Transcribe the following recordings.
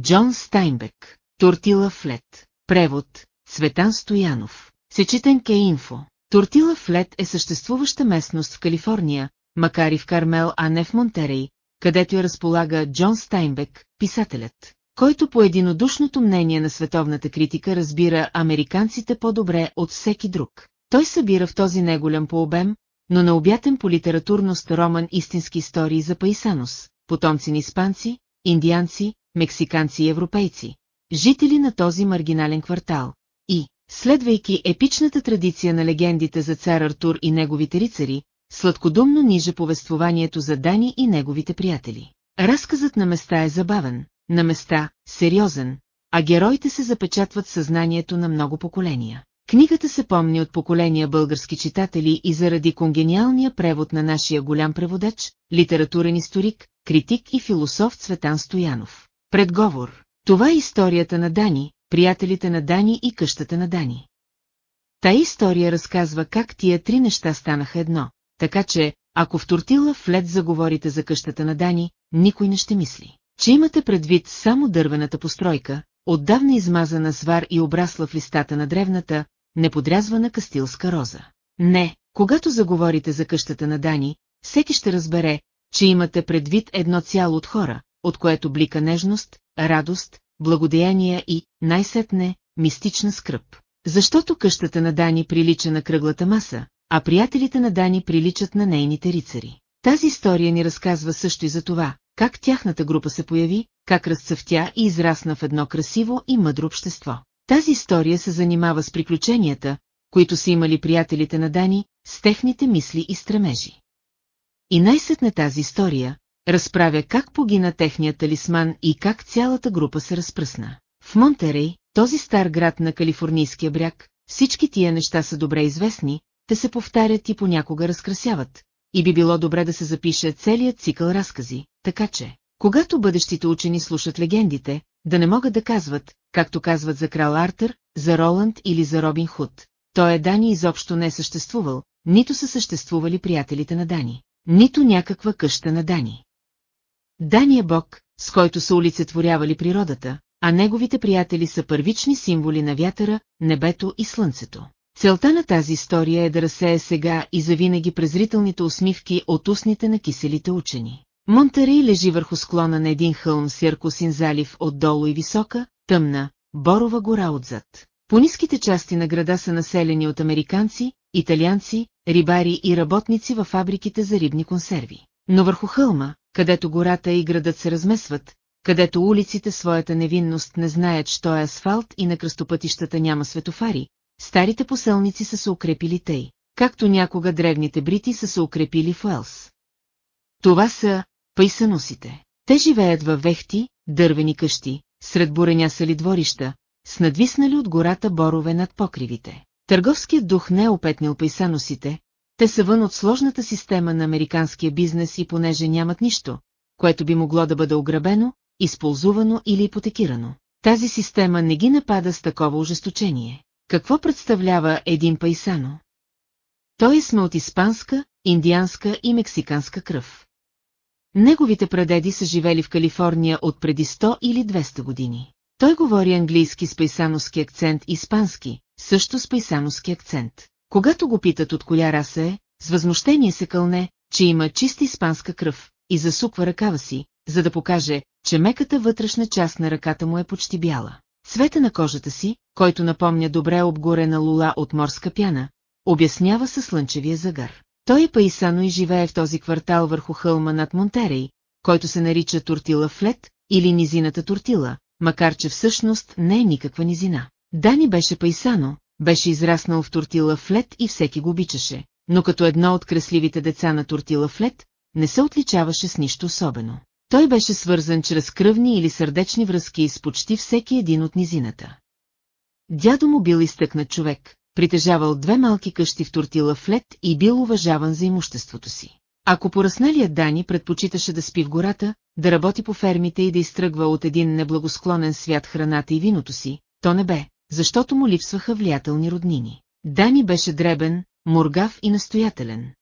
Джон Стайнбек. Тортила Флет. Превод. Цветан Стоянов. Сечетен Инфо. Тортила Флет е съществуваща местност в Калифорния, макар и в Кармел, а не в Монтерей, където я разполага Джон Стайнбек, писателят, който по единодушното мнение на световната критика разбира американците по-добре от всеки друг. Той събира в този неголям по обем, но необятен по литературност роман истински истории за Пайсанос, потомци на испанци, индианци, мексиканци и европейци, жители на този маргинален квартал. И, следвайки епичната традиция на легендите за цар Артур и неговите рицари, сладкодумно ниже повествованието за Дани и неговите приятели. Разказът на места е забавен, на места – сериозен, а героите се запечатват съзнанието на много поколения. Книгата се помни от поколения български читатели и заради конгениалния превод на нашия голям преводач, литературен историк, критик и философ Цветан Стоянов. Предговор. Това е историята на Дани, приятелите на Дани и къщата на Дани. Та история разказва как тия три неща станаха едно, така че, ако в тортила в лед заговорите за къщата на Дани, никой не ще мисли, че имате предвид само дървената постройка, отдавна измазана с вар и обрасла в листата на древната, неподрязвана кастилска роза. Не, когато заговорите за къщата на Дани, всеки ще разбере, че имате предвид едно цяло от хора, от което блика нежност, радост, благодеяние и, най-сетне, мистична скръп. Защото къщата на Дани прилича на кръглата маса, а приятелите на Дани приличат на нейните рицари. Тази история ни разказва също и за това, как тяхната група се появи, как разцъфтя и израсна в едно красиво и мъдро общество. Тази история се занимава с приключенията, които са имали приятелите на Дани, с техните мисли и стремежи. И най-сетне тази история, разправя как погина техният талисман и как цялата група се разпръсна. В Монтерей, този стар град на Калифорнийския бряг, всички тия неща са добре известни, те се повтарят и понякога разкрасяват, и би било добре да се запише целият цикъл разкази, така че, когато бъдещите учени слушат легендите, да не могат да казват, както казват за крал Артър, за Роланд или за Робин Худ. Той е Дани изобщо не е съществувал, нито са съществували приятелите на Дани, нито някаква къща на Дани. Дани е бог, с който са олицетворявали природата, а неговите приятели са първични символи на вятъра, небето и слънцето. Целта на тази история е да разсее сега и завинаги презрителните усмивки от устните на киселите учени. Монтарей лежи върху склона на един хълм с яркосин залив отдолу и висока, тъмна, борова гора отзад. По ниските части на града са населени от американци, италианци, рибари и работници във фабриките за рибни консерви. Но върху хълма, където гората и градът се размесват, където улиците своята невинност не знаят, що е асфалт и на кръстопътищата няма светофари, старите поселници са се укрепили тъй, както някога древните брити са се укрепили в Уелс. Това са пайсаносите. Те живеят във вехти, дървени къщи, сред буренясали дворища, с надвиснали от гората борове над покривите. Търговският дух не е опетнил пайсаносите, те са вън от сложната система на американския бизнес и понеже нямат нищо, което би могло да бъде ограбено, използувано или ипотекирано. Тази система не ги напада с такова ожесточение. Какво представлява един пайсано? Той е сме от испанска, индианска и мексиканска кръв. Неговите прадеди са живели в Калифорния от преди 100 или 200 години. Той говори английски с пайсановски акцент и испански, също с пайсановски акцент. Когато го питат от коя раса е, с възмущение се кълне, че има чиста испанска кръв, и засуква ръкава си, за да покаже, че меката вътрешна част на ръката му е почти бяла. Цвета на кожата си, който напомня добре обгорена лула от морска пяна, обяснява със слънчевия загар. Той е паисано и живее в този квартал върху хълма над Монтерей, който се нарича Тортила Флет или Низината Тортила, макар че всъщност не е никаква низина. Дани беше паисано, беше израснал в Тортила Флет и всеки го обичаше, но като едно от кресливите деца на Тортила Флет, не се отличаваше с нищо особено. Той беше свързан чрез кръвни или сърдечни връзки с почти всеки един от низината. Дядо му бил изтъкнат човек, притежавал две малки къщи в Тортила Флет и бил уважаван за имуществото си. Ако поръсналият Дани предпочиташе да спи в гората, да работи по фермите и да изтръгва от един неблагосклонен свят храната и виното си, то не бе, защото му липсваха влиятелни роднини. Дани беше дребен, моргав и настоятелен.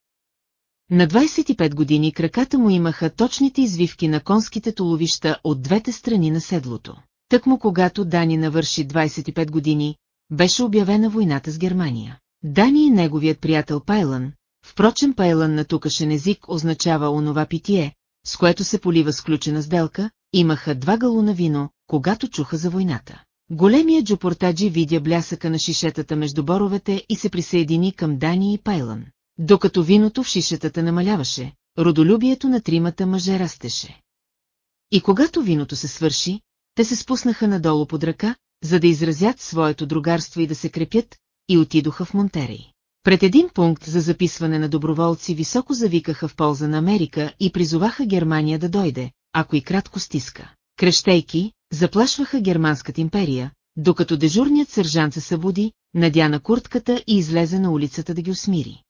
На 25 години краката му имаха точните извивки на конските толовища от двете страни на седлото. Тъкмо когато Дани навърши 25 години, беше обявена войната с Германия. Дани и неговият приятел Пайлън, впрочем Пайлън на тукашен език означава онова питие, с което се полива сключена сделка, имаха два галуна вино, когато чуха за войната. Големият джопортаджи видя блясъка на шишетата между боровете и се присъедини към Дани и Пайлън. Докато виното в шишетата намаляваше, родолюбието на тримата мъже растеше. И когато виното се свърши, те се спуснаха надолу под ръка, за да изразят своето другарство и да се крепят, и отидоха в Монтерей. Пред един пункт за записване на доброволци високо завикаха в полза на Америка и призоваха Германия да дойде, ако и кратко стиска. Крещейки, заплашваха Германската империя, докато дежурният сержант се събуди, надя на куртката и излезе на улицата да ги усмири.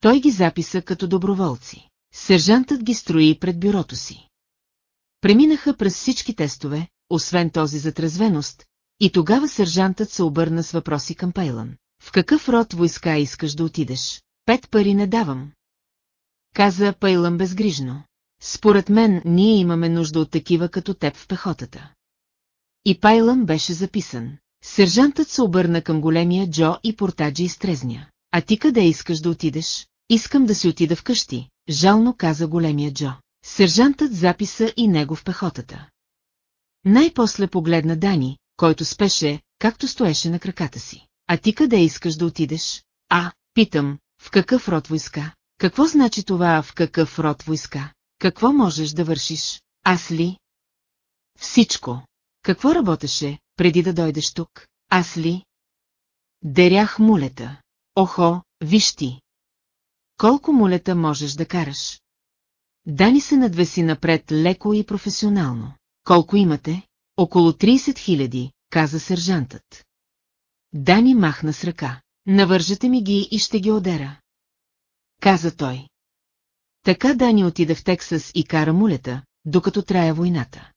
Той ги записа като доброволци. Сержантът ги строи пред бюрото си. Преминаха през всички тестове, освен този за трезвеност, и тогава сержантът се обърна с въпроси към Пейлън. В какъв род войска искаш да отидеш? Пет пари не давам. Каза Пейлън безгрижно. Според мен, ние имаме нужда от такива като теб в пехотата. И Пайлън беше записан. Сержантът се обърна към големия Джо и портаджи изтрезня. А ти къде искаш да отидеш? Искам да си отида вкъщи, жално каза големия Джо. Сержантът записа и него в пехотата. Най-после погледна Дани, който спеше, както стоеше на краката си. А ти къде искаш да отидеш? А, питам, в какъв род войска? Какво значи това в какъв род войска? Какво можеш да вършиш? Аз ли? Всичко. Какво работеше, преди да дойдеш тук? Аз ли? Дерях мулета. Охо, виж ти. Колко мулета можеш да караш? Дани се надвеси напред леко и професионално. Колко имате? Около 30 хиляди, каза сержантът. Дани махна с ръка. Навържете ми ги и ще ги одера. Каза той. Така Дани отида в Тексас и кара мулета, докато трая войната.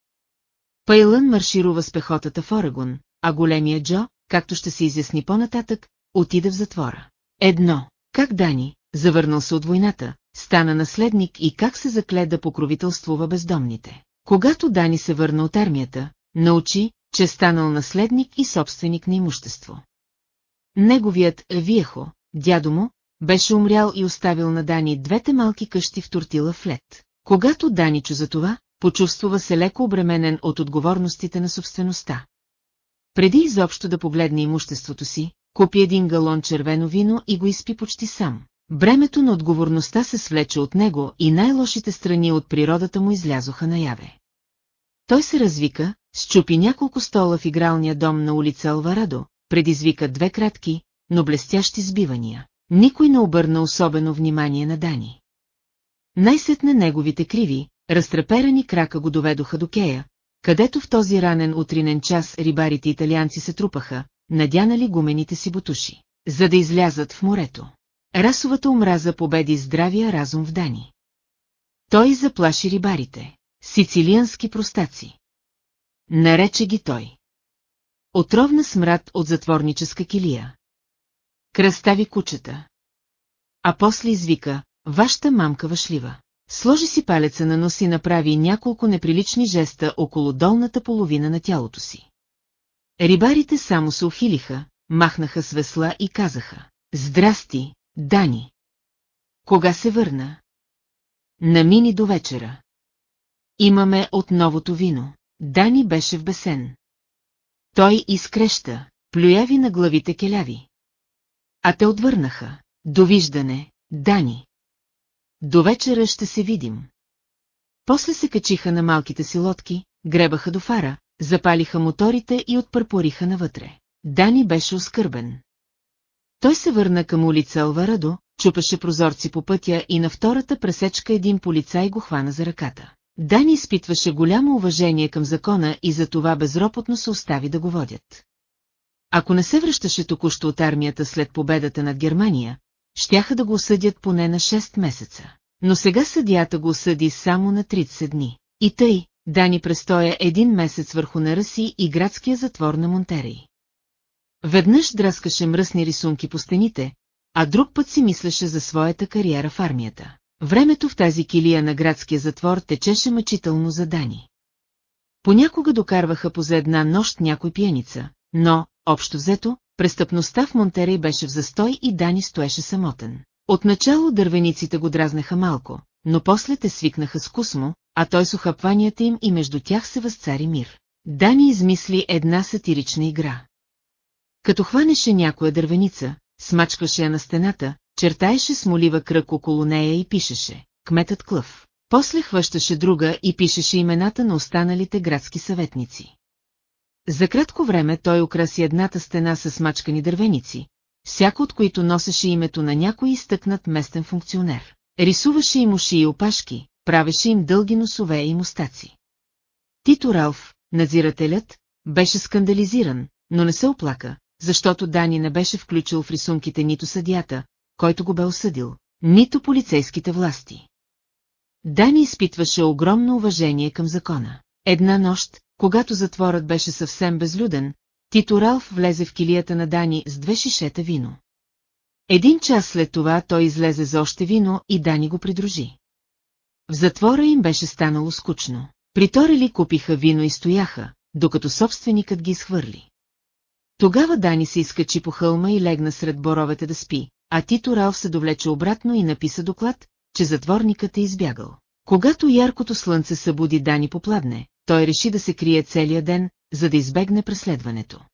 Пейлън марширува с пехотата в Орегон, а големия Джо, както ще се изясни по-нататък, отида в затвора. Едно, как Дани, завърнал се от войната, стана наследник и как се закле да покровителствува бездомните. Когато Дани се върна от армията, научи, че станал наследник и собственик на имущество. Неговият Виехо, дядо му, беше умрял и оставил на Дани двете малки къщи в тортила в лед. Когато Дани чу за това, почувствува се леко обременен от отговорностите на собствеността. Преди изобщо да погледне имуществото си, купи един галон червено вино и го изпи почти сам. Бремето на отговорността се свлече от него и най-лошите страни от природата му излязоха наяве. Той се развика, щупи няколко стола в игралния дом на улица Алварадо, предизвика две кратки, но блестящи сбивания. Никой не обърна особено внимание на Дани. Най-сетне неговите криви, разтреперани крака го доведоха до Кея, където в този ранен утринен час рибарите италианци се трупаха, надянали гумените си бутуши, за да излязат в морето. Расовата омраза победи здравия разум в Дани. Той заплаши рибарите. Сицилиански простаци. Нарече ги той. Отровна смрад от затворническа килия. Кръстави кучета. А после извика, вашата мамка въшлива. Сложи си палеца на нос и направи няколко неприлични жеста около долната половина на тялото си. Рибарите само се ухилиха, махнаха с весла и казаха. Здрасти, Дани. Кога се върна? Намини до вечера. Имаме от новото вино. Дани беше в бесен. Той изкреща, плюяви на главите келяви. А те отвърнаха. Довиждане, Дани. До вечера ще се видим. После се качиха на малките си лодки, гребаха до фара, запалиха моторите и отпърпориха навътре. Дани беше оскърбен. Той се върна към улица Алварадо, чупеше прозорци по пътя и на втората пресечка един полицай го хвана за ръката. Дани изпитваше голямо уважение към закона и за това безропотно се остави да го водят. Ако не се връщаше току-що от армията след победата над Германия, щяха да го осъдят поне на 6 месеца. Но сега съдията го осъди само на 30 дни. И тъй, Дани престоя един месец върху нера си и градския затвор на Монтерей. Веднъж драскаше мръсни рисунки по стените, а друг път си мислеше за своята кариера в армията. Времето в тази килия на градския затвор течеше мъчително за Дани. Понякога докарваха по за една нощ някой пияница, но, общо взето, престъпността в Монтерей беше в застой и Дани стоеше самотен. Отначало дървениците го дразнеха малко, но после те свикнаха с кусмо, а той с ухапванията им и между тях се възцари мир. Дани измисли една сатирична игра. Като хванеше някоя дървеница, смачкваше я на стената, чертаеше смолива кръг около нея и пишеше «Кметът Клъв». После хващаше друга и пишеше имената на останалите градски съветници. За кратко време той украси едната стена с смачкани дървеници, всяко от които носеше името на някой изтъкнат местен функционер. Рисуваше им уши и опашки, правеше им дълги носове и мустаци. Тито Ралф, надзирателят, беше скандализиран, но не се оплака, защото Дани не беше включил в рисунките нито съдята, който го бе осъдил, нито полицейските власти. Дани изпитваше огромно уважение към закона. Една нощ, когато затворът беше съвсем безлюден, Тито Ралф влезе в килията на Дани с две шишета вино. Един час след това той излезе за още вино и Дани го придружи. В затвора им беше станало скучно. Приторели купиха вино и стояха, докато собственикът ги изхвърли. Тогава Дани се изкачи по хълма и легна сред боровете да спи, а Тито Ралф се довлече обратно и написа доклад, че затворникът е избягал. Когато яркото слънце събуди Дани попладне, той реши да се крие целия ден, за да избегне преследването.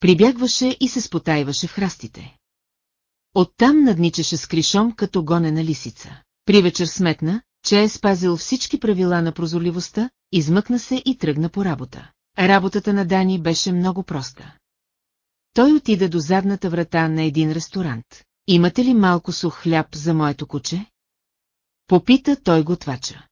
Прибягваше и се спотайваше в храстите. Оттам надничаше с кришом като гонена лисица. При вечер сметна, че е спазил всички правила на прозорливостта, измъкна се и тръгна по работа. Работата на Дани беше много проста. Той отида до задната врата на един ресторант. Имате ли малко сух хляб за моето куче? Попита той готвача.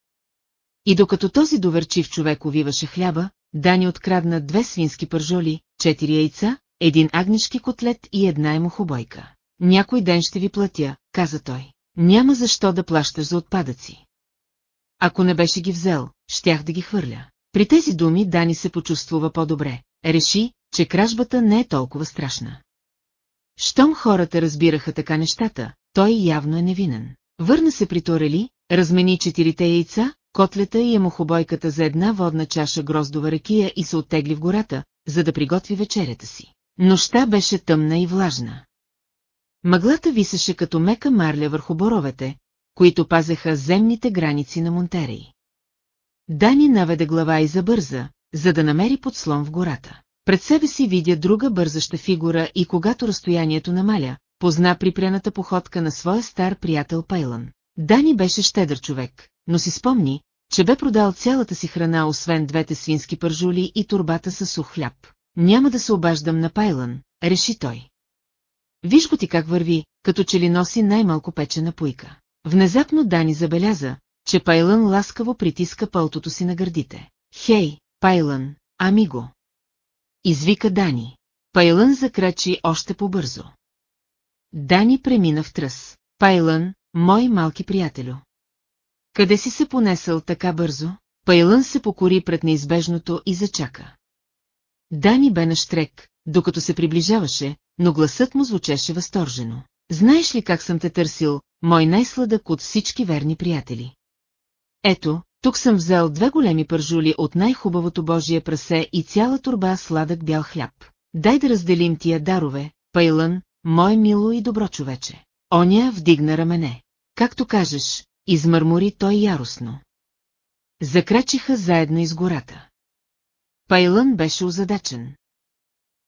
И докато този доверчив човек увиваше хляба, Дани открадна две свински пържоли, четири яйца, един агнешки котлет и една емохобойка. Някой ден ще ви платя, каза той. Няма защо да плащаш за отпадъци. Ако не беше ги взел, щях да ги хвърля. При тези думи Дани се почувствува по-добре. Реши, че кражбата не е толкова страшна. Щом хората разбираха така нещата, той явно е невинен. Върна се при Торели, размени четирите яйца, котлета и емохобойката за една водна чаша гроздова ракия и се оттегли в гората, за да приготви вечерята си. Нощта беше тъмна и влажна. Мъглата висеше като мека марля върху боровете, които пазеха земните граници на Монтерей. Дани наведе глава и забърза, за да намери подслон в гората. Пред себе си видя друга бързаща фигура и когато разстоянието намаля, позна припряната походка на своя стар приятел Пайлан. Дани беше щедър човек, но си спомни, че бе продал цялата си храна освен двете свински пържули и турбата със сух хляб. Няма да се обаждам на Пайлан, реши той. Виж го ти как върви, като че ли носи най-малко печена пуйка. Внезапно Дани забеляза, че Пайлън ласкаво притиска пълтото си на гърдите. Хей, Пайлън, ами го. Извика Дани. Пайлън закрачи още по-бързо. Дани премина в тръс. Пайлън, мой малки приятелю. Къде си се понесъл така бързо? Пайлън се покори пред неизбежното и зачака. Дани бе на штрек, докато се приближаваше, но гласът му звучеше възторжено. Знаеш ли как съм те търсил, мой най-сладък от всички верни приятели? Ето, тук съм взел две големи пържули от най-хубавото Божие прасе и цяла турба сладък бял хляб. Дай да разделим тия дарове, Пайлън, мое мило и добро човече. Оня вдигна рамене. Както кажеш, измърмори той яростно. Закрачиха заедно из гората. Пайлън беше озадачен.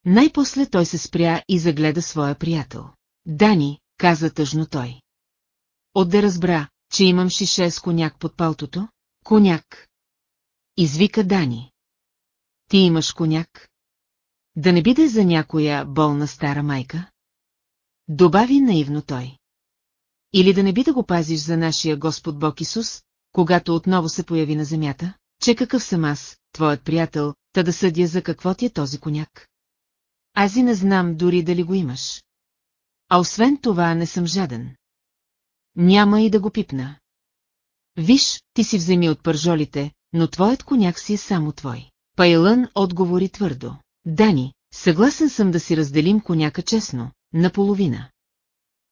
Най-после той се спря и загледа своя приятел. Дани, каза тъжно той. Отде разбра, че имам шише с коняк под палтото? Коняк. Извика Дани. Ти имаш коняк? Да не биде за някоя болна стара майка? Добави наивно той. Или да не би да го пазиш за нашия Господ Бог Исус, когато отново се появи на земята, че какъв съм аз, твоят приятел, та да съдя за какво ти е този коняк. Аз и не знам дори дали го имаш. А освен това не съм жаден. Няма и да го пипна. Виж, ти си вземи от пържолите, но твоят коняк си е само твой. Пайлън отговори твърдо. Дани, съгласен съм да си разделим коняка честно, наполовина.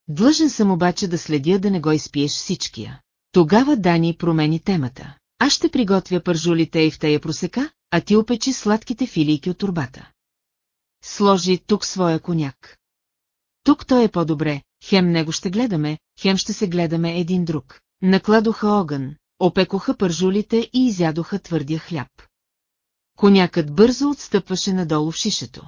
Длъжен съм обаче да следя да не го изпиеш всичкия. Тогава Дани промени темата. Аз ще приготвя пържулите и в тая просека, а ти опечи сладките филийки от турбата. Сложи тук своя коняк. Тук той е по-добре, хем него ще гледаме, хем ще се гледаме един друг. Накладоха огън, опекоха пържулите и изядоха твърдия хляб. Конякът бързо отстъпваше надолу в шишето.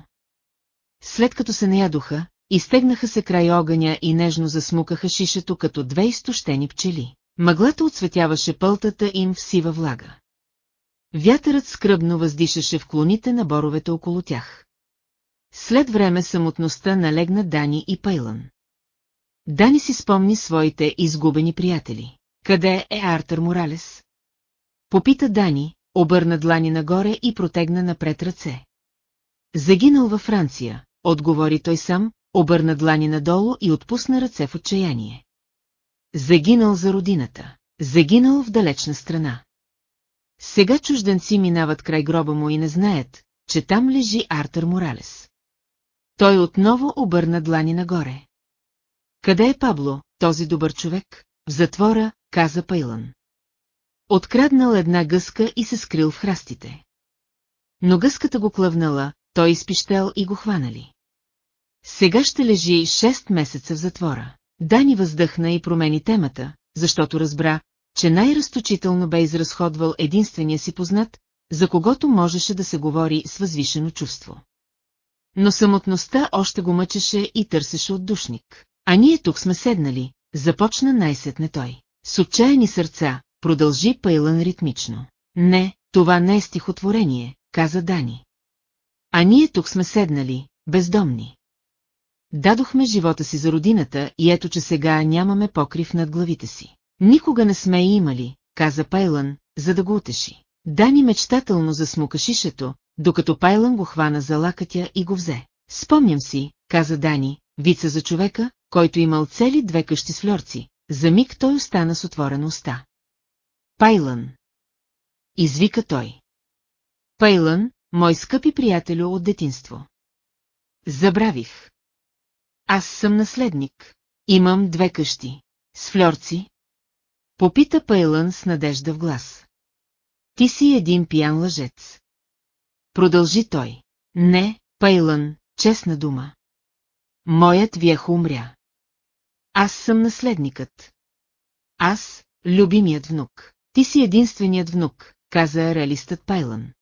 След като се наядоха, изтегнаха се край огъня и нежно засмукаха шишето като две изтощени пчели. Мъглата отсветяваше пълтата им в сива влага. Вятърът скръбно въздишаше в клоните на боровете около тях. След време самотността налегна Дани и Пейлън. Дани си спомни своите изгубени приятели. Къде е Артър Моралес? Попита Дани, обърна длани нагоре и протегна напред ръце. Загинал във Франция, отговори той сам, обърна длани надолу и отпусна ръце в отчаяние. Загинал за родината. Загинал в далечна страна. Сега чужденци минават край гроба му и не знаят, че там лежи Артър Моралес. Той отново обърна длани нагоре. Къде е Пабло, този добър човек? В затвора, каза Пейлън. Откраднал една гъска и се скрил в храстите. Но гъската го клъвнала, той изпищел и го хванали. Сега ще лежи 6 месеца в затвора. Дани въздъхна и промени темата, защото разбра, че най-разточително бе изразходвал единствения си познат, за когото можеше да се говори с възвишено чувство. Но самотността още го мъчеше и търсеше отдушник. А ние тук сме седнали, започна най-сетне той. С отчаяни сърца, продължи Пейлън ритмично. Не, това не е стихотворение, каза Дани. А ние тук сме седнали, бездомни. Дадохме живота си за родината и ето, че сега нямаме покрив над главите си. Никога не сме и имали, каза Пайлън, за да го утеши. Дани мечтателно засмука шишето, докато Пайлън го хвана за лакътя и го взе. Спомням си, каза Дани, вица за човека, който имал цели две къщи с флорци. За миг той остана с отворена уста. Пайлън. Извика той. Пайлън, мой скъпи приятелю от детинство. Забравих. Аз съм наследник. Имам две къщи. С флорци. Попита Пейлън с надежда в глас. Ти си един пиян лъжец. Продължи той. Не, Пейлън, честна дума. Моят вяхо умря. Аз съм наследникът. Аз, любимият внук. Ти си единственият внук, каза реалистът Пайлън.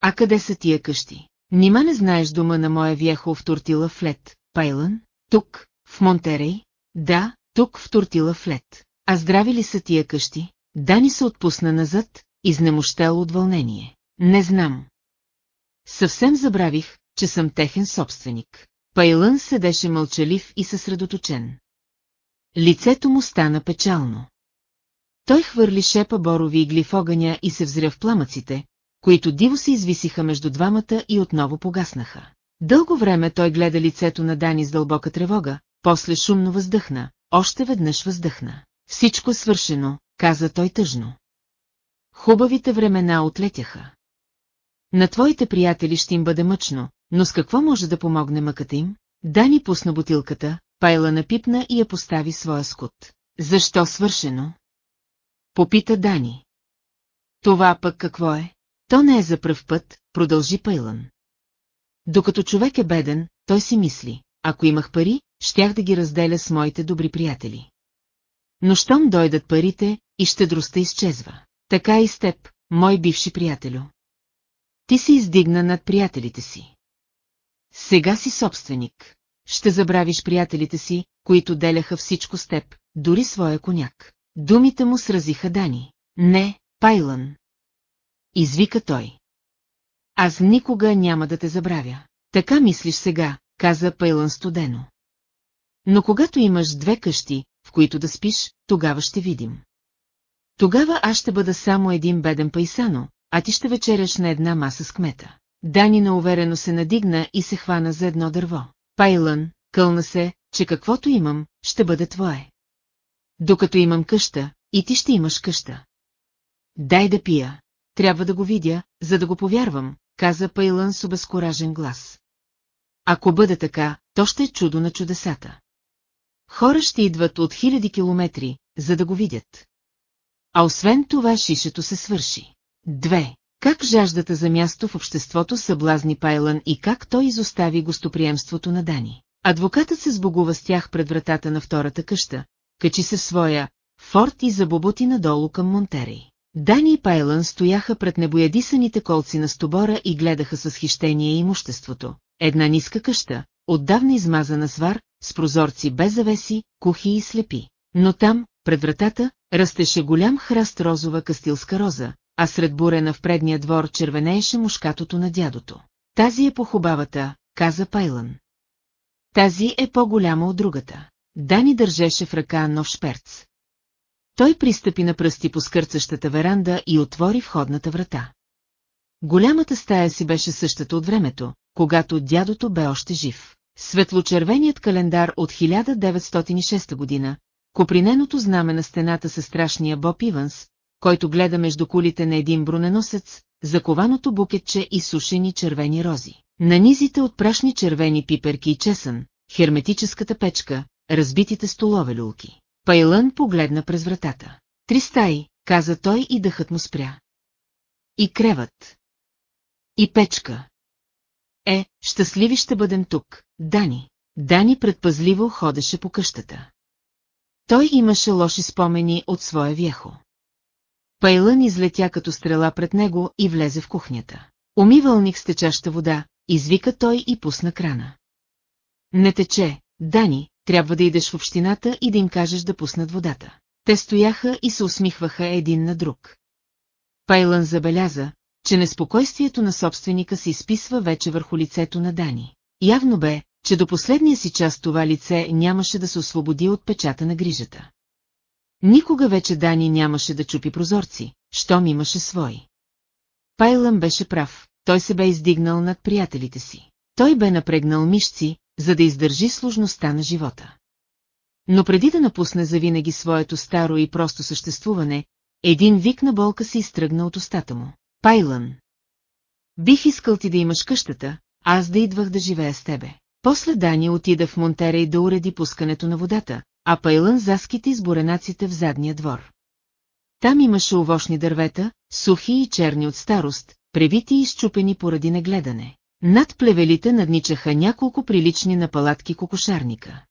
А къде са тия къщи? Нима не знаеш дома на моя вяхо в Тортила Флет, Пайлън? Тук, в Монтерей? Да, тук в Тортила Флет. А здрави ли са тия къщи? Дани се отпусна назад, изнемощел от вълнение. Не знам. Съвсем забравих, че съм техен собственик. Пайлън седеше мълчалив и съсредоточен. Лицето му стана печално. Той хвърли шепа борови игли в огъня и се взря в пламъците, които диво се извисиха между двамата и отново погаснаха. Дълго време той гледа лицето на Дани с дълбока тревога, после шумно въздъхна, още веднъж въздъхна. Всичко свършено, каза той тъжно. Хубавите времена отлетяха. На твоите приятели ще им бъде мъчно, но с какво може да помогне мъката им? Дани пусна бутилката, пайла напипна и я постави своя скут. Защо свършено? Попита Дани. Това пък какво е? То не е за пръв път, продължи Пейлън. Докато човек е беден, той си мисли, ако имах пари, щях да ги разделя с моите добри приятели. Но щом дойдат парите, и щедростта изчезва. Така и с теб, мой бивши приятелю. Ти си издигна над приятелите си. Сега си собственик. Ще забравиш приятелите си, които деляха всичко с теб, дори своя коняк. Думите му сразиха Дани. Не, Пайлън. Извика той. Аз никога няма да те забравя. Така мислиш сега, каза Пейлън студено. Но когато имаш две къщи, в които да спиш, тогава ще видим. Тогава аз ще бъда само един беден пайсано, а ти ще вечеряш на една маса с кмета. Дани уверено се надигна и се хвана за едно дърво. Пайлън, кълна се, че каквото имам, ще бъде твое. Докато имам къща, и ти ще имаш къща. Дай да пия. Трябва да го видя, за да го повярвам, каза Пейлън с обезкуражен глас. Ако бъде така, то ще е чудо на чудесата. Хора ще идват от хиляди километри, за да го видят. А освен това шишето се свърши. Две. Как жаждата за място в обществото съблазни Пайлан и как той изостави гостоприемството на Дани. Адвокатът се сбогува с тях пред вратата на втората къща, качи се в своя форт и забоботи надолу към Монтерей. Дани и Пайлън стояха пред небоядисаните колци на стобора и гледаха с хищение имуществото. Една ниска къща, отдавна измазана свар, с прозорци без завеси, кухи и слепи. Но там, пред вратата, растеше голям храст розова кастилска роза, а сред бурена в предния двор червенееше мушкатото на дядото. Тази е похубавата, каза Пайлън. Тази е по-голяма от другата. Дани държеше в ръка нов шперц. Той пристъпи на пръсти по скърцащата веранда и отвори входната врата. Голямата стая си беше същата от времето, когато дядото бе още жив. Светлочервеният календар от 1906 година, коприненото знаме на стената със страшния Боб Иванс, който гледа между кулите на един броненосец, закованото букетче и сушени червени рози. На низите от прашни червени пиперки и чесън, херметическата печка, разбитите столове люлки. Пайлън погледна през вратата. Три стаи, каза той и дъхът му спря. И креват. И печка. Е, щастливи ще бъдем тук, Дани. Дани предпазливо ходеше по къщата. Той имаше лоши спомени от своя вяхо. Пайлън излетя като стрела пред него и влезе в кухнята. Умивалник с течаща вода, извика той и пусна крана. Не тече, Дани, трябва да идеш в общината и да им кажеш да пуснат водата. Те стояха и се усмихваха един на друг. Пайлън забеляза, че неспокойствието на собственика се изписва вече върху лицето на Дани. Явно бе, че до последния си час това лице нямаше да се освободи от печата на грижата. Никога вече Дани нямаше да чупи прозорци, щом имаше свои. Пайлън беше прав, той се бе издигнал над приятелите си. Той бе напрегнал мишци, за да издържи сложността на живота. Но преди да напусне завинаги своето старо и просто съществуване, един вик на болка се изтръгна от устата му. Пайлън. Бих искал ти да имаш къщата, аз да идвах да живея с тебе. После Дани отида в Монтерей да уреди пускането на водата, а Пайлън заските изборенаците в задния двор. Там имаше овощни дървета, сухи и черни от старост, превити и изчупени поради негледане. Над плевелите надничаха няколко прилични на палатки кокошарника.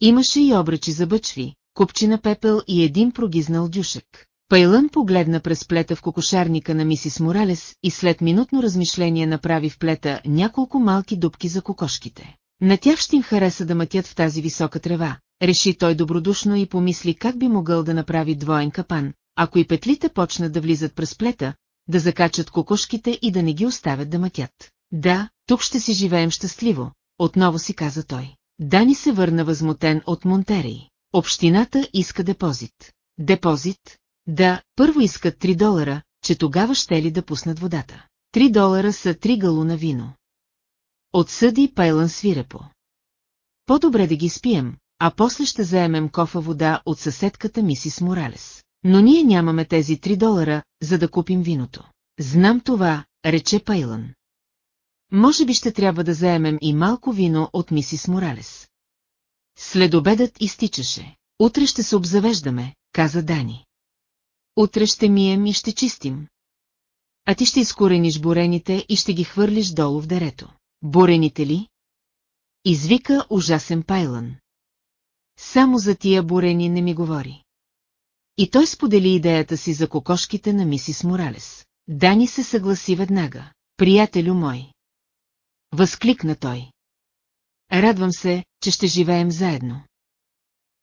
Имаше и обръчи за бъчви, купчина пепел и един прогизнал дюшек. Пайлън погледна през плета в кокошарника на мисис Моралес и след минутно размишление направи в плета няколко малки дубки за кокошките. На тях ще им хареса да мътят в тази висока трева, реши той добродушно и помисли как би могъл да направи двоен капан, ако и петлите почнат да влизат през плета, да закачат кокошките и да не ги оставят да мътят. Да, тук ще си живеем щастливо, отново си каза той. Дани се върна възмутен от Монтерей. Общината иска депозит. Депозит? Да, първо искат 3 долара, че тогава ще ли да пуснат водата. 3 долара са 3 галуна вино. Отсъди Пайлан свирепо. По-добре да ги спием, а после ще заемем кофа вода от съседката мисис Моралес. Но ние нямаме тези 3 долара, за да купим виното. Знам това, рече Пайлан. Може би ще трябва да заемем и малко вино от мисис Моралес. След обедът изтичаше. Утре ще се обзавеждаме, каза Дани. Утре ще мием и ще чистим. А ти ще изкорениш бурените и ще ги хвърлиш долу в дерето. Бурените ли? Извика ужасен Пайлан. Само за тия бурени не ми говори. И той сподели идеята си за кокошките на мисис Моралес. Дани се съгласи веднага. Приятелю мой. Възкликна той. Радвам се, че ще живеем заедно.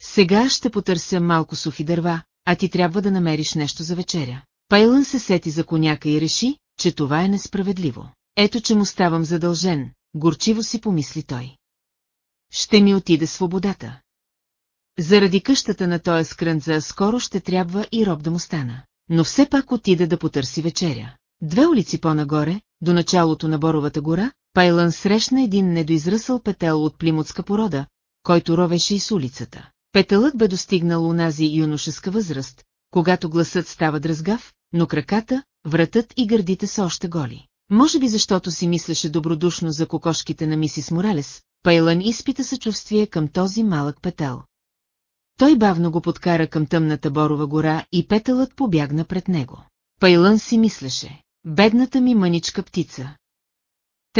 Сега ще потърся малко сухи дърва, а ти трябва да намериш нещо за вечеря. Пайлън се сети за коняка и реши, че това е несправедливо. Ето, че му ставам задължен, горчиво си помисли той. Ще ми отиде свободата. Заради къщата на тоя скрънца скоро ще трябва и роб да му стана. Но все пак отиде да потърси вечеря. Две улици по-нагоре, до началото на Боровата гора, Пайлън срещна един недоизръсъл петел от плимутска порода, който ровеше и с улицата. Петълът бе достигнал унази юношеска възраст, когато гласът става дръзгав, но краката, вратът и гърдите са още голи. Може би защото си мислеше добродушно за кокошките на мисис Моралес, Пайлан изпита съчувствие към този малък петел. Той бавно го подкара към тъмната борова гора и петълът побягна пред него. Пайлън си мислеше, бедната ми мъничка птица.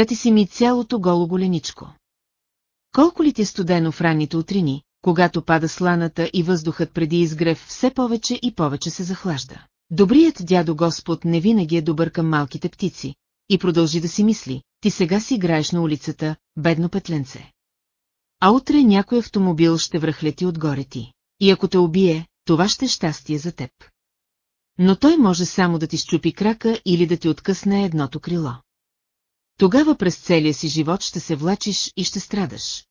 Ти си ми цялото голо голеничко. Колко ли ти е студено в ранните утрини, когато пада сланата и въздухът преди изгрев все повече и повече се захлажда. Добрият дядо Господ не винаги е добър към малките птици, и продължи да си мисли, ти сега си играеш на улицата, бедно петленце. А утре някой автомобил ще връхлети отгоре ти. И ако те убие, това ще е щастие за теб. Но той може само да ти щупи крака или да ти откъсне едното крило. Тогава през целия си живот ще се влачиш и ще страдаш.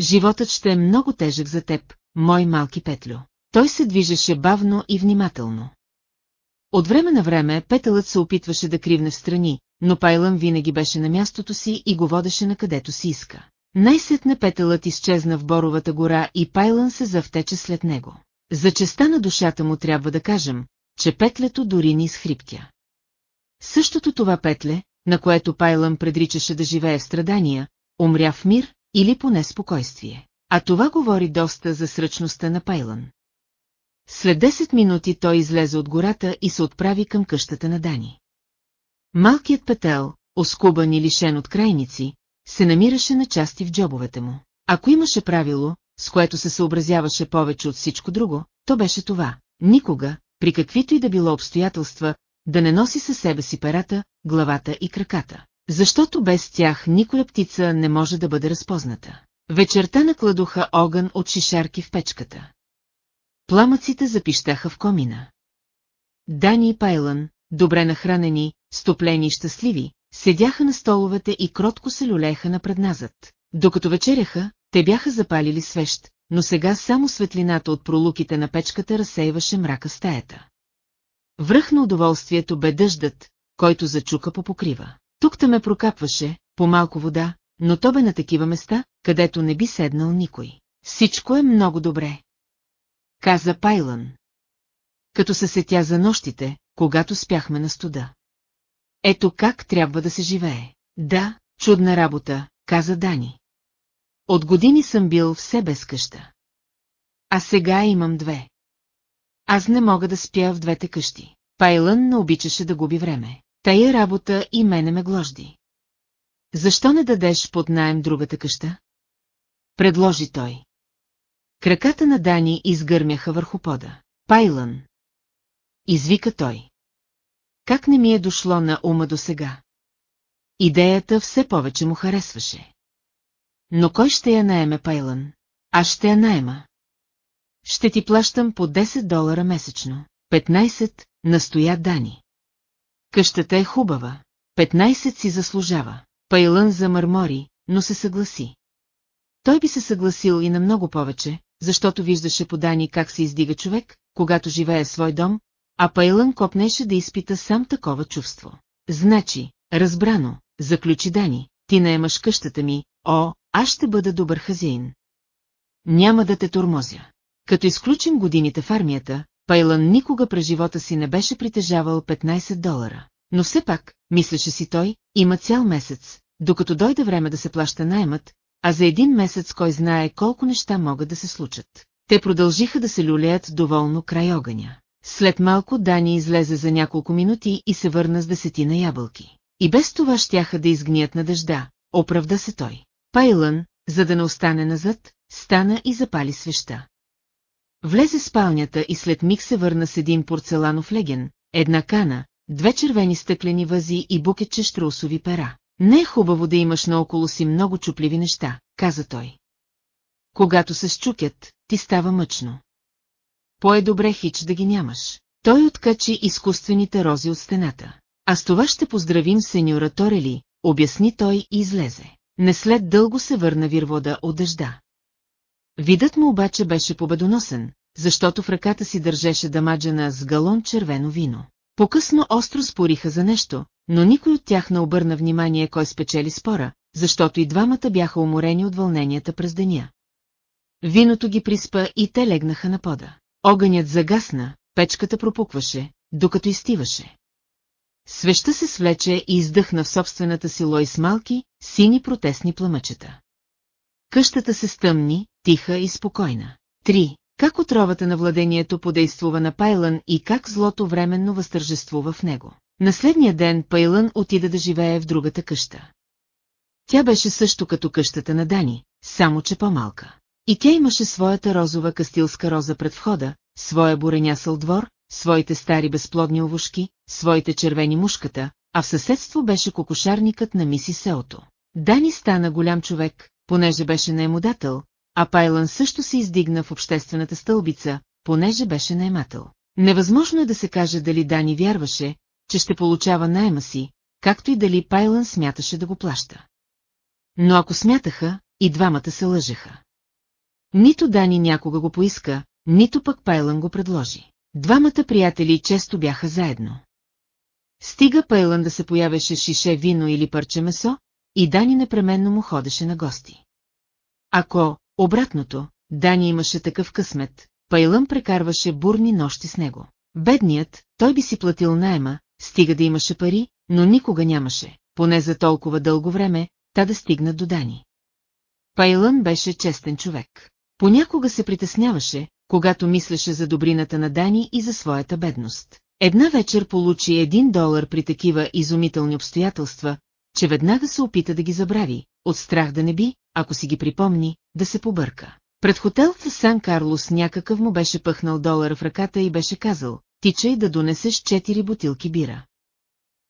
Животът ще е много тежък за теб, мой малки Петлю. Той се движеше бавно и внимателно. От време на време петълът се опитваше да кривне в страни, но Пайлън винаги беше на мястото си и го водеше на където си иска. Най-сетне петълът изчезна в Боровата гора и Пайлън се завтече след него. За честа на душата му трябва да кажем, че петлето дори ни изхриптя. Същото това петле, на което Пайлън предричаше да живее в страдания, умря в мир или поне спокойствие. А това говори доста за сръчността на Пайлън. След 10 минути той излезе от гората и се отправи към къщата на Дани. Малкият петел, оскубан и лишен от крайници, се намираше на части в джобовете му. Ако имаше правило, с което се съобразяваше повече от всичко друго, то беше това. Никога, при каквито и да било обстоятелства, да не носи със себе си перата, главата и краката. Защото без тях никоя птица не може да бъде разпозната. Вечерта накладоха огън от шишарки в печката. Пламъците запищаха в комина. Дани и Пайлън, добре нахранени, стоплени и щастливи, седяха на столовете и кротко се люлееха напредназад. Докато вечеряха, те бяха запалили свещ, но сега само светлината от пролуките на печката разсейваше мрака стаята. Връх на удоволствието бе дъждът, който зачука по покрива. Тук ме прокапваше, по малко вода, но то бе на такива места, където не би седнал никой. Всичко е много добре. Каза Пайлън. Като се сетя за нощите, когато спяхме на студа. Ето как трябва да се живее. Да, чудна работа, каза Дани. От години съм бил все без къща. А сега имам две. Аз не мога да спя в двете къщи. Пайлън не обичаше да губи време. Тая работа и мене ме гложди. Защо не дадеш под найем другата къща? Предложи той. Краката на Дани изгърмяха върху пода. Пайлън. Извика той. Как не ми е дошло на ума до сега? Идеята все повече му харесваше. Но кой ще я наеме, Пайлън? Аз ще я наема. Ще ти плащам по 10 долара месечно. 15, настоя Дани. Къщата е хубава. 15 си заслужава. Пайлън замърмори, но се съгласи. Той би се съгласил и на много повече, защото виждаше по Дани как се издига човек, когато живее свой дом, а Пайлън копнеше да изпита сам такова чувство. Значи, разбрано, заключи Дани, ти наемаш къщата ми, о, аз ще бъда добър хазяин. Няма да те тормозя. Като изключим годините в армията, Пайлън никога през живота си не беше притежавал 15 долара. Но все пак, мислеше си той, има цял месец, докато дойде време да се плаща наймът, а за един месец кой знае колко неща могат да се случат. Те продължиха да се люлеят доволно край огъня. След малко Дани излезе за няколко минути и се върна с десетина ябълки. И без това щяха да изгният на дъжда, оправда се той. Пайлън, за да не остане назад, стана и запали свеща. Влезе в спалнята и след миг се върна с един порцеланов леген, една кана, две червени стъклени вази и букетче штрусови пера. Не е хубаво да имаш наоколо си много чупливи неща, каза той. Когато се щукят, ти става мъчно. По-е-добре хич да ги нямаш. Той откачи изкуствените рози от стената. А с това ще поздравим сеньора Торели, обясни той и излезе. Не след дълго се върна вирвода от дъжда. Видът му обаче беше победоносен, защото в ръката си държеше дамаджена с галон червено вино. По-късно остро спориха за нещо, но никой от тях не обърна внимание кой спечели спора, защото и двамата бяха уморени от вълненията през деня. Виното ги приспа и те легнаха на пода. Огънят загасна, печката пропукваше, докато изтиваше. Свеща се свлече и издъхна в собствената си лой с малки, сини протестни пламъчета. Къщата се стъмни, тиха и спокойна. 3. Как отровата на владението подействува на Пайлън и как злото временно възтържествува в него. На следния ден Пайлън отида да живее в другата къща. Тя беше също като къщата на Дани, само че по-малка. И тя имаше своята розова кастилска роза пред входа, своя буренясъл двор, своите стари безплодни овушки, своите червени мушката, а в съседство беше кокошарникът на миси Селото. Дани стана голям човек, понеже беше наемодател, а Пайлан също се издигна в обществената стълбица, понеже беше наемател. Невъзможно е да се каже дали Дани вярваше, че ще получава найема си, както и дали Пайлан смяташе да го плаща. Но ако смятаха, и двамата се лъжеха. Нито Дани някога го поиска, нито пък Пайлан го предложи. Двамата приятели често бяха заедно. Стига Пейлън да се появеше шише вино или парче месо, и Дани непременно му ходеше на гости. Ако, обратното, Дани имаше такъв късмет, Пейлън прекарваше бурни нощи с него. Бедният, той би си платил найема, стига да имаше пари, но никога нямаше, поне за толкова дълго време, та да стигнат до Дани. Пейлън беше честен човек. Понякога се притесняваше, когато мислеше за добрината на Дани и за своята бедност. Една вечер получи един долар при такива изумителни обстоятелства, че веднага се опита да ги забрави, от страх да не би, ако си ги припомни, да се побърка. Пред хотел в Сан Карлос някакъв му беше пъхнал долара в ръката и беше казал, тичай да донесеш четири бутилки бира.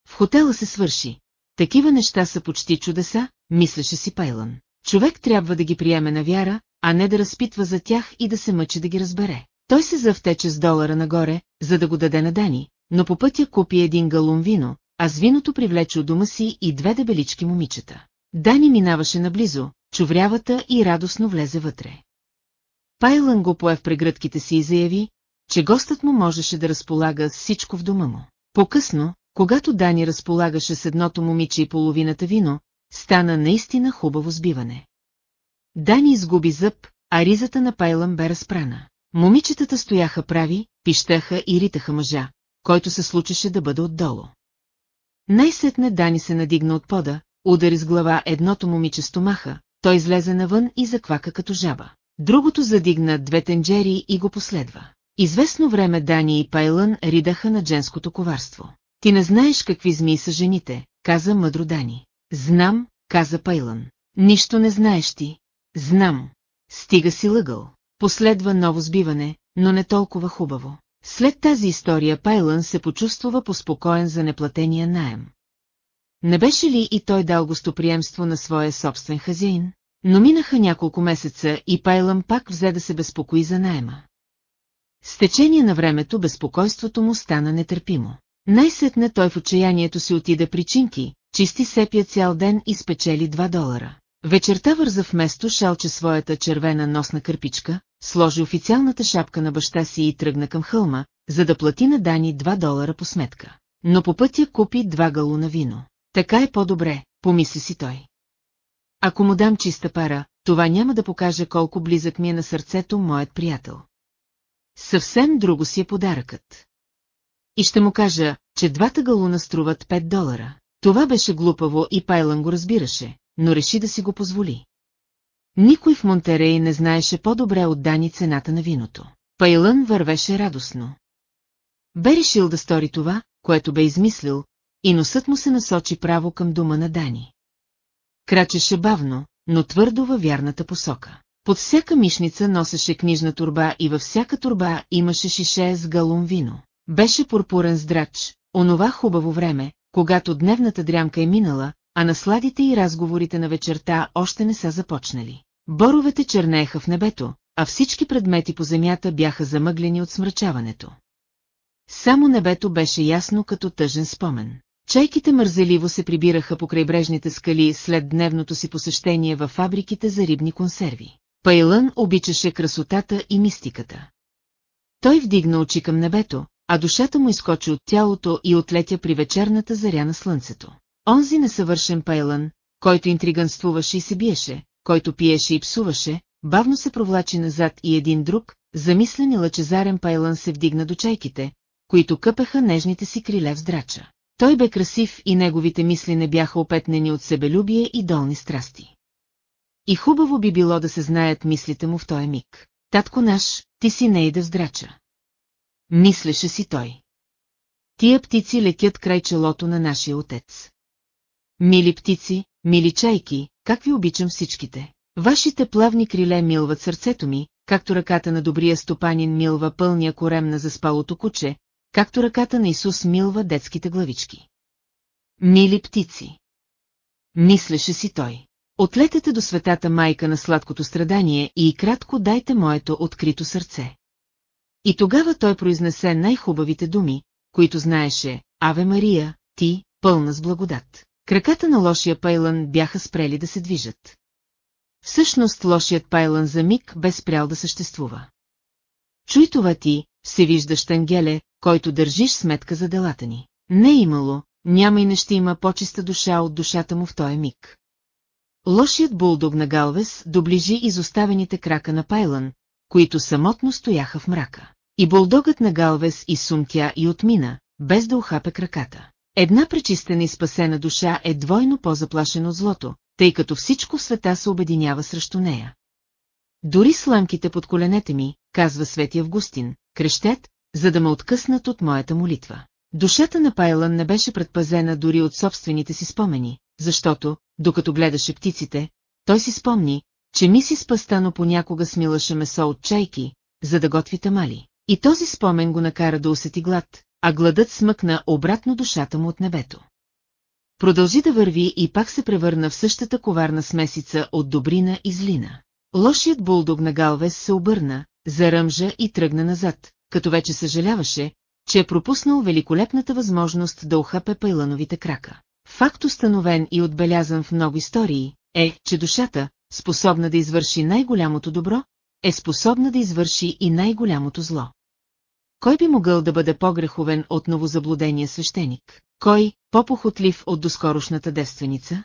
В хотела се свърши. Такива неща са почти чудеса, мислеше си Пайлан. Човек трябва да ги приеме на вяра, а не да разпитва за тях и да се мъчи да ги разбере. Той се завтече с долара нагоре, за да го даде на Дани, но по пътя купи един галун вино, а с виното привлече от дома си и две дебелички момичета. Дани минаваше наблизо, чуврявата и радостно влезе вътре. Пайлън го пое в прегръдките си и заяви, че гостът му можеше да разполага всичко в дома му. По-късно, когато Дани разполагаше с едното момиче и половината вино, стана наистина хубаво сбиване. Дани изгуби зъб, а ризата на Пайлън бе разпрана. Момичетата стояха прави, пищаха и ритаха мъжа, който се случеше да бъде отдолу. Най-сетне Дани се надигна от пода, удари с глава едното момиче стомаха, той излезе навън и заквака като жаба. Другото задигна две тенджери и го последва. Известно време Дани и Пайлън ридаха на женското коварство. Ти не знаеш какви змии са жените, каза мъдро Дани. Знам, каза Пайлън. Нищо не знаеш ти. Знам. Стига си лъгъл. Последва ново сбиване, но не толкова хубаво. След тази история Пайлън се почувствува поспокоен за неплатения наем. Не беше ли и той дал гостоприемство на своя собствен хазяин? Но минаха няколко месеца и Пайлън пак взе да се безпокои за найема. С течение на времето безпокойството му стана нетърпимо. Най-сетне той в отчаянието си отида при Чинки, чисти сепия цял ден и спечели 2 долара. Вечерта върза вместо шалче своята червена носна кърпичка, сложи официалната шапка на баща си и тръгна към хълма, за да плати на Дани 2 долара по сметка. Но по пътя купи два галуна вино. Така е по-добре, помисли си той. Ако му дам чиста пара, това няма да покаже колко близък ми е на сърцето моят приятел. Съвсем друго си е подаръкът. И ще му кажа, че двата галуна струват 5 долара. Това беше глупаво и Пайлан го разбираше, но реши да си го позволи. Никой в Монтерей не знаеше по-добре от Дани цената на виното. Пайлън вървеше радостно. Бе решил да стори това, което бе измислил, и носът му се насочи право към дома на Дани. Крачеше бавно, но твърдо във вярната посока. Под всяка мишница носеше книжна турба и във всяка турба имаше шише с галун вино. Беше пурпурен здрач, онова хубаво време, когато дневната дрямка е минала, а насладите и разговорите на вечерта още не са започнали. Боровете чернееха в небето, а всички предмети по земята бяха замъглени от смрачаването. Само небето беше ясно като тъжен спомен. Чайките мързеливо се прибираха по крайбрежните скали след дневното си посещение във фабриките за рибни консерви. Пайлън обичаше красотата и мистиката. Той вдигна очи към небето, а душата му изкочи от тялото и отлетя при вечерната заря на слънцето. Онзи несъвършен Пайлън, който интриганствуваше и се биеше, който пиеше и псуваше, бавно се провлачи назад и един друг, замислен и лъчезарен Пайлън се вдигна до чайките, които къпеха нежните си криле в здрача. Той бе красив и неговите мисли не бяха опетнени от себелюбие и долни страсти. И хубаво би било да се знаят мислите му в този миг. Татко наш, ти си не иде здрача. Мислеше си той. Тия птици летят край челото на нашия отец. Мили птици, мили чайки, как ви обичам всичките. Вашите плавни криле милват сърцето ми, както ръката на добрия стопанин милва пълния корем на заспалото куче, както ръката на Исус милва детските главички. Мили птици. Мислеше си той. Отлетете до светата майка на сладкото страдание и кратко дайте моето открито сърце. И тогава той произнесе най-хубавите думи, които знаеше, Аве Мария, ти, пълна с благодат. Краката на лошия пайлън бяха спрели да се движат. Всъщност лошият пайлън за миг бе спрял да съществува. Чуй това ти, се виждаш Ангеле, който държиш сметка за делата ни. Не е имало, няма и не ще има по-чиста душа от душата му в този миг. Лошият булдог на Галвес доближи изоставените крака на Пайлън, които самотно стояха в мрака. И булдогът на Галвес изсумтя и отмина, без да ухапе краката. Една пречистена и спасена душа е двойно по-заплашена от злото, тъй като всичко в света се обединява срещу нея. Дори сламките под коленете ми, казва Свети Августин, крещят, за да ме откъснат от моята молитва. Душата на Пайлън не беше предпазена дори от собствените си спомени, защото, докато гледаше птиците, той си спомни, че миси спастано понякога смилаше месо от чайки, за да готви тамали. И този спомен го накара да усети глад, а гладът смъкна обратно душата му от небето. Продължи да върви и пак се превърна в същата коварна смесица от добрина и злина. Лошият булдог на Галвес се обърна, заръмжа и тръгна назад, като вече съжаляваше, че е пропуснал великолепната възможност да ухапе пайлановите крака. Факт установен и отбелязан в много истории е, че душата, способна да извърши най-голямото добро, е способна да извърши и най-голямото зло. Кой би могъл да бъде по-греховен от новозаблудения свещеник? Кой, по-похотлив от доскорошната девственица?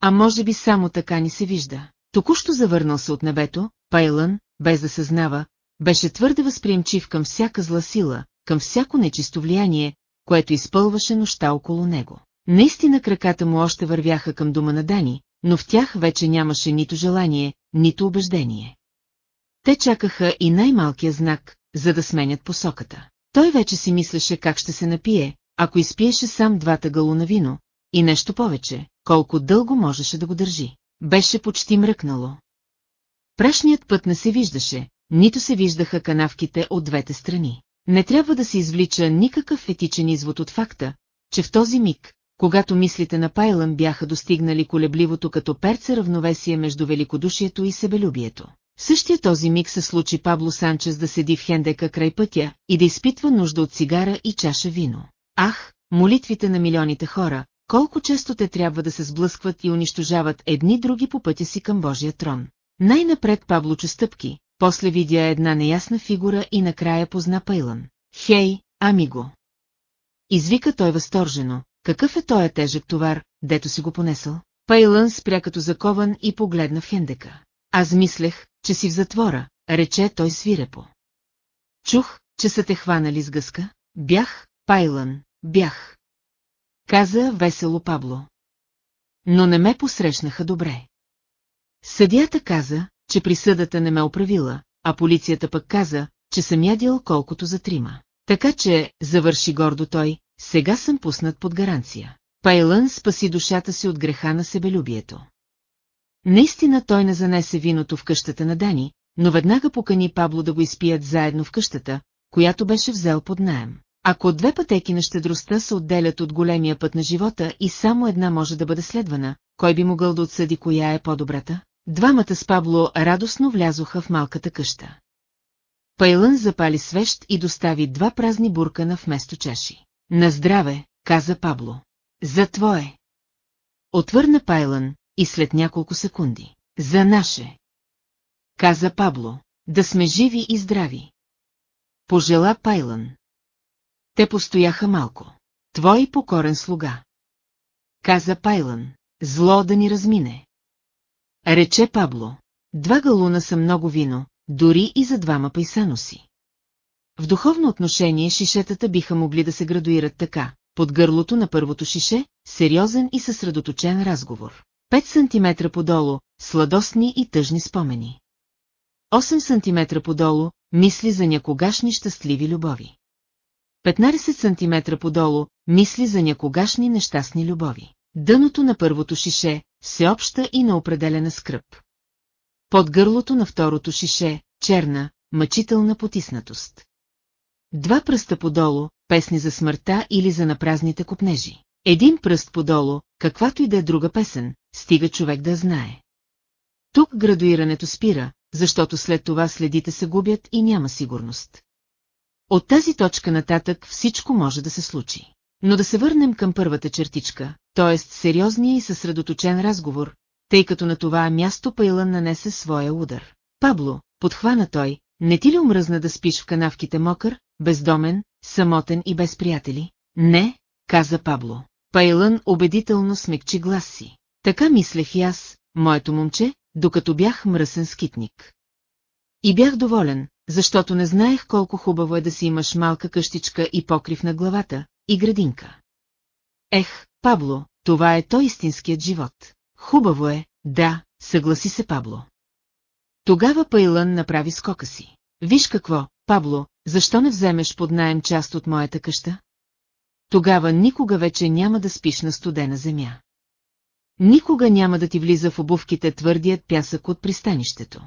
А може би само така ни се вижда. Току-що завърнал се от небето, Пайлън, без да съзнава, беше твърде възприемчив към всяка зла сила, към всяко нечисто влияние, което изпълваше нощта около него. Наистина краката му още вървяха към дома на Дани, но в тях вече нямаше нито желание, нито убеждение. Те чакаха и най-малкия знак, за да сменят посоката. Той вече си мислеше как ще се напие, ако изпиеше сам двата галуна вино, и нещо повече, колко дълго можеше да го държи. Беше почти мръкнало. Прашният път не се виждаше, нито се виждаха канавките от двете страни. Не трябва да се извлича никакъв етичен извод от факта, че в този миг, когато мислите на Пайлън бяха достигнали колебливото като перце равновесие между великодушието и себелюбието. Същия този миг се случи Пабло Санчес да седи в хендека край пътя и да изпитва нужда от цигара и чаша вино. Ах, молитвите на милионите хора, колко често те трябва да се сблъскват и унищожават едни други по пътя си към Божия трон. Най-напред Пабло стъпки, после видя една неясна фигура и накрая позна Пейлън. Хей, ами го! Извика той възторжено, какъв е този тежък товар, дето си го понесъл? Пейлън спря като закован и погледна в хендека. Аз мислех, че си в затвора, рече той свирепо. Чух, че са те хванали с гъска. Бях, Пайлън, бях. Каза весело Пабло. Но не ме посрещнаха добре. Съдията каза, че присъдата не ме оправила, а полицията пък каза, че съм ядил колкото за трима. Така че, завърши гордо той, сега съм пуснат под гаранция. Пайлън спаси душата си от греха на себелюбието. Наистина той не занесе виното в къщата на Дани, но веднага покани Пабло да го изпият заедно в къщата, която беше взел под наем. Ако две пътеки на щедростта се отделят от големия път на живота и само една може да бъде следвана, кой би могъл да отсъди коя е по-добрата? Двамата с Пабло радостно влязоха в малката къща. Пайлън запали свещ и достави два празни буркана вместо чаши. На здраве, каза Пабло. За твое. Отвърна Пайлън и след няколко секунди. За наше. Каза Пабло. Да сме живи и здрави. Пожела Пайлън. Те постояха малко. Твой покорен слуга. Каза Пайлън. Зло да ни размине. Рече Пабло. Два галуна са много вино, дори и за двама пайсаноси. В духовно отношение шишетата биха могли да се градуират така, под гърлото на първото шише, сериозен и съсредоточен разговор. 5 см подолу, сладостни и тъжни спомени. 8 см подолу, мисли за някогашни щастливи любови. 15 см подолу, мисли за някогашни нещастни любови. Дъното на първото шише, всеобща и неопределена скръп. Под гърлото на второто шише, черна, мъчителна потиснатост. Два пръста подолу, песни за смъртта или за напразните купнежи. Един пръст подолу, каквато и да е друга песен, стига човек да знае. Тук градуирането спира, защото след това следите се губят и няма сигурност. От тази точка нататък всичко може да се случи. Но да се върнем към първата чертичка, т.е. сериозния и съсредоточен разговор, тъй като на това място Пайлън нанесе своя удар. Пабло, подхвана той, не ти ли омръзна да спиш в канавките мокър, бездомен, самотен и без приятели? Не, каза Пабло. Пайлън убедително смекчи глас си. Така мислех и аз, моето момче, докато бях мръсен скитник. И бях доволен, защото не знаех колко хубаво е да си имаш малка къщичка и покрив на главата, и градинка. Ех, Пабло, това е то истинският живот. Хубаво е, да, съгласи се Пабло. Тогава Пайлън направи скока си. Виж какво, Пабло, защо не вземеш под найем част от моята къща? Тогава никога вече няма да спиш на студена земя. Никога няма да ти влиза в обувките твърдият пясък от пристанището.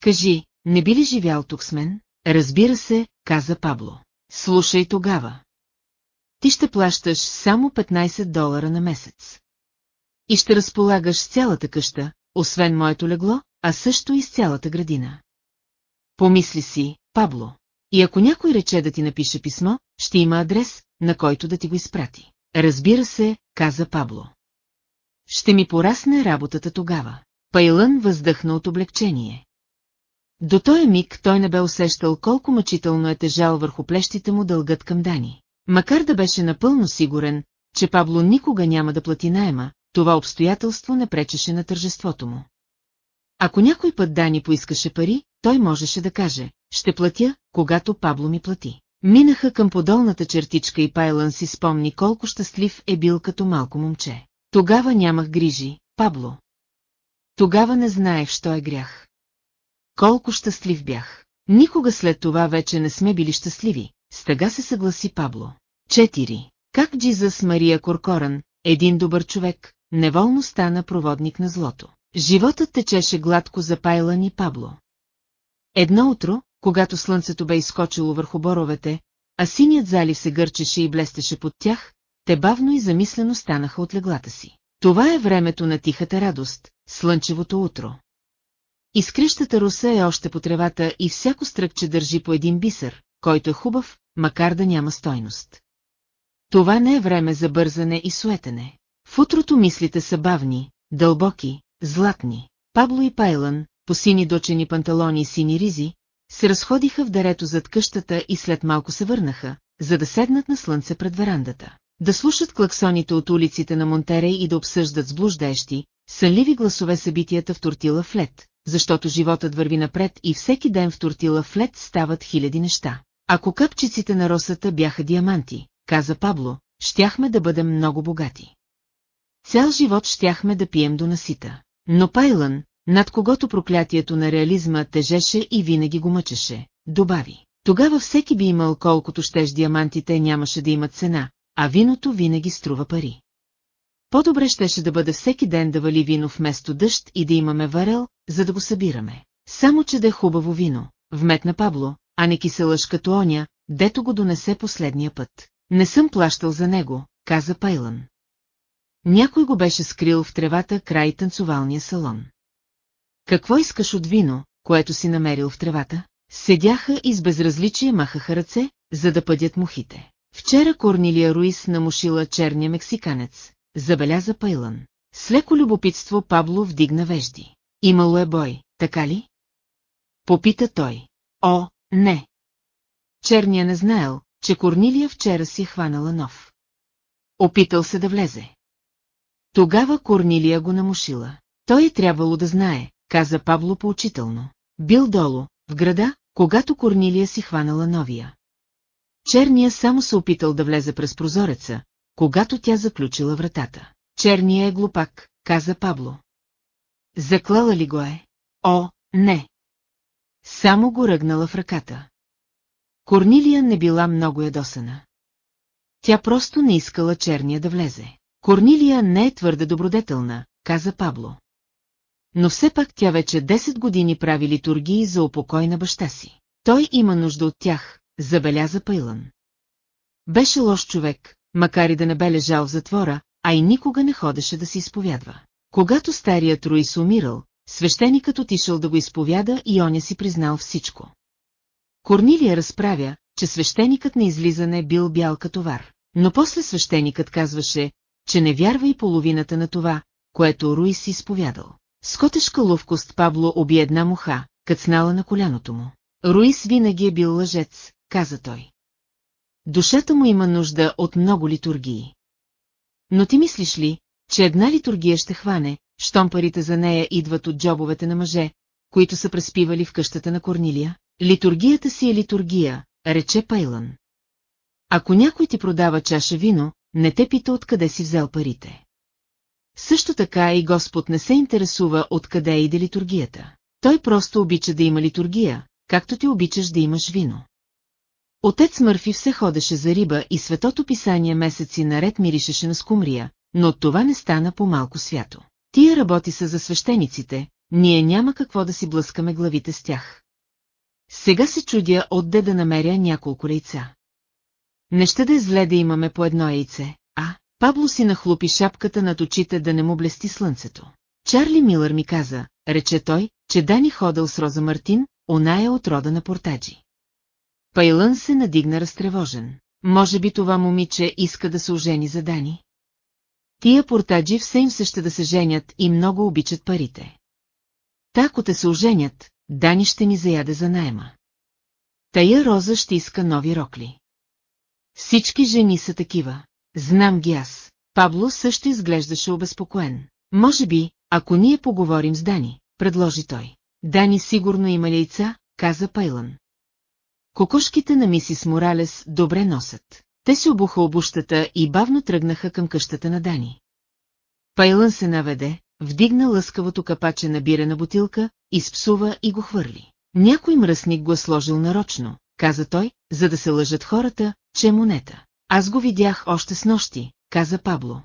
Кажи, не би ли живял тук с мен? Разбира се, каза Пабло. Слушай тогава. Ти ще плащаш само 15 долара на месец. И ще разполагаш цялата къща, освен моето легло, а също и с цялата градина. Помисли си, Пабло. И ако някой рече да ти напише писмо, ще има адрес, на който да ти го изпрати. Разбира се, каза Пабло. Ще ми порасне работата тогава. Пайлън въздъхна от облегчение. До този миг той не бе усещал колко мъчително е тежал върху плещите му дългът към Дани. Макар да беше напълно сигурен, че Пабло никога няма да плати найема, това обстоятелство не пречеше на тържеството му. Ако някой път Дани поискаше пари, той можеше да каже, ще платя, когато Пабло ми плати. Минаха към подолната чертичка и Пайлън си спомни колко щастлив е бил като малко момче. Тогава нямах грижи, Пабло. Тогава не знаех, що е грях. Колко щастлив бях. Никога след това вече не сме били щастливи, с тъга се съгласи Пабло. 4. Как Джизъс Мария Коркоран, един добър човек, неволно стана проводник на злото. Животът течеше гладко за Пайлан и Пабло. Едно утро, когато слънцето бе изкочило върху боровете, а синият залив се гърчеше и блестеше под тях, те бавно и замислено станаха от леглата си. Това е времето на тихата радост, слънчевото утро. Изкрещата руса е още по тревата и всяко стръкче държи по един бисер, който е хубав, макар да няма стойност. Това не е време за бързане и суетене. В утрото мислите са бавни, дълбоки, златни. Пабло и Пайлан, по сини дочени панталони и сини ризи, се разходиха в дарето зад къщата и след малко се върнаха, за да седнат на слънце пред верандата. Да слушат клаксоните от улиците на Монтерей и да обсъждат с блуждаещи, сънливи гласове събитията в Тортила Флет, защото животът върви напред и всеки ден в Тортила Флет стават хиляди неща. Ако къпчиците на росата бяха диаманти, каза Пабло, щяхме да бъдем много богати. Цял живот щяхме да пием до насита. Но Пайлън, над когото проклятието на реализма тежеше и винаги го мъчеше, добави. Тогава всеки би имал колкото щеш диамантите нямаше да имат цена, а виното винаги струва пари. По-добре щеше да бъде всеки ден да вали вино вместо дъжд и да имаме варел, за да го събираме. Само, че да е хубаво вино, вметна Пабло, а не киселъж като оня, дето го донесе последния път. Не съм плащал за него, каза Пайлън. Някой го беше скрил в тревата край танцовалния салон. Какво искаш от вино, което си намерил в тревата? Седяха и с безразличие махаха ръце, за да пъдят мухите. Вчера Корнилия Руис намушила черния мексиканец, забеляза Пайлън. С леко любопитство Пабло вдигна вежди. Имало е бой, така ли? Попита той. О, не. Черния не знаел, че Корнилия вчера си е хванала нов. Опитал се да влезе. Тогава Корнилия го намушила. Той е трябвало да знае, каза Пабло поучително. Бил долу, в града, когато Корнилия си хванала новия. Черния само се опитал да влезе през прозореца, когато тя заключила вратата. Черния е глупак, каза Пабло. Заклала ли го е? О, не. Само го ръгнала в ръката. Корнилия не била много ядосана. Тя просто не искала черния да влезе. Корнилия не е твърде добродетелна, каза Пабло. Но все пак тя вече 10 години прави литургии за упокой на баща си. Той има нужда от тях, забеляза Пайлън. Беше лош човек, макар и да не бе лежал в затвора, а и никога не ходеше да се изповядва. Когато старият Руис умирал, свещеникът отишъл да го изповяда и оня си признал всичко. Корнилия разправя, че свещеникът на излизане бил бял като вар, но после свещеникът казваше, че не вярва и половината на това, което Руис изповядал. С котешка ловкост Пабло оби една муха, кацнала на коляното му. Руис винаги е бил лъжец, каза той. Душата му има нужда от много литургии. Но ти мислиш ли, че една литургия ще хване, щом парите за нея идват от джобовете на мъже, които са преспивали в къщата на Корнилия? Литургията си е литургия, рече Пайлън. Ако някой ти продава чаша вино, не те пита откъде си взел парите. Също така и Господ не се интересува откъде иде литургията. Той просто обича да има литургия, както ти обичаш да имаш вино. Отец Мърфи все ходеше за риба и светото писание месеци наред миришеше на скумрия, но това не стана по-малко свято. Тия работи са за свещениците, ние няма какво да си блъскаме главите с тях. Сега се чудя отде да намеря няколко яйца. Не ще да е зле да имаме по едно яйце, а? Пабло си нахлупи шапката над очите да не му блести слънцето. Чарли Милър ми каза, рече той, че Дани ходил с Роза Мартин, она е от рода на портаджи. Пайлън се надигна разтревожен. Може би това момиче иска да се ожени за Дани? Тия портаджи все им се да се женят и много обичат парите. Та ако те се оженят, Дани ще ни заяде за найема. Тая Роза ще иска нови рокли. Всички жени са такива. Знам ги аз. Пабло също изглеждаше обезпокоен. Може би, ако ние поговорим с Дани, предложи той. Дани сигурно има яйца, каза Пайлън. Кокошките на мисис Моралес добре носят. Те си обуха обущата и бавно тръгнаха към къщата на Дани. Пайлън се наведе, вдигна лъскавото капаче на бирена бутилка, изпсува и го хвърли. Някой мръсник го е сложил нарочно, каза той, за да се лъжат хората, че е монета. Аз го видях още с нощи, каза Пабло.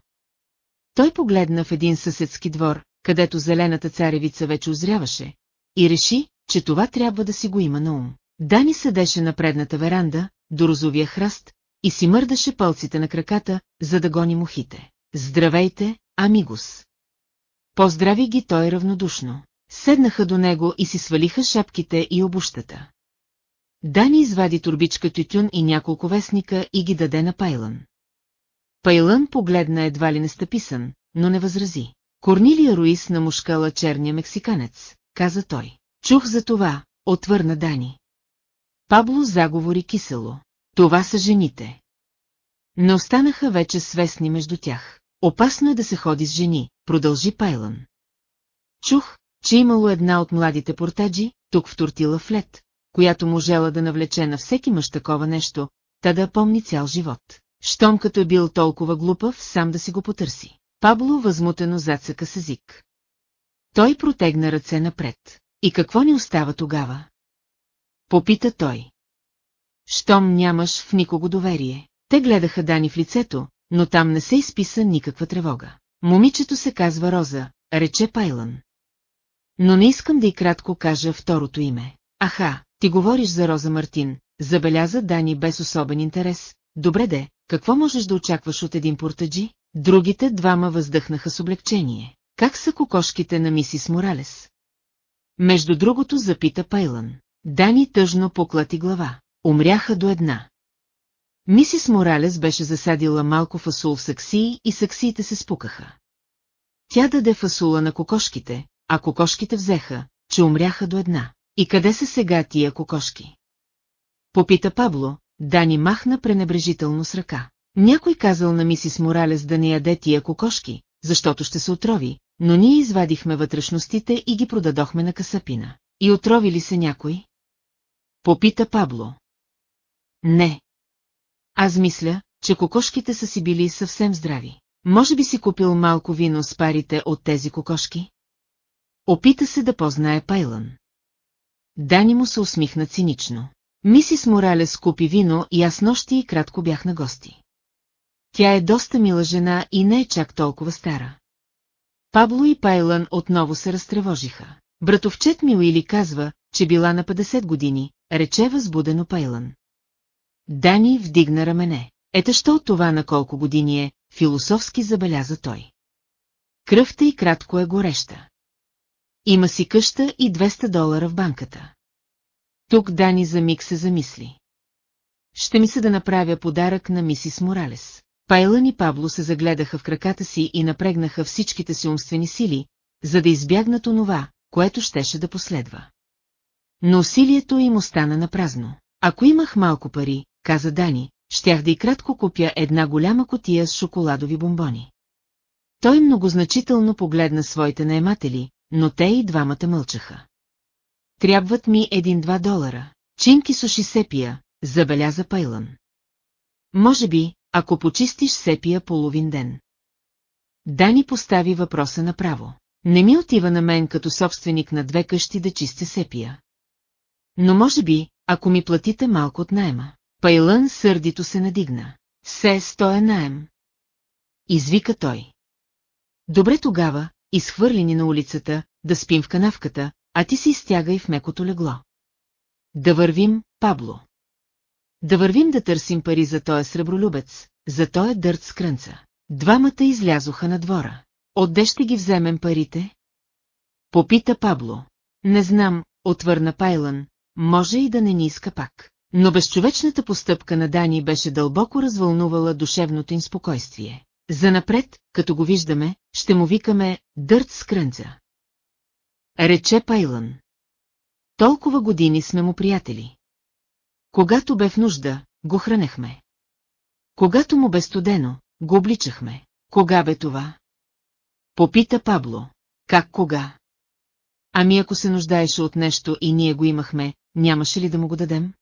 Той погледна в един съседски двор, където зелената царевица вече озряваше, и реши, че това трябва да си го има на ум. Дани седеше на предната веранда, до розовия храст, и си мърдаше пълците на краката, за да гони мухите. Здравейте, амигус! Поздрави ги той равнодушно. Седнаха до него и си свалиха шапките и обущата. Дани извади турбичка тютюн и няколко вестника и ги даде на Пайлън. Пайлън погледна едва ли нестъписан, но не възрази. Корнилия Руис на мушкала черния мексиканец, каза той. Чух за това, отвърна Дани. Пабло заговори кисело. Това са жените. Не останаха вече свестни между тях. Опасно е да се ходи с жени, продължи Пайлън. Чух, че имало една от младите портаджи, тук в тортила флет, която можела да навлече на всеки мъж такова нещо, та да помни цял живот. Щом като е бил толкова глупав, сам да си го потърси. Пабло възмутено зацъка с език. Той протегна ръце напред. И какво ни остава тогава? Попита той. Щом нямаш в никого доверие. Те гледаха Дани в лицето, но там не се изписа никаква тревога. Момичето се казва Роза, рече Пайлън. Но не искам да и кратко кажа второто име. Аха, ти говориш за Роза Мартин, забеляза Дани без особен интерес. Добре де, какво можеш да очакваш от един портаджи? Другите двама въздъхнаха с облегчение. Как са кокошките на мисис Моралес? Между другото запита Пайлън. Дани тъжно поклати глава. Умряха до една. Мисис Моралес беше засадила малко фасул в саксии и саксиите се спукаха. Тя даде фасула на кокошките, а кокошките взеха, че умряха до една. И къде са сега тия кокошки? Попита Пабло, Дани махна пренебрежително с ръка. Някой казал на мисис Моралес да не яде тия кокошки, защото ще се отрови, но ние извадихме вътрешностите и ги продадохме на касапина. И отрови ли се някой? Попита Пабло. Не. Аз мисля, че кокошките са си били съвсем здрави. Може би си купил малко вино с парите от тези кокошки? Опита се да познае Пайлън. Дани му се усмихна цинично. Мисис Моралес купи вино и аз нощи и кратко бях на гости. Тя е доста мила жена и не е чак толкова стара. Пабло и Пайлън отново се разтревожиха. Братовчет ми Уили казва, че била на 50 години, рече възбудено Пайлън. Дани вдигна рамене. Ето що от това на колко години е, философски забеляза той. Кръвта и кратко е гореща. Има си къща и 200 долара в банката. Тук Дани за миг се замисли. Ще ми се да направя подарък на мисис Моралес. Пайлън и Пабло се загледаха в краката си и напрегнаха всичките си умствени сили, за да избягнат онова, което щеше да последва. Но усилието им остана на празно. Ако имах малко пари, каза Дани, щях да и кратко купя една голяма котия с шоколадови бомбони. Той многозначително погледна своите наематели, но те и двамата мълчаха. Трябват ми един-два долара. Чинки суши сепия, забеляза Пайлън. Може би, ако почистиш сепия половин ден. Дани постави въпроса направо. Не ми отива на мен като собственик на две къщи да чистя сепия. Но може би, ако ми платите малко от найема. Пайлън сърдито се надигна. Се стоя наем. Извика той. Добре тогава, изхвърли ни на улицата, да спим в канавката, а ти си изтягай в мекото легло. Да вървим, Пабло. Да вървим да търсим пари за тоя сребролюбец, за тоя дърт с крънца. Двамата излязоха на двора. Отде ще ги вземем парите? Попита Пабло. Не знам, отвърна Пайлън, може и да не ни иска пак. Но безчовечната постъпка на Дани беше дълбоко развълнувала душевното им спокойствие. Занапред, като го виждаме, ще му викаме Дърт с крънца. Рече Пайлън. Толкова години сме му приятели. Когато бе в нужда, го хранехме. Когато му бе студено, го обличахме. Кога бе това? Попита Пабло. Как кога? Ами ако се нуждаеше от нещо и ние го имахме, нямаше ли да му го дадем?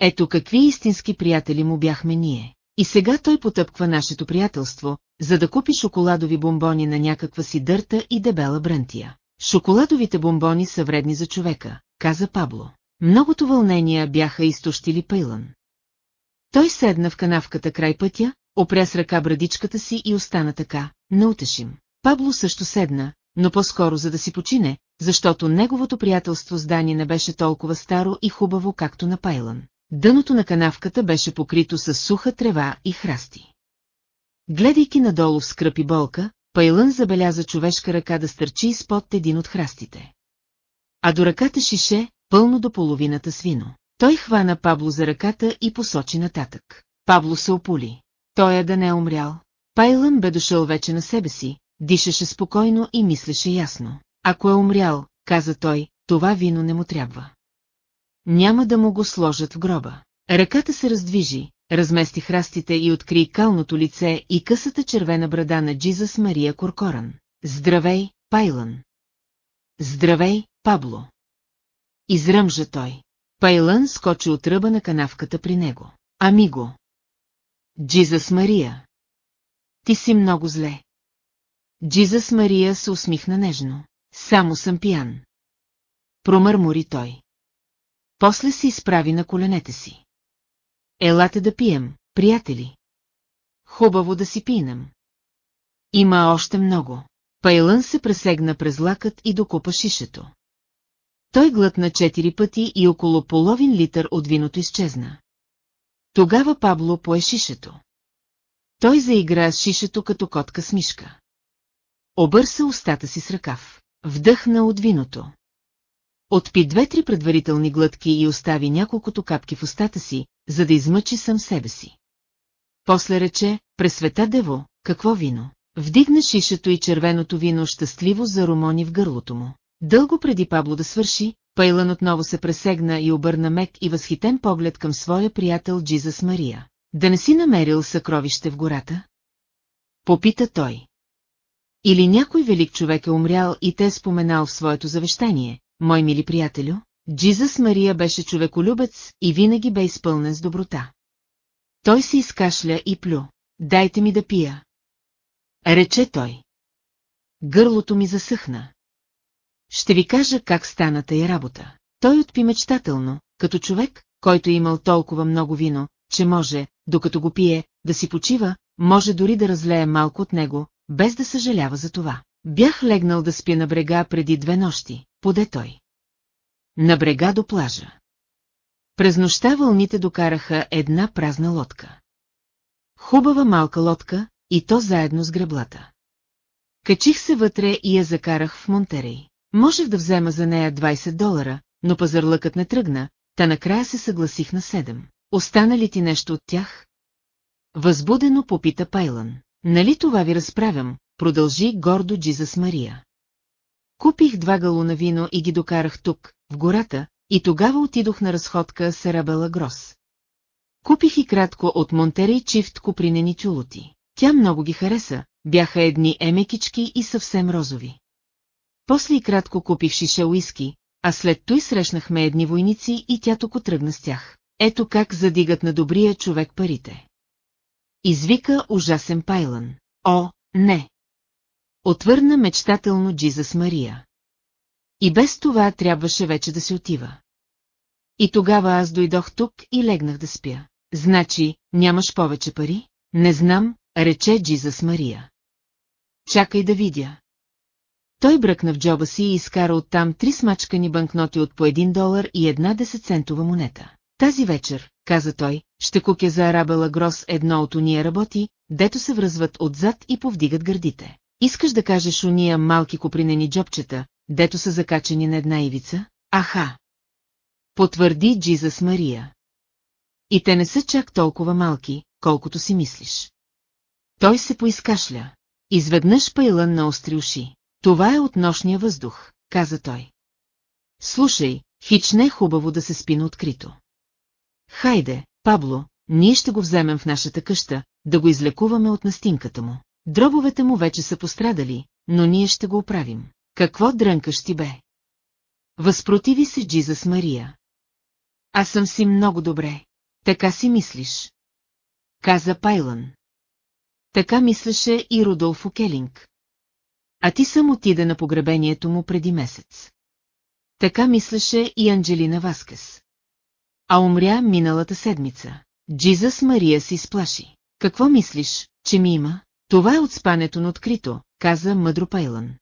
Ето какви истински приятели му бяхме ние. И сега той потъпква нашето приятелство, за да купи шоколадови бомбони на някаква си дърта и дебела брънтия. Шоколадовите бомбони са вредни за човека, каза Пабло. Многото вълнения бяха изтощили Пейлън. Той седна в канавката край пътя, опря с ръка брадичката си и остана така, наутешим. Пабло също седна, но по-скоро за да си почине, защото неговото приятелство с Дани не беше толкова старо и хубаво, както на Пайлън. Дъното на канавката беше покрито с суха трева и храсти. Гледайки надолу в скръпи болка, Пайлън забеляза човешка ръка да стърчи изпод един от храстите. А до ръката шише, пълно до половината свино. Той хвана Пабло за ръката и посочи нататък. Пабло се опули. Той е да не е умрял. Пайлън бе дошъл вече на себе си, дишаше спокойно и мислеше ясно. Ако е умрял, каза той, това вино не му трябва. Няма да му го сложат в гроба. Ръката се раздвижи, размести храстите и откри калното лице и късата червена брада на Джизас Мария Коркоран. Здравей, Пайлън! Здравей, Пабло! Изръмжа той. Пайлън скочи от ръба на канавката при него. Амиго! Джизас Мария! Ти си много зле. Джизас Мария се усмихна нежно. Само съм пиян. Промърмори той. После се изправи на коленете си. Елате да пием, приятели. Хубаво да си пинем. Има още много. Пайлън се пресегна през лакът и докупа шишето. Той глътна четири пъти и около половин литър от виното изчезна. Тогава Пабло пое шишето. Той заигра с шишето като котка с мишка. Обърса устата си с ръкав. Вдъхна от виното. Отпи две-три предварителни глътки и остави няколкото капки в устата си, за да измъчи сам себе си. После рече, пресвета дево, какво вино? Вдигна шишето и червеното вино щастливо за ромони в гърлото му. Дълго преди Пабло да свърши, Пайлън отново се пресегна и обърна мек и възхитен поглед към своя приятел Джизас Мария. Да не си намерил съкровище в гората? Попита той. Или някой велик човек е умрял и те е споменал в своето завещание, мой мили приятелю? Джизас Мария беше човеколюбец и винаги бе изпълнен с доброта. Той се изкашля и плю. Дайте ми да пия. рече той. Гърлото ми засъхна. Ще ви кажа как стана тая работа. Той отпи мечтателно, като човек, който е имал толкова много вино, че може, докато го пие, да си почива, може дори да разлее малко от него, без да съжалява за това. Бях легнал да спя на брега преди две нощи, поде той. На брега до плажа. През нощта вълните докараха една празна лодка. Хубава малка лодка, и то заедно с греблата. Качих се вътре и я закарах в Монтерей. Можех да взема за нея 20 долара, но пазарлъкът не тръгна, та накрая се съгласих на 7. Остана ли ти нещо от тях? Възбудено попита Пайлан. Нали това ви разправям, продължи гордо Джизас Мария. Купих два галуна вино и ги докарах тук, в гората, и тогава отидох на разходка с Арабела Грос. Купих и кратко от Монтерей чифт купринени чулоти. Тя много ги хареса, бяха едни емекички и съвсем розови. После и кратко купих шише уиски, а след той срещнахме едни войници и тя току тръгна с тях. Ето как задигат на добрия човек парите. Извика ужасен Пайлан. О, не! Отвърна мечтателно Джизас Мария. И без това трябваше вече да се отива. И тогава аз дойдох тук и легнах да спя. Значи, нямаш повече пари? Не знам, рече Джизас Мария. Чакай да видя. Той бръкна в джоба си и изкара оттам три смачкани банкноти от по един долар и една десетцентова монета. Тази вечер, каза той, ще кукя за Арабела Грос едно от уния работи, дето се връзват отзад и повдигат гърдите. Искаш да кажеш уния малки копринени джобчета, дето са закачени на една ивица? Аха! Потвърди Джизас Мария. И те не са чак толкова малки, колкото си мислиш. Той се поискашля. Изведнъж пайлън на остри уши. Това е от нощния въздух, каза той. Слушай, хич не е хубаво да се спи на открито. Хайде, Пабло, ние ще го вземем в нашата къща, да го излекуваме от настинката му. Дробовете му вече са пострадали, но ние ще го оправим. Какво дрънкаш ти бе? Възпротиви се Джизас Мария. Аз съм си много добре. Така си мислиш. Каза Пайлън. Така мислеше и Рудолфо Келинг. А ти съм отида на погребението му преди месец. Така мислеше и Анджелина Васкес. А умря миналата седмица. Джизас Мария се изплаши. Какво мислиш, че ми има? Това е от спането на открито, каза мъдро Пайлан.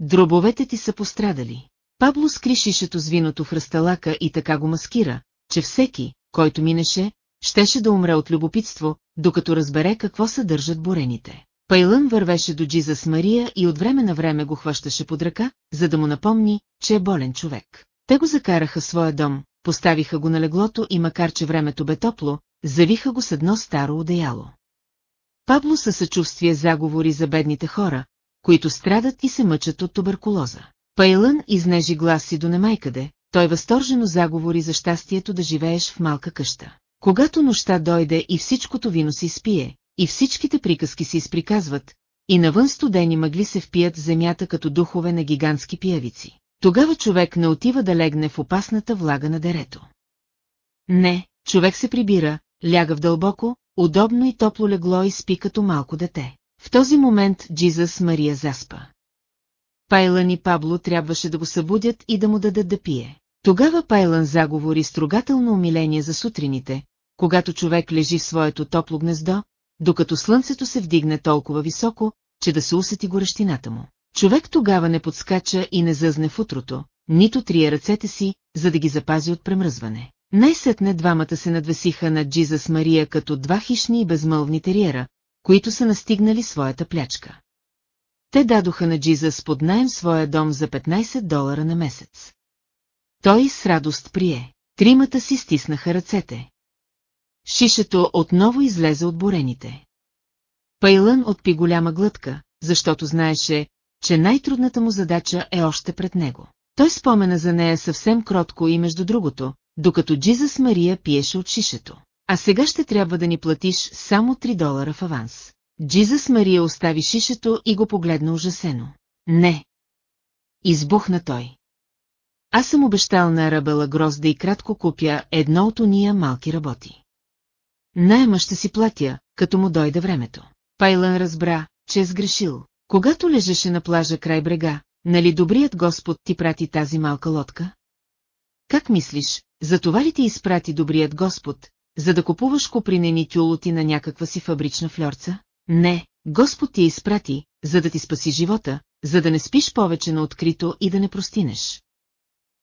Дробовете ти са пострадали. Пабло скри шишето с виното в расталака и така го маскира, че всеки, който минеше, щеше да умре от любопитство, докато разбере какво съдържат борените. Пайлън вървеше до Джиза с Мария и от време на време го хващаше под ръка, за да му напомни, че е болен човек. Те го закараха в своя дом, поставиха го на леглото и макар че времето бе топло, завиха го с едно старо одеяло. Пабло със съчувствие заговори за бедните хора, които страдат и се мъчат от туберкулоза. Пайлън изнежи глас си до немайкъде, той възторжено заговори за щастието да живееш в малка къща. Когато нощта дойде и всичкото вино си спие, и всичките приказки се изприказват, и навън студени мъгли се впият в земята като духове на гигантски пиявици. Тогава човек не отива да легне в опасната влага на дерето. Не, човек се прибира, ляга в дълбоко, удобно и топло легло и спи като малко дете. В този момент Джизас Мария заспа. Пайлан и Пабло трябваше да го събудят и да му дадат да пие. Тогава Пайлан заговори строгателно умиление за сутрините, когато човек лежи в своето топло гнездо, докато слънцето се вдигне толкова високо, че да се усети горещината му. Човек тогава не подскача и не зъзне в утрото, нито трие ръцете си, за да ги запази от премръзване. Най-сетне двамата се надвесиха над Джизас Мария като два хищни и безмълвни териера, които са настигнали своята плячка. Те дадоха на Джизас под найем своя дом за 15 долара на месец. Той с радост прие. Тримата си стиснаха ръцете. Шишето отново излезе от бурените. Пайлън отпи голяма глътка, защото знаеше, че най-трудната му задача е още пред него. Той спомена за нея съвсем кротко и между другото, докато Джизас Мария пиеше от шишето. А сега ще трябва да ни платиш само 3 долара в аванс. Джизас Мария остави шишето и го погледна ужасено. Не. Избухна той. Аз съм обещал на Арабела Гроз да и кратко купя едно от уния малки работи. Найема ще си платя, като му дойде времето. Пайлън разбра, че е сгрешил. Когато лежеше на плажа край брега, нали добрият Господ ти прати тази малка лодка? Как мислиш, за това ли ти изпрати добрият Господ, за да купуваш купринени тюлоти на някаква си фабрична флорца? Не, Господ ти изпрати, за да ти спаси живота, за да не спиш повече на открито и да не простинеш.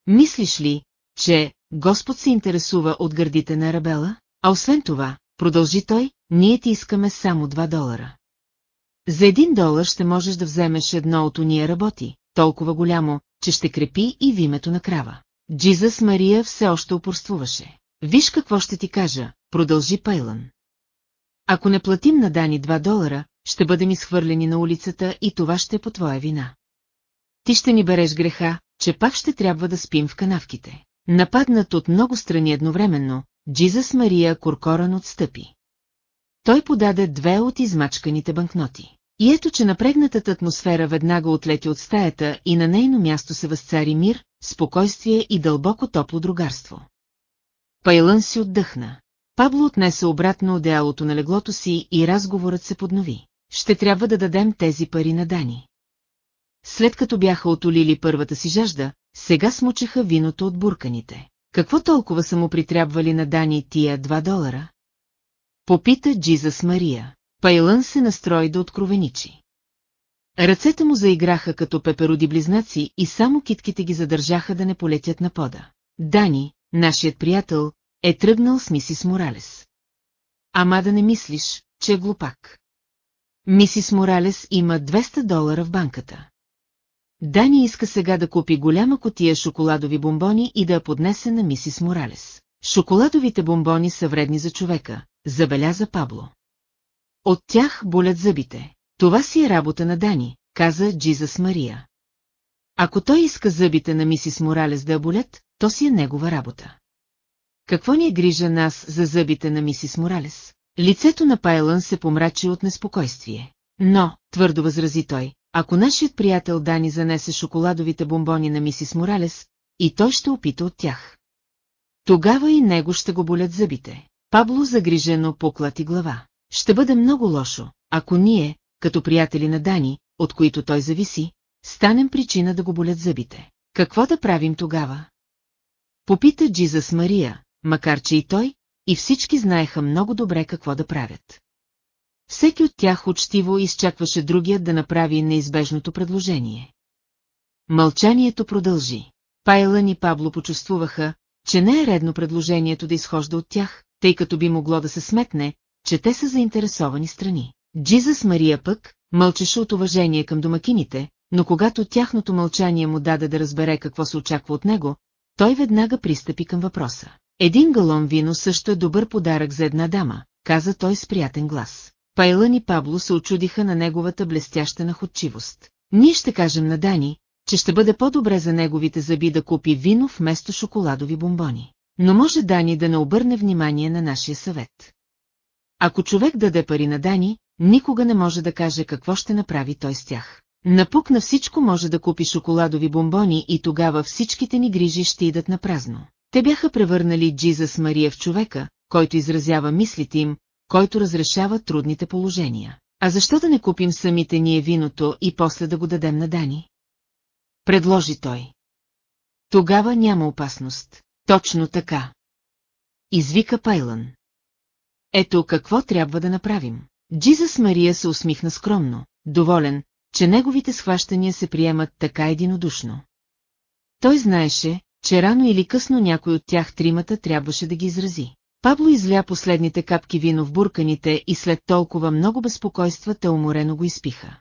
Мислиш ли, че Господ се интересува от гърдите на Арабела? А освен това, продължи той, ние ти искаме само 2 долара. За един долар ще можеш да вземеш едно от уния работи, толкова голямо, че ще крепи и вимето на крава. Джизас Мария все още упорствуваше. Виж какво ще ти кажа, продължи Пайлън. Ако не платим на Дани 2 долара, ще бъдем изхвърлени на улицата и това ще е по твоя вина. Ти ще ни береш греха, че пак ще трябва да спим в канавките. Нападнат от много страни едновременно, Джизас Мария Коркоран отстъпи. Той подаде две от измачканите банкноти. И ето, че напрегнатата атмосфера веднага отлети от стаята и на нейно място се възцари мир, спокойствие и дълбоко топло другарство. Пайлън си отдъхна. Пабло отнесе обратно одеялото на леглото си и разговорът се поднови. Ще трябва да дадем тези пари на Дани. След като бяха отолили първата си жажда, сега смучеха виното от бурканите. Какво толкова са му притрябвали на Дани тия 2 долара? Попита Джизас Мария. Пайлън се настрои да откровеничи. Ръцете му заиграха като пепероди близнаци и само китките ги задържаха да не полетят на пода. Дани, нашият приятел, е тръгнал с мисис Моралес. Ама да не мислиш, че е глупак. Мисис Моралес има 200 долара в банката. Дани иска сега да купи голяма котия шоколадови бомбони и да я поднесе на мисис Моралес. Шоколадовите бомбони са вредни за човека, забеляза Пабло. От тях болят зъбите. Това си е работа на Дани, каза Джизас Мария. Ако той иска зъбите на мисис Моралес да болят, то си е негова работа. Какво ни е грижа нас за зъбите на мисис Моралес? Лицето на Пайлън се помрачи от неспокойствие. Но, твърдо възрази той, ако нашият приятел Дани занесе шоколадовите бомбони на мисис Моралес, и той ще опита от тях. Тогава и него ще го болят зъбите. Пабло загрижено поклати глава. Ще бъде много лошо, ако ние, като приятели на Дани, от които той зависи, станем причина да го болят зъбите. Какво да правим тогава? Попита Джизас Мария, макар че и той, и всички знаеха много добре какво да правят. Всеки от тях учтиво изчакваше другият да направи неизбежното предложение. Мълчанието продължи. Пайлън и Пабло почувствуваха, че не е редно предложението да изхожда от тях, тъй като би могло да се сметне, че те са заинтересовани страни. Джизас Мария пък мълчеше от уважение към домакините, но когато тяхното мълчание му даде да разбере какво се очаква от него, той веднага пристъпи към въпроса. Един галон вино също е добър подарък за една дама, каза той с приятен глас. Пайлън и Пабло се очудиха на неговата блестяща находчивост. Ние ще кажем на Дани, че ще бъде по-добре за неговите зъби да купи вино вместо шоколадови бомбони. Но може Дани да не обърне внимание на нашия съвет. Ако човек даде пари на Дани, никога не може да каже какво ще направи той с тях. Напук на всичко може да купи шоколадови бомбони и тогава всичките ни грижи ще идат на празно. Те бяха превърнали Джизас Мария в човека, който изразява мислите им, който разрешава трудните положения. А защо да не купим самите ние виното и после да го дадем на Дани? Предложи той. Тогава няма опасност. Точно така. Извика Пайлън. Ето какво трябва да направим. Джизас Мария се усмихна скромно, доволен, че неговите схващания се приемат така единодушно. Той знаеше, че рано или късно някой от тях тримата трябваше да ги изрази. Пабло изля последните капки вино в бурканите и след толкова много безпокойства те уморено го изпиха.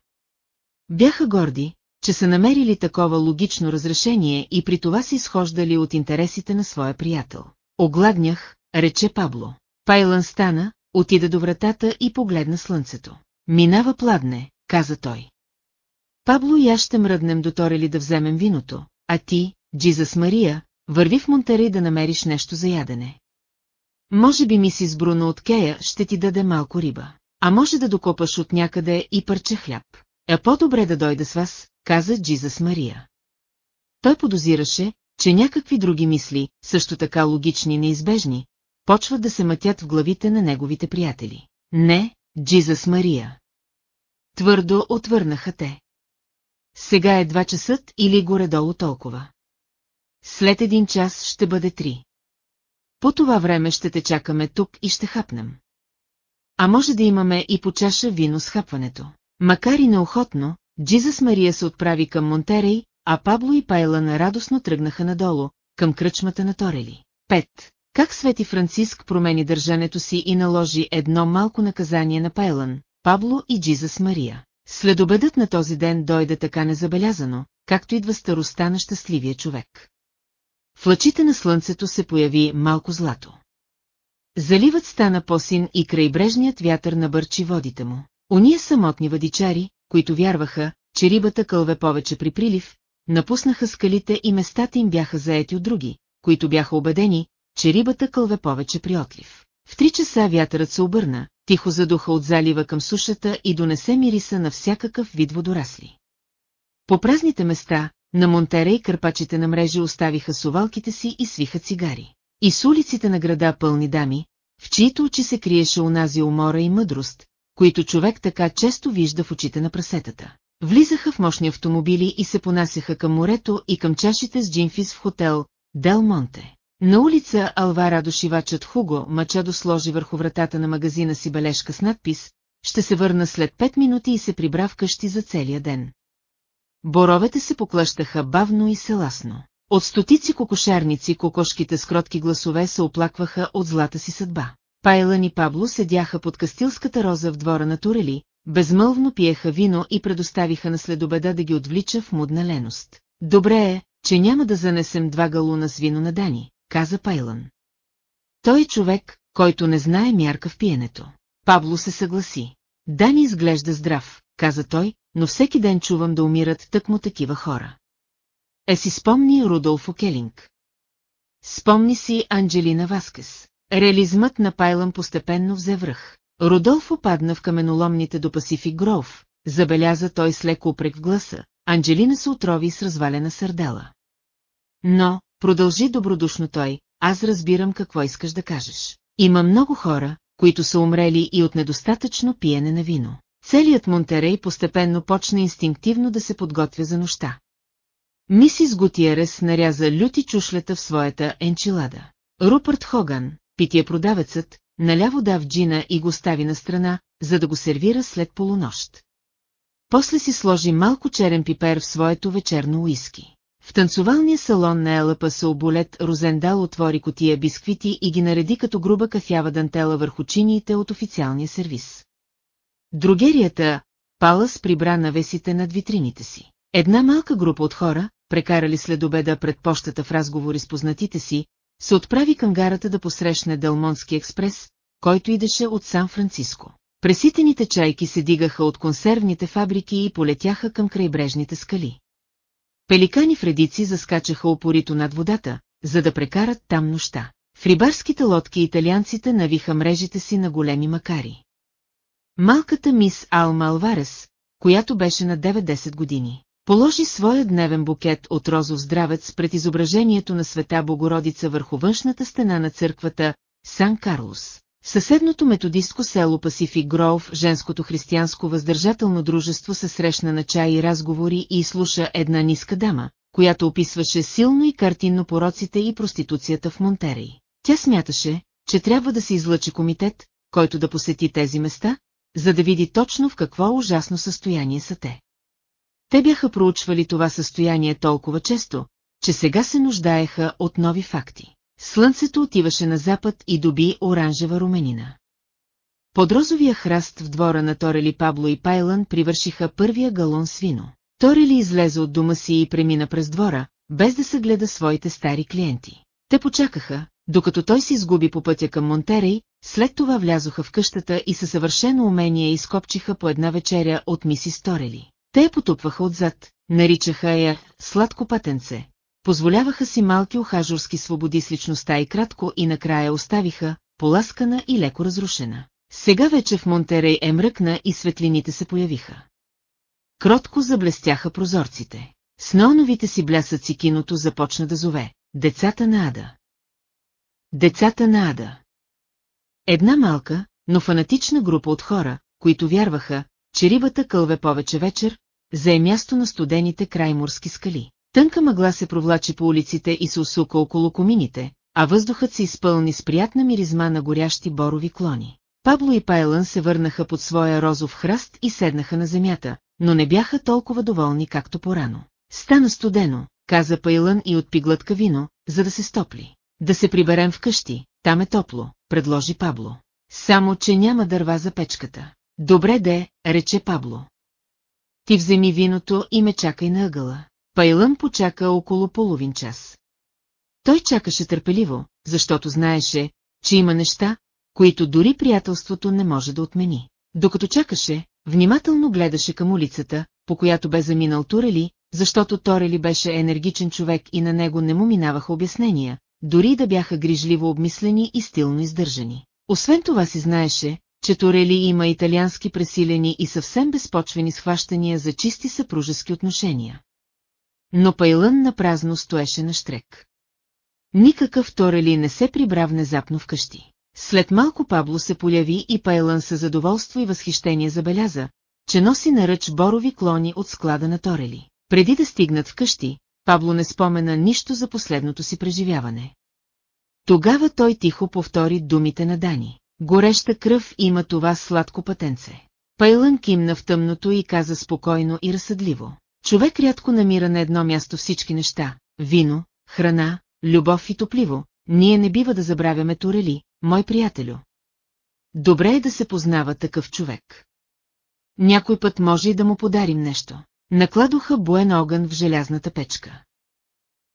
Бяха горди, че са намерили такова логично разрешение и при това се изхождали от интересите на своя приятел. Огладнях, рече Пабло. Пайлън стана, отида до вратата и погледна слънцето. Минава пладне, каза той. Пабло и аз ще мръднем до Торели да вземем виното, а ти, Джизас Мария, върви в Монтерей да намериш нещо за ядене. Може би мисис Бруно от Кея ще ти даде малко риба, а може да докопаш от някъде и парче хляб. Е по-добре да дойда с вас, каза Джизас Мария. Той подозираше, че някакви други мисли, също така логични и неизбежни, почват да се мътят в главите на неговите приятели. Не, Джизас Мария. Твърдо отвърнаха те. Сега е два часа или горе-долу толкова. След един час ще бъде три. По това време ще те чакаме тук и ще хапнем. А може да имаме и по чаша вино с хапването. Макар и неохотно, Джизас Мария се отправи към Монтерей, а Пабло и Пайлан радостно тръгнаха надолу, към кръчмата на Торели. Пет. Как Свети Франциск промени държането си и наложи едно малко наказание на Пайлан, Пабло и Джизас Мария. Следобедът на този ден дойде така незабелязано, както идва староста на щастливия човек. В лъчите на слънцето се появи малко злато. Заливът стана по-син и крайбрежният вятър набърчи водите му. Уния самотни въдичари, които вярваха, че рибата кълве повече при прилив, напуснаха скалите и местата им бяха заети от други, които бяха убедени, че рибата кълве повече при отлив. В три часа вятърът се обърна, тихо задуха от залива към сушата и донесе мириса на всякакъв вид водорасли. По празните места, на Монтера и кърпачите на мрежи оставиха сувалките си и свиха цигари. И с улиците на града пълни дами, в чието очи се криеше унази умора и мъдрост, които човек така често вижда в очите на прасетата. Влизаха в мощни автомобили и се понасяха към морето и към чашите с джинфис в хотел Дел Монте. На улица Алварадо шивачът Хуго Мачадо сложи върху вратата на магазина си бележка с надпис «Ще се върна след пет минути и се прибра вкъщи за целия ден». Боровете се поклащаха бавно и селасно. От стотици кокошарници кокошките с кротки гласове се оплакваха от злата си съдба. Пайлан и Пабло седяха под кастилската роза в двора на Турели, безмълвно пиеха вино и предоставиха на следобеда да ги отвлича в мудна леност. Добре е, че няма да занесем два галуна с вино на Дани, каза Пайлан. Той е човек, който не знае мярка в пиенето. Пабло се съгласи. Дани изглежда здрав, каза той, но всеки ден чувам да умират тъкмо такива хора. Е си спомни Рудолфо Келинг. Спомни си Анджелина Васкес. Реализмът на Пайлан постепенно взе връх. Рудолфо падна в каменоломните до Пасифик Гроув, забеляза той с леко упрек в гласа. Анджелина се отрови с развалена сърдела. Но, продължи добродушно той, аз разбирам какво искаш да кажеш. Има много хора, които са умрели и от недостатъчно пиене на вино. Целият Монтерей постепенно почна инстинктивно да се подготвя за нощта. Мисис Гутиерес наряза люти чушлета в своята енчилада. Рупърт Хоган, пития продавецът, наля вода в джина и го стави на страна, за да го сервира след полунощ. После си сложи малко черен пипер в своето вечерно уиски. В танцовалния салон на Елъпа Саоболет Розендал отвори котия бисквити и ги нареди като груба кафява дантела върху чиниите от официалния сервис. Другерията Палас прибра навесите над витрините си. Една малка група от хора, прекарали след обеда пред пощата в разговори с познатите си, се отправи към гарата да посрещне Делмонски експрес, който идеше от Сан-Франциско. Преситените чайки се дигаха от консервните фабрики и полетяха към крайбрежните скали. Пеликани в редици заскачаха опорито над водата, за да прекарат там нощта. В рибарските лодки италианците навиха мрежите си на големи макари. Малката мис Алма Алварес, която беше на 9-10 години, положи своя дневен букет от розов здравец пред изображението на света Богородица върху външната стена на църквата Сан Карлос. Съседното методистко село Пасифик Гроув, женското християнско въздържателно дружество се срещна на чай и разговори и слуша една ниска дама, която описваше силно и картинно пороците и проституцията в Монтерей. Тя смяташе, че трябва да се излъчи комитет, който да посети тези места, за да види точно в какво ужасно състояние са те. Те бяха проучвали това състояние толкова често, че сега се нуждаеха от нови факти. Слънцето отиваше на запад и доби оранжева руменина. Под розовия храст в двора на Торели Пабло и Пайлан привършиха първия галон с вино. Торели излезе от дома си и премина през двора, без да се гледа своите стари клиенти. Те почакаха, докато той се изгуби по пътя към Монтерей, след това влязоха в къщата и със съвършено умение изкопчиха по една вечеря от мисис Торели. Те потупваха отзад, наричаха я «сладко пътенце», позволяваха си малки охажорски свободи с личността и кратко и накрая оставиха, поласкана и леко разрушена. Сега вече в Монтерей е мръкна и светлините се появиха. Кротко заблестяха прозорците. С неоновите си блясъци киното започна да зове. Децата на Ада. Децата на Ада. Една малка, но фанатична група от хора, които вярваха, че рибата кълве повече вечер, зае място на студените крайморски скали. Тънка мъгла се провлачи по улиците и се усука около комините, а въздухът се изпълни с приятна миризма на горящи борови клони. Пабло и Пайлън се върнаха под своя розов храст и седнаха на земята, но не бяха толкова доволни както порано. Стана студено, каза Пайлън и отпи глътка вино, за да се стопли. Да се приберем вкъщи, там е топло, предложи Пабло. Само, че няма дърва за печката. Добре де, рече Пабло. Ти вземи виното и ме чакай на ъгъла. Пайлън почака около половин час. Той чакаше търпеливо, защото знаеше, че има неща, които дори приятелството не може да отмени. Докато чакаше, внимателно гледаше към улицата, по която бе заминал Турели, защото Торели беше енергичен човек и на него не му минаваха обяснения, дори да бяха грижливо обмислени и стилно издържани. Освен това си знаеше, че Торели има италиански пресилени и съвсем безпочвени схващания за чисти съпружески отношения. Но Пайлън на празно стоеше на штрек. Никакъв Торели не се прибра внезапно вкъщи. След малко Пабло се поляви и Пайлън със задоволство и възхищение забеляза, че носи на ръч борови клони от склада на Торели. Преди да стигнат вкъщи, Пабло не спомена нищо за последното си преживяване. Тогава той тихо повтори думите на Дани. Гореща кръв има това сладко пътенце. Пайлън кимна в тъмното и каза спокойно и разсъдливо. Човек рядко намира на едно място всички неща – вино, храна, любов и топливо. Ние не бива да забравяме Турели, мой приятелю. Добре е да се познава такъв човек. Някой път може и да му подарим нещо. Накладоха буен огън в желязната печка.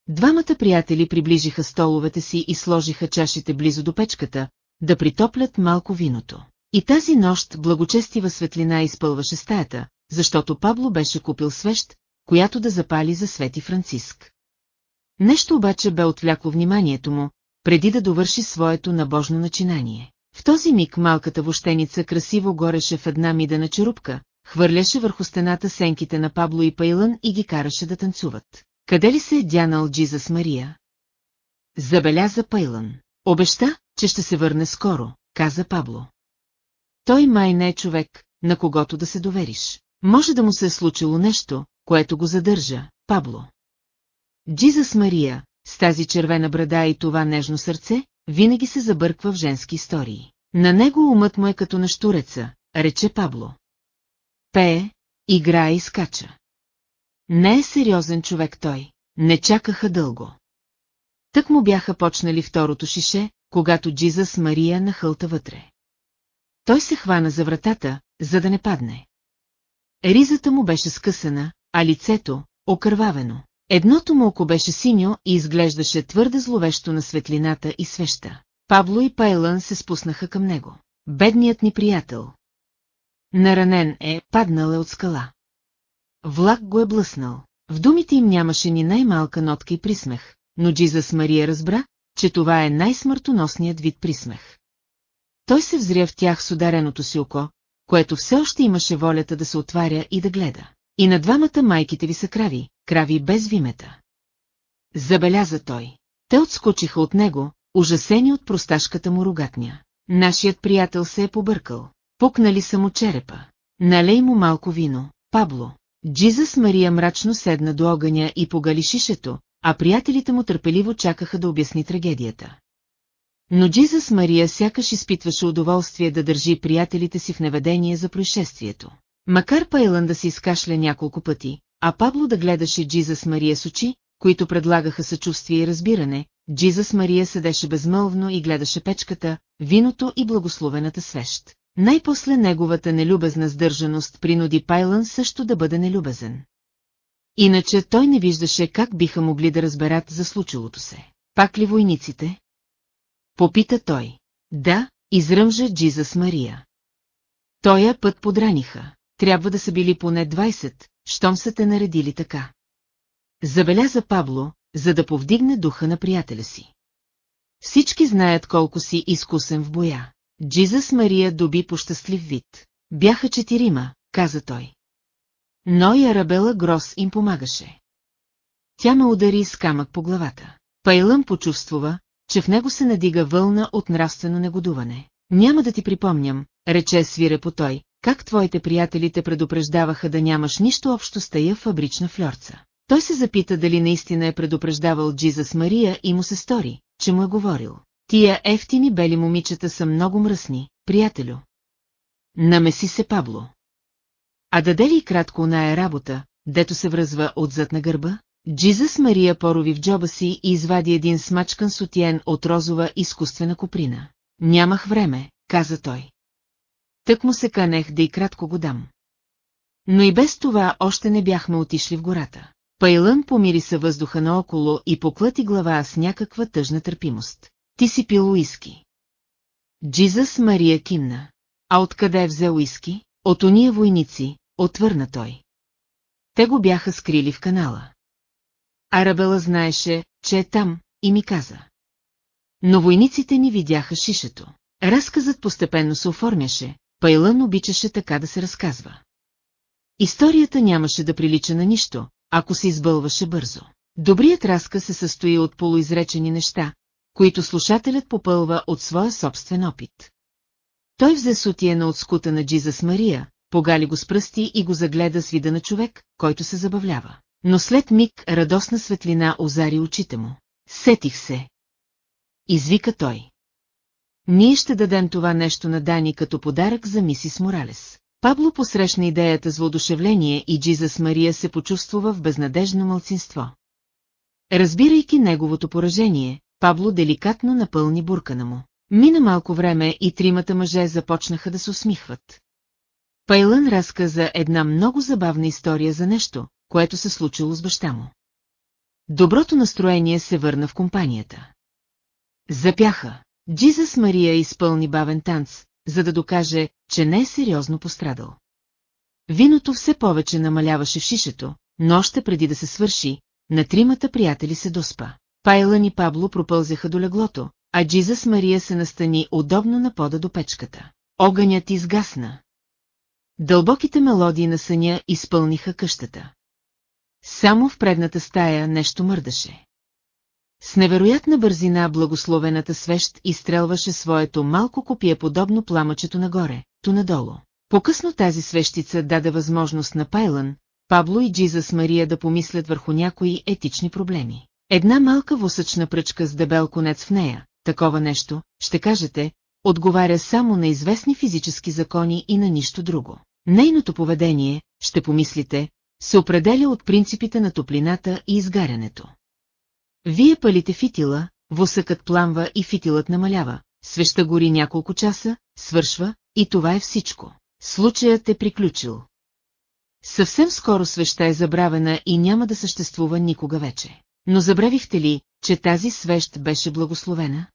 Двамата приятели приближиха столовете си и сложиха чашите близо до печката, да притоплят малко виното. И тази нощ благочестива светлина изпълваше стаята, защото Пабло беше купил свещ, която да запали за Свети Франциск. Нещо обаче бе отвлякло вниманието му, преди да довърши своето набожно начинание. В този миг малката вощеница красиво гореше в една мидена черупка, хвърляше върху стената сенките на Пабло и Пейлън и ги караше да танцуват. Къде ли се е дянал Джизас Мария? Забеляза Пейлън. Обеща, че ще се върне скоро, каза Пабло. Той май не е човек, на когото да се довериш. Може да му се е случило нещо, което го задържа, Пабло. Джизас Мария, с тази червена брада и това нежно сърце, винаги се забърква в женски истории. На него умът му е като на штуреца, рече Пабло. Пее, играе и скача. Не е сериозен човек той, не чакаха дълго. Тък му бяха почнали второто шише, когато Джиза с Мария нахълта вътре. Той се хвана за вратата, за да не падне. Ризата му беше скъсана, а лицето – окървавено. Едното му око беше синьо и изглеждаше твърде зловещо на светлината и свеща. Пабло и Пайлън се спуснаха към него. Бедният ни приятел. Наранен е, паднал е от скала. Влак го е блъснал. В думите им нямаше ни най-малка нотка и присмех, но Джизас Мария разбра, че това е най-смъртоносният вид присмех. Той се взря в тях с удареното си око, което все още имаше волята да се отваря и да гледа. И на двамата майките ви са крави, крави без вимета. Забеляза той. Те отскочиха от него, ужасени от просташката му рогатня. Нашият приятел се е побъркал. Пукнали са му черепа. Налей му малко вино, Пабло. Джизас Мария мрачно седна до огъня и погали шишето, а приятелите му търпеливо чакаха да обясни трагедията. Но Джизас Мария сякаш изпитваше удоволствие да държи приятелите си в неведение за происшествието. Макар Пайлън да се изкашля няколко пъти, а Пабло да гледаше Джизас Мария с очи, които предлагаха съчувствие и разбиране, Джизас Мария седеше безмълвно и гледаше печката, виното и благословената свещ. Най-после неговата нелюбезна сдържаност принуди Пайлън също да бъде нелюбезен. Иначе той не виждаше как биха могли да разберат за случилото се. Пак ли войниците? Попита той. Да, изръмжа Джизас Мария. Тоя път подраниха. Трябва да са били поне 20, щом са те наредили така. Забеляза Пабло, за да повдигне духа на приятеля си. Всички знаят колко си изкусен в боя. Джизас Мария доби по щастлив вид. Бяха четирима, каза той. Но и Арабела Грос им помагаше. Тя ме удари с камък по главата. Пайлън почувствува, че в него се надига вълна от нравствено негодуване. Няма да ти припомням, рече свирепо той, как твоите приятели те предупреждаваха да нямаш нищо общо с тая фабрична флорца. Той се запита дали наистина е предупреждавал Джизас Мария и му се стори, че му е говорил. Тия ефтини бели момичета са много мръсни, приятелю. Намеси се Пабло. А даде ли кратко оная работа, дето се връзва отзад на гърба? Джизас Мария порови в джоба си и извади един смачкан сутиен от розова изкуствена коприна. Нямах време, каза той. Тък му се канех да и кратко го дам. Но и без това още не бяхме отишли в гората. Пайлън помириса въздуха наоколо и поклати глава с някаква тъжна търпимост. Ти си пил уиски. Джизас Мария кимна. А откъде е взе уиски? От ония войници, отвърна той. Те го бяха скрили в канала. Арабела знаеше, че е там, и ми каза. Но войниците ни видяха шишето. Разказът постепенно се оформяше, Пайлън обичаше така да се разказва. Историята нямаше да прилича на нищо, ако се избълваше бързо. Добрият разказ се състои от полуизречени неща, които слушателят попълва от своя собствен опит. Той взе сутиена от скута на Джизас Мария, погали го с пръсти и го загледа с вида на човек, който се забавлява. Но след миг радостна светлина озари очите му. Сетих се. Извика той. Ние ще дадем това нещо на Дани като подарък за мисис Моралес. Пабло посрещна идеята с воодушевление и Джизас Мария се почувствува в безнадежно мълцинство. Разбирайки неговото поражение, Пабло деликатно напълни буркана му. Мина малко време и тримата мъже започнаха да се усмихват. Пайлън разказа една много забавна история за нещо, което се случило с баща му. Доброто настроение се върна в компанията. Запяха. Джизас Мария изпълни бавен танц, за да докаже, че не е сериозно пострадал. Виното все повече намаляваше в шишето, но още преди да се свърши, на тримата приятели се доспа. Пайлън и Пабло пропълзяха до леглото, а Джизас Мария се настани удобно на пода до печката. Огънят изгасна. Дълбоките мелодии на съня изпълниха къщата. Само в предната стая нещо мърдаше. С невероятна бързина благословената свещ изстрелваше своето малко копие подобно пламъчето нагоре, то надолу. По-късно тази свещица даде възможност на Пайлън, Пабло и Джизас Мария да помислят върху някои етични проблеми. Една малка восъчна пръчка с дебел конец в нея, такова нещо, ще кажете, отговаря само на известни физически закони и на нищо друго. Нейното поведение, ще помислите, се определя от принципите на топлината и изгарянето. Вие палите фитила, восъкът пламва и фитилът намалява, свеща гори няколко часа, свършва, и това е всичко. Случаят е приключил. Съвсем скоро свеща е забравена и няма да съществува никога вече. Но забравихте ли, че тази свещ беше благословена?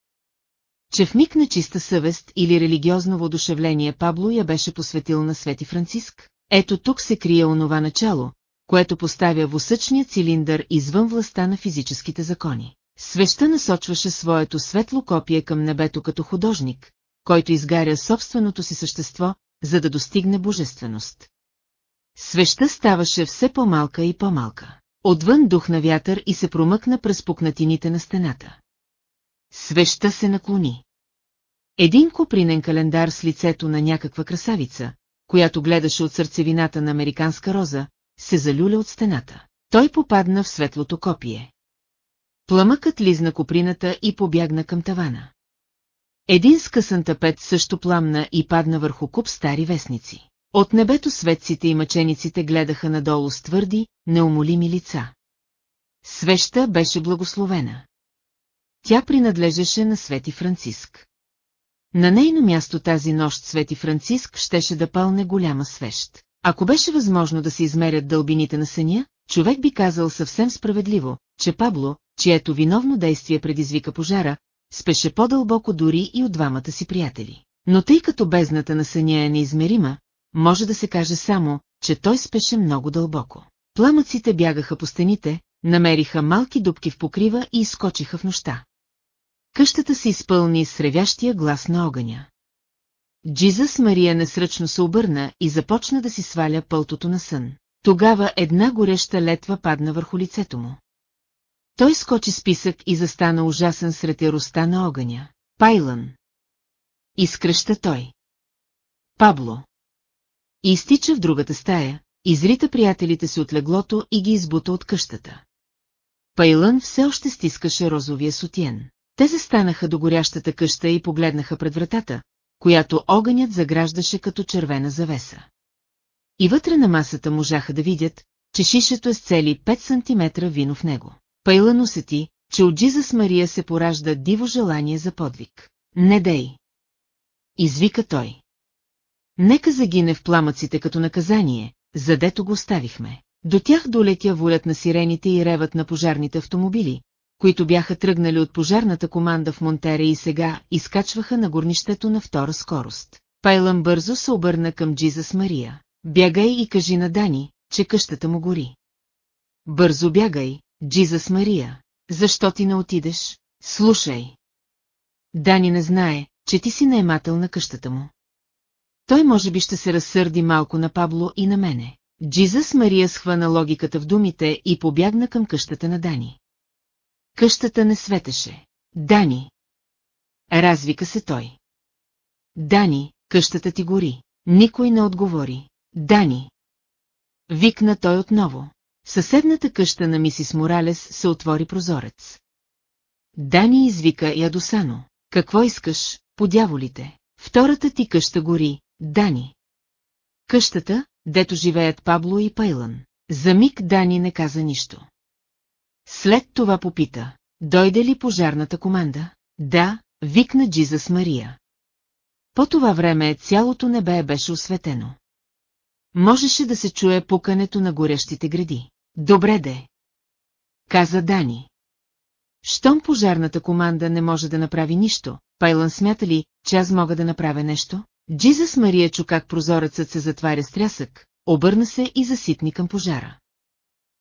Че в миг на чиста съвест или религиозно воодушевление Пабло я беше посветил на Свети Франциск? Ето тук се крие онова начало, което поставя восъчния цилиндър извън властта на физическите закони. Свеща насочваше своето светло копие към небето като художник, който изгаря собственото си същество, за да достигне божественост. Свеща ставаше все по-малка и по-малка. Отвън духна вятър и се промъкна през пукнатините на стената. Свеща се наклони. Един копринен календар с лицето на някаква красавица, която гледаше от сърцевината на американска роза, се залюля от стената. Той попадна в светлото копие. Пламъкът лизна коприната и побягна към тавана. Един скъсан тапет също пламна и падна върху куп стари вестници. От небето светците и мъчениците гледаха надолу с твърди, неумолими лица. Свеща беше благословена. Тя принадлежеше на Свети Франциск. На нейно място тази нощ Свети Франциск щеше да пълне голяма свещ. Ако беше възможно да се измерят дълбините на съня, човек би казал съвсем справедливо, че Пабло, чието виновно действие предизвика пожара, спеше по-дълбоко дори и от двамата си приятели. Но тъй като бездната на съня е неизмерима, може да се каже само, че той спеше много дълбоко. Пламъците бягаха по стените, намериха малки дубки в покрива и изкочиха в нощта. Къщата се изпълни с ревящия глас на огъня. Джизас Мария несръчно се обърна и започна да си сваля пълтото на сън. Тогава една гореща летва падна върху лицето му. Той скочи с писък и застана ужасен сред яроста на огъня. Пайлън. Изкръща той. Пабло. и изтича в другата стая, изрита приятелите си от леглото и ги избута от къщата. Пайлън все още стискаше розовия сутиен. Те застанаха до горящата къща и погледнаха пред вратата, която огънят заграждаше като червена завеса. И вътре на масата можаха да видят, че шишето е с цели 5 см вино в него. Пайлън усети, че от Джизас Мария се поражда диво желание за подвиг. Не дей! Извика той. Нека загине в пламъците като наказание, задето го оставихме. До тях долетя волят на сирените и ревът на пожарните автомобили, които бяха тръгнали от пожарната команда в Монтере и сега изкачваха на горнището на втора скорост. Пайлън бързо се обърна към Джизас Мария. Бягай и кажи на Дани, че къщата му гори. Бързо бягай, Джизас Мария. Защо ти не отидеш? Слушай. Дани не знае, че ти си наемател на къщата му. Той може би ще се разсърди малко на Пабло и на мене. Джизас Мария схвана логиката в думите и побягна към къщата на Дани. Къщата не светеше. Дани! Развика се той. Дани, къщата ти гори. Никой не отговори. Дани! Викна той отново. В съседната къща на мисис Моралес се отвори прозорец. Дани извика ядосано. Какво искаш, подяволите? Втората ти къща гори, Дани. Къщата, дето живеят Пабло и Пайлън. За миг Дани не каза нищо. След това попита, дойде ли пожарната команда? Да, викна Джизас Мария. По това време цялото небе беше осветено. Можеше да се чуе пукането на горещите гради. Добре де. Каза Дани. Щом пожарната команда не може да направи нищо, Пайлън смята ли, че аз мога да направя нещо? Джизас Мария чу как прозорецът се затваря с трясък, обърна се и заситни към пожара.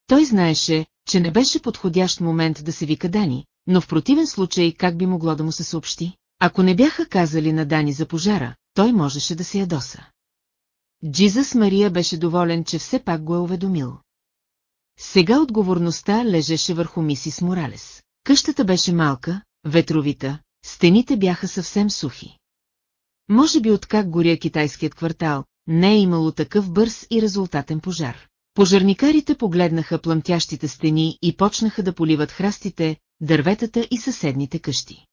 Той знаеше, че не беше подходящ момент да се вика Дани, но в противен случай как би могло да му се съобщи? Ако не бяха казали на Дани за пожара, той можеше да се ядоса. Джизас Мария беше доволен, че все пак го е уведомил. Сега отговорността лежеше върху мисис Моралес. Къщата беше малка, ветровита, стените бяха съвсем сухи. Може би откак горя китайският квартал, не е имало такъв бърз и резултатен пожар. Пожарникарите погледнаха плъмтящите стени и почнаха да поливат храстите, дърветата и съседните къщи.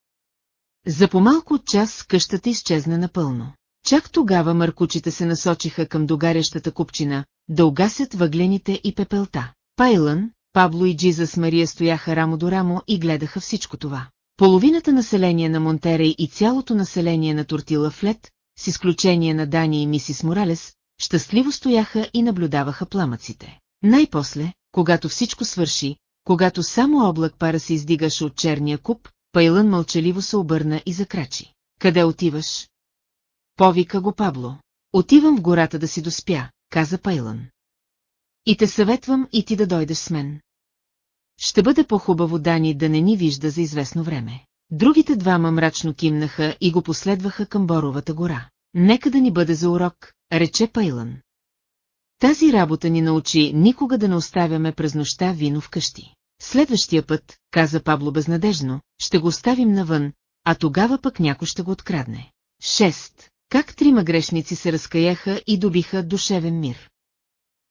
За по-малко от час къщата изчезна напълно. Чак тогава мъркучите се насочиха към догарящата купчина, да угасят въглените и пепелта. Пайлън, Пабло и Джизас Мария стояха рамо до рамо и гледаха всичко това. Половината население на Монтерей и цялото население на Тортила Флет, с изключение на Дани и мисис Моралес, щастливо стояха и наблюдаваха пламъците. Най-после, когато всичко свърши, когато само облак пара се издигаше от черния куп, Пайлън мълчаливо се обърна и закрачи. Къде отиваш? Повика го Пабло. Отивам в гората да си доспя, каза Пайлън. И те съветвам и ти да дойдеш с мен. Ще бъде по-хубаво Дани да не ни вижда за известно време. Другите двама мрачно кимнаха и го последваха към Боровата гора. Нека да ни бъде за урок, рече Пайлън. Тази работа ни научи никога да не оставяме през нощта вино вкъщи. Следващия път, каза Пабло безнадежно, ще го оставим навън, а тогава пък някой ще го открадне. Шест. Как трима грешници се разкаяха и добиха душевен мир.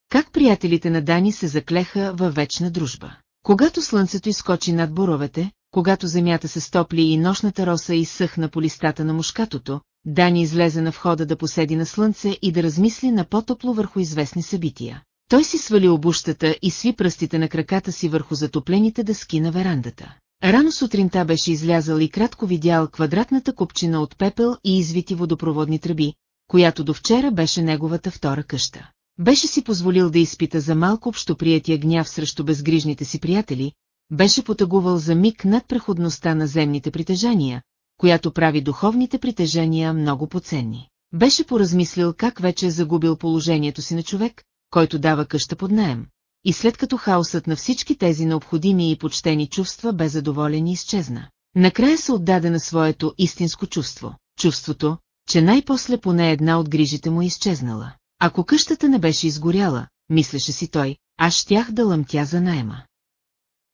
Как приятелите на Дани се заклеха във вечна дружба. Когато слънцето изкочи над боровете, когато земята се стопли и нощната роса изсъхна по листата на мушкатото, Дани излезе на входа да поседи на слънце и да размисли на по-топло върху известни събития. Той си свали обущата и сви пръстите на краката си върху затоплените дъски на верандата. Рано сутринта беше излязал и кратко видял квадратната купчина от пепел и извити водопроводни тръби, която до вчера беше неговата втора къща. Беше си позволил да изпита за малко общоприятия гняв срещу безгрижните си приятели, беше потъгувал за миг над преходността на земните притежания, която прави духовните притежения много поценни. Беше поразмислил как вече е загубил положението си на човек, който дава къща под наем, и след като хаосът на всички тези необходими и почтени чувства бе задоволен и изчезна. Накрая се отдаде на своето истинско чувство, чувството, че най-после поне една от грижите му е изчезнала. Ако къщата не беше изгоряла, мислеше си той, аз щях да лъмтя за найема.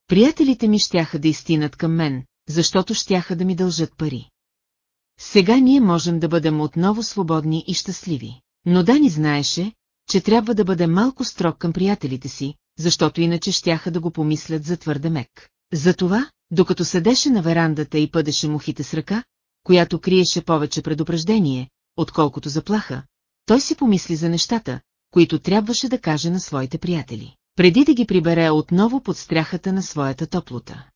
Приятелите ми щяха да изтинат към мен, защото щяха да ми дължат пари. Сега ние можем да бъдем отново свободни и щастливи. но Дани знаеше, че трябва да бъде малко строг към приятелите си, защото иначе щяха да го помислят за твърде мек. Затова, докато седеше на верандата и пъдеше мухите с ръка, която криеше повече предупреждение, отколкото заплаха, той си помисли за нещата, които трябваше да каже на своите приятели, преди да ги прибере отново под стряхата на своята топлота.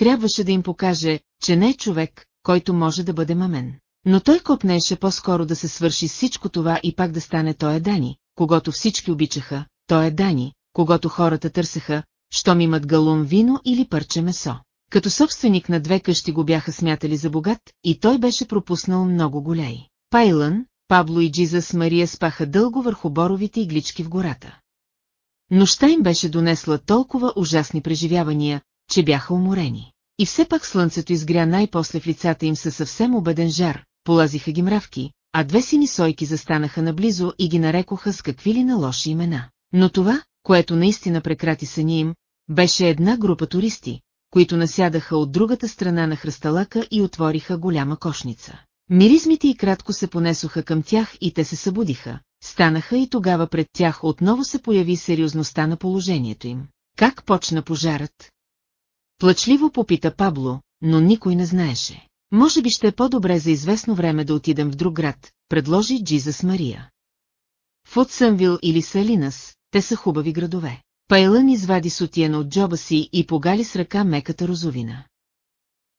Трябваше да им покаже, че не е човек, който може да бъде мамен. Но той копнеше по-скоро да се свърши всичко това и пак да стане той е Дани, когато всички обичаха, той е Дани, когато хората търсеха, щом имат галун вино или парче месо. Като собственик на две къщи го бяха смятали за богат и той беше пропуснал много голей. Пайлън, Пабло и Джизас Мария спаха дълго върху боровите иглички в гората. Нощта им беше донесла толкова ужасни преживявания, че бяха уморени. И все пак слънцето изгря най-после в лицата им със съвсем убеден жар, полазиха ги мравки, а две сини сойки застанаха наблизо и ги нарекоха с какви ли на лоши имена. Но това, което наистина прекрати съня им, беше една група туристи, които насядаха от другата страна на хръсталака и отвориха голяма кошница. Миризмите и кратко се понесоха към тях и те се събудиха, станаха и тогава пред тях отново се появи сериозността на положението им. Как почна пожарът? Плачливо попита Пабло, но никой не знаеше. Може би ще е по-добре за известно време да отидем в друг град, предложи Джизас Мария. В Отсънвил или Салинас, те са хубави градове. Пайлън извади сутиена от джоба си и погали с ръка меката розовина.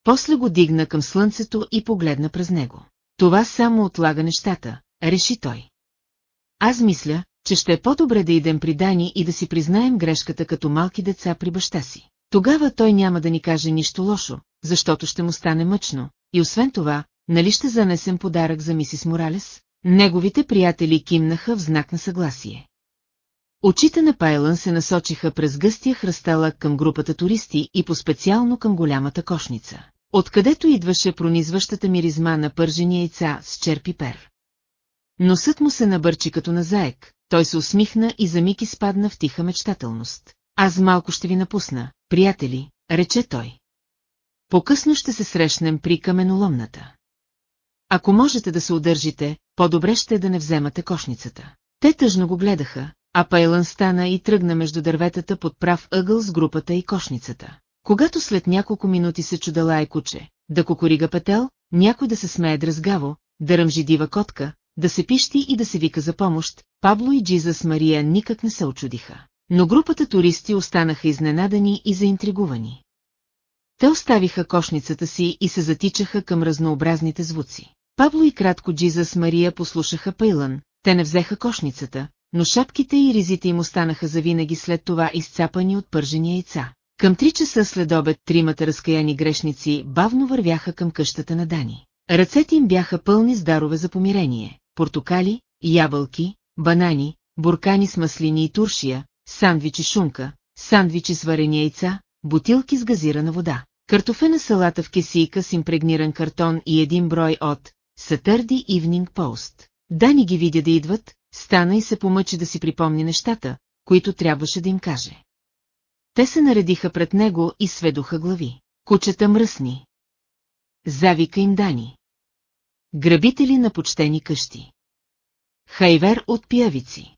После го дигна към слънцето и погледна през него. Това само отлага нещата, реши той. Аз мисля, че ще е по-добре да идем при Дани и да си признаем грешката като малки деца при баща си. Тогава той няма да ни каже нищо лошо, защото ще му стане мъчно, и освен това, нали ще занесем подарък за мисис Моралес? Неговите приятели кимнаха в знак на съгласие. Очите на Пайлън се насочиха през гъстия хръстала към групата туристи и по-специално към голямата кошница, откъдето идваше пронизващата миризма на пържени яйца с черпи пер. Носът му се набърчи като на заек, той се усмихна и за миг изпадна в тиха мечтателност. Аз малко ще ви напусна, приятели, рече той. По-късно ще се срещнем при каменоломната. Ако можете да се удържите, по-добре ще е да не вземате кошницата. Те тъжно го гледаха, а Пайлън стана и тръгна между дърветата под прав ъгъл с групата и кошницата. Когато след няколко минути се чудала е куче, да кокорига петел, някой да се смее дразгаво, да ръмжи дива котка, да се пищи и да се вика за помощ, Пабло и Джиза с Мария никак не се очудиха. Но групата туристи останаха изненадани и заинтригувани. Те оставиха кошницата си и се затичаха към разнообразните звуци. Пабло и кратко Джиза с Мария послушаха Пейлън, те не взеха кошницата, но шапките и ризите им останаха завинаги след това изцапани от пържени яйца. Към три часа след обед тримата разкаяни грешници бавно вървяха към къщата на Дани. Ръцете им бяха пълни с дарове за помирение, портокали, ябълки, банани, буркани с маслини и туршия, сандвичи шунка, сандвичи с варени яйца, бутилки с газирана вода, картофена салата в кесийка с импрегниран картон и един брой от Saturday Evening Post. Дани ги видя да идват, стана и се помъчи да си припомни нещата, които трябваше да им каже. Те се наредиха пред него и сведоха глави. Кучета мръсни. Завика им Дани. Грабители на почтени къщи. Хайвер от пиявици.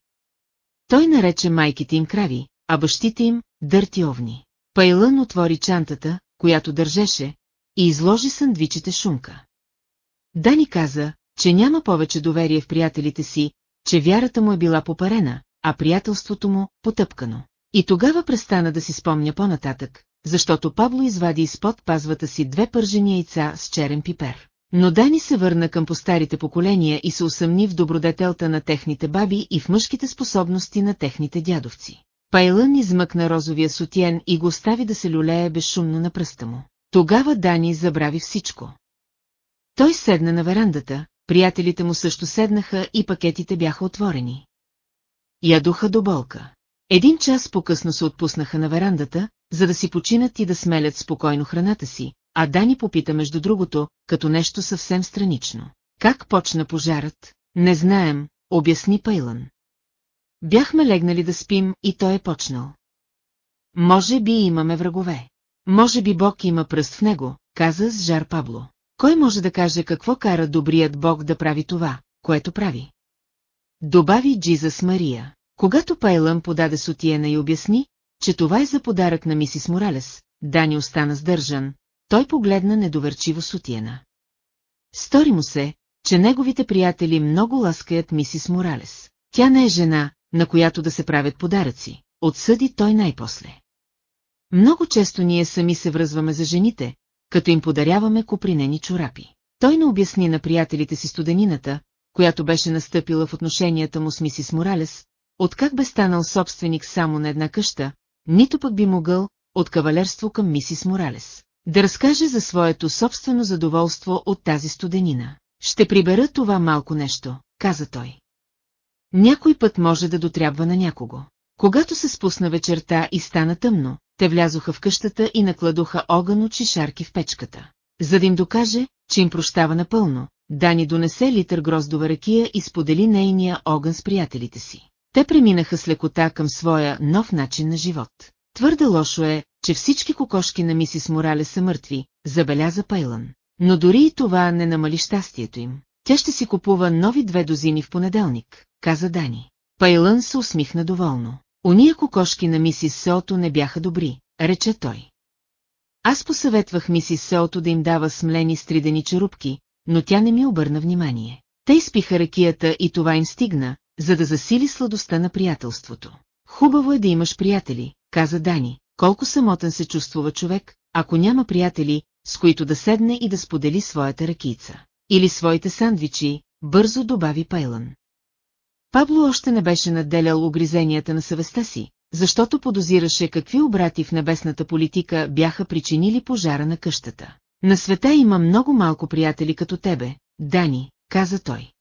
Той нарече майките им крави, а бащите им – дърти овни. Пайлън отвори чантата, която държеше, и изложи сандвичите шумка. Дани каза, че няма повече доверие в приятелите си, че вярата му е била попарена, а приятелството му – потъпкано. И тогава престана да си спомня по-нататък, защото Пабло извади изпод пазвата си две пържени яйца с черен пипер. Но Дани се върна към постарите поколения и се усъмни в добродетелта на техните баби и в мъжките способности на техните дядовци. Пайлън измъкна розовия сутиен и го остави да се люлее безшумно на пръста му. Тогава Дани забрави всичко. Той седна на верандата, приятелите му също седнаха и пакетите бяха отворени. Ядуха до болка. Един час по-късно се отпуснаха на верандата, за да си починат и да смелят спокойно храната си, а Дани попита между другото, като нещо съвсем странично. Как почна пожарът? Не знаем, обясни Пейлън. Бяхме легнали да спим и той е почнал. Може би имаме врагове. Може би Бог има пръст в него, каза с жар Пабло. Кой може да каже какво кара добрият Бог да прави това, което прави? добави Джизас Мария. Когато Пайлън подаде сотиена и обясни, че това е за подарък на мисис Моралес, Дани остана сдържан, той погледна недоверчиво сотиена. Стори му се, че неговите приятели много ласкаят мисис Моралес. Тя не е жена, на която да се правят подаръци, отсъди той най-после. Много често ние сами се връзваме за жените, като им подаряваме копринени чорапи. Той не обясни на приятелите си студенината, която беше настъпила в отношенията му с мисис Моралес, откак бе станал собственик само на една къща, нито пък би могъл, от кавалерство към мисис Моралес, да разкаже за своето собствено задоволство от тази студенина. Ще прибера това малко нещо, каза той. Някой път може да дотрябва на някого. Когато се спусна вечерта и стана тъмно, те влязоха в къщата и накладоха огън от шишарки в печката. За да им докаже, че им прощава напълно, Дани донесе литър гроздова ракия и сподели нейния огън с приятелите си. Те преминаха с лекота към своя нов начин на живот. Твърде лошо е, че всички кокошки на мисис Морале са мъртви, забеляза Пайлън. Но дори и това не намали щастието им. Тя ще си купува нови две дозини в понеделник, каза Дани. Пайлън се усмихна доволно. Уния кокошки на мисис Сеото не бяха добри, рече той. Аз посъветвах мисис Сеото да им дава смлени стридени черупки, но тя не ми обърна внимание. Те изпиха ракията и това им стигна, за да засили сладостта на приятелството. Хубаво е да имаш приятели, каза Дани, колко самотен се чувствува човек, ако няма приятели, с които да седне и да сподели своята ракица. Или своите сандвичи, бързо добави Пайлън. Пабло още не беше наделял огризенията на съвестта си, защото подозираше какви обрати в небесната политика бяха причинили пожара на къщата. На света има много малко приятели като тебе, Дани, каза той.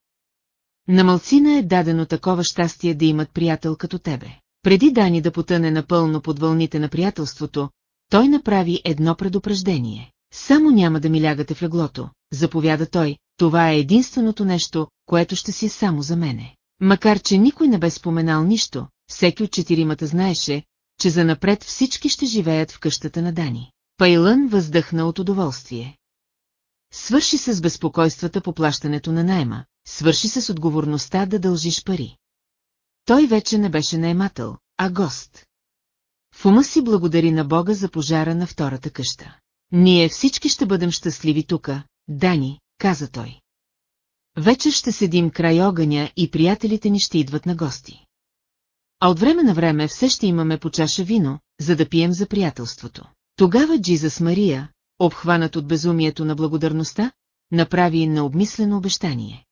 На малцина е дадено такова щастие да имат приятел като тебе. Преди Дани да потъне напълно под вълните на приятелството, той направи едно предупреждение. Само няма да ми лягате в леглото, заповяда той, това е единственото нещо, което ще си само за мене. Макар, че никой не бе споменал нищо, всеки от четиримата знаеше, че занапред всички ще живеят в къщата на Дани. Пайлън въздъхна от удоволствие. Свърши се с безпокойствата по плащането на найма, свърши се с отговорността да дължиш пари. Той вече не беше наемател, а гост. В ума си благодари на Бога за пожара на втората къща. Ние всички ще бъдем щастливи тука, Дани, каза той. Вечер ще седим край огъня и приятелите ни ще идват на гости. А от време на време все ще имаме по чаша вино, за да пием за приятелството. Тогава Джизас Мария, обхванат от безумието на благодарността, направи необмислено обещание.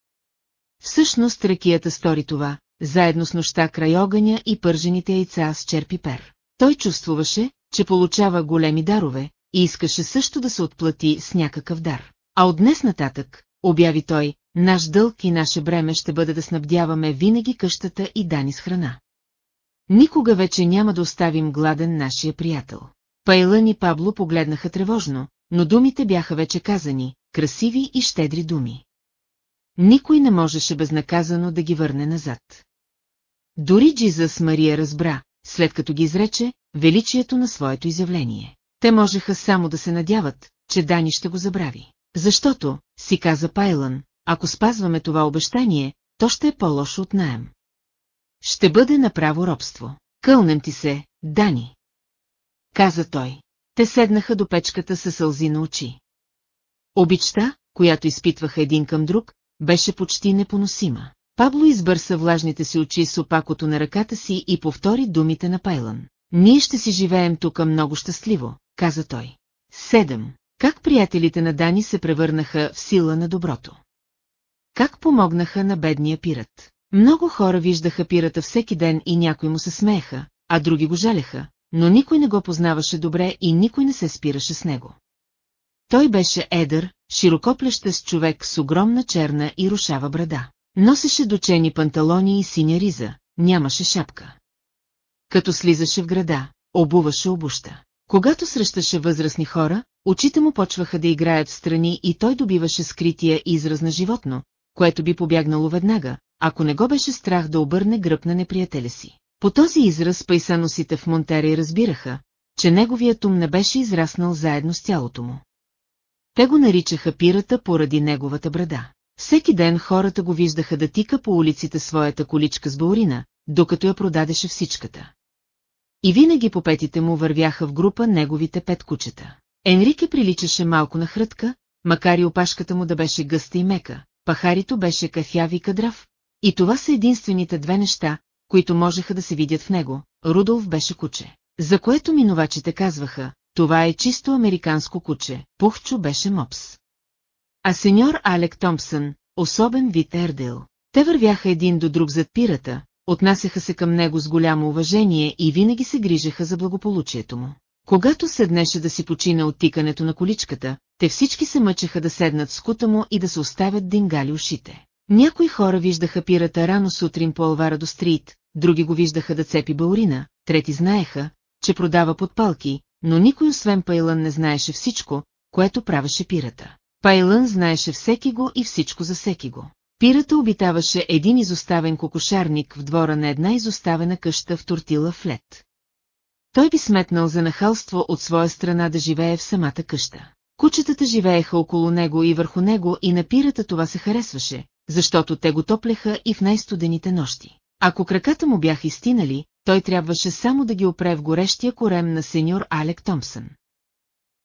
Всъщност ракията стори това, заедно с нощта край огъня и пържените яйца с черпи пер. Той чувствуваше, че получава големи дарове и искаше също да се отплати с някакъв дар. А от днес нататък, обяви той, наш дълг и наше бреме ще бъде да снабдяваме винаги къщата и Дани с храна. Никога вече няма да оставим гладен нашия приятел. Пайлън и Пабло погледнаха тревожно, но думите бяха вече казани, красиви и щедри думи. Никой не можеше безнаказано да ги върне назад. Дори Джизас Мария разбра, след като ги изрече, величието на своето изявление. Те можеха само да се надяват, че Дани ще го забрави. Защото, си каза Пайлън, ако спазваме това обещание, то ще е по-лошо от наем. Ще бъде направо робство. Кълнем ти се, Дани. Каза той. Те седнаха до печката със сълзи на очи. Обичта, която изпитваха един към друг, беше почти непоносима. Пабло избърса влажните си очи с опакото на ръката си и повтори думите на Пайлън. Ние ще си живеем тук много щастливо, каза той. Седем. Как приятелите на Дани се превърнаха в сила на доброто? Как помогнаха на бедния пират? Много хора виждаха пирата всеки ден и някои му се смееха, а други го жалеха, но никой не го познаваше добре и никой не се спираше с него. Той беше едър, широкоплещест човек с огромна черна и рушава брада. Носеше дочени панталони и синя риза, нямаше шапка. Като слизаше в града, обуваше обуща. Когато срещаше възрастни хора, очите му почваха да играят в страни и той добиваше скрития израз на животно, което би побягнало веднага, ако не го беше страх да обърне гръб на неприятеля си. По този израз пайсаносите в Монтерей разбираха, че неговият ум не беше израснал заедно с тялото му. Те го наричаха пирата поради неговата брада. Всеки ден хората го виждаха да тика по улиците своята количка с баурина, докато я продадеше всичката. И винаги по петите му вървяха в група неговите пет кучета. Енрике приличаше малко на хрътка, макар и опашката му да беше гъста и мека, пахарито беше кафяв и кадрав, и това са единствените две неща, които можеха да се видят в него. Рудолф беше куче, за което минувачите казваха, това е чисто американско куче, Пухчо беше мопс. А сеньор Алек Томпсън, особен вид Ердил. Те вървяха един до друг зад пирата, отнасяха се към него с голямо уважение и винаги се грижаха за благополучието му. Когато седнеше да си почина от тикането на количката, те всички се мъчеха да седнат с кута му и да се оставят дингали ушите. Някои хора виждаха пирата рано сутрин по Алварадо Стрит, други го виждаха да цепи баурина, трети знаеха, че продава подпалки, но никой освен Пайлън не знаеше всичко, което правеше пирата. Пайлън знаеше всеки го и всичко за всеки го. Пирата обитаваше един изоставен кокошарник в двора на една изоставена къща в тортила в лед. Той би сметнал за нахалство от своя страна да живее в самата къща. Кучетата живееха около него и върху него и на пирата това се харесваше, защото те го топлеха и в най-студените нощи. Ако краката му бяха изтинали, той трябваше само да ги опре в горещия корем на сеньор Алек Томпсън.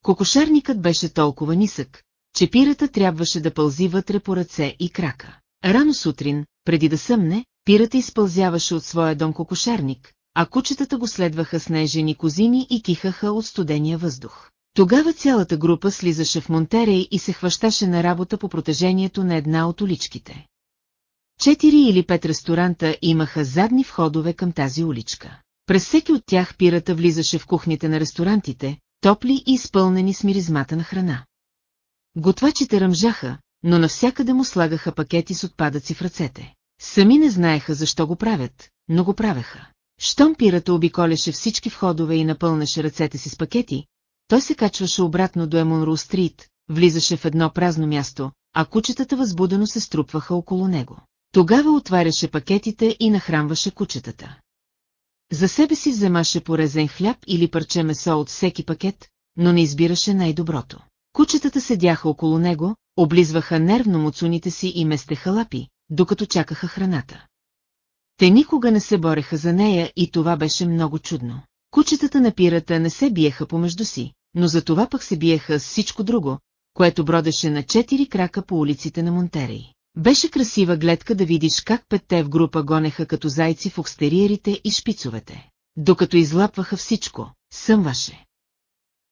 Кокошарникът беше толкова нисък, че пирата трябваше да пълзи вътре по ръце и крака. Рано сутрин, преди да съмне, пирата изпълзяваше от своя дом кокошарник, а кучетата го следваха с нежени козини и кихаха от студения въздух. Тогава цялата група слизаше в Монтерей и се хващаше на работа по протежението на една от уличките. Четири или пет ресторанта имаха задни входове към тази уличка. През всеки от тях пирата влизаше в кухните на ресторантите, топли и изпълнени с миризмата на храна. Готвачите ръмжаха, но навсякъде му слагаха пакети с отпадъци в ръцете. Сами не знаеха защо го правят, но го правеха. Щом пирата обиколяше всички входове и напълнеше ръцете си с пакети, той се качваше обратно до Емонру Стрит, влизаше в едно празно място, а кучетата възбудено се струпваха около него. Тогава отваряше пакетите и нахранваше кучетата. За себе си вземаше порезен хляб или парче месо от всеки пакет, но не избираше най-доброто. Кучетата седяха около него, облизваха нервно муцуните си и местеха лапи, докато чакаха храната. Те никога не се бореха за нея и това беше много чудно. Кучетата на пирата не се биеха помежду си, но за това пък се биеха с всичко друго, което бродеше на четири крака по улиците на Монтерей. Беше красива гледка да видиш как петте в група гонеха като зайци в окстериерите и шпицовете. Докато излапваха всичко, съмваше.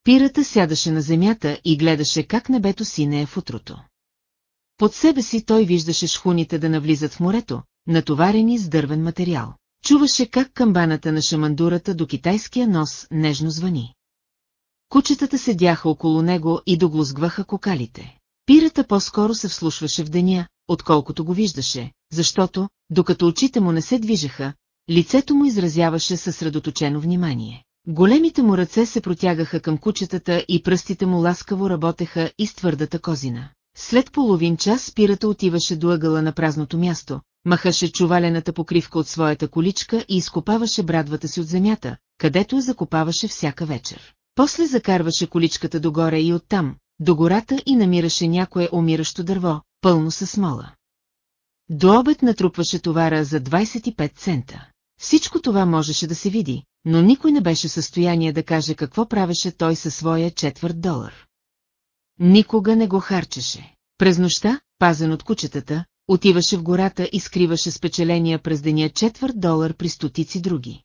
Пирата сядаше на земята и гледаше как небето синее в утрото. Под себе си той виждаше шхуните да навлизат в морето, натоварени с дървен материал. Чуваше как камбаната на шамандурата до китайския нос нежно звъни. Кучетата седяха около него и доглузгваха кокалите. Пирата по-скоро се вслушваше в деня, отколкото го виждаше, защото, докато очите му не се движеха, лицето му изразяваше съсредоточено внимание. Големите му ръце се протягаха към кучетата и пръстите му ласкаво работеха из твърдата козина. След половин час пирата отиваше до ъгъла на празното място, махаше чувалената покривка от своята количка и изкопаваше брадвата си от земята, където закопаваше всяка вечер. После закарваше количката догоре и оттам, до гората и намираше някое умиращо дърво, пълно със смола. До обед натрупваше товара за 25 цента. Всичко това можеше да се види, но никой не беше състояние да каже какво правеше той със своя четвърт долар. Никога не го харчеше. През нощта, пазен от кучетата, отиваше в гората и скриваше спечеления през деня четвърт долар при стотици други.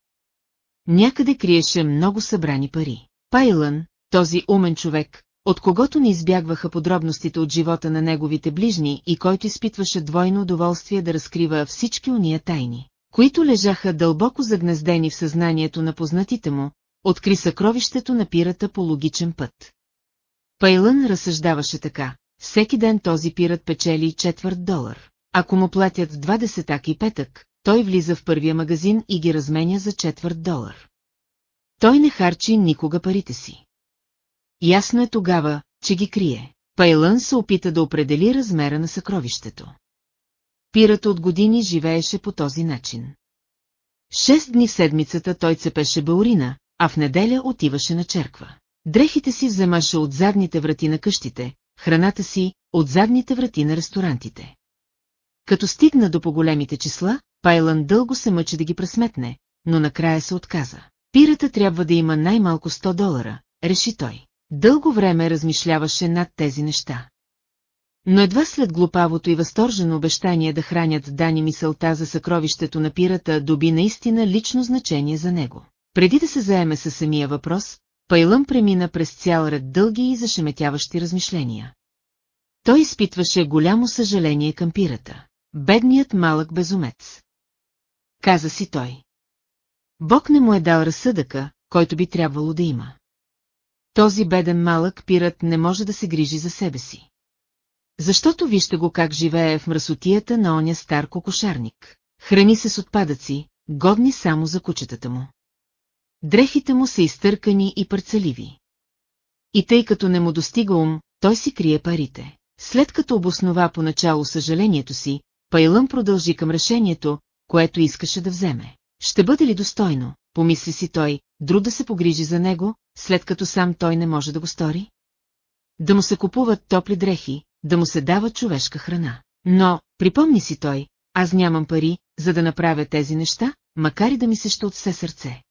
Някъде криеше много събрани пари. Пайлън, този умен човек, от когото не избягваха подробностите от живота на неговите ближни и който изпитваше двойно удоволствие да разкрива всички уния тайни, които лежаха дълбоко загнездени в съзнанието на познатите му, откри съкровището на пирата по логичен път. Пайлън разсъждаваше така, всеки ден този пират печели четвърт долар. Ако му платят 20 и петък, той влиза в първия магазин и ги разменя за четвърт долар. Той не харчи никога парите си. Ясно е тогава, че ги крие. Пайлън се опита да определи размера на съкровището. Пират от години живееше по този начин. Шест дни в седмицата той цепеше баурина, а в неделя отиваше на черква. Дрехите си вземаше от задните врати на къщите, храната си от задните врати на ресторантите. Като стигна до по-големите числа, Пайлан дълго се мъчи да ги пресметне, но накрая се отказа. Пирата трябва да има най-малко 100 долара, реши той. Дълго време размишляваше над тези неща. Но едва след глупавото и възторжено обещание да хранят Дани мисълта за съкровището на пирата доби наистина лично значение за него. Преди да се заеме със самия въпрос, Пайлъм премина през цял ред дълги и зашеметяващи размишления. Той изпитваше голямо съжаление към пирата. Бедният малък безумец. Каза си той. Бог не му е дал разсъдъка, който би трябвало да има. Този беден малък пират не може да се грижи за себе си. Защото вижте го как живее в мръсотията на оня стар кокошарник. Храни се с отпадъци, годни само за кучетата му. Дрехите му са изтъркани и парцеливи. И тъй като не му достига ум, той си крие парите. След като обоснова поначало съжалението си, Пайлън продължи към решението, което искаше да вземе. Ще бъде ли достойно, помисли си той, друг да се погрижи за него, след като сам той не може да го стори? Да му се купуват топли дрехи, да му се дава човешка храна. Но, припомни си той, аз нямам пари, за да направя тези неща, макар и да ми се ще от все сърце.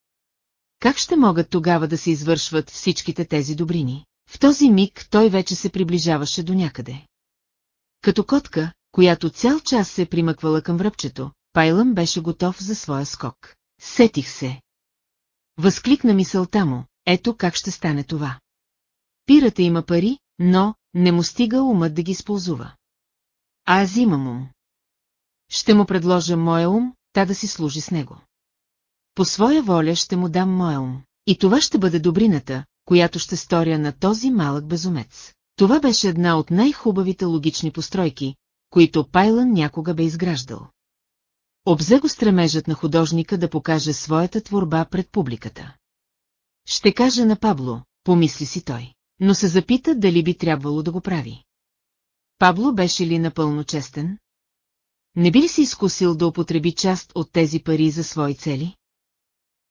Как ще могат тогава да се извършват всичките тези добрини? В този миг той вече се приближаваше до някъде. Като котка, която цял час се примъквала към връбчето, Пайлъм беше готов за своя скок. Сетих се. Възкликна мисълта му, ето как ще стане това. Пирата има пари, но не му стига умът да ги използва. А аз имам ум. Ще му предложа моя ум, та да си служи с него. По своя воля ще му дам моя ум. И това ще бъде добрината, която ще сторя на този малък безумец. Това беше една от най-хубавите логични постройки, които Пайлън някога бе изграждал. Обзе го стремежът на художника да покаже своята творба пред публиката. Ще каже на Пабло, помисли си той, но се запита дали би трябвало да го прави. Пабло беше ли напълно честен? Не би ли си изкусил да употреби част от тези пари за свои цели?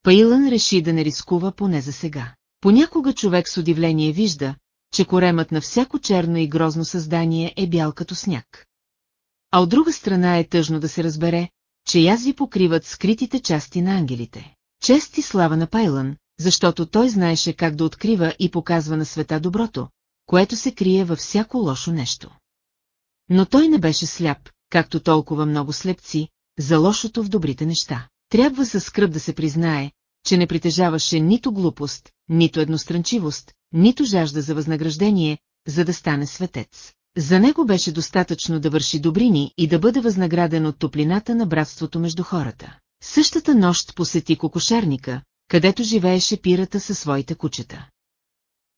Пайлън реши да не рискува поне за сега. Понякога човек с удивление вижда, че коремът на всяко черно и грозно създание е бял като сняг. А от друга страна е тъжно да се разбере, че язви покриват скритите части на ангелите. Чест и слава на Пайлън, защото той знаеше как да открива и показва на света доброто, което се крие във всяко лошо нещо. Но той не беше сляп, както толкова много слепци, за лошото в добрите неща. Трябва със скръп да се признае, че не притежаваше нито глупост, нито едностранчивост, нито жажда за възнаграждение, за да стане светец. За него беше достатъчно да върши добрини и да бъде възнаграден от топлината на братството между хората. Същата нощ посети кокошарника, където живееше пирата със своите кучета.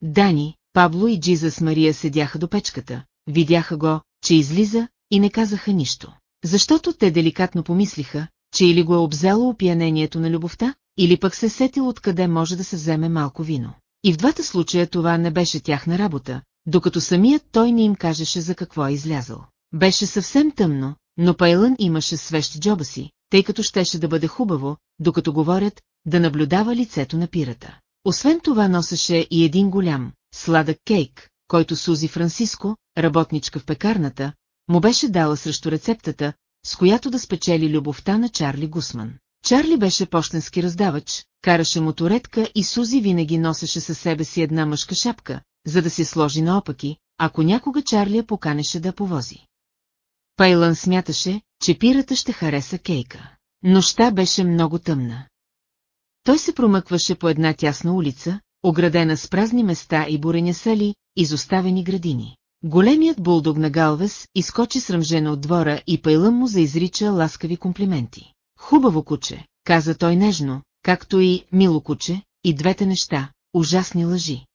Дани, Пабло и Джиза с Мария седяха до печката, видяха го, че излиза и не казаха нищо. Защото те деликатно помислиха, че или го е обзело опиянението на любовта, или пък се сетил откъде може да се вземе малко вино. И в двата случая това не беше тяхна работа, докато самият той не им кажеше за какво е излязъл. Беше съвсем тъмно, но Пайлън имаше свещ джоба си, тъй като щеше да бъде хубаво, докато говорят, да наблюдава лицето на пирата. Освен това носеше и един голям, сладък кейк, който Сузи Франциско, работничка в пекарната, му беше дала срещу рецептата, с която да спечели любовта на Чарли Гусман. Чарли беше почтенски раздавач, караше моторетка и Сузи винаги носеше със себе си една мъжка шапка, за да се сложи наопаки, ако някога Чарли я поканеше да повози. Пайлън смяташе, че пирата ще хареса кейка. Нощта беше много тъмна. Той се промъкваше по една тясна улица, оградена с празни места и буреня сали, изоставени градини. Големият булдог на Галвес изкочи срамжено от двора и Пайлън му заизрича ласкави комплименти. Хубаво куче, каза той нежно, както и мило куче, и двете неща, ужасни лъжи.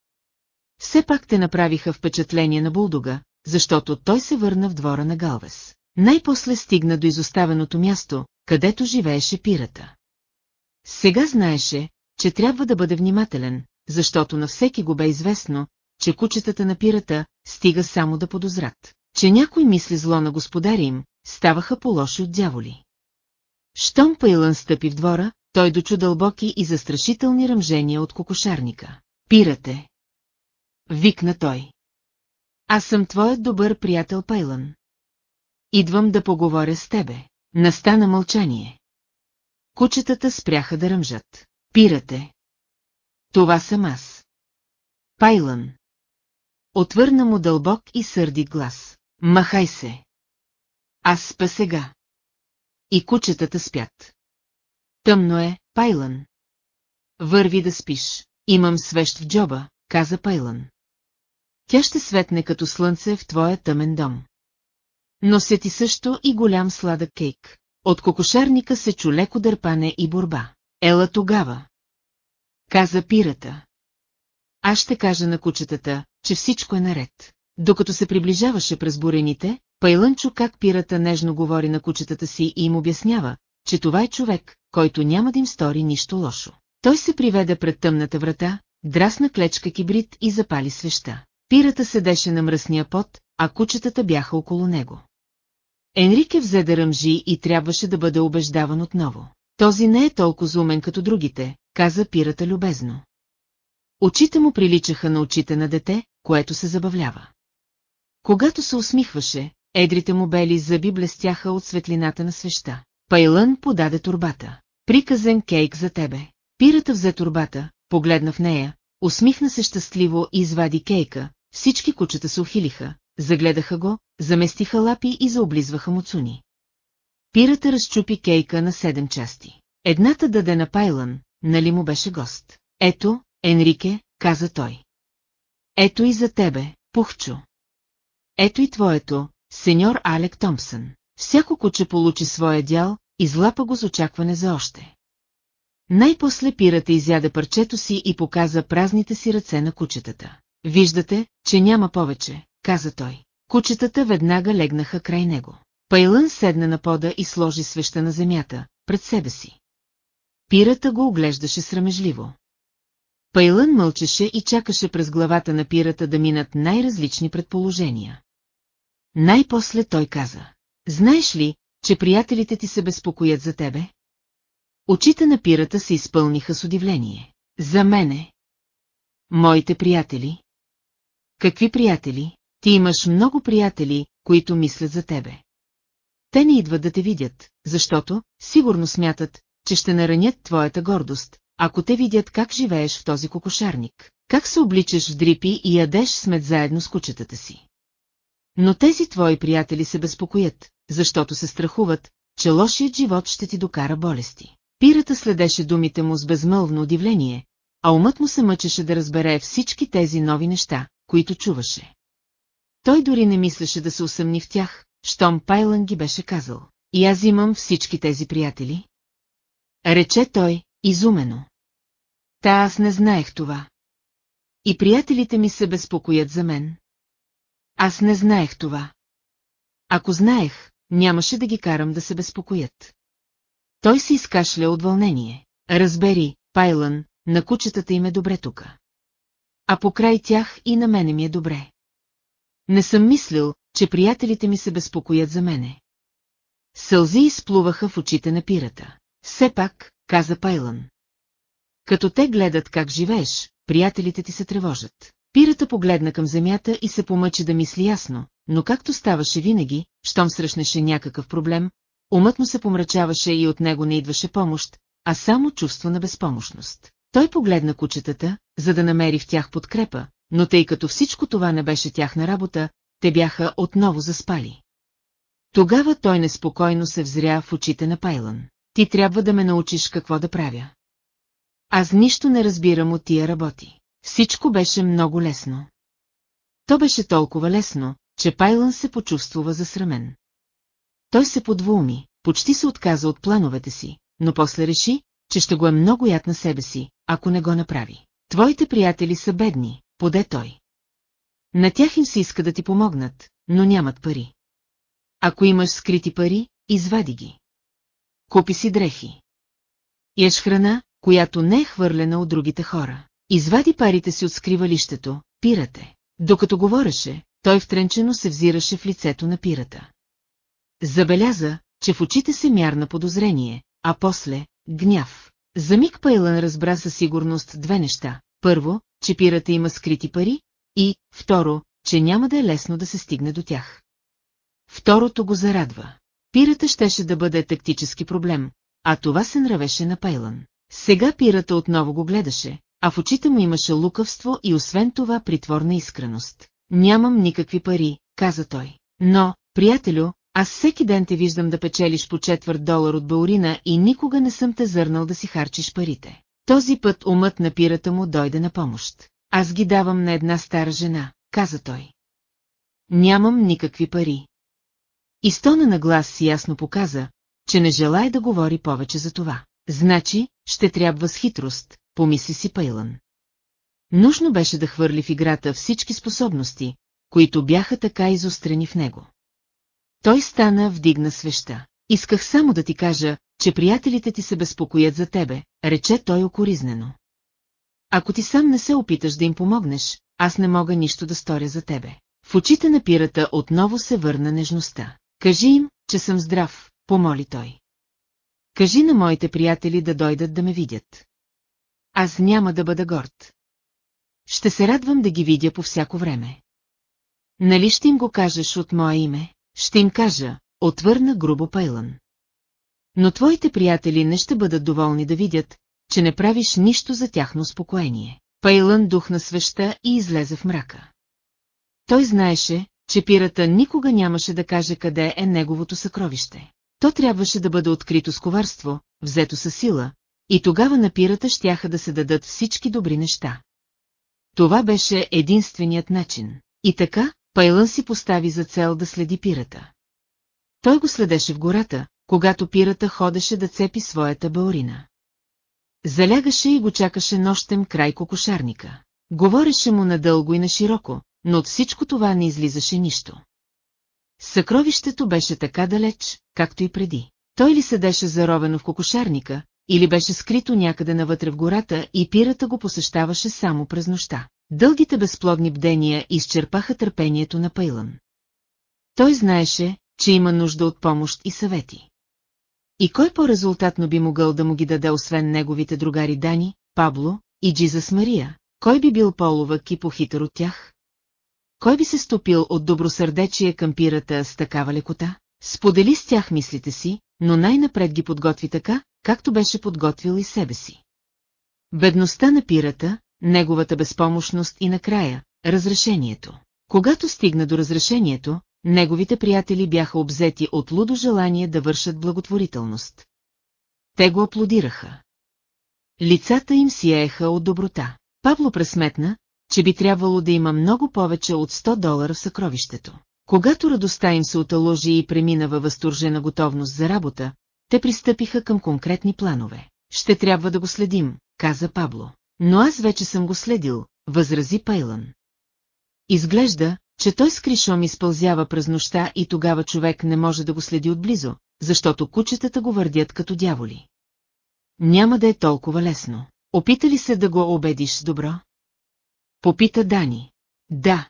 Все пак те направиха впечатление на булдога, защото той се върна в двора на Галвес. Най-после стигна до изоставеното място, където живееше пирата. Сега знаеше, че трябва да бъде внимателен, защото на всеки го бе известно, че кучетата на пирата стига само да подозрат, че някой мисли зло на господаря им, ставаха по-лоши от дяволи. Щом Пейлън стъпи в двора, той дочу дълбоки и застрашителни ръмжения от кокошарника. Пирате! Викна той. Аз съм твоят добър приятел Пейлън. Идвам да поговоря с тебе. Настана мълчание. Кучетата спряха да ръмжат. Пирате. Това съм аз. Пайлън. Отвърна му дълбок и сърди глас. Махай се. Аз спа сега. И кучетата спят. Тъмно е, Пайлън. Върви да спиш. Имам свещ в джоба, каза Пайлън. Тя ще светне като слънце в твоя тъмен дом. Но ти също и голям сладък кейк. От кокошарника се чу леко дърпане и борба. Ела тогава. Каза пирата. Аз ще кажа на кучетата, че всичко е наред. Докато се приближаваше през бурените, Пайлънчо как пирата нежно говори на кучетата си и им обяснява, че това е човек, който няма да им стори нищо лошо. Той се приведе пред тъмната врата, драсна клечка кибрид и запали свеща. Пирата седеше на мръсния пот, а кучетата бяха около него. Енрике взе да ръмжи и трябваше да бъде убеждаван отново. Този не е толкова умен като другите, каза пирата любезно. Очите му приличаха на очите на дете, което се забавлява. Когато се усмихваше, едрите му бели зъби блестяха от светлината на свеща. Пайлън подаде турбата. Приказен кейк за тебе. Пирата взе турбата, погледна в нея, усмихна се щастливо и извади кейка, всички кучета се ухилиха, загледаха го, заместиха лапи и заоблизваха муцуни. Пирата разчупи кейка на седем части. Едната даде на Пайлън, нали му беше гост. Ето, Енрике, каза той. Ето и за тебе, Пухчо. Ето и твоето, сеньор Алек Томпсън. Всяко куче получи своя дял, излапа го с очакване за още. Най-после пирата изяде парчето си и показа празните си ръце на кучетата. Виждате, че няма повече, каза той. Кучетата веднага легнаха край него. Пайлън седна на пода и сложи свеща на земята, пред себе си. Пирата го оглеждаше срамежливо. Пайлън мълчеше и чакаше през главата на пирата да минат най-различни предположения. Най-после той каза. Знаеш ли, че приятелите ти се безпокоят за тебе? Очите на пирата се изпълниха с удивление. За мене. Моите приятели. Какви приятели? Ти имаш много приятели, които мислят за тебе. Те не идват да те видят, защото, сигурно смятат, че ще наранят твоята гордост, ако те видят как живееш в този кокошарник, как се обличаш в дрипи и ядеш смет заедно с кучетата си. Но тези твои приятели се безпокоят, защото се страхуват, че лошият живот ще ти докара болести. Пирата следеше думите му с безмълвно удивление, а умът му се мъчеше да разбере всички тези нови неща, които чуваше. Той дори не мислеше да се усъмни в тях, щом Пайлан ги беше казал. И аз имам всички тези приятели. Рече той, изумено. Та аз не знаех това. И приятелите ми се безпокоят за мен. Аз не знаех това. Ако знаех, нямаше да ги карам да се безпокоят. Той се изкашля от вълнение. Разбери, Пайлън, на кучетата им е добре тука. А покрай тях и на мене ми е добре. Не съм мислил, че приятелите ми се безпокоят за мене. Сълзи изплуваха в очите на пирата. Все пак, каза Пайлън. Като те гледат как живееш, приятелите ти се тревожат. Пирата погледна към земята и се помъчи да мисли ясно, но както ставаше винаги, щом срещнеше някакъв проблем, умът му се помрачаваше и от него не идваше помощ, а само чувство на безпомощност. Той погледна кучетата, за да намери в тях подкрепа, но тъй като всичко това не беше тяхна работа, те бяха отново заспали. Тогава той неспокойно се взря в очите на Пайлън. Ти трябва да ме научиш какво да правя. Аз нищо не разбирам от тия работи. Всичко беше много лесно. То беше толкова лесно, че Пайлън се почувствува засрамен. Той се подвуми, почти се отказа от плановете си, но после реши, че ще го е много яд на себе си, ако не го направи. Твоите приятели са бедни, поде той. На тях им се иска да ти помогнат, но нямат пари. Ако имаш скрити пари, извади ги. Купи си дрехи. Еш храна, която не е хвърлена от другите хора. Извади парите си от скривалището, пирате. Докато говореше, той втренчено се взираше в лицето на пирата. Забеляза, че в очите се мярна подозрение, а после – гняв. За миг Пайлън разбра със сигурност две неща. Първо, че пирата има скрити пари, и, второ, че няма да е лесно да се стигне до тях. Второто го зарадва. Пирата щеше да бъде тактически проблем, а това се нравеше на Пейлън. Сега пирата отново го гледаше, а в очите му имаше лукавство и освен това притворна искреност. Нямам никакви пари, каза той. Но, приятелю, аз всеки ден те виждам да печелиш по четвърт долар от Баурина и никога не съм те зърнал да си харчиш парите. Този път умът на пирата му дойде на помощ. Аз ги давам на една стара жена, каза той. Нямам никакви пари. И стона на глас си ясно показа, че не желая да говори повече за това. Значи, ще трябва с хитрост, помисли си Пейлън. Нужно беше да хвърли в играта всички способности, които бяха така изострени в него. Той стана, вдигна свеща. Исках само да ти кажа, че приятелите ти се безпокоят за тебе, рече той окоризнено. Ако ти сам не се опиташ да им помогнеш, аз не мога нищо да сторя за тебе. В очите на пирата отново се върна нежността. Кажи им, че съм здрав, помоли той. Кажи на моите приятели да дойдат да ме видят. Аз няма да бъда горд. Ще се радвам да ги видя по всяко време. Нали ще им го кажеш от мое име? Ще им кажа, отвърна грубо Пейлън. Но твоите приятели не ще бъдат доволни да видят, че не правиш нищо за тяхно успокоение. Пейлън духна свеща и излезе в мрака. Той знаеше, че пирата никога нямаше да каже къде е неговото съкровище. То трябваше да бъде открито с коварство, взето със сила, и тогава на пирата щяха да се дадат всички добри неща. Това беше единственият начин. И така, Пайлън си постави за цел да следи пирата. Той го следеше в гората, когато пирата ходеше да цепи своята баурина. Залягаше и го чакаше нощем край кокошарника. Говореше му надълго и на широко, но от всичко това не излизаше нищо. Съкровището беше така далеч, както и преди. Той ли седеше заровено в кокошарника, или беше скрито някъде навътре в гората и пирата го посещаваше само през нощта. Дългите безплодни бдения изчерпаха търпението на Пейлън. Той знаеше, че има нужда от помощ и съвети. И кой по-резултатно би могъл да му ги даде освен неговите другари Дани, Пабло и Джизас Мария? Кой би бил по-ловък и по-хитър от тях? Кой би се стопил от добросърдечие към пирата с такава лекота? Сподели с тях мислите си, но най-напред ги подготви така, както беше подготвил и себе си. Бедността на пирата, неговата безпомощност и накрая – разрешението. Когато стигна до разрешението, неговите приятели бяха обзети от лудо желание да вършат благотворителност. Те го аплодираха. Лицата им сияеха от доброта. Павло пресметна, че би трябвало да има много повече от 100 долара в съкровището. Когато радостта им се оталожи и премина във възторжена готовност за работа, те пристъпиха към конкретни планове. Ще трябва да го следим, каза Пабло. Но аз вече съм го следил, възрази Пейлън. Изглежда, че той с кришом изпълзява през нощта и тогава човек не може да го следи отблизо, защото кучетата го върдят като дяволи. Няма да е толкова лесно. Опита ли се да го обедиш с добро? Попита Дани. Да.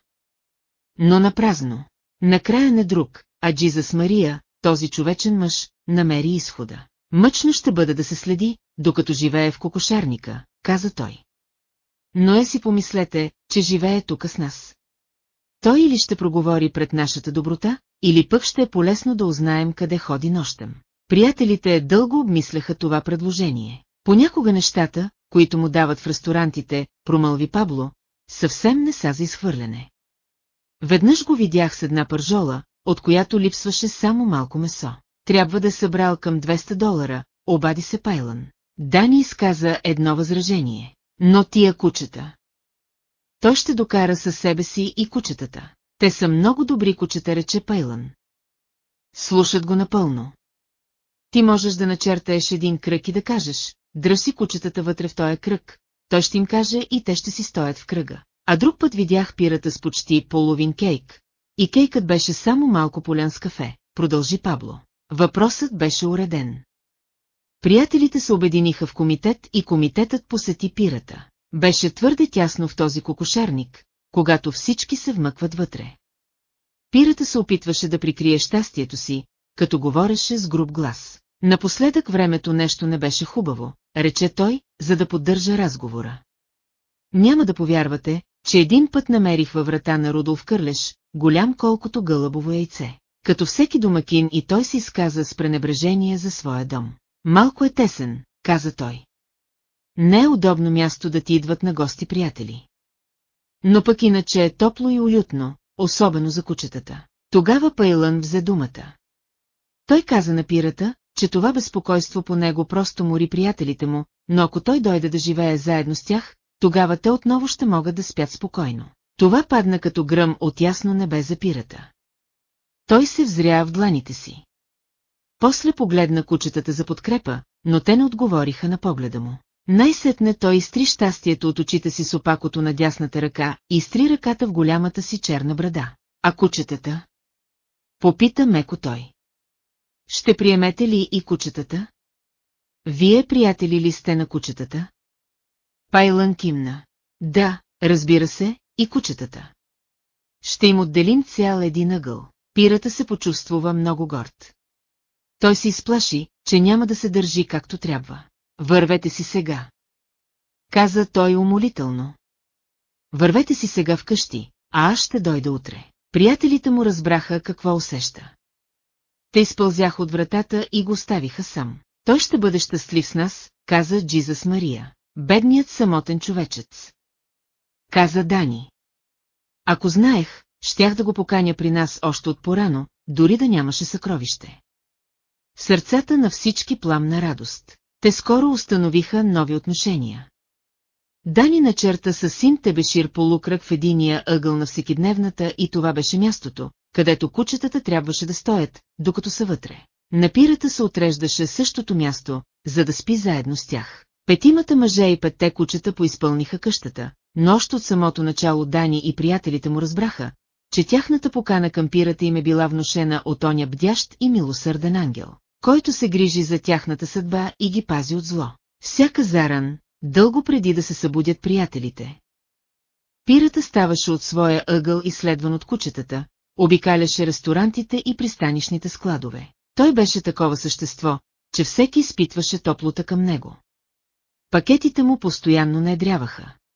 Но на празно. Накрая не друг, а Джизас Мария, този човечен мъж, намери изхода. Мъчно ще бъде да се следи, докато живее в кокошарника, каза той. Но е си помислете, че живее тук с нас. Той или ще проговори пред нашата доброта, или пък ще е полезно да узнаем къде ходи нощем. Приятелите дълго обмисляха това предложение. Понякога нещата, които му дават в ресторантите, промълви Пабло, съвсем не са за изхвърляне. Веднъж го видях с една пържола, от която липсваше само малко месо. Трябва да е събрал към 200 долара, обади се Пайлан. Дани изказа едно възражение. Но тия кучета. Той ще докара със себе си и кучетата. Те са много добри кучета, рече Пайлан. Слушат го напълно. Ти можеш да начертаеш един кръг и да кажеш, дръж си кучетата вътре в този кръг, той ще им каже и те ще си стоят в кръга. А друг път видях пирата с почти половин кейк. И кейкът беше само малко полян с кафе, продължи Пабло. Въпросът беше уреден. Приятелите се обединиха в комитет и комитетът посети пирата. Беше твърде тясно в този кокошарник, когато всички се вмъкват вътре. Пирата се опитваше да прикрие щастието си, като говореше с груб глас. Напоследък времето нещо не беше хубаво, рече той, за да поддържа разговора. Няма да повярвате, че един път намерих във врата на Рудолф Кърлеш, голям колкото гълъбово яйце. като всеки домакин и той се изказа с пренебрежение за своя дом. Малко е тесен, каза той. Не е удобно място да ти идват на гости приятели. Но пък иначе е топло и уютно, особено за кучетата. Тогава Пейлън взе думата. Той каза на пирата, че това безпокойство по него просто мори приятелите му, но ако той дойде да живее заедно с тях, тогава те отново ще могат да спят спокойно. Това падна като гръм от ясно небе за пирата. Той се взря в дланите си. После погледна кучетата за подкрепа, но те не отговориха на погледа му. Най-сетне той изтри щастието от очите си с опакото на дясната ръка и изтри ръката в голямата си черна брада. А кучетата? Попита меко той. Ще приемете ли и кучетата? Вие приятели ли сте на кучетата? Пайлън кимна. Да, разбира се, и кучетата. Ще им отделим цял един ъгъл. Пирата се почувствува много горд. Той се изплаши, че няма да се държи както трябва. Вървете си сега. Каза той умолително. Вървете си сега вкъщи, а аз ще дойда утре. Приятелите му разбраха какво усеща. Те изпълзяха от вратата и го оставиха сам. Той ще бъде щастлив с нас, каза Джизас Мария. Бедният самотен човечец. Каза Дани. Ако знаех, щях да го поканя при нас още от порано, дори да нямаше съкровище. Сърцата на всички пламна радост. Те скоро установиха нови отношения. Дани начерта със син Тебешир полукръг в единия ъгъл на всекидневната и това беше мястото, където кучетата трябваше да стоят, докато са вътре. На пирата се отреждаше същото място, за да спи заедно с тях. Петимата мъже и петте кучета поизпълниха къщата, но още от самото начало Дани и приятелите му разбраха, че тяхната покана към пирата им е била внушена от оня бдящ и милосърден ъгъл, който се грижи за тяхната съдба и ги пази от зло. Всяка заран, дълго преди да се събудят приятелите. Пирата ставаше от своя ъгъл изследван от кучетата, обикаляше ресторантите и пристанишните складове. Той беше такова същество, че всеки изпитваше топлота към него. Пакетите му постоянно не.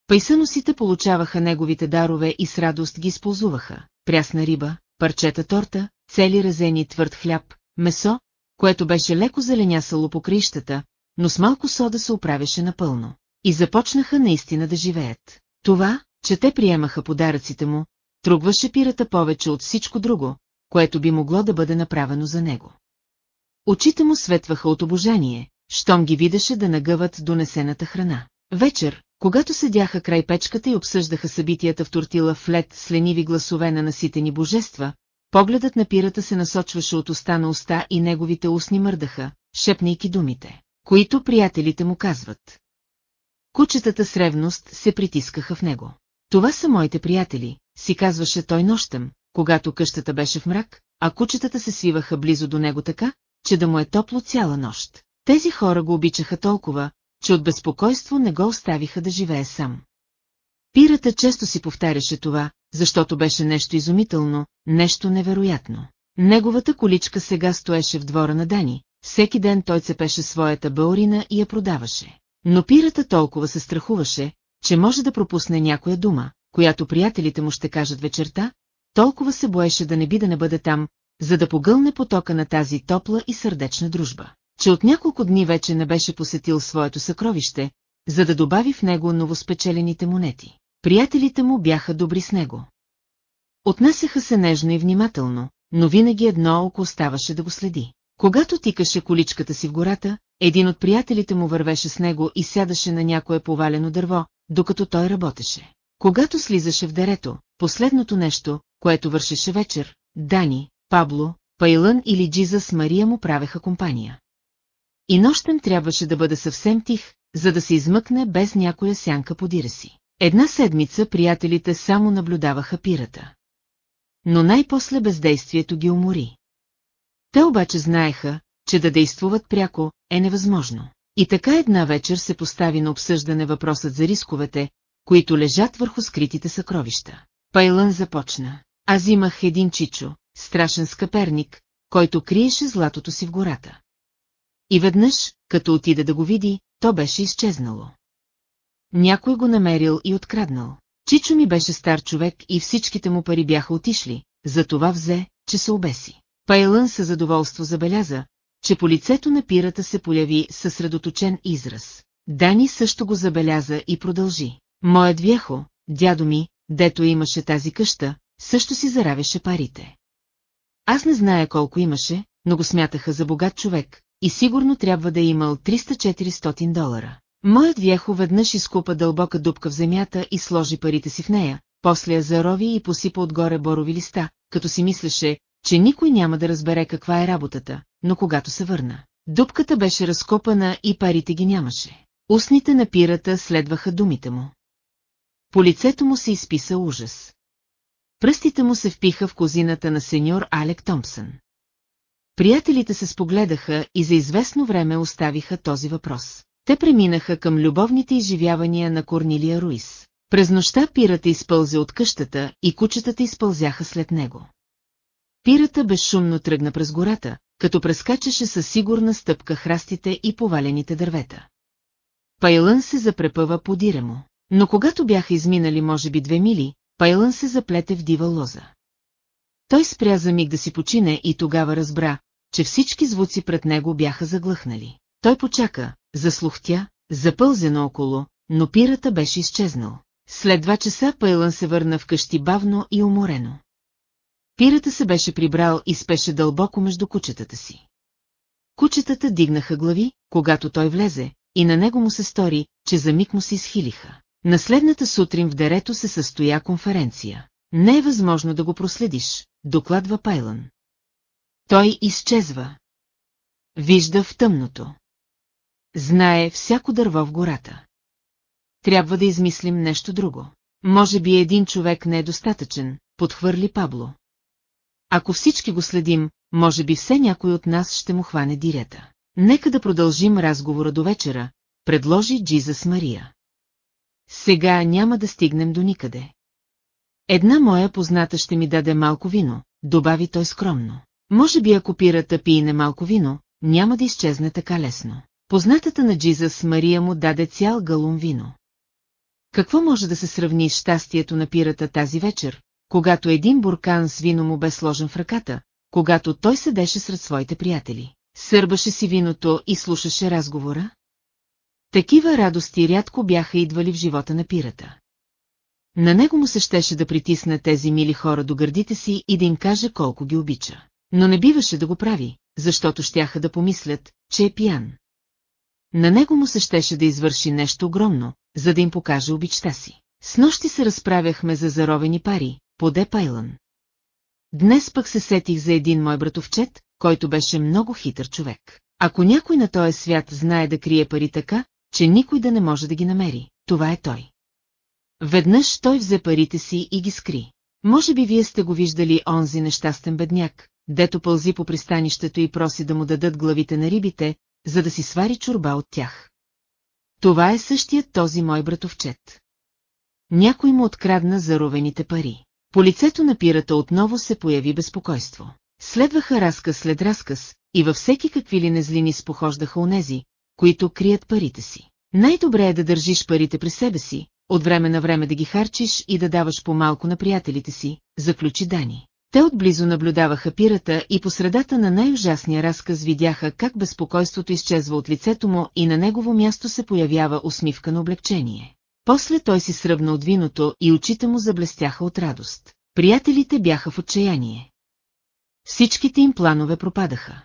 Пайсаносите получаваха неговите дарове и с радост ги използваха. Прясна риба, парчета торта, цели резени твърд хляб, месо, което беше леко зеленясало по крищата, но с малко сода се оправяше напълно. И започнаха наистина да живеят. Това, че те приемаха подаръците му, трубваше пирата повече от всичко друго, което би могло да бъде направено за него. Очите му светваха от обожание, щом ги видеше да нагъват донесената храна. Вечер, когато седяха край печката и обсъждаха събитията в тортила в лед с лениви гласове на наситени божества, погледът на пирата се насочваше от уста на уста и неговите устни мърдаха, шепнейки думите, които приятелите му казват. Кучетата с ревност се притискаха в него. Това са моите приятели, си казваше той нощем, когато къщата беше в мрак, а кучетата се свиваха близо до него така, че да му е топло цяла нощ. Тези хора го обичаха толкова, че от безпокойство не го оставиха да живее сам. Пирата често си повтаряше това, защото беше нещо изумително, нещо невероятно. Неговата количка сега стоеше в двора на Дани, всеки ден той цепеше своята баурина и я продаваше. Но пирата толкова се страхуваше, че може да пропусне някоя дума, която приятелите му ще кажат вечерта, толкова се боеше да не би да не бъде там, за да погълне потока на тази топла и сърдечна дружба, че от няколко дни вече не беше посетил своето съкровище, за да добави в него новоспечелените монети. Приятелите му бяха добри с него. Отнасяха се нежно и внимателно, но винаги едно око оставаше да го следи. Когато тикаше количката си в гората, един от приятелите му вървеше с него и сядаше на някое повалено дърво, докато той работеше. Когато слизаше в дерето, последното нещо, което вършеше вечер, Дани, Пабло, Пайлън или Джиза с Мария му правеха компания. И нощем трябваше да бъде съвсем тих, за да се измъкне без някоя сянка подира си. Една седмица приятелите само наблюдаваха пирата. Но най-после бездействието ги умори. Те обаче знаеха, че да действуват пряко е невъзможно. И така една вечер се постави на обсъждане въпросът за рисковете, които лежат върху скритите съкровища. Пайлън започна. Аз имах един чичо, страшен скъперник, който криеше златото си в гората. И веднъж, като отиде да го види, то беше изчезнало. Някой го намерил и откраднал. Чичо ми беше стар човек и всичките му пари бяха отишли, затова взе, че се обеси. Пайлън със задоволство забеляза, че по лицето на пирата се появи съсредоточен израз. Дани също го забеляза и продължи. Моят вяхо, дядо ми, дето имаше тази къща, също си заравяше парите. Аз не зная колко имаше, но го смятаха за богат човек, и сигурно трябва да е имал 300-400 долара. Моят вяхо веднъж изкупа дълбока дупка в земята и сложи парите си в нея, после я зарови и посипа отгоре борови листа, като си мислеше, че никой няма да разбере каква е работата, но когато се върна, дупката беше разкопана и парите ги нямаше. Устните на пирата следваха думите му. По лицето му се изписа ужас. Пръстите му се впиха в козината на сеньор Алек Томпсън. Приятелите се спогледаха и за известно време оставиха този въпрос. Те преминаха към любовните изживявания на Корнилия Руис. През нощта пирата изпълзе от къщата и кучетата изпълзяха след него. Пирата безшумно тръгна през гората, като прескачаше със сигурна стъпка храстите и повалените дървета. Пайлън се запрепъва по диремо. Но когато бяха изминали може би две мили, Пайлън се заплете в дива лоза. Той спря за миг да си почине и тогава разбра, че всички звуци пред него бяха заглъхнали. Той почака, заслухтя, запълзе наоколо, но пирата беше изчезнал. След два часа Пайлън се върна вкъщи бавно и уморено. Пирата се беше прибрал и спеше дълбоко между кучетата си. Кучетата дигнаха глави, когато той влезе, и на него му се стори, че за миг му се изхилиха. На сутрин в дерето се състоя конференция. Не е възможно да го проследиш, докладва Пайлън. Той изчезва. Вижда в тъмното. Знае всяко дърво в гората. Трябва да измислим нещо друго. Може би един човек не е достатъчен, подхвърли Пабло. Ако всички го следим, може би все някой от нас ще му хване дирета. Нека да продължим разговора до вечера, предложи Джизас Мария. Сега няма да стигнем до никъде. Една моя позната ще ми даде малко вино, добави той скромно. Може би ако пирата пине малко вино, няма да изчезне така лесно. Познатата на Джизас Мария му даде цял галун вино. Какво може да се сравни с щастието на пирата тази вечер, когато един буркан с вино му бе сложен в ръката, когато той седеше сред своите приятели? Сърбаше си виното и слушаше разговора? Такива радости рядко бяха идвали в живота на пирата. На него му се щеше да притисне тези мили хора до гърдите си и да им каже колко ги обича. Но не биваше да го прави, защото щяха да помислят, че е пиян. На него му се щеше да извърши нещо огромно, за да им покаже обичта си. С нощи се разправяхме за заровени пари, поде Пайлън. Днес пък се сетих за един мой братовчет, който беше много хитър човек. Ако някой на този свят знае да крие пари така, че никой да не може да ги намери, това е той. Веднъж той взе парите си и ги скри. Може би вие сте го виждали онзи нещастен бедняк, дето пълзи по пристанището и проси да му дадат главите на рибите, за да си свари чурба от тях. Това е същият този мой братовчет. Някой му открадна заровените пари. По лицето на пирата отново се появи безпокойство. Следваха разказ след разказ, и във всеки какви ли незлини спохождаха онези, които крият парите си. Най-добре е да държиш парите при себе си, от време на време да ги харчиш и да даваш по-малко на приятелите си, заключи Дани. Те отблизо наблюдаваха пирата и по средата на най-ужасния разказ видяха как безпокойството изчезва от лицето му и на негово място се появява усмивка на облегчение. После той си сръбна от виното и очите му заблестяха от радост. Приятелите бяха в отчаяние. Всичките им планове пропадаха.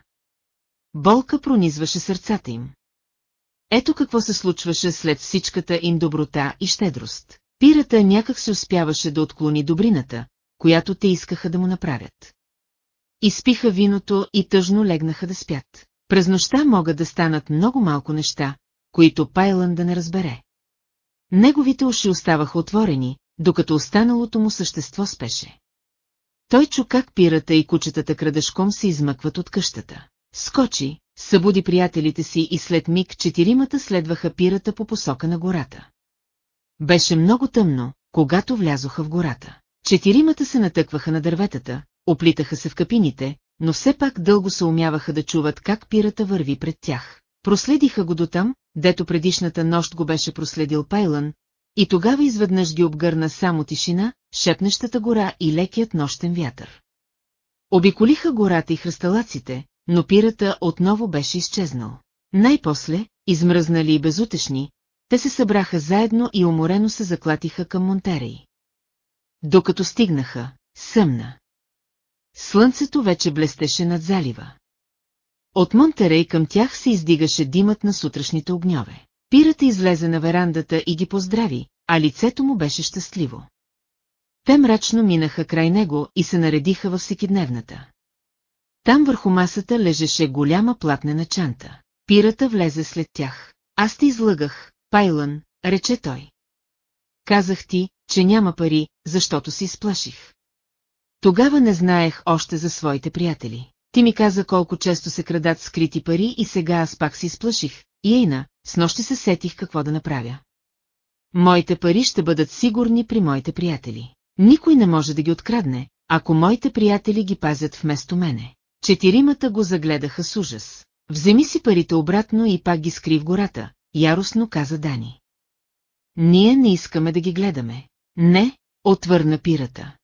Болка пронизваше сърцата им. Ето какво се случваше след всичката им доброта и щедрост. Пирата някак се успяваше да отклони добрината, която те искаха да му направят. Изпиха виното и тъжно легнаха да спят. През нощта могат да станат много малко неща, които Пайлан да не разбере. Неговите уши оставаха отворени, докато останалото му същество спеше. Той чу как пирата и кучетата крадешком се измъкват от къщата. Скочи, събуди приятелите си и след миг четиримата следваха пирата по посока на гората. Беше много тъмно, когато влязоха в гората. Четиримата се натъкваха на дърветата, оплитаха се в капините, но все пак дълго се умяваха да чуват как пирата върви пред тях. Проследиха го дотам, дето предишната нощ го беше проследил Пайлън, и тогава изведнъж ги обгърна само тишина, шепнещата гора и лекият нощен вятър. Обиколиха гората и хръсталаците, но пирата отново беше изчезнал. Най-после, измръзнали и безутешни, те се събраха заедно и уморено се заклатиха към Монтерей. Докато стигнаха, съмна. Слънцето вече блестеше над залива. От Монтерей към тях се издигаше димът на сутрешните огньове. Пирата излезе на верандата и ги поздрави, а лицето му беше щастливо. Те мрачно минаха край него и се наредиха във всекидневната. Там върху масата лежеше голяма платнена чанта. Пирата влезе след тях. Аз те излъгах, Пайлън, рече той. Казах ти, че няма пари, защото си изплаших. Тогава не знаех още за своите приятели. Ти ми каза колко често се крадат скрити пари и сега аз пак си изплаших. И Ейна, с нощи се сетих какво да направя. Моите пари ще бъдат сигурни при моите приятели. Никой не може да ги открадне, ако моите приятели ги пазят вместо мене. Четиримата го загледаха с ужас. Вземи си парите обратно и пак ги скри в гората, яростно каза Дани. Ние не искаме да ги гледаме. Не, отвърна пирата.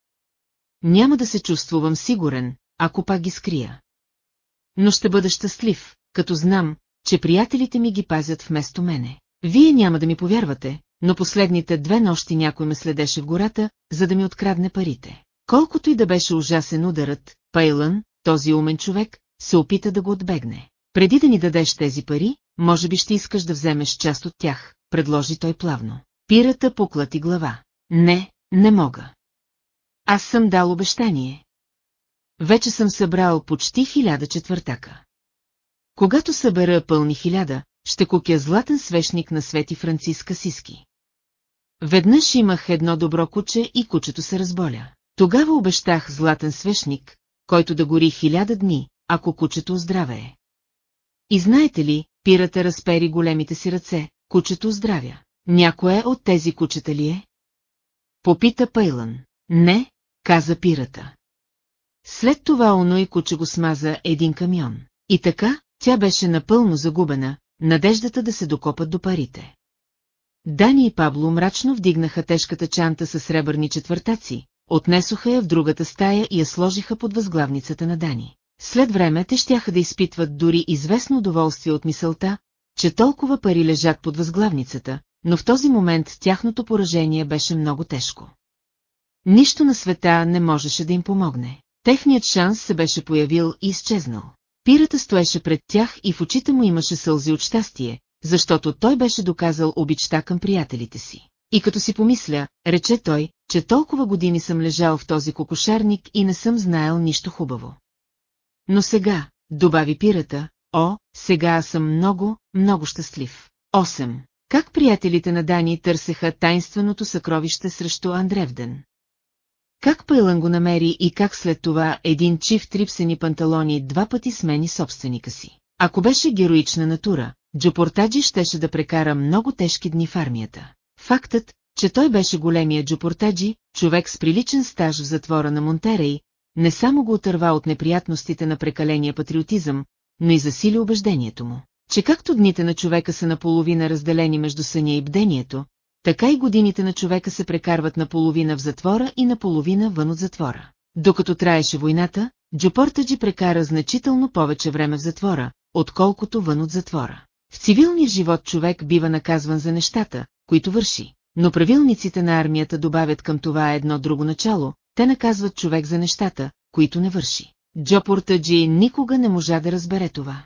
Няма да се чувствувам сигурен, ако пак ги скрия. Но ще бъда щастлив, като знам, че приятелите ми ги пазят вместо мене. Вие няма да ми повярвате, но последните две нощи някой ме следеше в гората, за да ми открадне парите. Колкото и да беше ужасен ударът, Пейлън, този умен човек, се опита да го отбегне. Преди да ни дадеш тези пари, може би ще искаш да вземеш част от тях, предложи той плавно. Пирата поклати глава. Не, не мога. Аз съм дал обещание. Вече съм събрал почти хиляда четвъртака. Когато събера пълни хиляда, ще купя златен свещник на Свети Франциска Сиски. Веднъж имах едно добро куче и кучето се разболя. Тогава обещах златен свещник, който да гори хиляда дни, ако кучето оздравее. И знаете ли, пирата разпери големите си ръце, кучето оздравя. Някое от тези кучета ли е? Попита Пейлън. Не, каза пирата. След това оно и куче го смаза един камион. И така, тя беше напълно загубена, надеждата да се докопат до парите. Дани и Пабло мрачно вдигнаха тежката чанта с сребърни четвъртаци, отнесоха я в другата стая и я сложиха под възглавницата на Дани. След време те щяха да изпитват дори известно удоволствие от мисълта, че толкова пари лежат под възглавницата, но в този момент тяхното поражение беше много тежко. Нищо на света не можеше да им помогне. Техният шанс се беше появил и изчезнал. Пирата стоеше пред тях и в очите му имаше сълзи от щастие, защото той беше доказал обичта към приятелите си. И като си помисля, рече той, че толкова години съм лежал в този кокошарник и не съм знаел нищо хубаво. Но сега, добави пирата, о, сега съм много, много щастлив. 8. Как приятелите на Дани търсеха тайнственото съкровище срещу Андревден? Как Пейлън го намери и как след това един чиф трипсени панталони два пъти смени собственика си? Ако беше героична натура, Джопортаджи щеше да прекара много тежки дни в армията. Фактът, че той беше големия Джопортаджи, човек с приличен стаж в затвора на Монтерей, не само го отърва от неприятностите на прекаления патриотизъм, но и засили убеждението му, че както дните на човека са наполовина разделени между съня и бдението, така и годините на човека се прекарват наполовина в затвора и наполовина вън от затвора. Докато траеше войната, Джопортаджи прекара значително повече време в затвора, отколкото вън от затвора. В цивилния живот човек бива наказван за нещата, които върши, но правилниците на армията добавят към това едно друго начало, те наказват човек за нещата, които не върши. Джо Портаджи никога не можа да разбере това.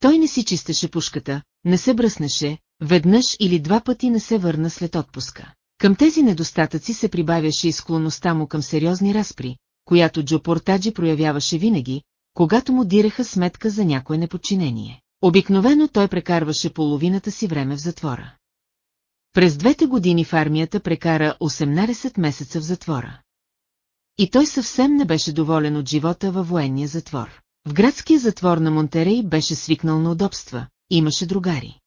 Той не си чистеше пушката, не се бръснеше, веднъж или два пъти не се върна след отпуска. Към тези недостатъци се прибавяше и склонността му към сериозни разпри, която Джо Портаджи проявяваше винаги, когато му диреха сметка за някое неподчинение. Обикновено той прекарваше половината си време в затвора. През двете години в армията прекара 18 месеца в затвора. И той съвсем не беше доволен от живота във военния затвор. В градския затвор на Монтерей беше свикнал на удобства, имаше другари.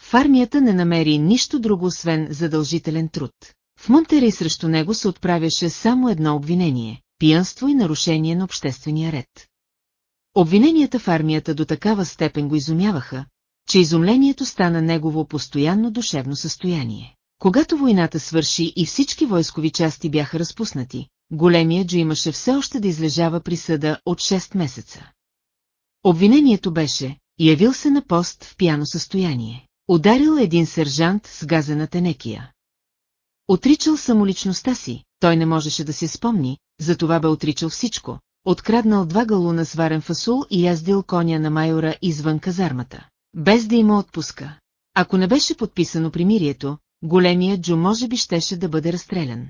В армията не намери нищо друго, освен задължителен труд. В Монтерей срещу него се отправяше само едно обвинение – пиянство и нарушение на обществения ред. Обвиненията в армията до такава степен го изумяваха, че изумлението стана негово постоянно душевно състояние. Когато войната свърши и всички войскови части бяха разпуснати, големия Джо имаше все още да излежава присъда от 6 месеца. Обвинението беше, явил се на пост в пияно състояние. Ударил един сержант с газена тенекия. Отричал самоличността си, той не можеше да се спомни, затова бе отричал всичко. Откраднал два галуна сварен фасул и яздил коня на майора извън казармата, без да има отпуска. Ако не беше подписано примирието, големия Джо може би щеше да бъде разстрелян.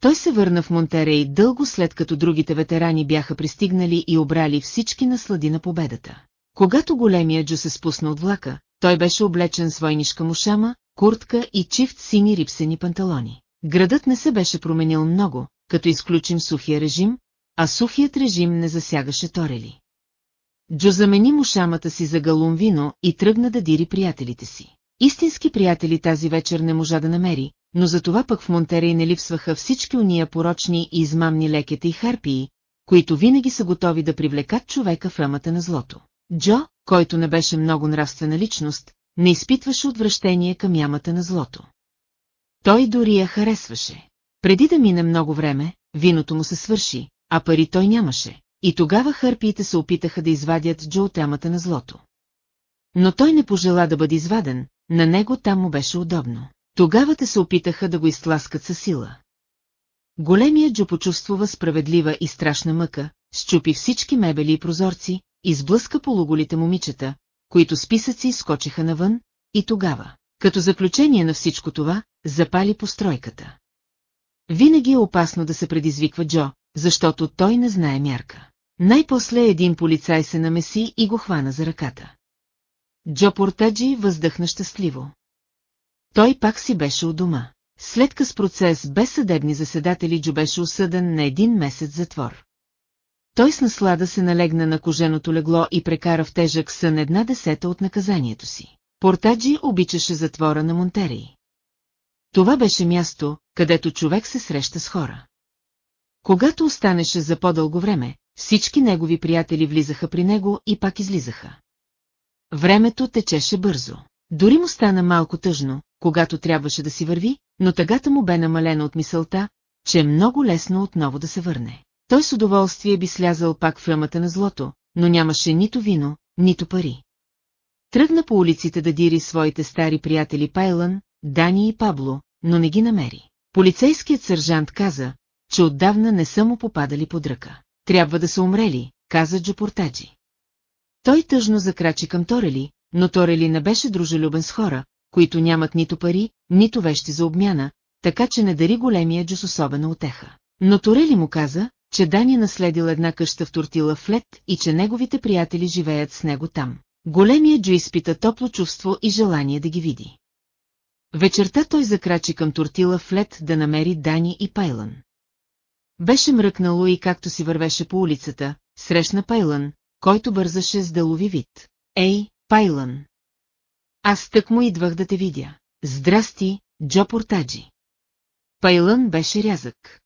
Той се върна в Монтерей дълго след като другите ветерани бяха пристигнали и обрали всички наслади на победата. Когато големия Джо се спусна от влака, той беше облечен с войнишка мушама, куртка и чифт сини рипсени панталони. Градът не се беше променил много, като изключим сухия режим, а сухият режим не засягаше Торели. Джо замени мушамата си за галун вино и тръгна да дири приятелите си. Истински приятели тази вечер не можа да намери, но за това пък в Монтерей не липсваха всички уния порочни и измамни лекета и харпии, които винаги са готови да привлекат човека в рамата на злото. Джо, който не беше много нравствена личност, не изпитваше отвращение към ямата на злото. Той дори я харесваше. Преди да мине много време, виното му се свърши, а пари той нямаше, и тогава хърпиите се опитаха да извадят Джо от ямата на злото. Но той не пожела да бъде изваден, на него там му беше удобно. Тогава те се опитаха да го изтласкат със сила. Големият Джо почувствува справедлива и страшна мъка, щупи всички мебели и прозорци, изблъска полуголите момичета, които списъци скочиха навън, и тогава, като заключение на всичко това, запали постройката. Винаги е опасно да се предизвиква Джо, защото той не знае мярка. Най-после един полицай се намеси и го хвана за ръката. Джо Портаджи въздъхна щастливо. Той пак си беше у дома. След къс процес без съдебни заседатели Джо беше осъден на един месец затвор. Той с наслада се налегна на коженото легло и прекара в тежък сън една десета от наказанието си. Портаджи обичаше затвора на Монтерей. Това беше място, където човек се среща с хора. Когато останеше за по-дълго време, всички негови приятели влизаха при него и пак излизаха. Времето течеше бързо. Дори му стана малко тъжно, когато трябваше да си върви, но тъгата му бе намалена от мисълта, че е много лесно отново да се върне. Той с удоволствие би слязал пак в ръмата на злото, но нямаше нито вино, нито пари. Тръгна по улиците да дири своите стари приятели Пайлън, Дани и Пабло, но не ги намери. Полицейският сержант каза, че отдавна не са му попадали под ръка. Трябва да са умрели, каза Джопортаджи. Той тъжно закрачи към Торели, но Торели не беше дружелюбен с хора, които нямат нито пари, нито вещи за обмяна, така че не дари големия Джо с особена отеха. Но Торели му каза, че Дани наследил една къща в Тортила в Лед и че неговите приятели живеят с него там. Големия Джо изпита топло чувство и желание да ги види. Вечерта той закрачи към Тортила в Лед да намери Дани и Пайлън. Беше мръкнало и както си вървеше по улицата, срещна Пайлън, който бързаше с делови вид. Ей, Пайлън! Аз тък му идвах да те видя. Здрасти, Джо Портаджи. Пайлън беше рязък.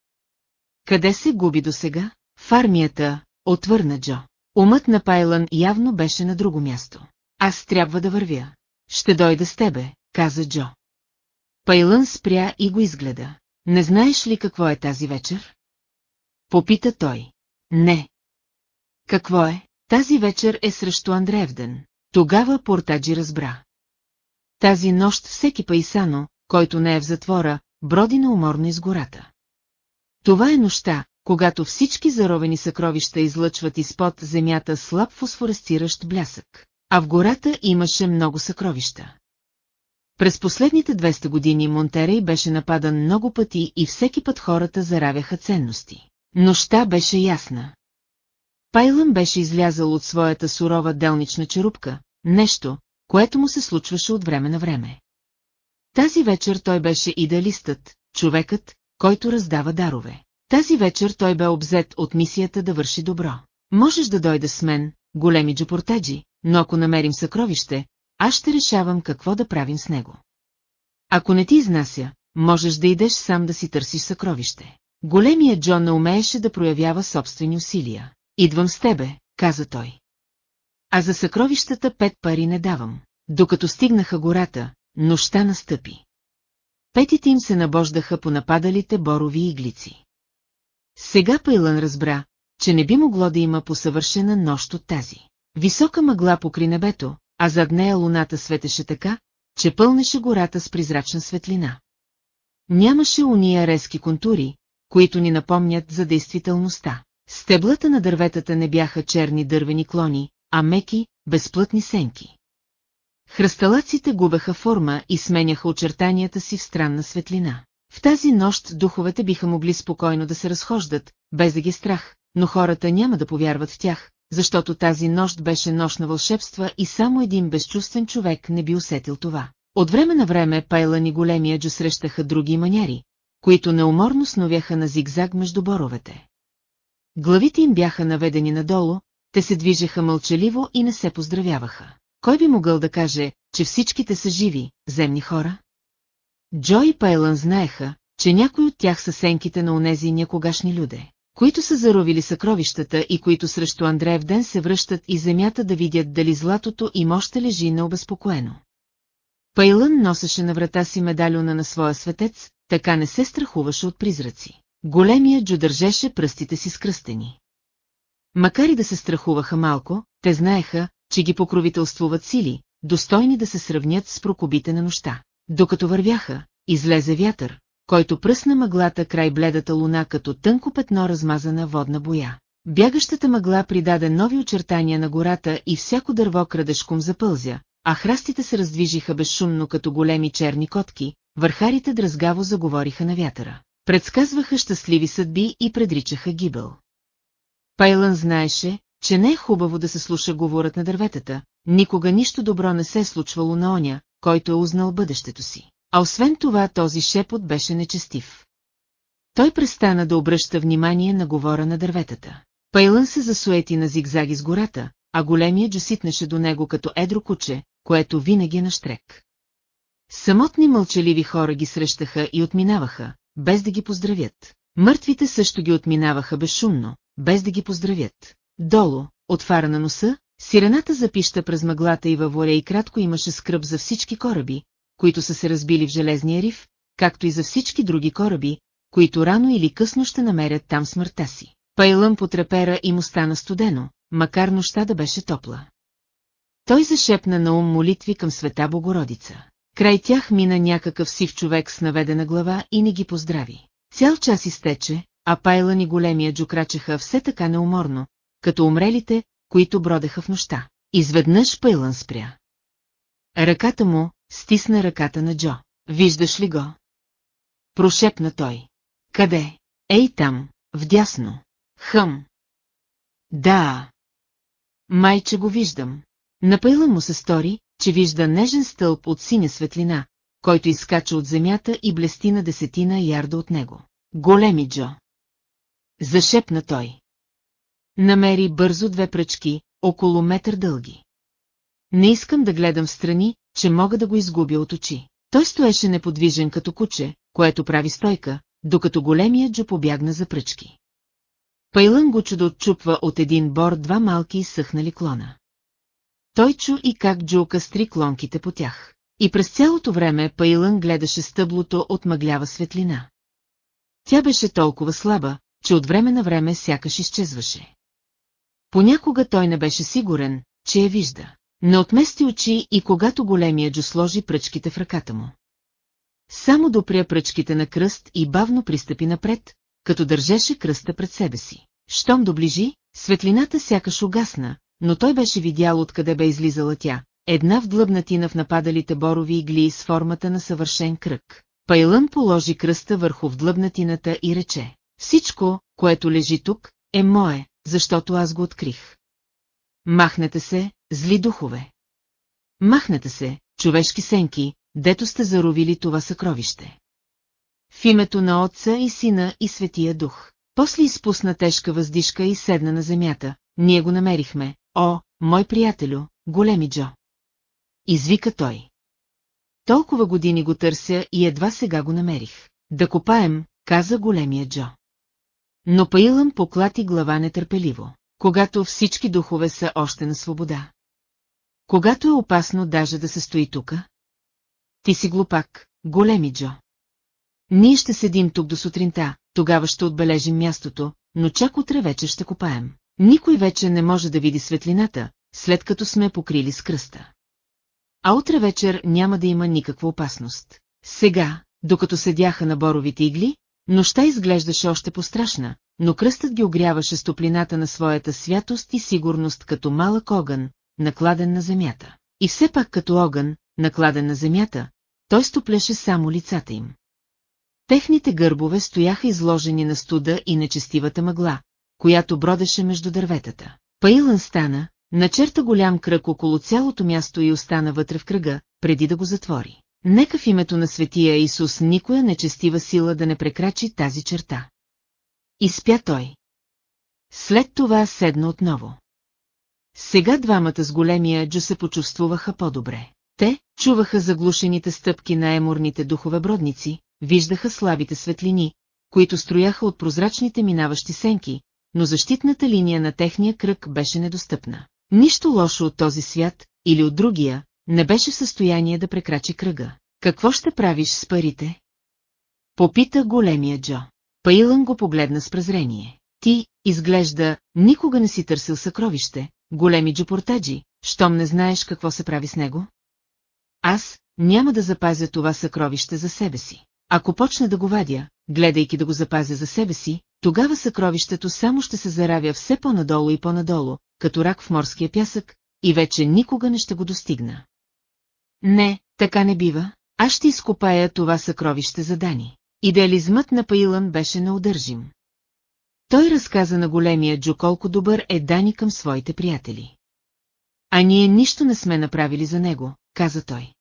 Къде се губи до сега? В армията, отвърна Джо. Умът на Пайлън явно беше на друго място. Аз трябва да вървя. Ще дойда с тебе, каза Джо. Пайлън спря и го изгледа. Не знаеш ли какво е тази вечер? Попита той. Не. Какво е? Тази вечер е срещу Андреевден. Тогава Портаджи разбра. Тази нощ всеки пайсано, който не е в затвора, броди на уморно из гората. Това е нощта, когато всички заровени съкровища излъчват изпод земята слаб фосфоресциращ блясък. А в гората имаше много съкровища. През последните 200 години Монтерей беше нападан много пъти и всеки път хората заравяха ценности. Нощта беше ясна. Пайлън беше излязъл от своята сурова делнична черупка, нещо, което му се случваше от време на време. Тази вечер той беше идеалистът, човекът, който раздава дарове. Тази вечер той бе обзет от мисията да върши добро. Можеш да дойде с мен, големи джопортеджи, но ако намерим съкровище, аз ще решавам какво да правим с него. Ако не ти изнася, можеш да идеш сам да си търсиш съкровище. Големият Джон не умееше да проявява собствени усилия. Идвам с тебе, каза той. А за съкровищата пет пари не давам. Докато стигнаха гората, нощта настъпи. Петите им се набождаха по нападалите борови иглици. Сега Пайлън разбра, че не би могло да има посъвършена нощ от тази. Висока мъгла покри небето, а зад нея луната светеше така, че пълнеше гората с призрачна светлина. Нямаше уния резки контури, които ни напомнят за действителността. Стеблата на дърветата не бяха черни дървени клони, а меки, безплътни сенки. Хръсталаците губеха форма и сменяха очертанията си в странна светлина. В тази нощ духовете биха могли спокойно да се разхождат, без да ги е страх, но хората няма да повярват в тях, защото тази нощ беше нощ на вълшебства и само един безчувствен човек не би усетил това. От време на време Пайлан и големия Джо срещаха други маняри, които неуморно сновяха на зигзаг между боровете. Главите им бяха наведени надолу, те се движеха мълчаливо и не се поздравяваха. Кой би могъл да каже, че всичките са живи, земни хора? Джо и Пайлан знаеха, че някои от тях са сенките на онези някогашни люде, които са заровили съкровищата и които срещу Андреев ден се връщат и земята да видят дали златото им още лежи необезпокоено. Пайлън носеше на врата си медальона на своя светец, така не се страхуваше от призраци. Големия Джо държеше пръстите си скръстени. Макар и да се страхуваха малко, те знаеха, че ги покровителствуват сили, достойни да се сравнят с прокобите на нощта. Докато вървяха, излезе вятър, който пръсна мъглата край бледата луна като тънко петно размазана водна боя. Бягащата мъгла придаде нови очертания на гората и всяко дърво крадешком запълзя, а храстите се раздвижиха безшумно като големи черни котки, върхарите дразгаво заговориха на вятъра. Предсказваха щастливи съдби и предричаха гибел. Пайлън знаеше, че не е хубаво да се слуша говорът на дърветата, никога нищо добро не се е случвало на оня, който е узнал бъдещето си. А освен това този шепот беше нечестив. Той престана да обръща внимание на говора на дърветата. Пайлън се засуети на зигзаги с гората, а големия Джо ситнеше до него като едро куче, което винаги е на штрек. Самотни мълчаливи хора ги срещаха и отминаваха, без да ги поздравят. Мъртвите също ги отминаваха безшумно, без да ги поздравят. Долу, от на носа, сирената запища през мъглата и във воля и кратко имаше скръп за всички кораби, които са се разбили в железния риф, както и за всички други кораби, които рано или късно ще намерят там смъртта си. Пайлъм потрепера и му стана студено, макар нощта да беше топла. Той зашепна на ум молитви към света Богородица. Край тях мина някакъв сив човек с наведена глава и не ги поздрави. Цял час изтече, а Пайлън и големия Джо крачеха все така неуморно, като умрелите, които бродеха в нощта. Изведнъж Пайлън спря. Ръката му стисна ръката на Джо. Виждаш ли го? Прошепна той. Къде? Ей там, вдясно. Хъм. Да. Майче го виждам. Напълна му се стори, че вижда нежен стълб от синя светлина, който изкача от земята и блести на десетина ярда от него. Големи Джо. Зашепна той. Намери бързо две пръчки, около метър дълги. Не искам да гледам страни, че мога да го изгубя от очи. Той стоеше неподвижен като куче, което прави стойка, докато големия Джо побягна за пръчки. Пайлън го чудо отчупва от един бор два малки изсъхнали клона. Той чу и как Джо кастри клонките по тях. И през цялото време Пайлън гледаше стъблото от мъглява светлина. Тя беше толкова слаба, че от време на време сякаш изчезваше. Понякога той не беше сигурен, че я вижда. Не отмести очи и когато големия Джо сложи пръчките в ръката му. Само допря пръчките на кръст и бавно пристъпи напред, като държеше кръста пред себе си. Щом доближи, светлината сякаш угасна, но той беше видял откъде бе излизала тя. Една вдлъбнатина в нападалите борови игли с формата на съвършен кръг. Пайлън положи кръста върху вдлъбнатината и рече. Всичко, което лежи тук, е мое, защото аз го открих. Махнете се, зли духове. Махнете се, човешки сенки, дето сте заровили това съкровище. В името на Отца и Сина и Светия Дух. После изпусна тежка въздишка и седна на земята. Ние го намерихме. О, мой приятелю, големи Джо. Извика той. Толкова години го търся и едва сега го намерих. Да копаем, каза големия Джо. Но Паилъм поклати глава нетърпеливо, когато всички духове са още на свобода. Когато е опасно даже да се стои тука? Ти си глупак, големи Джо. Ние ще седим тук до сутринта, тогава ще отбележим мястото, но чак утре вече ще копаем. Никой вече не може да види светлината, след като сме покрили с кръста. А утре вечер няма да има никаква опасност. Сега, докато седяха на боровите игли, нощта изглеждаше още пострашна, но кръстът ги огряваше с топлината на своята святост и сигурност като малък огън, накладен на земята. И все пак като огън, накладен на земята, той стоплеше само лицата им. Техните гърбове стояха изложени на студа и нечестивата мъгла, която бродеше между дърветата. Паилън стана, начерта голям кръг около цялото място и остана вътре в кръга, преди да го затвори. Нека в името на светия Исус никоя нечестива сила да не прекрачи тази черта. И спя той. След това седна отново. Сега двамата с големия Джо се почувствуваха по-добре. Те чуваха заглушените стъпки на еморните духове бродници, виждаха слабите светлини, които строяха от прозрачните минаващи сенки, но защитната линия на техния кръг беше недостъпна. Нищо лошо от този свят, или от другия, не беше в състояние да прекрачи кръга. Какво ще правиш с парите? Попита големия Джо. Паилън го погледна с презрение. Ти, изглежда, никога не си търсил съкровище, големи джопортаджи, щом не знаеш какво се прави с него? Аз няма да запазя това съкровище за себе си. Ако почна да го вадя, гледайки да го запазя за себе си, тогава съкровището само ще се заравя все по-надолу и по-надолу, като рак в морския пясък, и вече никога не ще го достигна. Не, така не бива, аз ще изкопая това съкровище за Дани. Идеализмът на Паилън беше неудържим. Той разказа на големия Джо колко добър е Дани към своите приятели. А ние нищо не сме направили за него, каза той.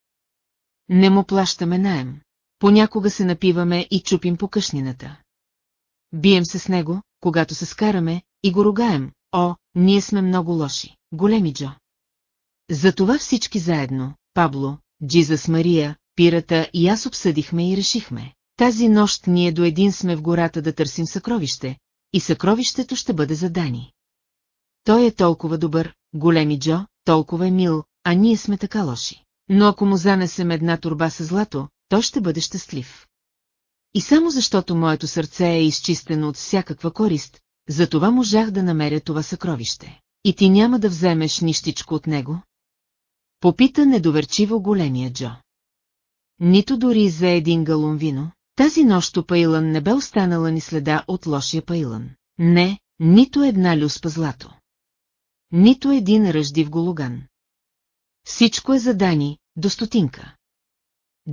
Не му плащаме наем. Понякога се напиваме и чупим по къшнината. Бием се с него, когато се скараме, и го ругаем. О, ние сме много лоши, големи Джо. Затова всички заедно, Пабло, Джизас Мария, Пирата и аз обсъдихме и решихме. Тази нощ ние до един сме в гората да търсим съкровище, и съкровището ще бъде за Дани. Той е толкова добър, големи Джо, толкова е мил, а ние сме така лоши. Но ако му занесем една турба с злато, той ще бъде щастлив. И само защото моето сърце е изчистено от всякаква корист, затова можах да намеря това съкровище. И ти няма да вземеш нищичко от него? Попита недоверчиво големия Джо. Нито дори за един галун вино. Тази нощ Пайлън не бе останала ни следа от лошия Пайлън. Не, нито една люспа злато. Нито един ръждив гологан. Всичко е за Дани, до стотинка.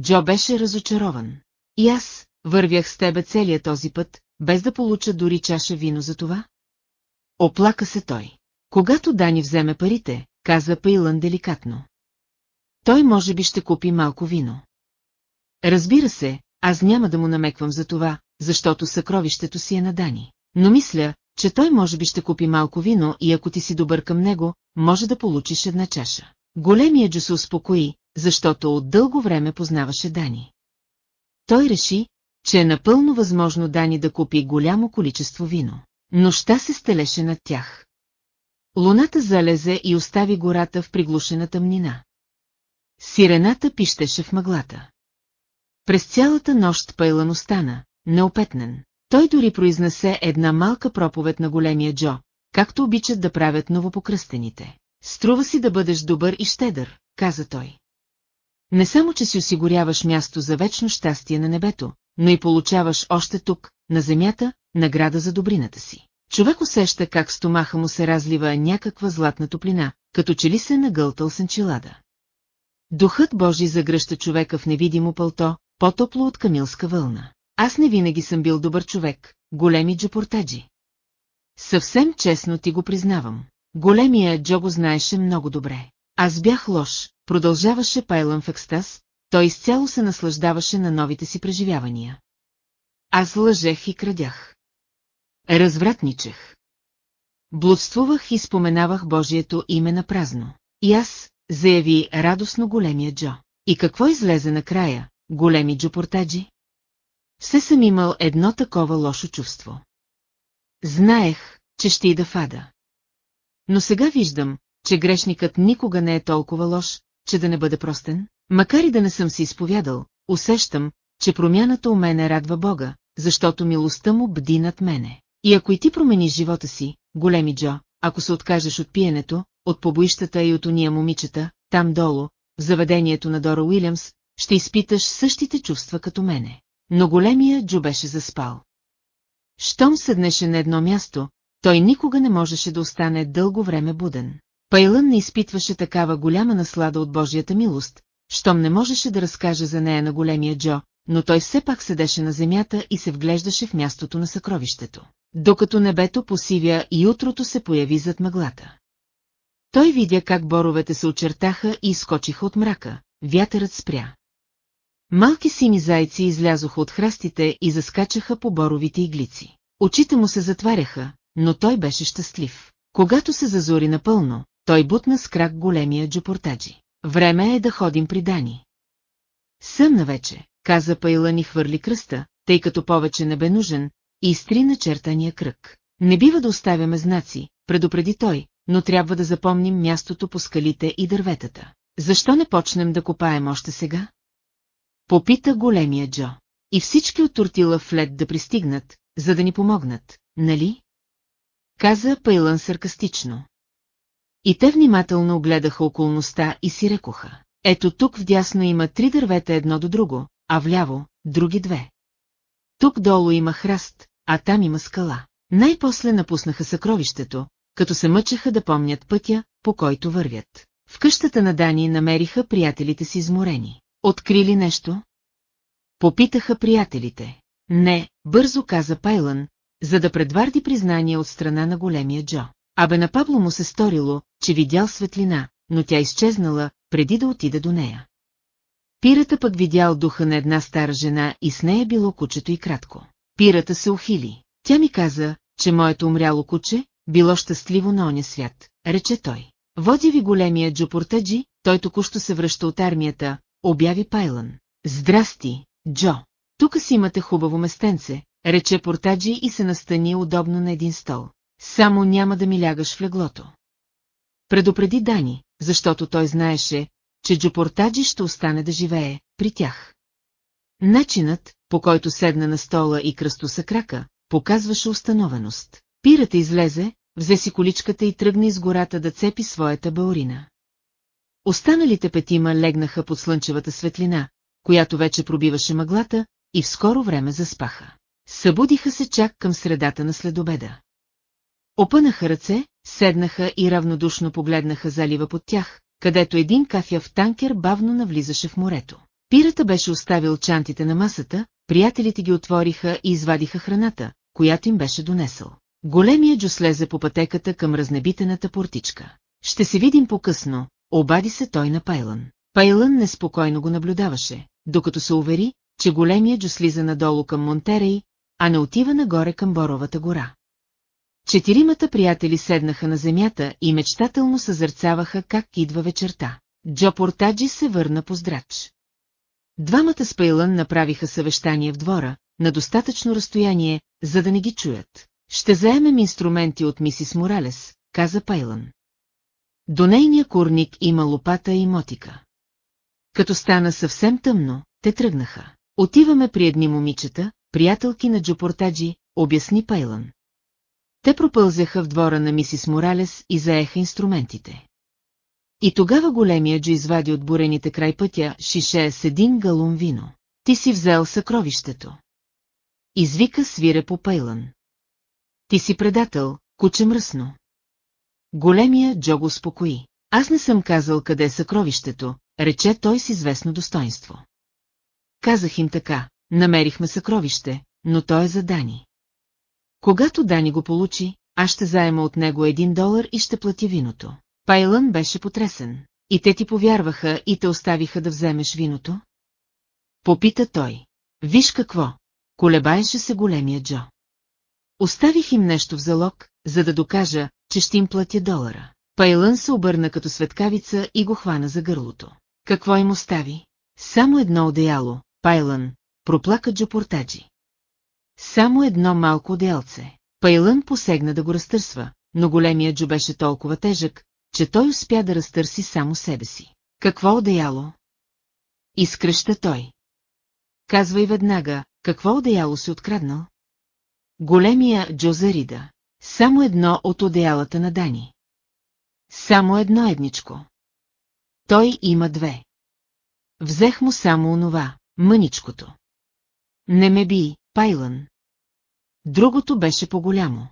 Джо беше разочарован. И аз вървях с тебе целият този път, без да получа дори чаша вино за това? Оплака се той. Когато Дани вземе парите, каза Пейлън деликатно. Той може би ще купи малко вино. Разбира се, аз няма да му намеквам за това, защото съкровището си е на Дани. Но мисля, че той може би ще купи малко вино и ако ти си добър към него, може да получиш една чаша. Големия Джо се успокои, защото от дълго време познаваше Дани. Той реши, че е напълно възможно Дани да купи голямо количество вино. Нощта се стелеше над тях. Луната залезе и остави гората в приглушена тъмнина. Сирената пищеше в мъглата. През цялата нощ Пейлан остана, неопетнен. Той дори произнесе една малка проповед на големия Джо, както обичат да правят новопокръстените. Струва си да бъдеш добър и щедър, каза той. Не само, че си осигуряваш място за вечно щастие на небето, но и получаваш още тук, на земята, награда за добрината си. Човек усеща как стомаха му се разлива някаква златна топлина, като че ли се е нагълтал с енчилада. Духът Божи загръща човека в невидимо пълто, по-топло от камилска вълна. Аз не винаги съм бил добър човек, големи джапортаджи. Съвсем честно ти го признавам. Големия Джо го знаеше много добре. Аз бях лош, продължаваше Пайлън в екстаз, той изцяло се наслаждаваше на новите си преживявания. Аз лъжех и крадях. Развратничех. Блудствувах и споменавах Божието име на празно. И аз, заяви радостно големия Джо. И какво излезе накрая, големи джопортаджи? Все съм имал едно такова лошо чувство. Знаех, че ще ида фада. Но сега виждам, че грешникът никога не е толкова лош, че да не бъде простен. Макар и да не съм се изповядал, усещам, че промяната у мене радва Бога, защото милостта му бди над мене. И ако и ти промениш живота си, големи Джо, ако се откажеш от пиенето, от побоищата и от уния момичета, там долу, в заведението на Дора Уилямс, ще изпиташ същите чувства като мене. Но големия Джо беше заспал. Щом седнеше на едно място, той никога не можеше да остане дълго време буден. Пайлън не изпитваше такава голяма наслада от Божията милост, щом не можеше да разкаже за нея на големия Джо, но той все пак седеше на земята и се вглеждаше в мястото на съкровището. Докато небето посивя и утрото се появи зад мъглата. Той видя как боровете се очертаха и изкочиха от мрака, вятърът спря. Малки сини зайци излязоха от храстите и заскачаха по боровите иглици. Очите му се затваряха, но той беше щастлив. Когато се зазори напълно, той бутна с крак големия джопортаджи. Време е да ходим при Дани. Съмна вече, каза Пайлън и хвърли кръста, тъй като повече не бе нужен, и изтри на чертания кръг. Не бива да оставяме знаци, предупреди той, но трябва да запомним мястото по скалите и дърветата. Защо не почнем да копаем още сега? Попита големия Джо. И всички от тортила в лед да пристигнат, за да ни помогнат, нали? Каза Пайлън саркастично. И те внимателно огледаха околността и си рекоха. Ето тук вдясно има три дървета едно до друго, а вляво – други две. Тук долу има храст, а там има скала. Най-после напуснаха съкровището, като се мъчеха да помнят пътя, по който вървят. В къщата на Дани намериха приятелите си изморени. Открили нещо? Попитаха приятелите. Не, бързо каза Пайлън, за да предварди признание от страна на големия Джо. Абе на Пабло му се сторило, че видял светлина, но тя изчезнала, преди да отида до нея. Пирата пък видял духа на една стара жена и с нея било кучето и кратко. Пирата се ухили. Тя ми каза, че моето умряло куче било щастливо на оня свят, рече той. Води ви големия Джопортаджи, той току-що се връща от армията, обяви Пайлън. Здрасти, Джо. Тук си имате хубаво местенце, рече Портаджи и се настани удобно на един стол. Само няма да ми лягаш в леглото. Предупреди Дани, защото той знаеше, че Джопортаджи ще остане да живее при тях. Начинът, по който седна на стола и кръстоса крака, показваше установеност. Пирата излезе, взе си количката и тръгна из гората да цепи своята баурина. Останалите петима легнаха под слънчевата светлина, която вече пробиваше мъглата, и в скоро време заспаха. Събудиха се чак към средата на следобеда. Опънаха ръце, седнаха и равнодушно погледнаха залива под тях, където един кафяв танкер бавно навлизаше в морето. Пирата беше оставил чантите на масата, приятелите ги отвориха и извадиха храната, която им беше донесъл. Големия Джо слезе по пътеката към разнебитената портичка. Ще се видим по-късно, обади се той на Пайлън. Пайлън неспокойно го наблюдаваше, докато се увери, че големия Джо слиза надолу към Монтерей, а не отива нагоре към Боровата гора. Четиримата приятели седнаха на земята и мечтателно съзърцаваха как идва вечерта. Джо Портаджи се върна по здрач. Двамата с Пейлън направиха съвещание в двора, на достатъчно разстояние, за да не ги чуят. Ще заемем инструменти от мисис Моралес, каза Пейлън. До нейния курник има лопата и мотика. Като стана съвсем тъмно, те тръгнаха. Отиваме при едни момичета, приятелки на Джопортаджи, обясни Пейлън. Те пропълзяха в двора на мисис Моралес и заеха инструментите. И тогава големия Джо извади от бурените край пътя шише с един галун вино. Ти си взел съкровището. Извика свире по Пейлън. Ти си предател, куче мръсно. Големия Джо го успокои. Аз не съм казал къде е съкровището, рече той с известно достоинство. Казах им така, намерихме съкровище, но то е за Дани. Когато Дани го получи, аз ще заема от него един долар и ще плати виното. Пайлън беше потресен. И те ти повярваха и те оставиха да вземеш виното? Попита той. Виж какво, колебаеше се големия Джо. Оставих им нещо в залог, за да докажа, че ще им платя долара. Пайлън се обърна като светкавица и го хвана за гърлото. Какво им остави? Само едно одеяло, Пайлън, проплака Джо Портаджи. Само едно малко одеялце. Пайлън посегна да го разтърсва, но големия Джо беше толкова тежък, че той успя да разтърси само себе си. Какво одеяло? Изкръща той. казвай веднага, какво одеяло си откраднал? Големия Джозарида. Само едно от одеялата на Дани. Само едно едничко. Той има две. Взех му само онова, мъничкото. Не ме би, Пайлън. Другото беше по-голямо.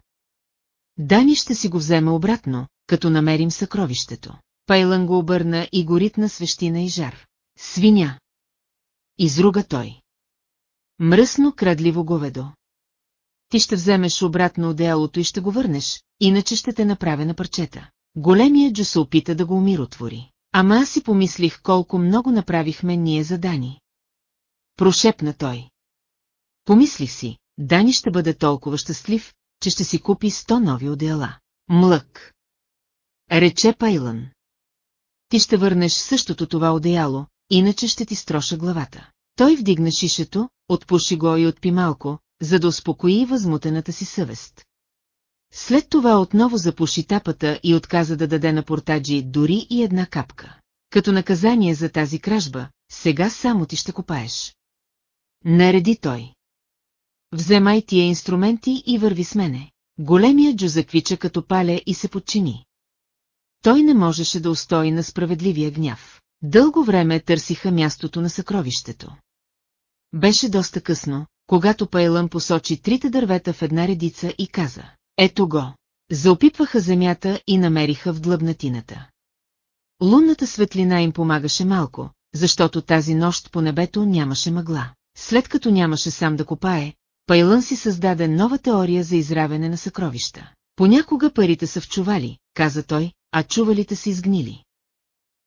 Дани ще си го вземе обратно, като намерим съкровището. Пайлън го обърна и горит на свещина и жар. Свиня! Изруга той. Мръсно крадливо говедо. Ти ще вземеш обратно одеялото и ще го върнеш, иначе ще те направя на парчета. Големия Джо се опита да го умиротвори. Ама аз си помислих колко много направихме ние за Дани. Прошепна той. Помислих си, Дани ще бъде толкова щастлив, че ще си купи сто нови одеяла. Млък. Рече Пайлън. Ти ще върнеш същото това одеяло, иначе ще ти строша главата. Той вдигна шишето, отпуши го и отпи малко, за да успокои възмутената си съвест. След това отново запуши тапата и отказа да даде на портаджи дори и една капка. Като наказание за тази кражба, сега само ти ще копаеш. Нареди той. Вземай тия инструменти и върви с мене. Големия Джо заквича като пале и се подчини. Той не можеше да устои на справедливия гняв. Дълго време търсиха мястото на съкровището. Беше доста късно, когато Пайлън посочи трите дървета в една редица и каза «Ето го». Заопипваха земята и намериха в длъбнатината. Лунната светлина им помагаше малко, защото тази нощ по небето нямаше мъгла. След като нямаше сам да копае, Пайлън си създаде нова теория за изравяне на съкровища. Понякога парите са в чували, каза той, а чувалите са изгнили.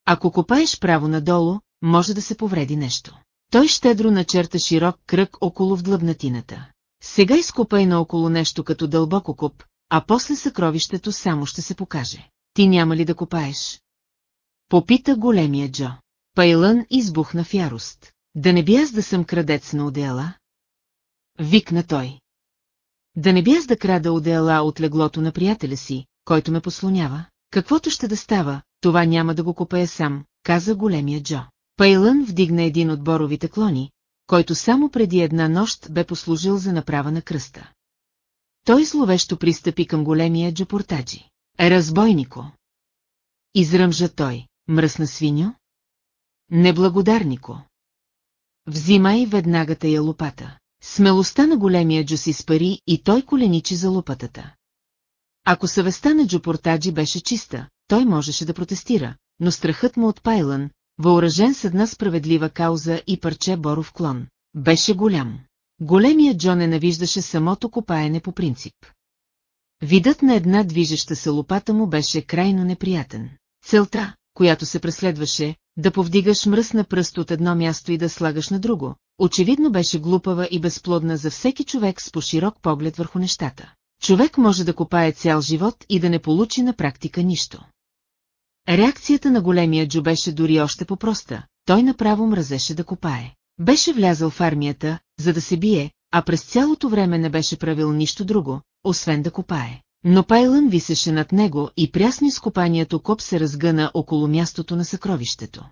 Ако копаеш право надолу, може да се повреди нещо. Той щедро начерта широк кръг около вдлъбнатината. Сега изкопай наоколо нещо като дълбоко куп, а после съкровището само ще се покаже. Ти няма ли да копаеш? Попита големия Джо. Пайлън избухна в ярост. Да не би аз да съм крадец на одеяла? Викна той. Да не би аз да крада одеяла от леглото на приятеля си, който ме послонява? Каквото ще да става, това няма да го купая сам, каза големия Джо. Пайлън вдигна един от боровите клони, който само преди една нощ бе послужил за направа на кръста. Той зловещо пристъпи към големия джопортаджи. Разбойнико! Изръмжа той, мръсна свиньо? Неблагодарнико! Взимай веднага тая лопата. Смелостта на големия джо си спари и той коленичи за лопатата. Ако съвестта на Джопортаджи беше чиста, той можеше да протестира, но страхът му от Пайлън, въоръжен с една справедлива кауза и парче боров клон, беше голям. Големият Джо ненавиждаше самото копаене по принцип. Видът на една движеща се лопата му беше крайно неприятен. Целта, която се преследваше, да повдигаш мръсна пръст от едно място и да слагаш на друго, очевидно беше глупава и безплодна за всеки човек с по-широк поглед върху нещата. Човек може да копае цял живот и да не получи на практика нищо. Реакцията на големия Джо беше дори още по-проста, той направо мразеше да копае. Беше влязъл в армията, за да се бие, а през цялото време не беше правил нищо друго, освен да копае. Но Пайлън висеше над него и прясно изкопанието коп се разгъна около мястото на съкровището.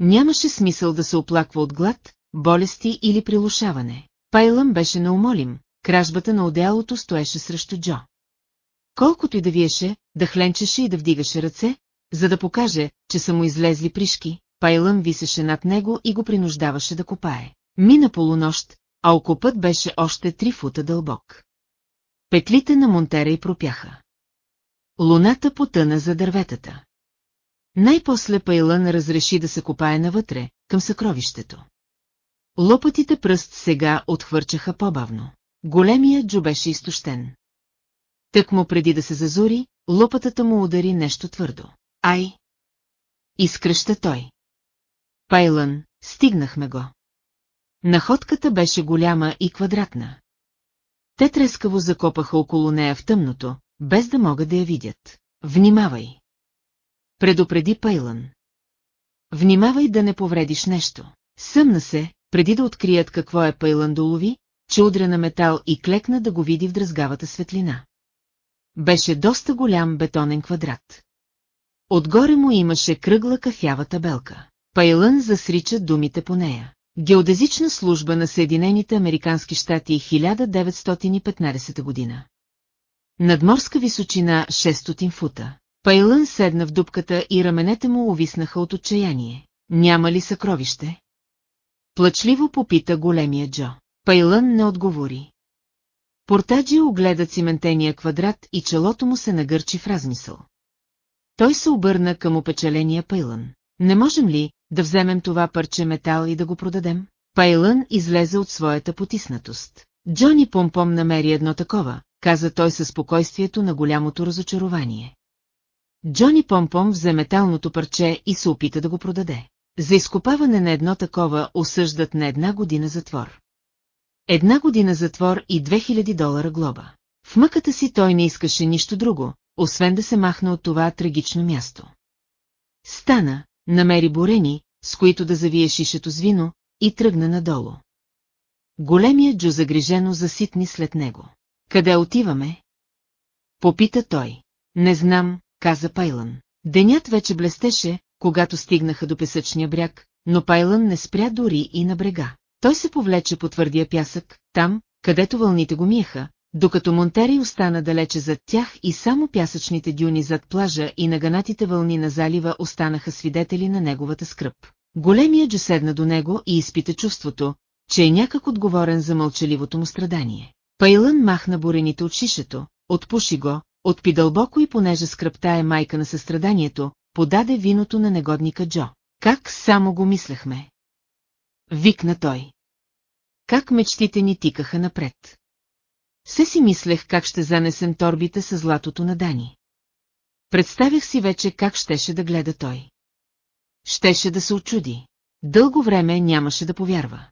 Нямаше смисъл да се оплаква от глад, болести или прилушаване. Пайлън беше неумолим, кражбата на одеялото стоеше срещу Джо. Колкото и да виеше, да хленчеше и да вдигаше ръце, за да покаже, че са му излезли пришки, Пайлън висеше над него и го принуждаваше да копае. Мина полунощ, а окопът беше още три фута дълбок. Петлите на Монтера й пропяха. Луната потъна за дърветата. Най-после Пайлън разреши да се копае навътре, към съкровището. Лопатите пръст сега отхвърчаха по-бавно. Големият Джо беше изтощен. Тък му преди да се зазори, лопатата му удари нещо твърдо. Ай! Изкръща той. Пайлън, стигнахме го. Находката беше голяма и квадратна. Те трескаво закопаха около нея в тъмното, без да могат да я видят. Внимавай! Предупреди Пайлън. Внимавай да не повредиш нещо. Съмна се, преди да открият какво е Пайлън долови, че удря на метал и клекна да го види в дръзгавата светлина. Беше доста голям бетонен квадрат. Отгоре му имаше кръгла кафява табелка. Пайлън засрича думите по нея. Геодезична служба на Съединените Американски щати 1915 година. Надморска височина 600 фута. Пайлън седна в дупката и раменете му увиснаха от отчаяние. Няма ли съкровище? Плачливо попита големия Джо. Пайлън не отговори. Портаджи огледа циментения квадрат и челото му се нагърчи в размисъл. Той се обърна към опечаления Пайлън. Не можем ли да вземем това парче метал и да го продадем? Пайлън излезе от своята потиснатост. Джони Помпом намери едно такова, каза той със спокойствието на голямото разочарование. Джони Помпом взе металното парче и се опита да го продаде. За изкопаване на едно такова осъждат на една година затвор. Една година затвор и 2000 долара глоба. В мъката си той не искаше нищо друго, освен да се махне от това трагично място. Стана, намери бурени, с които да завие шишето с вино, и тръгна надолу. Големия Джо загрижено заситни след него. Къде отиваме? Попита той. Не знам, каза Пайлън. Денят вече блестеше, когато стигнаха до песъчния бряг, но Пайлън не спря дори и на брега. Той се повлече по твърдия пясък, там, където вълните го миеха, докато Монтери остана далече зад тях и само пясъчните дюни зад плажа и наганатите вълни на залива останаха свидетели на неговата скръп. Големия Джо седна до него и изпита чувството, че е някак отговорен за мълчаливото му страдание. Пайлън махна бурените от шишето, отпуши го, отпи дълбоко и понеже скръпта е майка на състраданието, подаде виното на негодника Джо. Как само го мислехме? Викна той. Как мечтите ни тикаха напред. Все си мислех как ще занесем торбите с златото на Дани. Представях си вече как щеше да гледа той. Щеше да се очуди. Дълго време нямаше да повярва.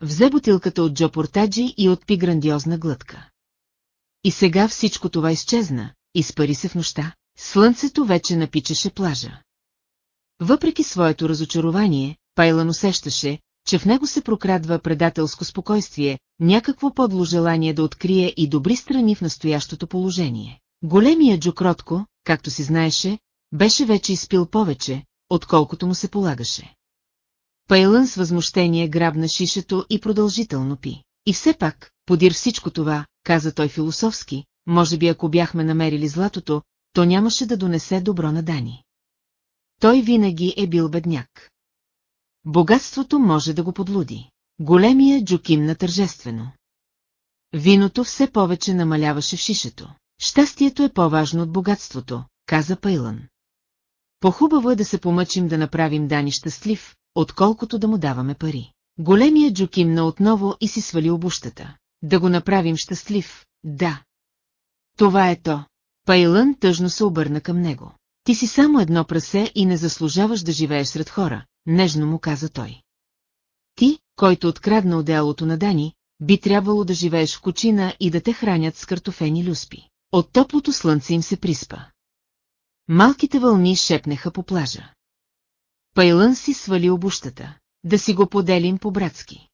Взе бутилката от Джо Портаджи и отпи грандиозна глътка. И сега всичко това изчезна, изпари се в нощта, слънцето вече напичаше плажа. Въпреки своето разочарование, Пайлан усещаше, че в него се прокрадва предателско спокойствие, някакво подло желание да открие и добри страни в настоящото положение. Големия Джо кротко, както си знаеше, беше вече изпил повече, отколкото му се полагаше. Пайлън с възмущение грабна шишето и продължително пи. И все пак, подир всичко това, каза той философски, може би ако бяхме намерили златото, то нямаше да донесе добро на Дани. Той винаги е бил бедняк. Богатството може да го подлуди. Големия джукимна тържествено. Виното все повече намаляваше в шишето. Щастието е по-важно от богатството, каза Пейлън. Похубаво е да се помъчим да направим Дани щастлив, отколкото да му даваме пари. Големия джукимна отново и си свали обущата. Да го направим щастлив, да. Това е то. Пайлън тъжно се обърна към него. Ти си само едно прасе и не заслужаваш да живееш сред хора, нежно му каза той. Ти, който открадна отделото на Дани, би трябвало да живееш в кучина и да те хранят с картофени люспи. От топлото слънце им се приспа. Малките вълни шепнеха по плажа. Пайлън си свали обущата. Да си го поделим по-братски.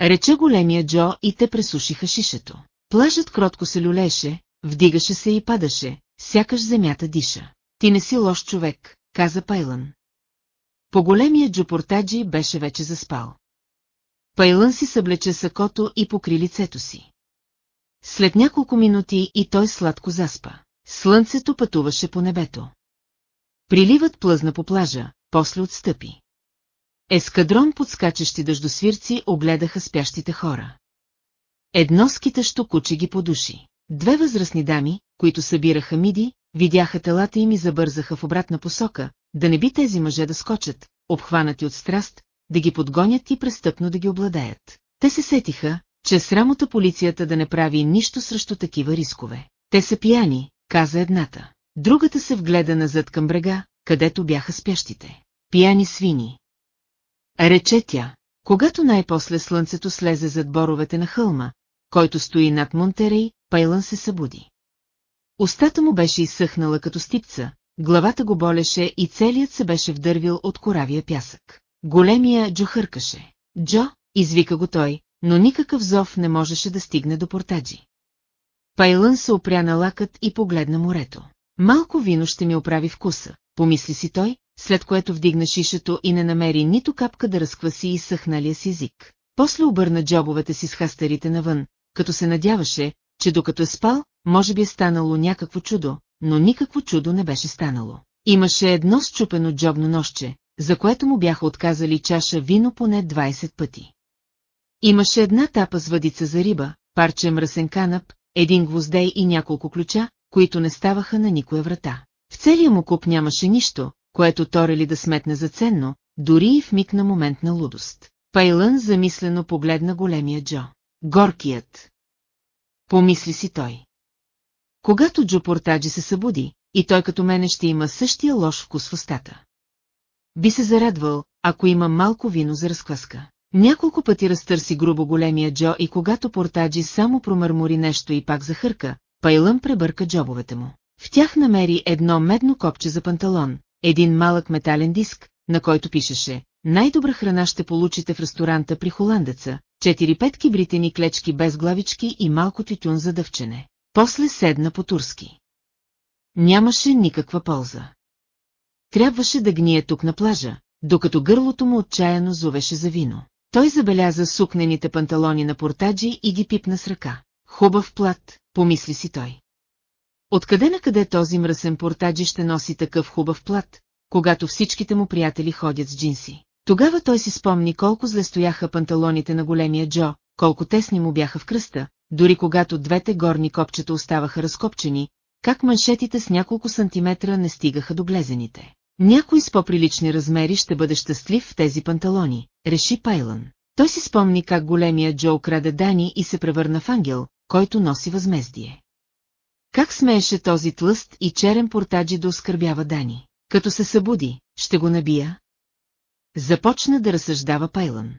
Рече големия Джо и те пресушиха шишето. Плажът кротко се люлеше, вдигаше се и падаше, сякаш земята диша. Ти не си лош човек, каза Пайлън. По-големия Джопортаджи беше вече заспал. Пайлън си съблече сакото и покри лицето си. След няколко минути и той сладко заспа. Слънцето пътуваше по небето. Приливът плъзна по плажа, после отстъпи. Ескадрон подскачащи дъждосвирци огледаха спящите хора. Едно скитащо куче ги подуши. Две възрастни дами, които събираха миди, видяха телата им и забързаха в обратна посока, да не би тези мъже да скочат, обхванати от страст, да ги подгонят и престъпно да ги обладаят. Те се сетиха, че срамота полицията да не прави нищо срещу такива рискове. Те са пияни, каза едната. Другата се вгледа назад към брега, където бяха спящите. Пияни свини. Рече тя, когато най-после слънцето слезе зад боровете на хълма, който стои над Монтерей, Пайлън се събуди. Остата му беше изсъхнала като стипца, главата го болеше и целият се беше вдървил от коравия пясък. Големия Джо хъркаше. Джо, извика го той, но никакъв зов не можеше да стигне до портаджи. Пайлън се опря на лакът и погледна морето. Малко вино ще ми оправи вкуса, помисли си той, след което вдигна шишето и не намери нито капка да разкваси и съхналия си език. После обърна джобовете си с хастерите навън, като се надяваше, че докато е спал, може би е станало някакво чудо, но никакво чудо не беше станало. Имаше едно счупено джобно нощче, за което му бяха отказали чаша вино поне 20 пъти. Имаше една тапа с въдица за риба, парче мръсен канап, един гвоздей и няколко ключа, които не ставаха на никоя врата. В целия му куп нямаше нищо, което Торели да сметне за ценно, дори и в миг на момент на лудост. Пайлън замислено погледна големия Джо. Горкият. Помисли си той. Когато Джо Портаджи се събуди, и той като мене ще има същия лош вкус в устата. Би се зарадвал, ако има малко вино за разкваска. Няколко пъти разтърси грубо големия Джо и когато Портаджи само промърмори нещо и пак захърка, Пайлън пребърка джобовете му. В тях намери едно медно копче за панталон, един малък метален диск, на който пишеше «Най-добра храна ще получите в ресторанта при холандеца, 4-5 кибритени клечки без главички и малко тютюн за дъвчене». После седна по-турски. Нямаше никаква полза. Трябваше да гние тук на плажа, докато гърлото му отчаяно зовеше за вино. Той забеляза сукнените панталони на портаджи и ги пипна с ръка. Хубав плат, помисли си той. Откъде на къде този мръсен портаджи ще носи такъв хубав плат, когато всичките му приятели ходят с джинси? Тогава той си спомни колко зле стояха панталоните на големия Джо, колко тесни му бяха в кръста, дори когато двете горни копчета оставаха разкопчени, как маншетите с няколко сантиметра не стигаха до глезените. Някой с по-прилични размери ще бъде щастлив в тези панталони, реши Пайлън. Той си спомни как големия Джо краде Дани и се превърна в ангел, който носи възмездие. Как смееше този тлъст и черен портаджи да оскърбява Дани? Като се събуди, ще го набия? Започна да разсъждава Пайлън.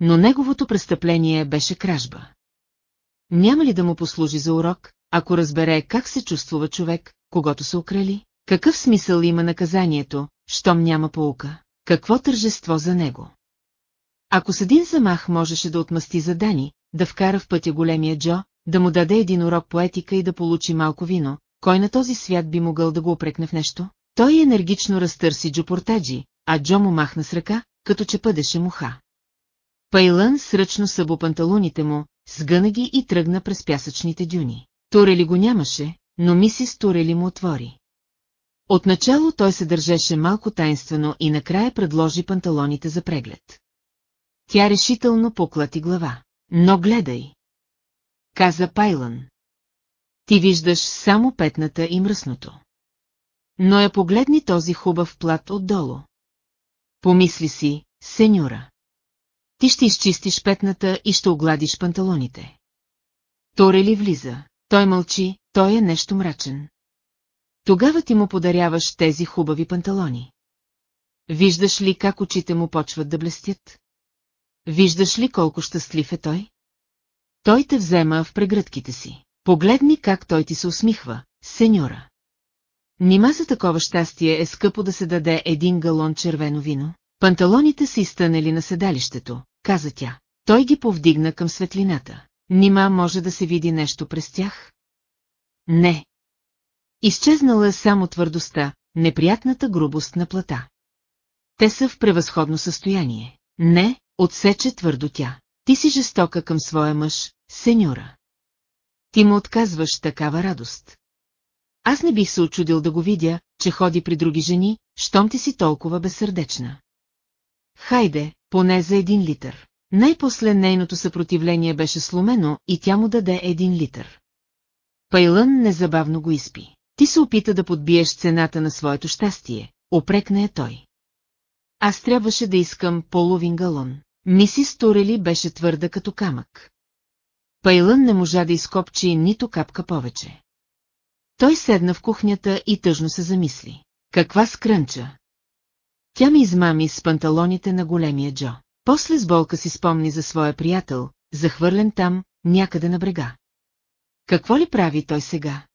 Но неговото престъпление беше кражба. Няма ли да му послужи за урок, ако разбере как се чувствува човек, когато се украли? Какъв смисъл има наказанието, щом няма поука? Какво тържество за него? Ако с един замах можеше да отмъсти за Дани, да вкара в пътя големия Джо, да му даде един урок по етика и да получи малко вино, кой на този свят би могъл да го опрекне в нещо? Той енергично разтърси Джо Портаджи, а Джо му махна с ръка, като че пъдеше муха. Пайлън сръчно събо панталоните му, сгъна ги и тръгна през пясъчните дюни. Турели го нямаше, но мисис Турели му отвори. Отначало той се държеше малко тайнствено и накрая предложи панталоните за преглед. Тя решително поклати глава. Но гледай! Каза Пайлън. Ти виждаш само петната и мръсното. Но я погледни този хубав плат отдолу. Помисли си, сеньора. Ти ще изчистиш петната и ще огладиш панталоните. Торе ли влиза? Той мълчи, той е нещо мрачен. Тогава ти му подаряваш тези хубави панталони. Виждаш ли как очите му почват да блестят? Виждаш ли колко щастлив е той? Той те взема в прегръдките си. Погледни как той ти се усмихва, сеньора. Нима за такова щастие е скъпо да се даде един галон червено вино? Панталоните са изтънели на седалището, каза тя. Той ги повдигна към светлината. Нима може да се види нещо през тях? Не. Изчезнала е само твърдостта, неприятната грубост на плата. Те са в превъзходно състояние. Не, отсече твърдо тя. Ти си жестока към своя мъж, сеньора. Ти му отказваш такава радост. Аз не бих се очудил да го видя, че ходи при други жени, щом ти си толкова безсърдечна. Хайде, поне за един литър. Най-после нейното съпротивление беше сломено и тя му даде един литър. Пайлън незабавно го изпи. Ти се опита да подбиеш цената на своето щастие, опрекна е той. Аз трябваше да искам половин галон. Мисис Турели беше твърда като камък. Пайлън не можа да изкопчи нито капка повече. Той седна в кухнята и тъжно се замисли. Каква скрънча! Тя ми измами с панталоните на големия Джо. После с болка си спомни за своя приятел, захвърлен там, някъде на брега. Какво ли прави той сега?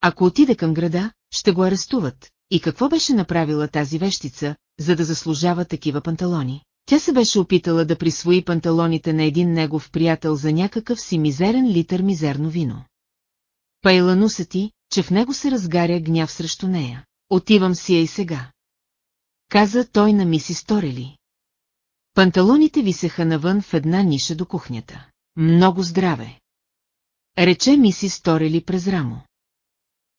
Ако отиде към града, ще го арестуват. И какво беше направила тази вещица, за да заслужава такива панталони? Тя се беше опитала да присвои панталоните на един негов приятел за някакъв си мизерен литър мизерно вино. Пайлан усети, че в него се разгаря гняв срещу нея. Отивам си я и сега. Каза той на миси Сторели. Панталоните висеха навън в една ниша до кухнята. Много здраве! Рече миси Сторели през рамо.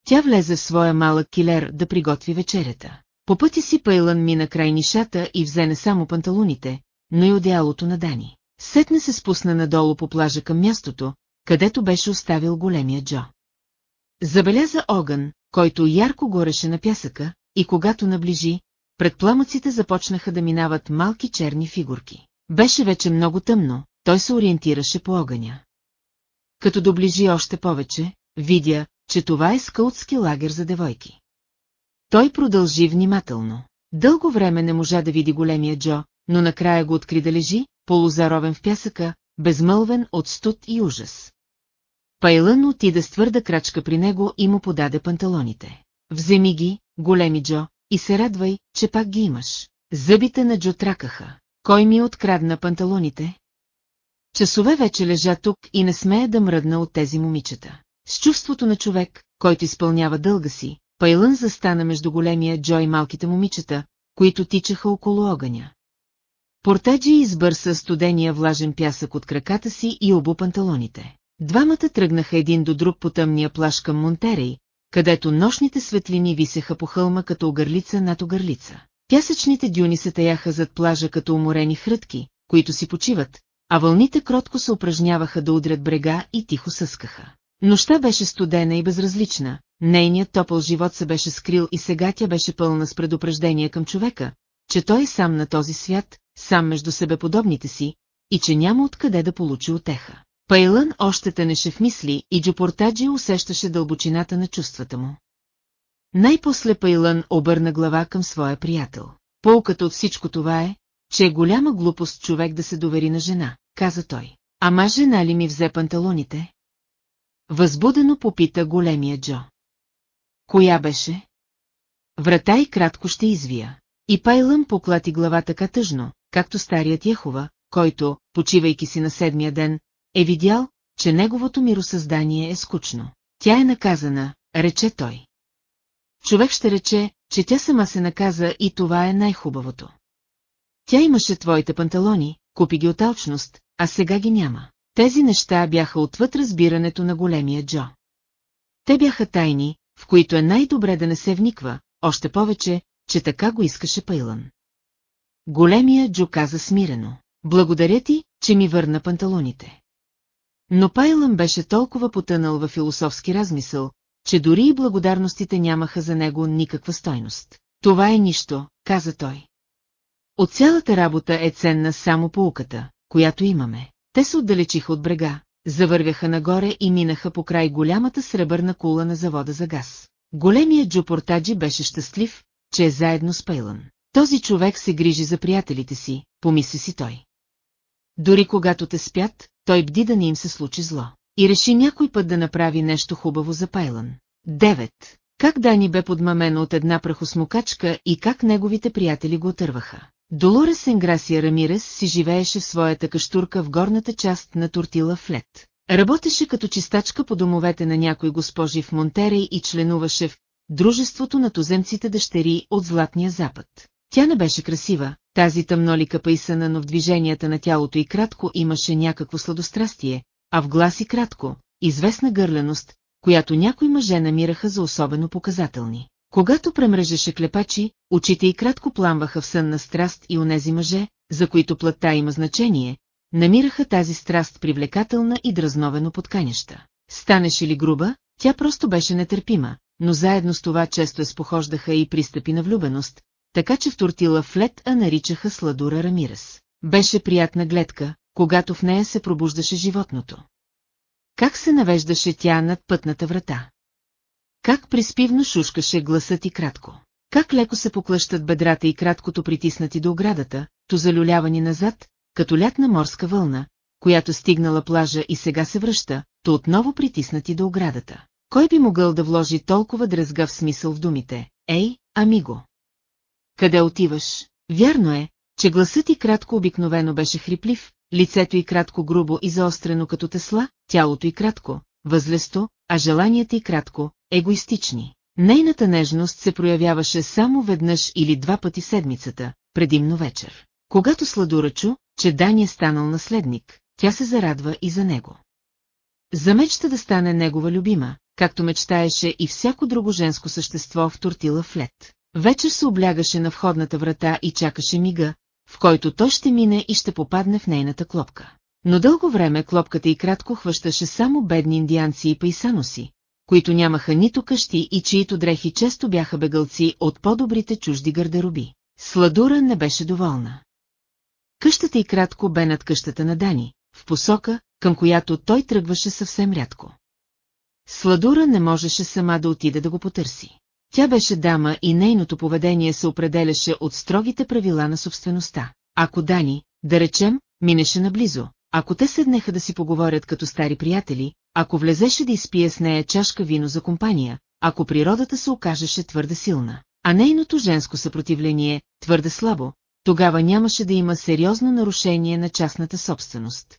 Тя влезе в своя малък килер да приготви вечерята. По пъти си Пейлън мина край нишата и взе не само панталоните, но и одеялото на Дани. Сетне се спусна надолу по плажа към мястото, където беше оставил големия Джо. Забеляза огън, който ярко гореше на пясъка, и когато наближи, пред пламъците започнаха да минават малки черни фигурки. Беше вече много тъмно, той се ориентираше по огъня. Като доближи още повече, видя, че това е скаутски лагер за девойки. Той продължи внимателно. Дълго време не можа да види големия Джо, но накрая го откри да лежи, полузаровен в пясъка, безмълвен от студ и ужас. Пайлън отида с твърда крачка при него и му подаде панталоните. Вземи ги, големи Джо, и се радвай, че пак ги имаш. Зъбите на Джо тракаха. Кой ми открадна панталоните? Часове вече лежа тук и не смея да мръдна от тези момичета. С чувството на човек, който изпълнява дълга си, Пайлън застана между големия Джо и малките момичета, които тичаха около огъня. Портаджи избърса студения влажен пясък от краката си и обу панталоните. Двамата тръгнаха един до друг по тъмния плаш към Монтерей, където нощните светлини висеха по хълма като огърлица над огърлица. Пясъчните дюни се таяха зад плажа като уморени хрътки, които си почиват, а вълните кротко се упражняваха да удрят брега и тихо съскаха. Нощта беше студена и безразлична, нейният топъл живот се беше скрил и сега тя беше пълна с предупреждение към човека, че той е сам на този свят, сам между себеподобните си, и че няма откъде да получи отеха. Пайлън още тънеше в мисли и Джопортаджи усещаше дълбочината на чувствата му. Най-после Пайлън обърна глава към своя приятел. Полката от всичко това е, че е голяма глупост човек да се довери на жена, каза той. Ама жена ли ми взе панталоните? Възбудено попита големия Джо. Коя беше? Врата и кратко ще извия. И Пайлън поклати глава така тъжно, както старият Яхова, който, почивайки си на седмия ден, е видял, че неговото миросъздание е скучно. Тя е наказана, рече той. Човек ще рече, че тя сама се наказа и това е най-хубавото. Тя имаше твоите панталони, купи ги от алчност, а сега ги няма. Тези неща бяха отвъд разбирането на големия Джо. Те бяха тайни, в които е най-добре да не се вниква, още повече, че така го искаше Пайлън. Големия Джо каза смирено. Благодаря ти, че ми върна панталоните. Но Пайлън беше толкова потънал във философски размисъл, че дори и благодарностите нямаха за него никаква стойност. Това е нищо, каза той. От цялата работа е ценна само поуката, която имаме. Те се отдалечиха от брега, завървяха нагоре и минаха по край голямата сребърна кула на завода за газ. Големият Джопортаджи беше щастлив, че е заедно с Пейлън. Този човек се грижи за приятелите си, помисли си той. Дори когато те спят, той бди да не им се случи зло. И реши някой път да направи нещо хубаво за Пайлън. 9. Как Дани бе подмамено от една прахосмокачка и как неговите приятели го отърваха. Долорес Енграсия Рамирес си живееше в своята каштурка в горната част на тортила Флет. Работеше като чистачка по домовете на някои госпожи в Монтерей и членуваше в Дружеството на туземците дъщери от Златния Запад. Тя не беше красива, тази тъмнолика пейсана, но в движенията на тялото и кратко имаше някакво сладострастие, а в глас и кратко, известна гърленост, която някои мъже намираха за особено показателни. Когато премрежеше клепачи, очите и кратко пламваха в сънна страст и онези мъже, за които плътта има значение, намираха тази страст привлекателна и дразновено подканяща. Станеше ли груба, тя просто беше нетърпима, но заедно с това често спохождаха и пристъпи на влюбеност, така че в тортила флет а наричаха сладура Рамирес. Беше приятна гледка, когато в нея се пробуждаше животното. Как се навеждаше тя над пътната врата? Как приспивно шушкаше гласът и кратко? Как леко се поклъщат бедрата и краткото притиснати до оградата, то залюлявани назад, като лятна морска вълна, която стигнала плажа и сега се връща, то отново притиснати до оградата. Кой би могъл да вложи толкова дръзгав смисъл в думите? Ей, амиго! Къде отиваш? Вярно е, че гласът и кратко обикновено беше хриплив, лицето и кратко грубо и заострено като тесла, тялото и кратко, възлесто, а желанията и кратко, егоистични. Нейната нежност се проявяваше само веднъж или два пъти седмицата, предимно вечер. Когато Сладура че Дани е станал наследник, тя се зарадва и за него. Замечта да стане негова любима, както мечтаеше и всяко друго женско същество в тортила в лед. Вечер се облягаше на входната врата и чакаше мига, в който той ще мине и ще попадне в нейната клопка. Но дълго време клопката и кратко хващаше само бедни индианци и пайсаноси, които нямаха нито къщи и чието дрехи често бяха бегалци от по-добрите чужди гардероби. Сладура не беше доволна. Къщата и кратко бе над къщата на Дани, в посока, към която той тръгваше съвсем рядко. Сладура не можеше сама да отиде да го потърси. Тя беше дама и нейното поведение се определяше от строгите правила на собствеността. Ако Дани, да речем, минеше наблизо, ако те седнеха да си поговорят като стари приятели, ако влезеше да изпие с нея чашка вино за компания, ако природата се окажеше твърде силна, а нейното женско съпротивление твърде слабо, тогава нямаше да има сериозно нарушение на частната собственост.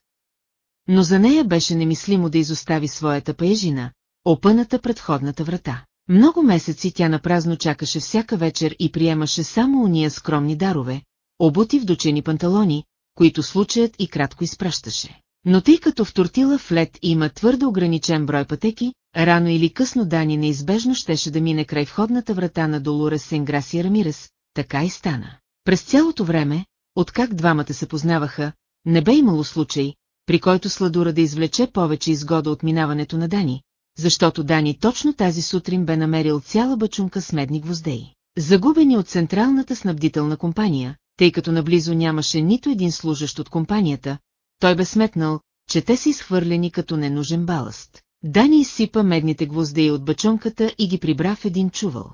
Но за нея беше немислимо да изостави своята паежина, опъната предходната врата. Много месеци тя напразно чакаше всяка вечер и приемаше само уния скромни дарове, обути в дочени панталони, които случаят и кратко изпращаше. Но тъй като в тортила в лед има твърде ограничен брой пътеки, рано или късно Дани неизбежно щеше да мине край входната врата на Долура Сенграсия Рамирес, така и стана. През цялото време, откак двамата се познаваха, не бе имало случай, при който Сладура да извлече повече изгода от минаването на Дани, защото Дани точно тази сутрин бе намерил цяла бачунка с медни гвоздеи, загубени от Централната снабдителна компания, тъй като наблизо нямаше нито един служащ от компанията, той бе сметнал, че те са изхвърлени като ненужен баласт. Дани изсипа медните гвоздеи от бачонката и ги прибра в един чувал.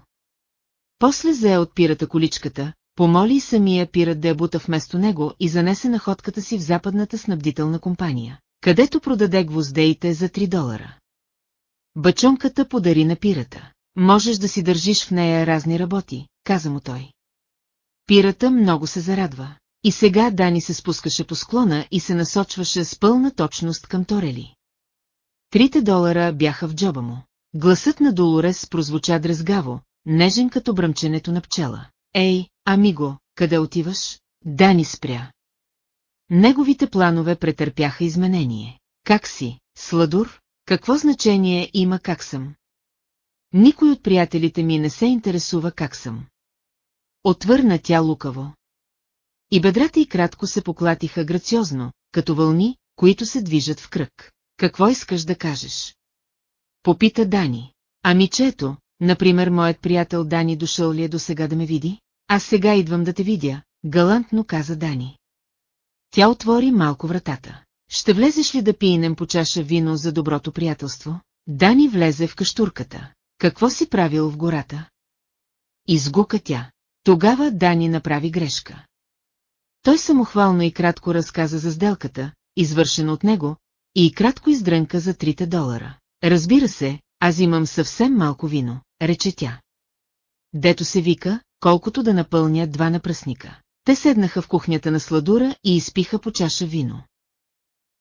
После зае от пирата количката, помоли самия пират да я бута вместо него и занесе находката си в западната снабдителна компания, където продаде гвоздеите за 3 долара. Бачонката подари на пирата. Можеш да си държиш в нея разни работи, каза му той. Пирата много се зарадва. И сега Дани се спускаше по склона и се насочваше с пълна точност към Торели. Трите долара бяха в джоба му. Гласът на Долорес прозвуча дрезгаво, нежен като бръмченето на пчела. Ей, амиго, къде отиваш? Дани спря. Неговите планове претърпяха изменение. Как си, Сладур? Какво значение има как съм? Никой от приятелите ми не се интересува как съм. Отвърна тя лукаво. И бедрата й кратко се поклатиха грациозно, като вълни, които се движат в кръг. Какво искаш да кажеш? Попита Дани. Ами чето, например, моят приятел Дани дошъл ли е до сега да ме види? Аз сега идвам да те видя, галантно каза Дани. Тя отвори малко вратата. Ще влезеш ли да пинем по чаша вино за доброто приятелство? Дани влезе в каштурката. Какво си правил в гората? Изгука тя. Тогава Дани направи грешка. Той самохвално и кратко разказа за сделката, извършена от него, и кратко издрънка за трите долара. Разбира се, аз имам съвсем малко вино, рече тя. Дето се вика, колкото да напълня два напръсника. Те седнаха в кухнята на сладура и изпиха по чаша вино.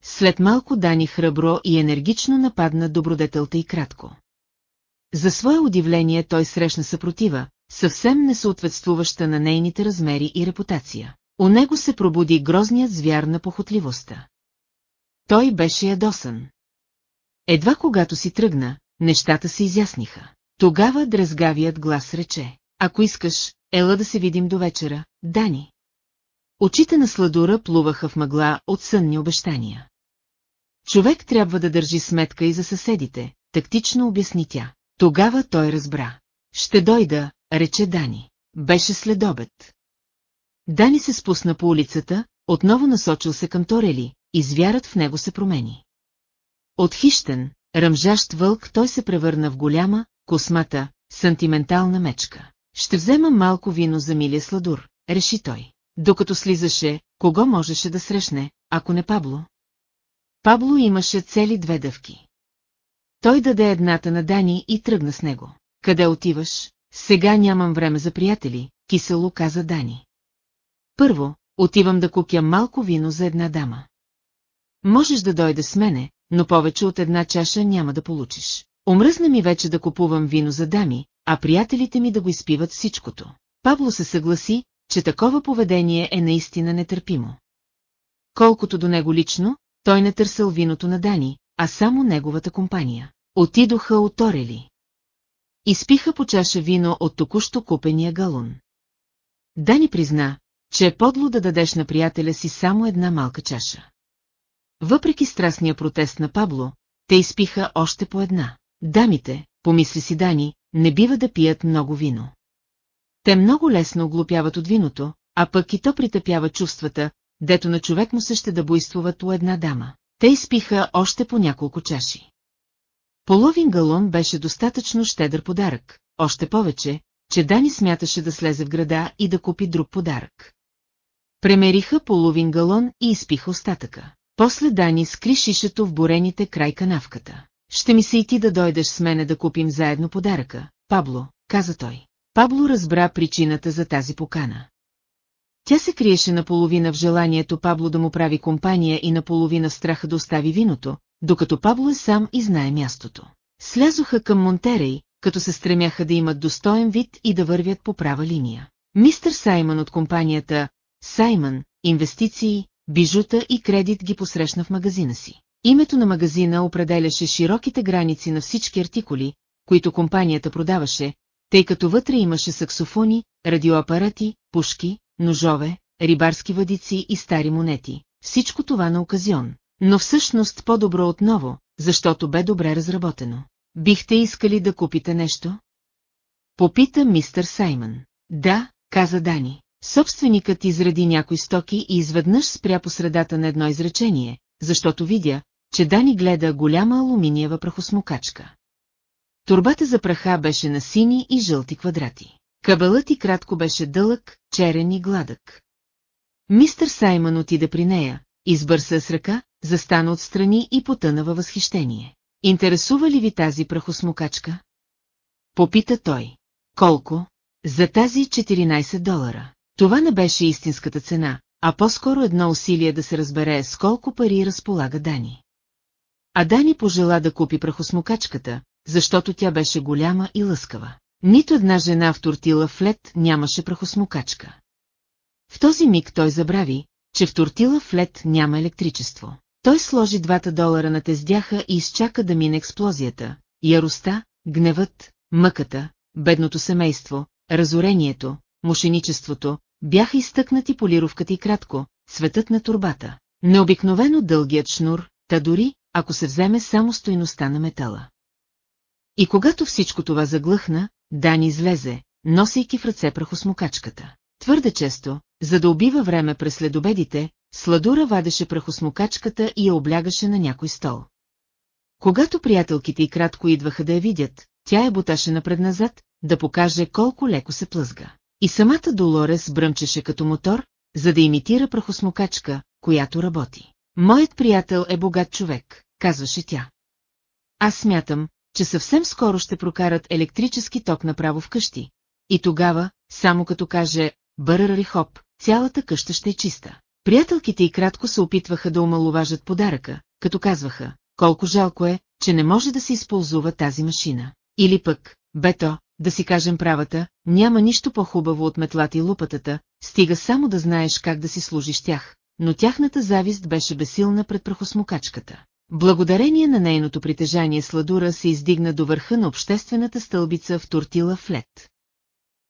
След малко Дани храбро и енергично нападна добродетелта и кратко. За свое удивление той срещна съпротива, съвсем несъответствуваща на нейните размери и репутация. У него се пробуди грозният звяр на похотливостта. Той беше ядосан. Едва когато си тръгна, нещата се изясниха. Тогава дрезгавият глас рече, ако искаш, ела да се видим до вечера, Дани. Очите на сладура плуваха в мъгла от сънни обещания. Човек трябва да държи сметка и за съседите, тактично обясни тя. Тогава той разбра. Ще дойда, рече Дани. Беше следобед. Дани се спусна по улицата, отново насочил се към Торели, и звярат в него се промени. От хищен, ръмжащ вълк той се превърна в голяма, космата, сантиментална мечка. Ще взема малко вино за милия сладур, реши той. Докато слизаше, кого можеше да срещне, ако не Пабло? Пабло имаше цели две дъвки. Той даде едната на Дани и тръгна с него. Къде отиваш? Сега нямам време за приятели, кисело каза Дани. Първо, отивам да купя малко вино за една дама. Можеш да дойде с мене, но повече от една чаша няма да получиш. Омръзна ми вече да купувам вино за дами, а приятелите ми да го изпиват всичкото. Пабло се съгласи, че такова поведение е наистина нетърпимо. Колкото до него лично, той не търсил виното на Дани, а само неговата компания. Отидоха от Орели. Изпиха по чаша вино от току-що купения галун. Дани призна, че е подло да дадеш на приятеля си само една малка чаша. Въпреки страстния протест на Пабло, те изпиха още по една. Дамите, помисли си Дани, не бива да пият много вино. Те много лесно оглупяват от виното, а пък и то притъпява чувствата, дето на човек му се ще да буйствуват у една дама. Те изпиха още по няколко чаши. Половин галон беше достатъчно щедър подарък, още повече, че Дани смяташе да слезе в града и да купи друг подарък. Премериха половин галон и изпиха остатъка. После Дани скри шишето в бурените край канавката. Ще ми се и ти да дойдеш с мене да купим заедно подаръка, Пабло, каза той. Пабло разбра причината за тази покана. Тя се криеше наполовина в желанието Пабло да му прави компания и наполовина в страха да остави виното, докато Пабло е сам и знае мястото. Слязоха към Монтерей, като се стремяха да имат достоен вид и да вървят по права линия. Мистер Саймън от компанията Саймън, инвестиции, бижута и кредит ги посрещна в магазина си. Името на магазина определяше широките граници на всички артикули, които компанията продаваше, тъй като вътре имаше саксофони, радиоапарати, пушки, ножове, рибарски въдици и стари монети. Всичко това на оказион, но всъщност по-добро отново, защото бе добре разработено. Бихте искали да купите нещо? Попита мистър Саймън. Да, каза Дани. Собственикът изреди някои стоки и изведнъж спря по средата на едно изречение, защото видя, че Дани гледа голяма алуминиева прахосмокачка. Турбата за праха беше на сини и жълти квадрати. Кабелът и кратко беше дълъг, черен и гладък. Мистър Саймън отида при нея, избърса с ръка, застана отстрани и потъна във възхищение. Интересува ли ви тази прахосмокачка? Попита той. Колко? За тази 14 долара. Това не беше истинската цена, а по-скоро едно усилие да се разбере с колко пари разполага Дани. А Дани пожела да купи прахосмокачката, защото тя беше голяма и лъскава. Нито една жена в тортила в лед нямаше прахосмокачка. В този миг той забрави, че в тортила в лед няма електричество. Той сложи двата долара на тездяха и изчака да мине експлозията, яростта, гневът, мъката, бедното семейство, разорението, мошеничеството, бяха изтъкнати полировката и кратко, светът на турбата. Необикновено дългият шнур, та дори, ако се вземе само стойността на метала. И когато всичко това заглъхна, Дани излезе, носейки в ръце прахосмокачката. Твърде често, за да убива време през следобедите, Сладура вадеше прахосмокачката и я облягаше на някой стол. Когато приятелките и кратко идваха да я видят, тя я буташе напредназад, да покаже колко леко се плъзга. И самата Долорес бръмчеше като мотор, за да имитира прахосмокачка, която работи. Моят приятел е богат човек, казваше тя. Аз смятам, че съвсем скоро ще прокарат електрически ток направо в къщи. И тогава, само като каже «Бъръри хоп», цялата къща ще е чиста. Приятелките и кратко се опитваха да омалуважат подаръка, като казваха, колко жалко е, че не може да се използва тази машина. Или пък, бето, да си кажем правата, няма нищо по-хубаво от метлата и лупатата, стига само да знаеш как да си служиш тях, но тяхната завист беше бесилна пред прахосмокачката. Благодарение на нейното притежание Сладура се издигна до върха на обществената стълбица в Тортила Флет.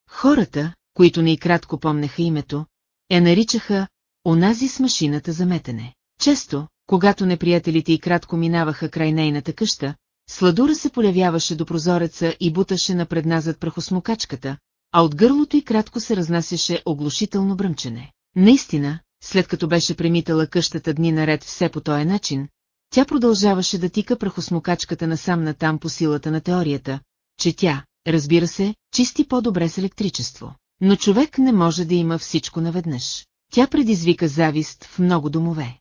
Хората, които не и кратко помнеха името, я наричаха «Онази с машината за метене». Често, когато неприятелите и кратко минаваха край нейната къща, Сладура се полявяваше до прозореца и буташе напредназад прахосмокачката, а от гърлото и кратко се разнасяше оглушително бръмчене. Наистина, след като беше премитала къщата дни наред все по този начин, тя продължаваше да тика прахосмокачката насам натам по силата на теорията, че тя, разбира се, чисти по-добре с електричество. Но човек не може да има всичко наведнъж. Тя предизвика завист в много домове.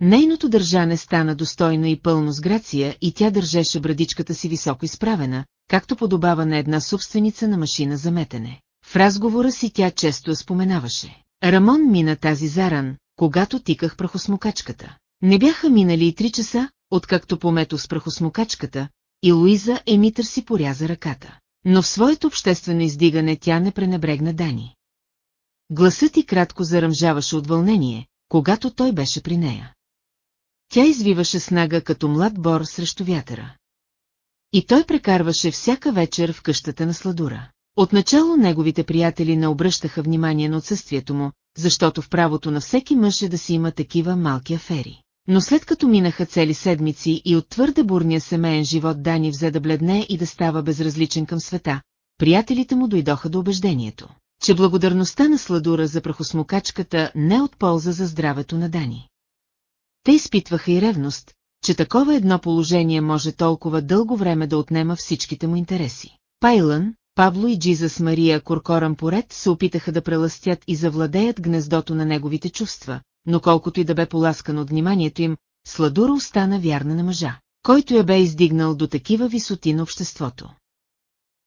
Нейното държане стана достойно и пълно с грация и тя държеше брадичката си високо изправена, както подобава на една собственица на машина за метене. В разговора си тя често я споменаваше. Рамон мина тази заран, когато тиках прахосмокачката. Не бяха минали и три часа, откакто помето с прахосмокачката, и Луиза Емитър си поряза ръката. Но в своето обществено издигане тя не пренебрегна Дани. Гласът ти кратко заръмжаваше от вълнение, когато той беше при нея. Тя извиваше снага като млад бор срещу вятъра. И той прекарваше всяка вечер в къщата на Сладура. Отначало неговите приятели не обръщаха внимание на отсъствието му, защото в правото на всеки мъж е да си има такива малки афери. Но след като минаха цели седмици и от твърде бурния семейен живот Дани взе да бледне и да става безразличен към света, приятелите му дойдоха до убеждението, че благодарността на Сладура за прахосмокачката не е от полза за здравето на Дани. Те изпитваха и ревност, че такова едно положение може толкова дълго време да отнема всичките му интереси. Пайлън, Пабло и Джизас Мария Коркоран поред се опитаха да преластят и завладеят гнездото на неговите чувства, но колкото и да бе поласкан от вниманието им, Сладура остана вярна на мъжа, който я бе издигнал до такива висоти на обществото.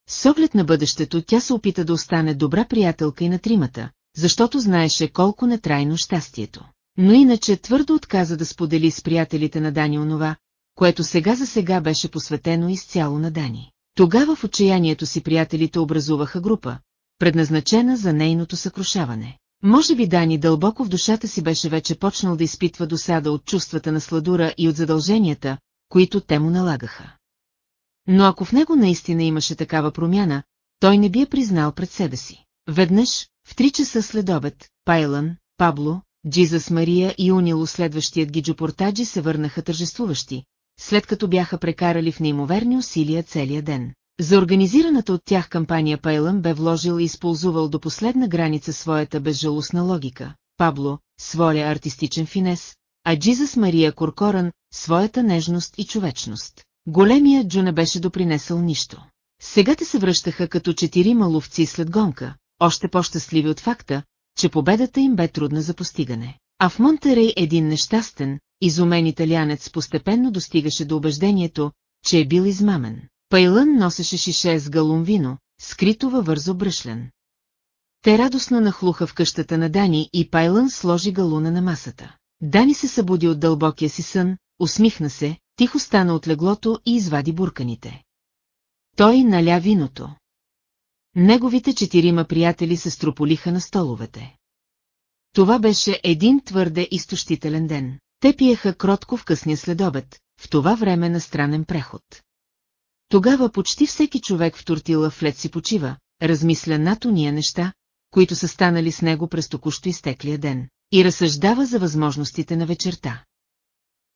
С оглед на бъдещето тя се опита да остане добра приятелка и на тримата, защото знаеше колко нетрайно щастието. Но иначе твърдо отказа да сподели с приятелите на Дани онова, което сега за сега беше посветено изцяло на Дани. Тогава в отчаянието си приятелите образуваха група, предназначена за нейното съкрушаване. Може би Дани дълбоко в душата си беше вече почнал да изпитва досада от чувствата на сладура и от задълженията, които те му налагаха. Но ако в него наистина имаше такава промяна, той не би я признал пред себе си. Веднъж, в три часа след обед, Пайлан, Пабло, Джизас Мария и Унило следващият ги джопортаджи се върнаха тържествуващи, след като бяха прекарали в неимоверни усилия целия ден. За организираната от тях кампания Пейлън бе вложил и използвал до последна граница своята безжалостна логика, Пабло – своя артистичен финес, а Джизас Мария Коркоран – своята нежност и човечност. Големия Джо не беше допринесъл нищо. Сега те се връщаха като четирима ловци след гонка, още по-щастливи от факта, че победата им бе трудна за постигане. А в Монтерей един нещастен, изумен италианец постепенно достигаше до убеждението, че е бил измамен. Пайлън носеше шише с галун вино, скрито във вързо бръшлен. Те радостно нахлуха в къщата на Дани и Пайлън сложи галуна на масата. Дани се събуди от дълбокия си сън, усмихна се, тихо стана от леглото и извади бурканите. Той наля виното. Неговите четирима приятели се строполиха на столовете. Това беше един твърде изтощителен ден. Те пиеха кротко в късния следобед, в това време на странен преход. Тогава почти всеки човек в тортила в лед си почива, размисля над уния неща, които са станали с него през току-що изтеклия ден, и разсъждава за възможностите на вечерта.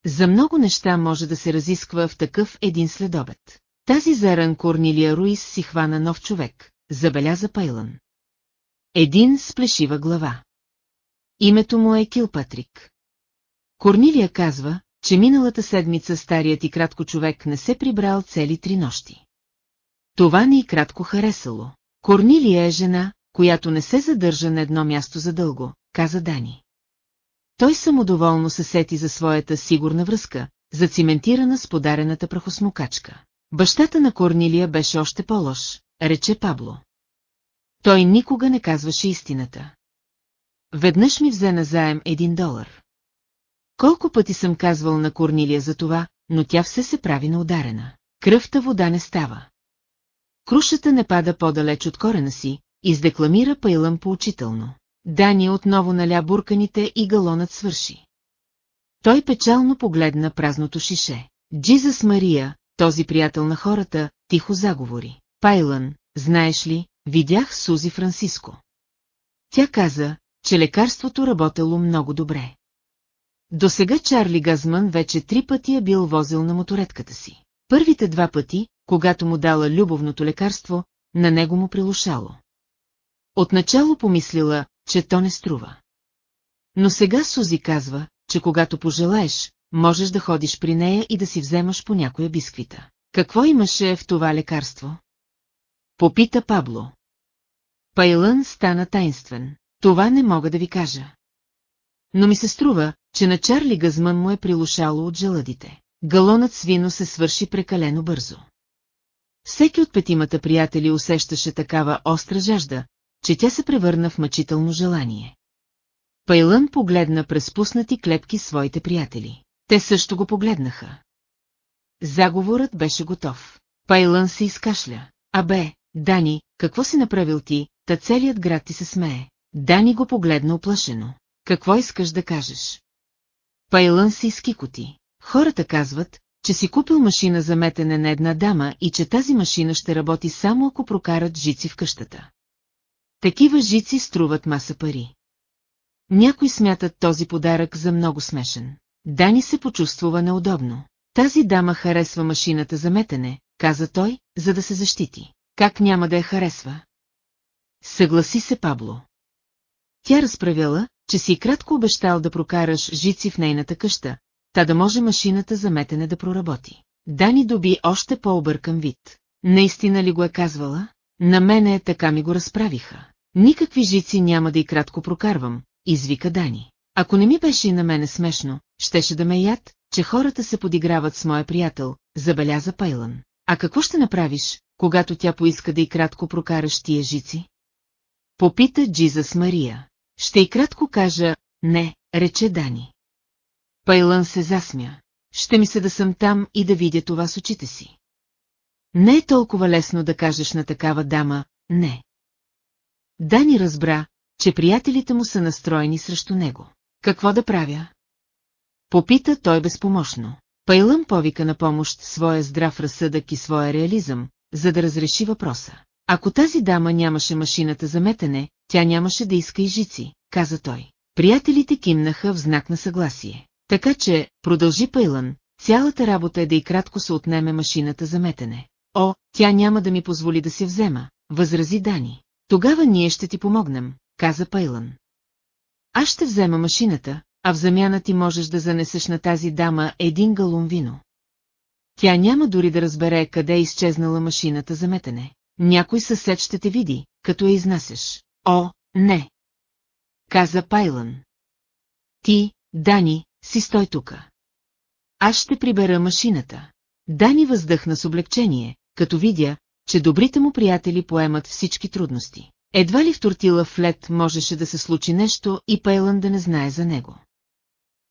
За много неща може да се разисква в такъв един следобед. Тази заран Корнилия Руис си хвана нов човек, забеляза Пайлън. Един с плешива глава. Името му е Килпатрик. Корнилия казва, че миналата седмица старият и кратко човек не се прибрал цели три нощи. Това ни и кратко харесало. Корнилия е жена, която не се задържа на едно място задълго, каза Дани. Той самодоволно се сети за своята сигурна връзка, зациментирана с подарената прахосмокачка. Бащата на Корнилия беше още по-лош, рече Пабло. Той никога не казваше истината. Веднъж ми взе назаем един долар. Колко пъти съм казвал на Корнилия за това, но тя все се прави на ударена. Кръвта вода не става. Крушата не пада по-далеч от корена си, издекламира Пайлъм поучително. Дани отново наля бурканите и галонът свърши. Той печално погледна празното шише. Джизас Мария, този приятел на хората, тихо заговори. Пайлън, знаеш ли, видях Сузи Франциско. Тя каза, че лекарството работело много добре. До сега Чарли Газман вече три пъти е бил возил на моторетката си. Първите два пъти, когато му дала любовното лекарство, на него му прилушало. Отначало помислила, че то не струва. Но сега Сузи казва, че когато пожелаеш, можеш да ходиш при нея и да си вземаш по някоя бисквита. Какво имаше в това лекарство? Попита Пабло. Пайлън стана тайнствен. Това не мога да ви кажа. Но ми се струва, че на Чарли Газмън му е прилушало от желъдите. Галонът с вино се свърши прекалено бързо. Всеки от петимата приятели усещаше такава остра жажда, че тя се превърна в мъчително желание. Пайлън погледна през пуснати клепки своите приятели. Те също го погледнаха. Заговорът беше готов. Пайлън се изкашля. Абе, Дани, какво си направил ти, та целият град ти се смее. Дани го погледна оплашено. Какво искаш да кажеш? Пайлън си скикоти. Хората казват, че си купил машина за метене на една дама и че тази машина ще работи само ако прокарат жици в къщата. Такива жици струват маса пари. Някои смятат този подарък за много смешен. Дани се почувствува неудобно. Тази дама харесва машината за метене, каза той, за да се защити. Как няма да я харесва? Съгласи се Пабло. Тя разправяла, че си кратко обещал да прокараш жици в нейната къща, та да може машината за метене да проработи. Дани доби още по-объркан вид. Наистина ли го е казвала? На мене така ми го разправиха. Никакви жици няма да и кратко прокарвам, извика Дани. Ако не ми беше и на мене смешно, щеше да ме яд, че хората се подиграват с моя приятел, забеляза Пайлан. А какво ще направиш, когато тя поиска да и кратко прокараш тия жици? Попита Джизас Мария. Ще и кратко кажа, не, рече Дани. Пайлън се засмя. Ще ми се да съм там и да видя това с очите си. Не е толкова лесно да кажеш на такава дама, не. Дани разбра, че приятелите му са настроени срещу него. Какво да правя? Попита той безпомощно. Пайлън повика на помощ своя здрав разсъдък и своя реализъм, за да разреши въпроса. Ако тази дама нямаше машината за метене, тя нямаше да иска и жици, каза той. Приятелите кимнаха в знак на съгласие. Така че, продължи Пайлън, цялата работа е да и кратко се отнеме машината за метене. О, тя няма да ми позволи да се взема, възрази Дани. Тогава ние ще ти помогнем, каза Пайлън. Аз ще взема машината, а в замяна ти можеш да занесеш на тази дама един галун вино. Тя няма дори да разбере къде е изчезнала машината за метене. Някой съсед ще те види, като я изнасяш. О, не! Каза Пайлън. Ти, Дани, си стой тука. Аз ще прибера машината. Дани въздъхна с облегчение, като видя, че добрите му приятели поемат всички трудности. Едва ли в тортила в лед можеше да се случи нещо и Пейлън да не знае за него.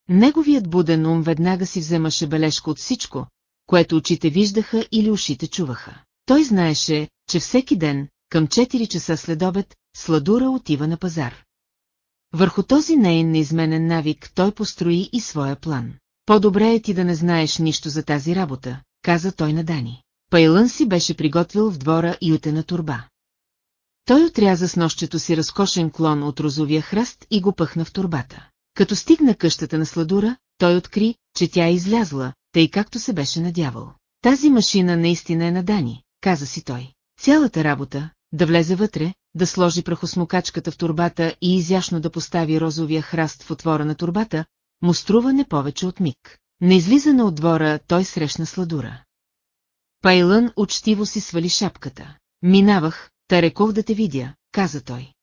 Неговият буден ум веднага си вземаше бележка от всичко, което очите виждаха или ушите чуваха. Той знаеше, че всеки ден, към 4 часа след обед, Сладура отива на пазар. Върху този нейн неизменен навик той построи и своя план. По-добре е ти да не знаеш нищо за тази работа, каза той на Дани. Пайлън си беше приготвил в двора и утена турба. Той отряза с нощето си разкошен клон от розовия храст и го пъхна в турбата. Като стигна къщата на Сладура, той откри, че тя е излязла, тъй както се беше надявал. Тази машина наистина е на Дани, каза си той. Цялата работа, да влезе вътре, да сложи прахосмокачката в турбата и изящно да постави розовия храст в отвора на турбата, му струва не повече от миг. На излизане от двора той срещна Сладура. Пайлън учтиво си свали шапката. Минавах, та рекох да те видя, каза той.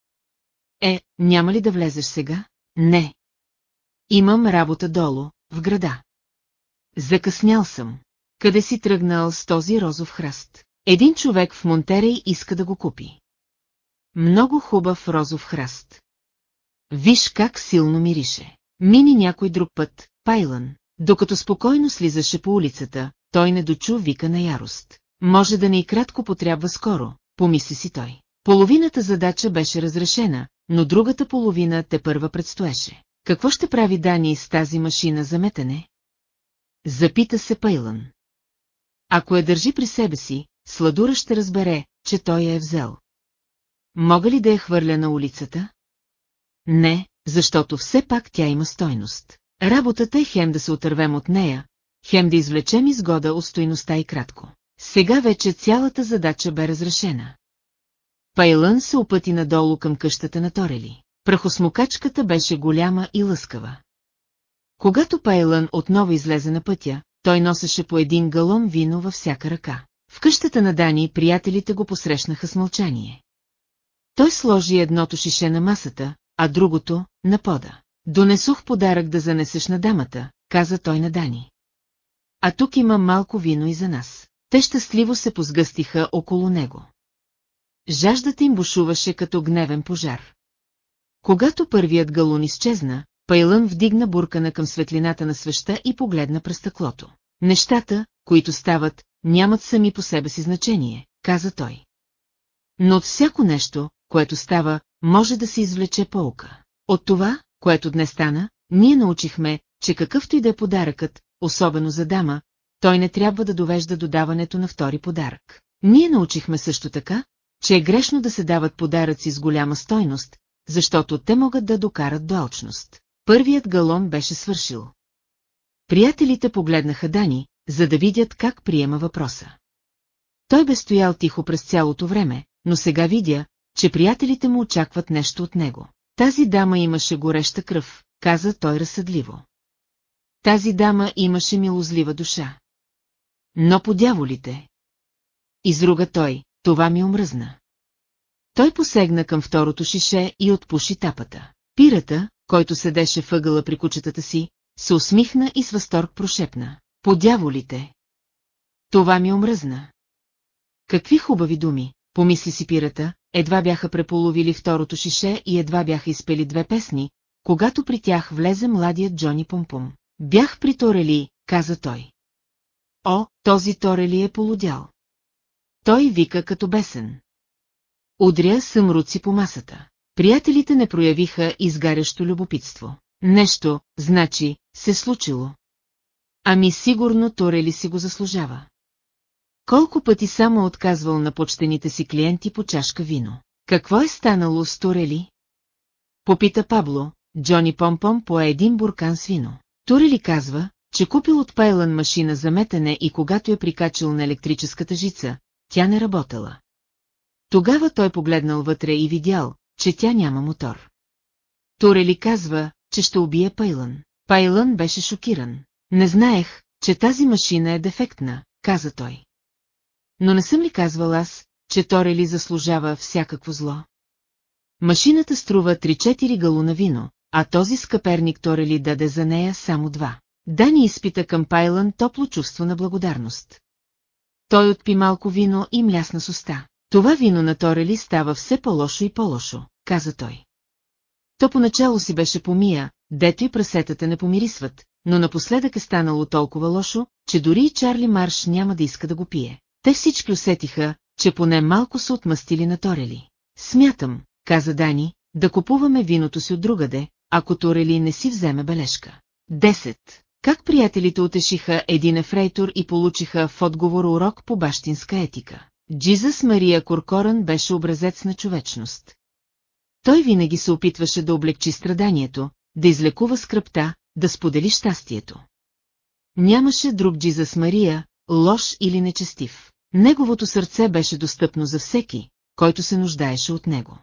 Е, няма ли да влезеш сега? Не. Имам работа долу, в града. Закъснял съм. Къде си тръгнал с този розов храст? Един човек в Монтерей иска да го купи. Много хубав розов храст. Виж как силно мирише. Мини някой друг път, Пайлън, докато спокойно слизаше по улицата, той не дочу вика на ярост. Може да не и кратко потрябва скоро, помисли си той. Половината задача беше разрешена, но другата половина те първа предстоеше. Какво ще прави Дани с тази машина за метане? Запита се Пейлън. Ако я държи при себе си, Сладура ще разбере, че той я е взел. Мога ли да я хвърля на улицата? Не, защото все пак тя има стойност. Работата е хем да се отървем от нея, хем да извлечем изгода от стойността и кратко. Сега вече цялата задача бе разрешена. Пайлън се опъти надолу към къщата на Торели. Прахосмокачката беше голяма и лъскава. Когато Пайлън отново излезе на пътя, той носеше по един галон вино във всяка ръка. В къщата на Дани приятелите го посрещнаха с мълчание. Той сложи едното шише на масата, а другото – на пода. Донесох подарък да занесеш на дамата, каза той на Дани. А тук има малко вино и за нас. Те щастливо се позгъстиха около него. Жаждата им бушуваше като гневен пожар. Когато първият галун изчезна, Пайлън вдигна буркана към светлината на свеща и погледна през стъклото. Нещата, които стават, нямат сами по себе си значение, каза той. Но от всяко нещо, което става, може да се извлече полка. От това, което днес стана, ние научихме, че какъвто и да е подаръкът, особено за дама, той не трябва да довежда до даването на втори подарък. Ние научихме също така, че е грешно да се дават подаръци с голяма стойност, защото те могат да докарат до алчност. Първият галон беше свършил. Приятелите погледнаха Дани, за да видят как приема въпроса. Той бе стоял тихо през цялото време, но сега видя, че приятелите му очакват нещо от него. Тази дама имаше гореща кръв, каза той разсъдливо. Тази дама имаше милозлива душа. Но по дяволите. Изруга той, това ми омръзна. Той посегна към второто шише и отпуши тапата. Пирата, който седеше въгъла при кучетата си, се усмихна и с възторг прошепна. По дяволите! Това ми омръзна. Какви хубави думи, помисли си пирата, едва бяха преполовили второто шише и едва бяха изпели две песни, когато при тях влезе младият Джони Помпум. Бях при Торели, каза той. О, този Торели е полудял. Той вика като бесен. Удря съмруци по масата. Приятелите не проявиха изгарящо любопитство. Нещо, значи, се случило. Ами сигурно Торели си го заслужава. Колко пъти само отказвал на почтените си клиенти по чашка вино. Какво е станало с Торели? Попита Пабло, Джони Помпом по един буркан с вино. Турели казва, че купил от Пайлан машина за метане и когато я прикачил на електрическата жица, тя не работела. Тогава той погледнал вътре и видял, че тя няма мотор. Турели казва, че ще убие Пайлан. Пайлан беше шокиран. Не знаех, че тази машина е дефектна, каза той. Но не съм ли казвал аз, че Торели заслужава всякакво зло? Машината струва 3-4 галуна вино, а този скъперник Торели даде за нея само два. Дани изпита към Пайлан топло чувство на благодарност. Той отпи малко вино и млясна с уста. Това вино на Торели става все по-лошо и по-лошо, каза той. То поначало си беше помия, дето и прасетата не помирисват, но напоследък е станало толкова лошо, че дори и Чарли Марш няма да иска да го пие. Те всички усетиха, че поне малко са отмъстили на Торели. Смятам, каза Дани, да купуваме виното си от другаде, ако Торели не си вземе бележка. Десет. Как приятелите утешиха един ефрейтор и получиха в отговор урок по бащинска етика. Джизас Мария Коркоран беше образец на човечност. Той винаги се опитваше да облегчи страданието, да излекува скръпта, да сподели щастието. Нямаше друг Джизас Мария, лош или нечестив. Неговото сърце беше достъпно за всеки, който се нуждаеше от него.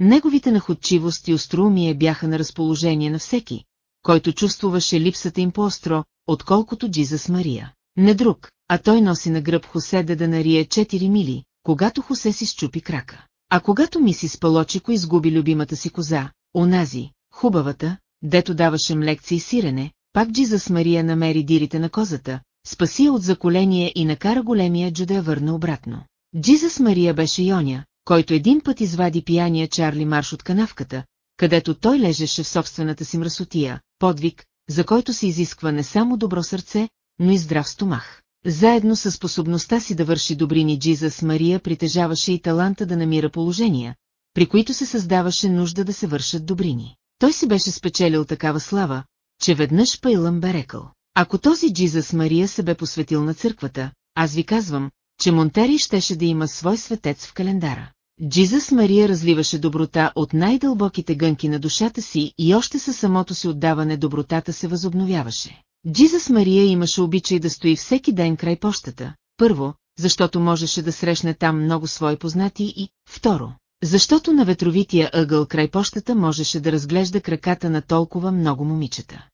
Неговите находчивост и остроумие бяха на разположение на всеки, който чувствуваше липсата им по-остро, отколкото Джизас Мария. Не друг, а той носи на гръб Хосе да да нарие 4 мили, когато Хосе си щупи крака. А когато мисис Палочико изгуби любимата си коза, онази, хубавата, дето даваше млекци и сирене, пак Джизас Мария намери дирите на козата, спаси от заколение и накара големия джо да я върна обратно. Джизас Мария беше Йоня, който един път извади пияния Чарли Марш от канавката, където той лежеше в собствената си мръсотия, подвиг, за който се изисква не само добро сърце, но и здрав стомах. Заедно с способността си да върши добрини Джизас Мария притежаваше и таланта да намира положения, при които се създаваше нужда да се вършат добрини. Той си беше спечелил такава слава, че веднъж Пайлъм бе рекал. Ако този Джизас Мария се бе посветил на църквата, аз ви казвам, че Монтери щеше да има свой светец в календара. Джизас Мария разливаше доброта от най-дълбоките гънки на душата си и още със самото си отдаване добротата се възобновяваше. Джизас Мария имаше обичай да стои всеки ден край пощата, първо, защото можеше да срещне там много свои познати и, второ, защото на ветровития ъгъл край пощата можеше да разглежда краката на толкова много момичета.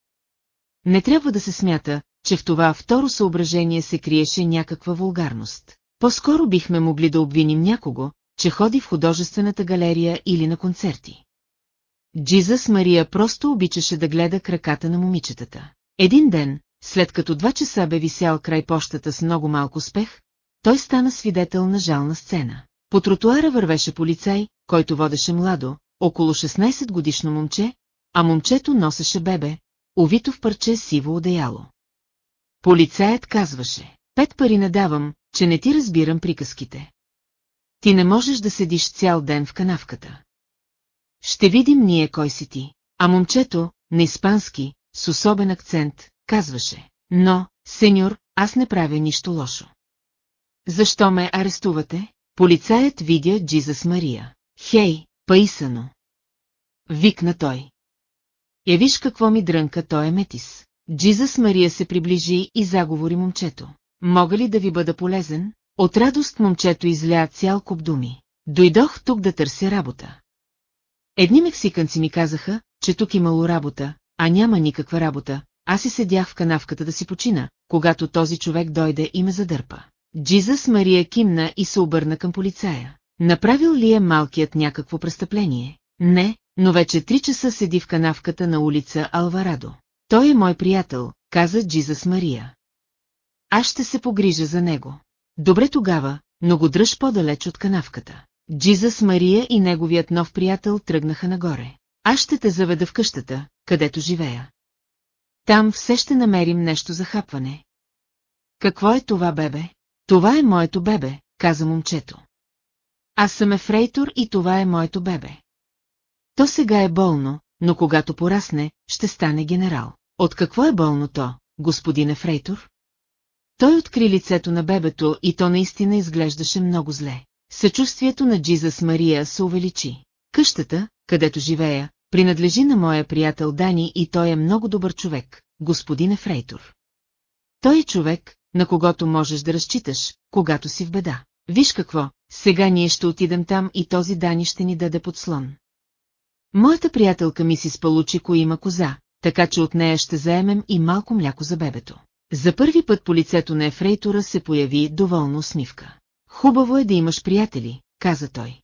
Не трябва да се смята, че в това второ съображение се криеше някаква вулгарност. По-скоро бихме могли да обвиним някого, че ходи в художествената галерия или на концерти. Джизас Мария просто обичаше да гледа краката на момичетата. Един ден, след като два часа бе висял край пощата с много малко успех, той стана свидетел на жална сцена. По тротуара вървеше полицай, който водеше младо, около 16 годишно момче, а момчето носеше бебе, увито в парче сиво одеяло. Полицаят казваше, пет пари не давам, че не ти разбирам приказките. ти не можеш да седиш цял ден в канавката. Ще видим ние кой си ти. А момчето, на испански, с особен акцент, казваше. Но, сеньор, аз не правя нищо лошо. Защо ме арестувате? Полицаят видя Джизас Мария. Хей, паисано! Викна той. Я виж какво ми дрънка той е метис. Джизас Мария се приближи и заговори момчето. Мога ли да ви бъда полезен? От радост момчето изля цял куп думи. Дойдох тук да търся работа. Едни мексиканци ми казаха, че тук имало работа, а няма никаква работа. Аз и седях в канавката да си почина, когато този човек дойде и ме задърпа. Джизас Мария кимна и се обърна към полицая. Направил ли е малкият някакво престъпление? Не, но вече три часа седи в канавката на улица Алварадо. Той е мой приятел, каза Джизас Мария. Аз ще се погрижа за него. Добре тогава, но го дръж по-далеч от канавката. Джизас Мария и неговият нов приятел тръгнаха нагоре. Аз ще те заведа в къщата, където живея. Там все ще намерим нещо за хапване. Какво е това, бебе? Това е моето бебе, каза момчето. Аз съм ефрейтор и това е моето бебе. То сега е болно, но когато порасне, ще стане генерал. От какво е болно то, господин ефрейтор? Той откри лицето на бебето и то наистина изглеждаше много зле. Съчувствието на Джизас Мария се увеличи. Къщата, където живея, принадлежи на моя приятел Дани и той е много добър човек, господин Ефрейтор. Той е човек, на когото можеш да разчиташ, когато си в беда. Виж какво, сега ние ще отидем там и този Дани ще ни даде подслон. Моята приятелка ми си сполучи, ко има коза, така че от нея ще заемем и малко мляко за бебето. За първи път по лицето на ефрейтора се появи доволно усмивка. Хубаво е да имаш приятели, каза той.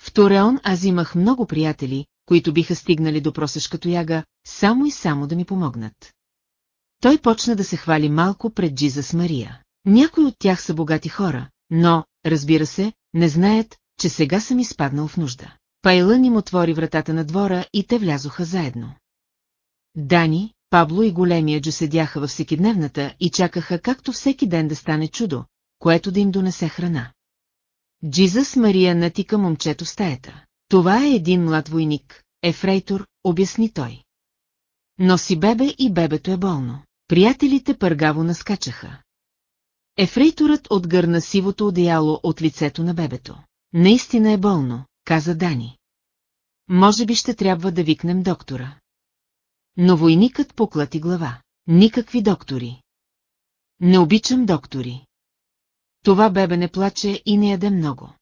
В Тореон аз имах много приятели, които биха стигнали до просешка тояга, само и само да ми помогнат. Той почна да се хвали малко пред Джизас Мария. Някои от тях са богати хора, но, разбира се, не знаят, че сега съм изпаднал в нужда. Пайлън им отвори вратата на двора и те влязоха заедно. Дани, Пабло и големия Джо седяха във всекидневната и чакаха както всеки ден да стане чудо, което да им донесе храна. Джизас Мария натика момчето в стаята. Това е един млад войник, ефрейтор, обясни той. Носи бебе и бебето е болно. Приятелите пъргаво наскачаха. Ефрейторът отгърна сивото одеяло от лицето на бебето. Наистина е болно, каза Дани. Може би ще трябва да викнем доктора. Но войникът поклати глава. Никакви доктори. Не обичам доктори. Това бебе не плаче и не яде много.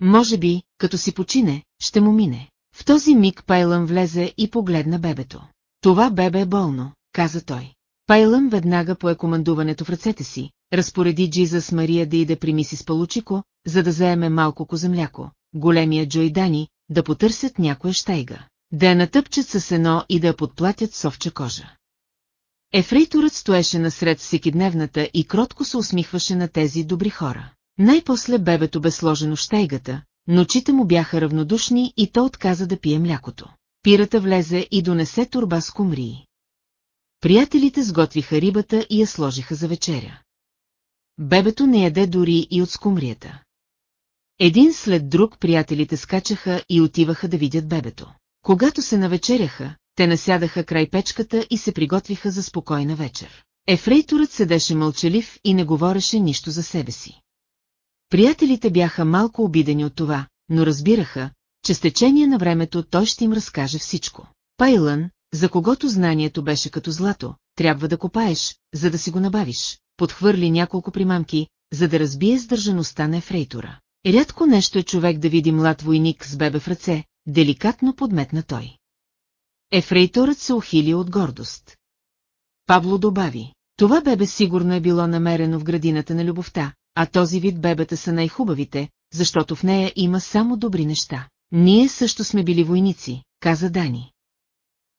Може би, като си почине, ще му мине. В този миг Пайлън влезе и погледна бебето. Това бебе е болно, каза той. Пайлън веднага пое командуването в ръцете си, разпореди Джизас Мария да иде при мисис Палучико, за да заеме малко коземляко, големия Джой Дани, да потърсят някоя щайга, да я натъпчат с едно и да я подплатят с овча кожа. Ефрейторът стоеше насред всекидневната и кротко се усмихваше на тези добри хора. Най-после бебето бе сложено в щейгата, но очите му бяха равнодушни и то отказа да пие млякото. Пирата влезе и донесе турба с кумрии. Приятелите сготвиха рибата и я сложиха за вечеря. Бебето не яде дори и от скумрията. Един след друг приятелите скачаха и отиваха да видят бебето. Когато се навечеряха, те насядаха край печката и се приготвиха за спокойна вечер. Ефрейторът седеше мълчалив и не говореше нищо за себе си. Приятелите бяха малко обидени от това, но разбираха, че с течение на времето той ще им разкаже всичко. Пайлън, за когото знанието беше като злато, трябва да копаеш, за да си го набавиш, подхвърли няколко примамки, за да разбие сдържаността на ефрейтора. Рядко нещо е човек да види млад войник с бебе в ръце, деликатно подметна той. Ефрейторът се ухили от гордост. Пабло добави, това бебе сигурно е било намерено в градината на любовта, а този вид бебета са най-хубавите, защото в нея има само добри неща. Ние също сме били войници, каза Дани.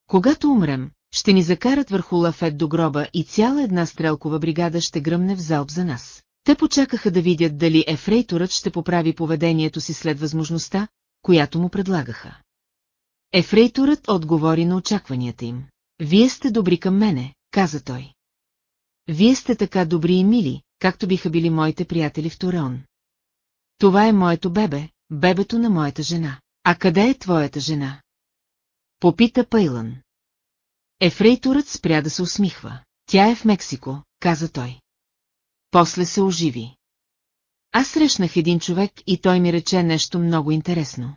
Когато умрем, ще ни закарат върху лафет до гроба и цяла една стрелкова бригада ще гръмне в залп за нас. Те почакаха да видят дали ефрейторът ще поправи поведението си след възможността, която му предлагаха. Ефрейторът отговори на очакванията им. Вие сте добри към мене, каза той. Вие сте така добри и мили, както биха били моите приятели в Тореон. това е моето бебе, бебето на моята жена. А къде е твоята жена? Попита Пейлън. Ефрейторът спря да се усмихва. Тя е в Мексико, каза той. После се оживи. Аз срещнах един човек и той ми рече нещо много интересно.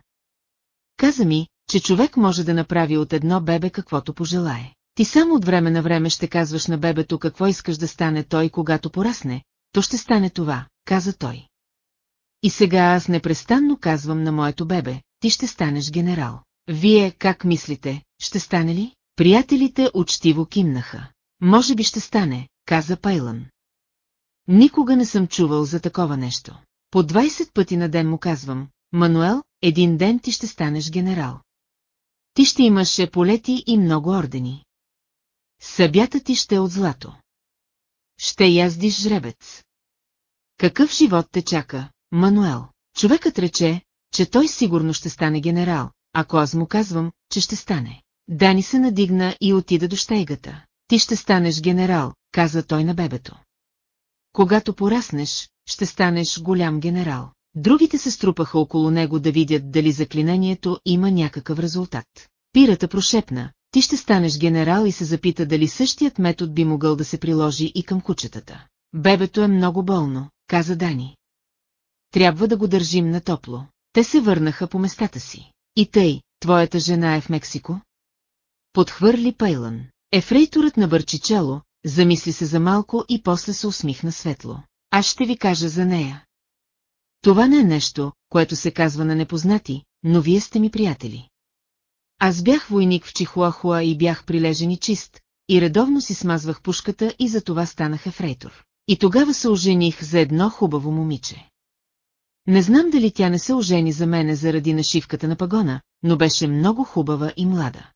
Каза ми, че човек може да направи от едно бебе каквото пожелае. Ти само от време на време ще казваш на бебето какво искаш да стане той, когато порасне, то ще стане това, каза той. И сега аз непрестанно казвам на моето бебе, ти ще станеш генерал. Вие, как мислите, ще стане ли? Приятелите учтиво кимнаха. Може би ще стане, каза Пайлън. Никога не съм чувал за такова нещо. По 20 пъти на ден му казвам, Мануел, един ден ти ще станеш генерал. Ти ще имаш еполети и много ордени. Събята ти ще е от злато. Ще яздиш жребец. Какъв живот те чака, Мануел? Човекът рече, че той сигурно ще стане генерал, ако аз му казвам, че ще стане. Дани се надигна и отида до щейгата. Ти ще станеш генерал, каза той на бебето. Когато пораснеш, ще станеш голям генерал. Другите се струпаха около него да видят дали заклинението има някакъв резултат. Пирата прошепна, ти ще станеш генерал и се запита дали същият метод би могъл да се приложи и към кучетата. Бебето е много болно, каза Дани. Трябва да го държим на топло. Те се върнаха по местата си. И тъй, твоята жена е в Мексико? Подхвърли Пейлън. Ефрейторът набърчи чело, замисли се за малко и после се усмихна светло. Аз ще ви кажа за нея. Това не е нещо, което се казва на непознати, но вие сте ми приятели. Аз бях войник в Чихуахуа и бях прилежен и чист, и редовно си смазвах пушката и за това станах ефрейтор. И тогава се ожених за едно хубаво момиче. Не знам дали тя не се ожени за мене заради нашивката на пагона, но беше много хубава и млада.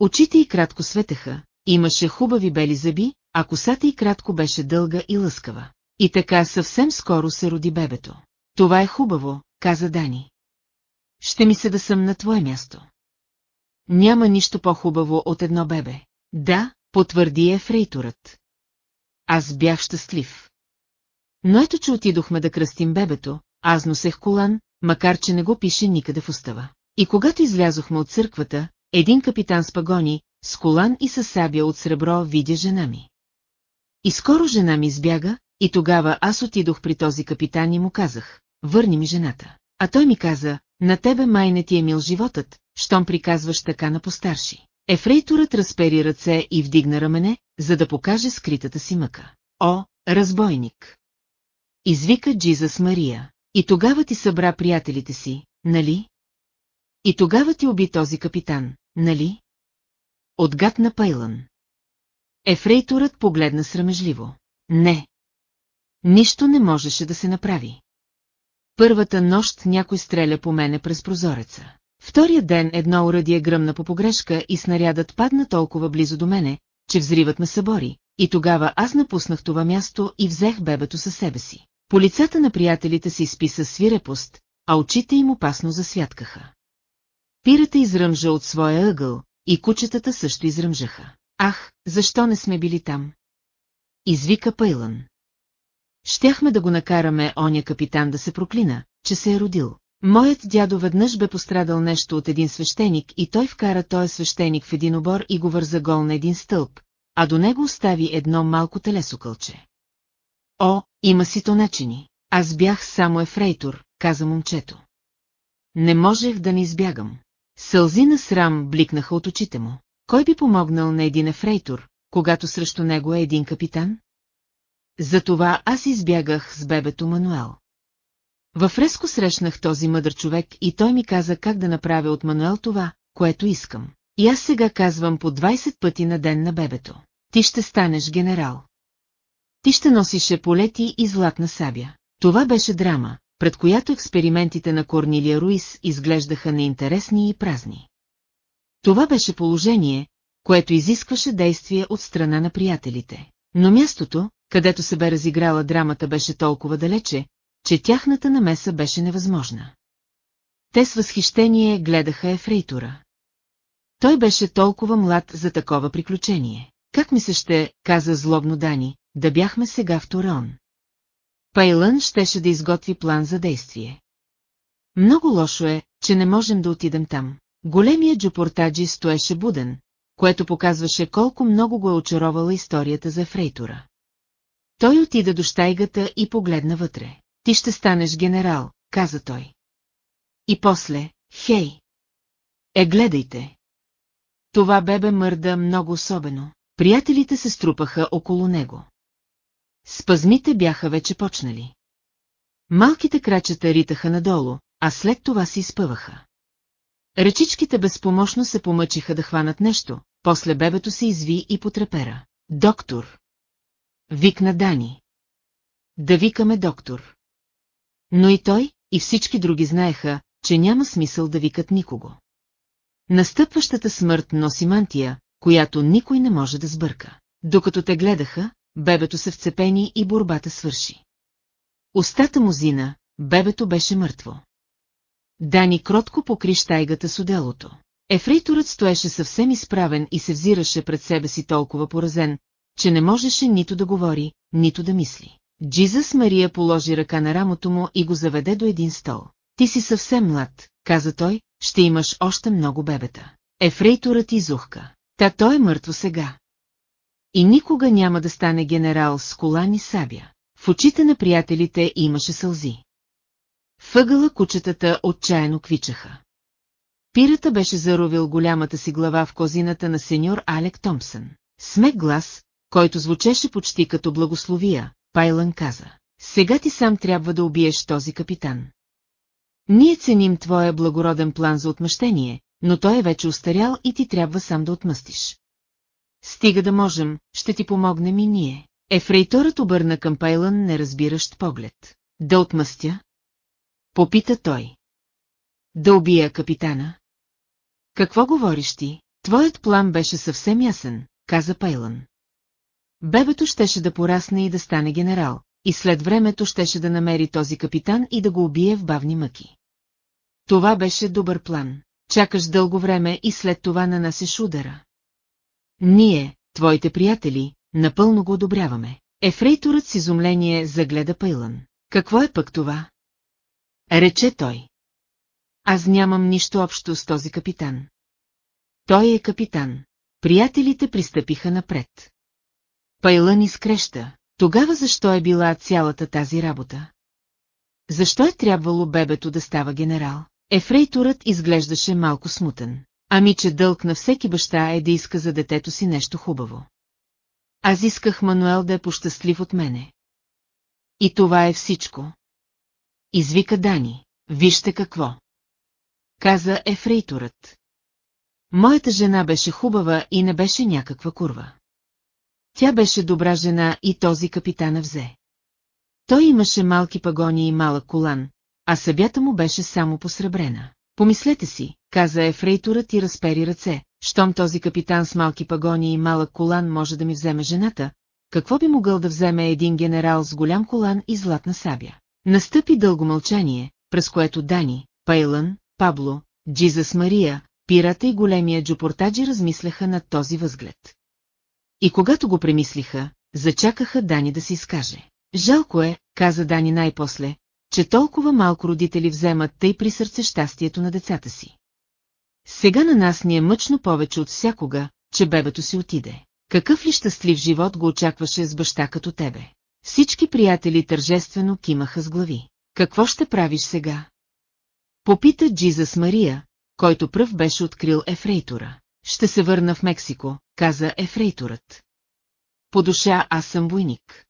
Очите й кратко светеха, имаше хубави бели зъби, а косата й кратко беше дълга и лъскава. И така съвсем скоро се роди бебето. Това е хубаво, каза Дани. Ще ми се да съм на твое място. Няма нищо по-хубаво от едно бебе. Да, потвърди ефрейторът. Аз бях щастлив. Но ето, че отидохме да кръстим бебето, аз носех колан, макар че не го пише никъде в устава. И когато излязохме от църквата, един капитан с пагони, с колан и с сабя от сребро видя жена ми. И скоро жена ми избяга, и тогава аз отидох при този капитан и му казах, върни ми жената. А той ми каза, на тебе май не ти е мил животът, щом приказваш така на постарши. Ефрейторът разпери ръце и вдигна рамене, за да покаже скритата си мъка. О, разбойник! Извика Джизас Мария. И тогава ти събра приятелите си, нали? И тогава ти уби този капитан, нали? Отгадна Пейлън. Ефрейторът погледна срамежливо. Не. Нищо не можеше да се направи. Първата нощ някой стреля по мене през прозореца. Втория ден едно уръдие гръмна по погрешка и снарядът падна толкова близо до мене, че взривът ме събори, и тогава аз напуснах това място и взех бебето със себе си. По лицата на приятелите се изписа свирепост, а очите им опасно засвяткаха. Пирата изръмжа от своя ъгъл, и кучетата също изръмжаха. Ах, защо не сме били там? Извика Пейлън. Щяхме да го накараме оня капитан да се проклина, че се е родил. Моят дядо веднъж бе пострадал нещо от един свещеник и той вкара този свещеник в един обор и го върза гол на един стълб, а до него остави едно малко телесокълче. О, има си то начини. Аз бях само ефрейтор, каза момчето. Не можех да не избягам. Сълзи на срам бликнаха от очите му. Кой би помогнал на един ефрейтор, когато срещу него е един капитан? Затова аз избягах с бебето Мануел. Във фреско срещнах този мъдър човек и той ми каза как да направя от Мануел това, което искам. И аз сега казвам по 20 пъти на ден на бебето. Ти ще станеш генерал. Ти ще носиш полети и златна сабя. Това беше драма, пред която експериментите на Корнилия Руис изглеждаха неинтересни и празни. Това беше положение, което изискваше действие от страна на приятелите. Но мястото, където се бе разиграла драмата беше толкова далече, че тяхната намеса беше невъзможна. Те с възхищение гледаха ефрейтора. Той беше толкова млад за такова приключение. Как ми се ще, каза злобно Дани, да бяхме сега в Торон. Пайлън щеше да изготви план за действие. Много лошо е, че не можем да отидем там. Големият джопортаджи стоеше буден, което показваше колко много го е очаровала историята за Фрейтора. Той отида до щайгата и погледна вътре. Ти ще станеш генерал, каза той. И после, хей! Е, гледайте! Това бебе мърда много особено. Приятелите се струпаха около него. Спазмите бяха вече почнали. Малките крачета ритаха надолу, а след това се изпъваха. Речичките безпомощно се помъчиха да хванат нещо, после бебето се изви и потрепера. Доктор! Викна Дани. Да викаме доктор. Но и той, и всички други знаеха, че няма смисъл да викат никого. Настъпващата смърт носи мантия, която никой не може да сбърка. Докато те гледаха, бебето се вцепени и борбата свърши. Остата му зина, бебето беше мъртво. Дани кротко покри штайгата с отделото. Ефрейторът стоеше съвсем изправен и се взираше пред себе си толкова поразен, че не можеше нито да говори, нито да мисли. Джизас Мария положи ръка на рамото му и го заведе до един стол. Ти си съвсем млад, каза той, ще имаш още много бебета. Ефрейторът изухка. Та той е мъртво сега. И никога няма да стане генерал с колани сабя. В очите на приятелите имаше сълзи. Въгъла кучетата отчаяно квичаха. Пирата беше заровил голямата си глава в козината на сеньор Алек Томпсън. Смек глас, който звучеше почти като благословия, Пайлън каза. Сега ти сам трябва да убиеш този капитан. Ние ценим твоя благороден план за отмъщение, но той е вече устарял и ти трябва сам да отмъстиш. Стига да можем, ще ти помогнем и ние. Ефрейторът обърна към Пайлън неразбиращ поглед. Да отмъстя? Попита той. Да убия капитана? Какво говориш ти? Твоят план беше съвсем ясен, каза Пайлън. Бебето щеше да порасне и да стане генерал, и след времето щеше да намери този капитан и да го убие в бавни мъки. Това беше добър план. Чакаш дълго време и след това нанасеш удара. Ние, твоите приятели, напълно го одобряваме. Ефрейторът с изумление загледа Пайлън. Какво е пък това? Рече той. Аз нямам нищо общо с този капитан. Той е капитан. Приятелите пристъпиха напред. Пайлън изкреща. Тогава защо е била цялата тази работа? Защо е трябвало бебето да става генерал? Ефрейторът изглеждаше малко смутен. Ами, че дълг на всеки баща е да иска за детето си нещо хубаво. Аз исках Мануел да е пощастлив от мене. И това е всичко. Извика Дани. Вижте какво. Каза ефрейторът. Моята жена беше хубава и не беше някаква курва. Тя беше добра жена и този капитана взе. Той имаше малки пагони и малък колан, а събята му беше само посребрена. Помислете си, каза ефрейторът и разпери ръце, щом този капитан с малки пагони и малък колан може да ми вземе жената, какво би могъл да вземе един генерал с голям колан и златна сабя? Настъпи дълго мълчание, през което Дани, Пейлън, Пабло, Джизас Мария, пирата и големия джопортаджи размисляха над този възглед. И когато го премислиха, зачакаха Дани да си изкаже. Жалко е, каза Дани най-после, че толкова малко родители вземат тъй при сърце щастието на децата си. Сега на нас ни е мъчно повече от всякога, че бебето си отиде. Какъв ли щастлив живот го очакваше с баща като тебе? Всички приятели тържествено кимаха с глави. Какво ще правиш сега? Попита Джизас Мария, който пръв беше открил ефрейтора. Ще се върна в Мексико, каза ефрейторът. По душа аз съм войник.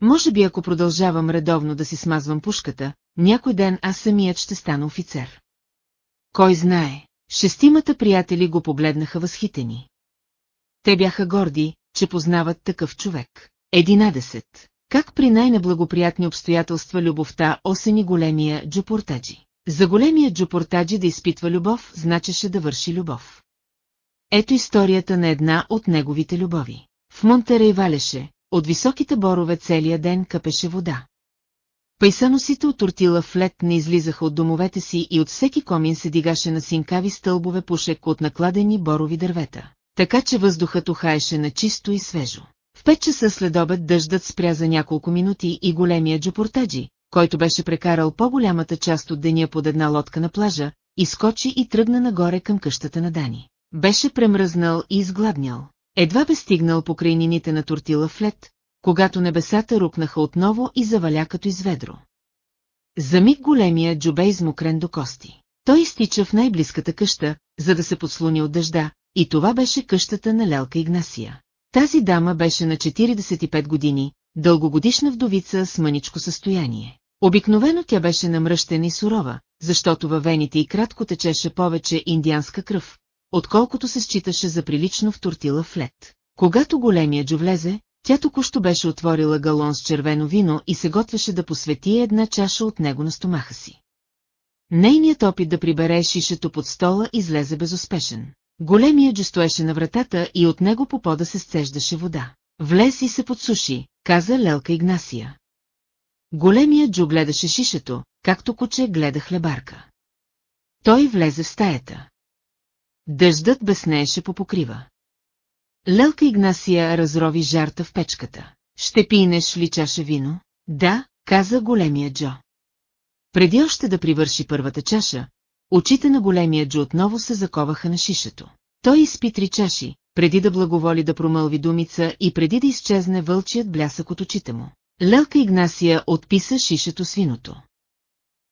Може би ако продължавам редовно да си смазвам пушката, някой ден аз самият ще стана офицер. Кой знае, шестимата приятели го погледнаха възхитени. Те бяха горди, че познават такъв човек. Единадесет. Как при най-неблагоприятни обстоятелства любовта осени големия джупортаджи. За големия джупортаджи да изпитва любов, значеше да върши любов. Ето историята на една от неговите любови. В Монтерей валеше, от високите борове целия ден къпеше вода. Пайсаносите от тортила в лед не излизаха от домовете си и от всеки комин се дигаше на синкави стълбове пушек от накладени борови дървета, така че въздухът ухаеше на чисто и свежо. В пет часа след обед дъждът спря за няколко минути и големия джопортаджи, който беше прекарал по-голямата част от деня под една лодка на плажа, изкочи и тръгна нагоре към къщата на Дани. Беше премръзнал и изгладнял. Едва бе стигнал по крайнините на тортила в лед, когато небесата рукнаха отново и заваля като изведро. За миг големия джубе измокрен до кости. Той изтича в най-близката къща, за да се подслони от дъжда, и това беше къщата на Лелка Игнасия. Тази дама беше на 45 години, дългогодишна вдовица с мъничко състояние. Обикновено тя беше намръщена и сурова, защото във вените и кратко течеше повече индианска кръв, отколкото се считаше за прилично в тортила в лед. Когато големия джо влезе, тя току-що беше отворила галон с червено вино и се готвеше да посвети една чаша от него на стомаха си. Нейният опит да прибере шишето под стола излезе безуспешен. Големия джо стоеше на вратата и от него по пода се сцеждаше вода. Влез и се подсуши, каза Лелка Игнасия. Големия Джо гледаше шишето, както куче гледа хлебарка. Той влезе в стаята. Дъждът безнееше по покрива. Лелка Игнасия разрови жарта в печката. Ще пинеш ли чаша вино? Да, каза големия Джо. Преди още да привърши първата чаша, очите на големия Джо отново се заковаха на шишето. Той изпи три чаши, преди да благоволи да промълви думица и преди да изчезне вълчият блясък от очите му. Лелка Игнасия отписа шишето с виното.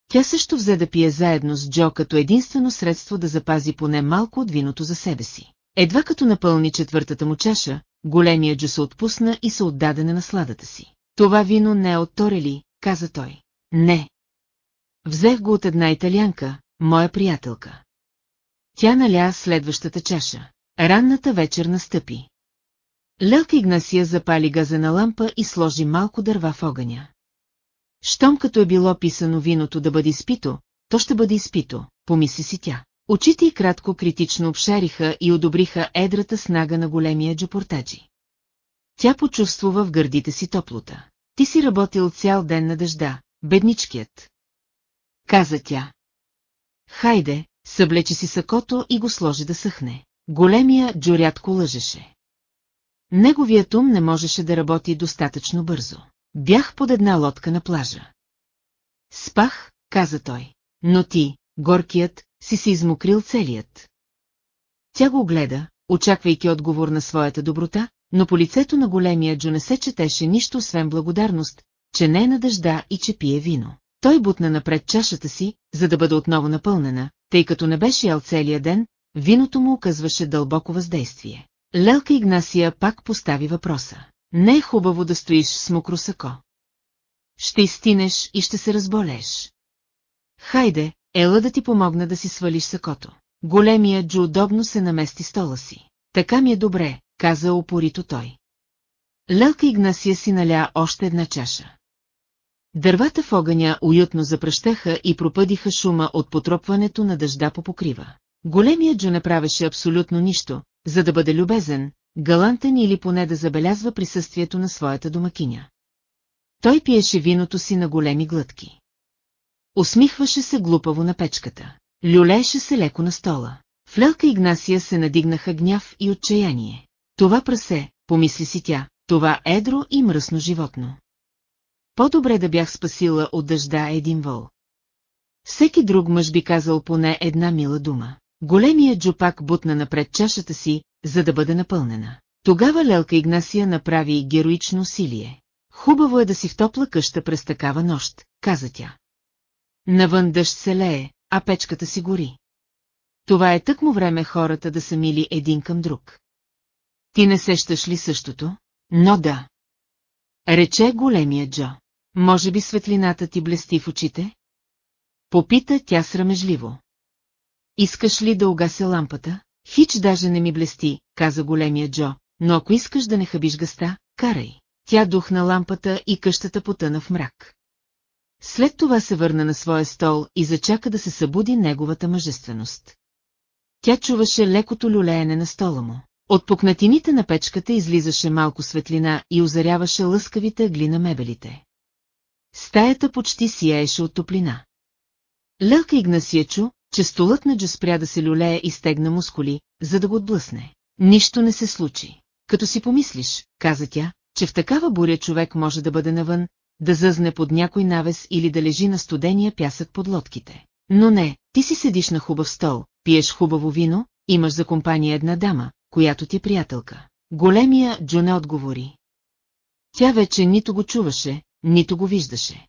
Тя също взе да пие заедно с Джо като единствено средство да запази поне малко от виното за себе си. Едва като напълни четвъртата му чаша, големия Джо се отпусна и се отдаде на насладата си. Това вино не е от Торели, каза той. Не. Взех го от една италянка, моя приятелка. Тя наля следващата чаша. Ранната вечер настъпи. Лелка Игнасия запали газена лампа и сложи малко дърва в огъня. Щом като е било писано виното да бъде изпито, то ще бъде изпито, помисли си тя. Очите й кратко критично обшариха и одобриха едрата снага на големия джопортаджи. Тя почувствува в гърдите си топлота. Ти си работил цял ден на дъжда, бедничкият. Каза тя. Хайде, съблече си сакото и го сложи да съхне. Големия Джо рядко лъжеше. Неговият ум не можеше да работи достатъчно бързо. Бях под една лодка на плажа. Спах, каза той. Но ти, горкият, си се измокрил целият. Тя го гледа, очаквайки отговор на своята доброта, но по лицето на големия Джо не се четеше нищо освен благодарност, че не е на дъжда и че пие вино. Той бутна напред чашата си, за да бъде отново напълнена, тъй като не беше ял целия ден, виното му оказваше дълбоко въздействие. Лелка Игнасия пак постави въпроса. Не е хубаво да стоиш с мокро сако. Ще изтинеш и ще се разболееш. Хайде, ела да ти помогна да си свалиш сакото. Големия Джо удобно се намести стола си. Така ми е добре, каза опорито той. Лелка Игнасия си наля още една чаша. Дървата в огъня уютно запръщаха и пропъдиха шума от потропването на дъжда по покрива. Големия Джо не правеше абсолютно нищо, за да бъде любезен, галантен или поне да забелязва присъствието на своята домакиня. Той пиеше виното си на големи глътки. Усмихваше се глупаво на печката. Люлееше се леко на стола. В Лелка Игнасия се надигнаха гняв и отчаяние. Това прасе, помисли си тя, това едро и мръсно животно. По-добре да бях спасила от дъжда един вол. Всеки друг мъж би казал поне една мила дума. Големият джупак бутна напред чашата си, за да бъде напълнена. Тогава Лелка Игнасия направи героично усилие. Хубаво е да си в топла къща през такава нощ, каза тя. Навън дъжд се лее, а печката си гори. Това е тъкмо време хората да са мили един към друг. Ти не сещаш ли същото? Но да. Рече големия Джо. Може би светлината ти блести в очите? Попита тя срамежливо. Искаш ли да угася лампата? Хич даже не ми блести, каза големия Джо, но ако искаш да не хабиш гъста, карай. Тя духна лампата и къщата потъна в мрак. След това се върна на своя стол и зачака да се събуди неговата мъжественост. Тя чуваше лекото люлеене на стола му. От пукнатините на печката излизаше малко светлина и озаряваше лъскавите ъгли на мебелите. Стаята почти сияеше от топлина. Лелка чу, че столът на Джо спря да се люлее и стегна мускули, за да го отблъсне. Нищо не се случи. Като си помислиш, каза тя, че в такава буря човек може да бъде навън, да зъзне под някой навес или да лежи на студения пясък под лодките. Но не, ти си седиш на хубав стол, пиеш хубаво вино, имаш за компания една дама, която ти е приятелка. Големия Джоне отговори. Тя вече нито го чуваше, нито го виждаше.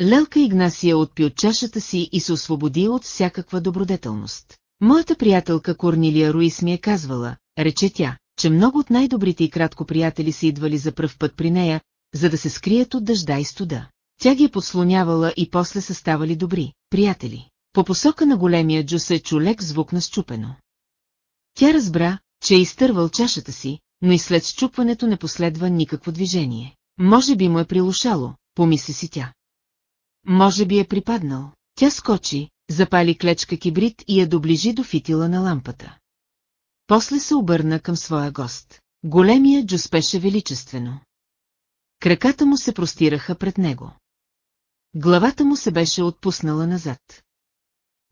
Лелка Игнасия отпи от чашата си и се освободи от всякаква добродетелност. Моята приятелка Корнилия Руис ми е казвала, рече тя, че много от най-добрите и кратко приятели са идвали за пръв път при нея, за да се скрият от дъжда и студа. Тя ги е подслонявала и после са ставали добри, приятели. По посока на големия Джо се чу лек звук на щупено. Тя разбра, че е изтървал чашата си, но и след щупването не последва никакво движение. Може би му е прилушало, помисли си тя. Може би е припаднал. Тя скочи, запали клечка кибрид и я доближи до фитила на лампата. После се обърна към своя гост. Големия Джо спеше величествено. Краката му се простираха пред него. Главата му се беше отпуснала назад.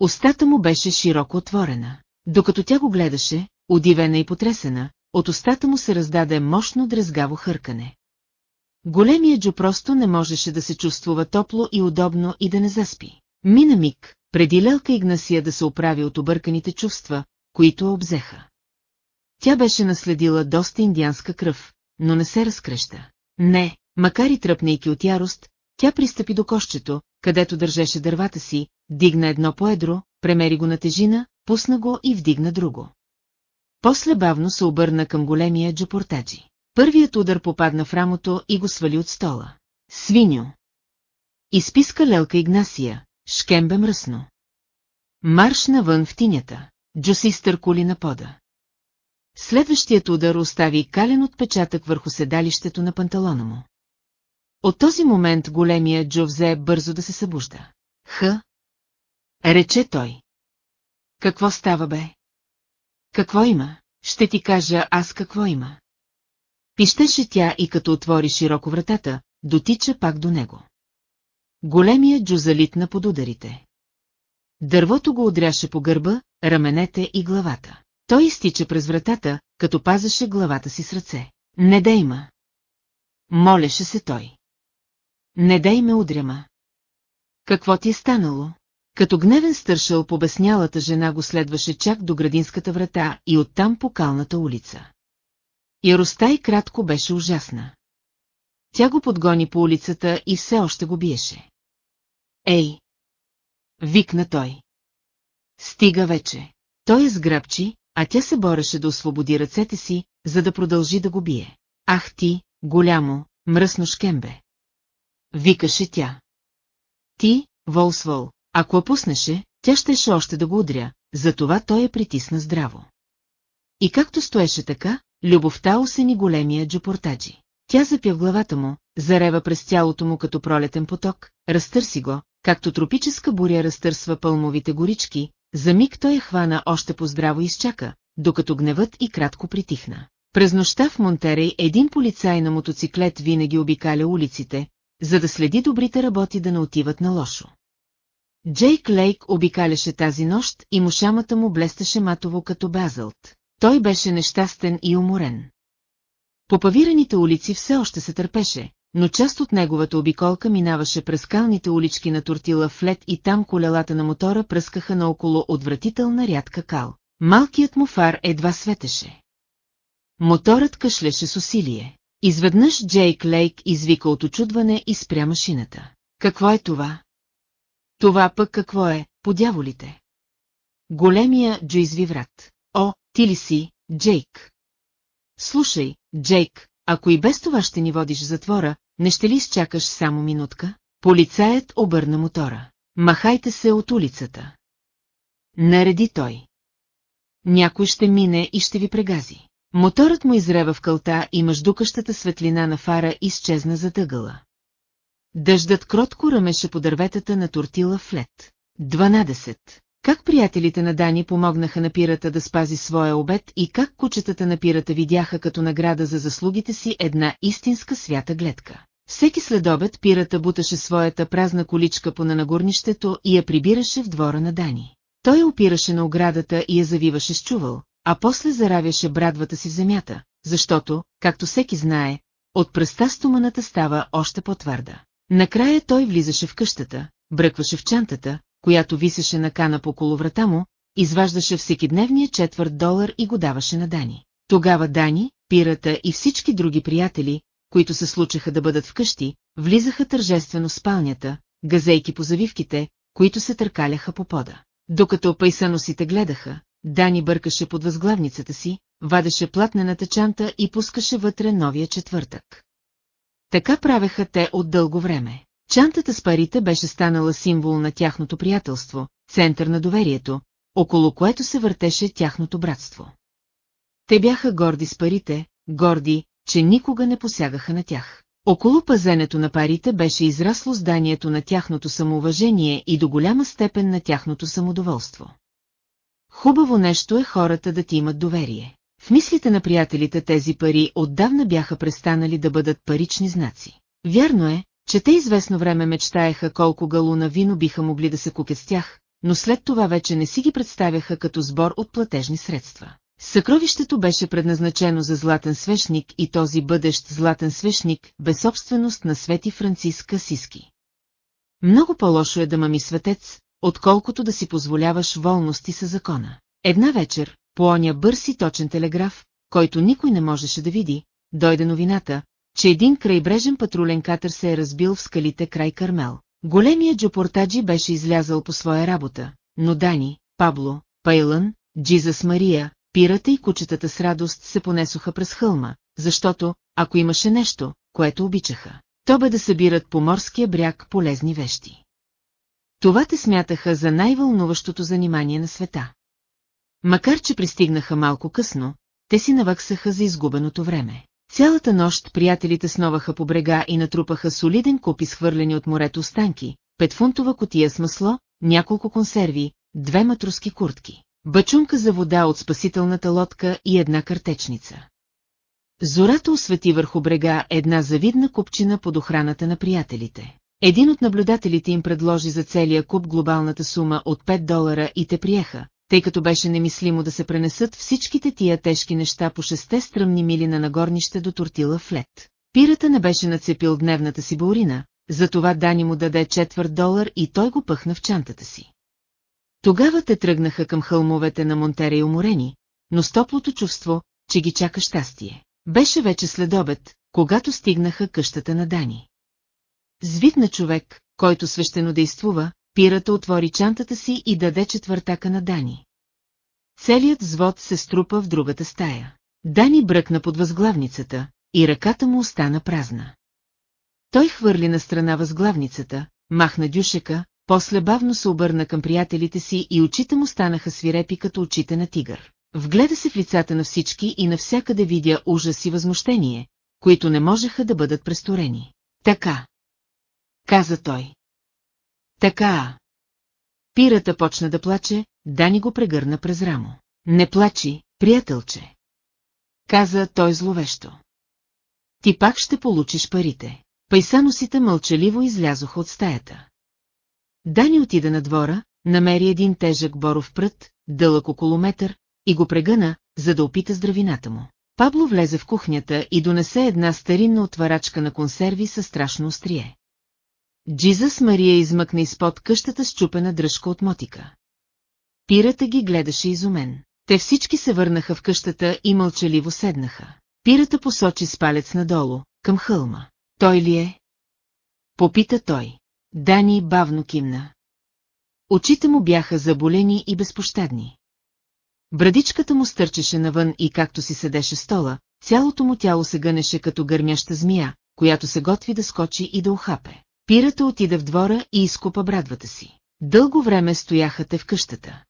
Остата му беше широко отворена. Докато тя го гледаше, удивена и потресена, от устата му се раздаде мощно дрезгаво хъркане. Големия Джо просто не можеше да се чувствува топло и удобно и да не заспи. Мина миг, преди Лелка Игнасия да се оправи от обърканите чувства, които обзеха. Тя беше наследила доста индианска кръв, но не се разкреща. Не, макар и тръпнейки от ярост, тя пристъпи до кощето, където държеше дървата си, дигна едно поедро, премери го на тежина, пусна го и вдигна друго. После бавно се обърна към големия джопортаджи. Първият удар попадна в рамото и го свали от стола. Свиньо! Изписка лелка Игнасия, шкембе мръсно. Марш навън в тинята, Джо се изтърколи на пода. Следващият удар остави кален отпечатък върху седалището на панталона му. От този момент големия Джо взе бързо да се събужда. Х. Рече той. Какво става бе? Какво има? Ще ти кажа аз какво има. Пищеше тя и като отвори широко вратата, дотича пак до него. Големия Джо залитна под ударите. Дървото го удряше по гърба, раменете и главата. Той изтича през вратата, като пазеше главата си с ръце. Не да има. Молеше се той. Не дай ме удряма. Какво ти е станало? Като гневен стършъл по безнялата жена го следваше чак до градинската врата и оттам по калната улица. Яростта и кратко беше ужасна. Тя го подгони по улицата и все още го биеше. Ей! Викна той. Стига вече. Той е сграбчи, а тя се бореше да освободи ръцете си, за да продължи да го бие. Ах ти, голямо, мръсно шкембе! Викаше тя. Ти, Волсвол, ако я пуснеше, тя щеше още да го удря, затова той я притисна здраво. И както стоеше така, любовта усени големия джопортаджи. Тя запя в главата му, зарева през тялото му като пролетен поток, разтърси го, както тропическа буря разтърсва пълмовите горички, за миг той я хвана още по-здраво и изчака, докато гневът и кратко притихна. През нощта в Монтерей един полицай на мотоциклет винаги обикаля улиците, за да следи добрите работи да не отиват на лошо. Джейк Лейк обикаляше тази нощ и мушамата му блестеше матово като базълт. Той беше нещастен и уморен. По павираните улици все още се търпеше, но част от неговата обиколка минаваше през скалните улички на Тортила Флет и там колелата на мотора пръскаха наоколо отвратителна рядка кал. Малкият му фар едва светеше. Моторът кашлеше с усилие. Изведнъж Джейк Лейк извика от очудване и спря машината. Какво е това? Това пък какво е, по дяволите? Големия Джо изви врат. О, ти ли си, Джейк? Слушай, Джейк, ако и без това ще ни водиш в затвора, не ще ли изчакаш само минутка? Полицаят обърна мотора. Махайте се от улицата. Нареди той. Някой ще мине и ще ви прегази. Моторът му изрева в кълта и мъждукащата светлина на фара изчезна за дъгъла. Дъждът кротко ръмеше по дърветата на тортила в лед. 12. Как приятелите на Дани помогнаха на пирата да спази своя обед и как кучетата на пирата видяха като награда за заслугите си една истинска свята гледка. Всеки следобед пирата буташе своята празна количка по нанагорнището и я прибираше в двора на Дани. Той опираше на оградата и я завиваше с чувал, а после заравяше брадвата си в земята, защото, както всеки знае, от пръста стоманата става още по-твърда. Накрая той влизаше в къщата, бръкваше в чантата, която висеше на кана по около врата му, изваждаше всекидневния четвърт долар и го даваше на Дани. Тогава Дани, пирата и всички други приятели, които се случаха да бъдат вкъщи, влизаха тържествено в спалнята, газейки по завивките, които се търкаляха по пода. Докато пайсаносите гледаха, Дани бъркаше под възглавницата си, вадеше платнената чанта и пускаше вътре новия четвъртък. Така правеха те от дълго време. Чантата с парите беше станала символ на тяхното приятелство, център на доверието, около което се въртеше тяхното братство. Те бяха горди с парите, горди, че никога не посягаха на тях. Около пазенето на парите беше израсло зданието на тяхното самоуважение и до голяма степен на тяхното самодоволство. Хубаво нещо е хората да ти имат доверие. В мислите на приятелите тези пари отдавна бяха престанали да бъдат парични знаци. Вярно е, че те известно време мечтаеха колко галуна вино биха могли да се купят с тях, но след това вече не си ги представяха като сбор от платежни средства. Съкровището беше предназначено за златен свещник и този бъдещ златен свещник бе собственост на Свети Франциск Асиски. Много по-лошо е да мами светец, отколкото да си позволяваш волности със закона. Една вечер, по оня бърз и точен телеграф, който никой не можеше да види, дойде новината, че един крайбрежен патрулен катър се е разбил в скалите край Кармел. Големият Джопортаджи беше излязъл по своя работа, но Дани, Пабло, Пайлън, Джизас Мария, пирата и кучетата с радост се понесоха през хълма, защото, ако имаше нещо, което обичаха, то бе да събират по морския бряг полезни вещи. Това те смятаха за най-вълнуващото занимание на света. Макар че пристигнаха малко късно, те си наваксаха за изгубеното време. Цялата нощ приятелите сноваха по брега и натрупаха солиден куп изхвърлени от морето останки, петфунтова котия с масло, няколко консерви, две матроски куртки, бачунка за вода от спасителната лодка и една картечница. Зората освети върху брега една завидна купчина под охраната на приятелите. Един от наблюдателите им предложи за целия куп глобалната сума от 5 долара и те приеха, тъй като беше немислимо да се пренесат всичките тия тежки неща по шесте стръмни мили на нагорнище до тортила в лед. Пирата не беше нацепил дневната си баурина, затова Дани му даде четвърт долар и той го пъхна в чантата си. Тогава те тръгнаха към хълмовете на Монтера и уморени, но с топлото чувство, че ги чака щастие. Беше вече следобед, когато стигнаха къщата на Дани. Звид на човек, който свещено действува, пирата отвори чантата си и даде четвъртака на Дани. Целият звод се струпа в другата стая. Дани бръкна под възглавницата и ръката му остана празна. Той хвърли на страна възглавницата, махна дюшека, после бавно се обърна към приятелите си и очите му станаха свирепи като очите на тигър. Вгледа се в лицата на всички и навсякъде видя ужас и възмущение, които не можеха да бъдат престорени. Така. Каза той. Така. Пирата почна да плаче, Дани го прегърна през рамо. Не плачи, приятелче. Каза той зловещо. Ти пак ще получиш парите. Пайсаносите мълчаливо излязоха от стаята. Дани отида на двора, намери един тежък боров прът, дълъг около метър, и го прегъна, за да опита здравината му. Пабло влезе в кухнята и донесе една старинна отварачка на консерви със страшно острие. Джизас Мария измъкна изпод къщата с чупена дръжка от мотика. Пирата ги гледаше изумен. Те всички се върнаха в къщата и мълчаливо седнаха. Пирата посочи с палец надолу, към хълма. Той ли е? Попита той. Дани бавно кимна. Очите му бяха заболени и безпощадни. Брадичката му стърчеше навън и както си седеше стола, цялото му тяло се гънеше като гърмяща змия, която се готви да скочи и да ухапе. Пирата отида в двора и изкупа брадвата си. Дълго време стояха те в къщата.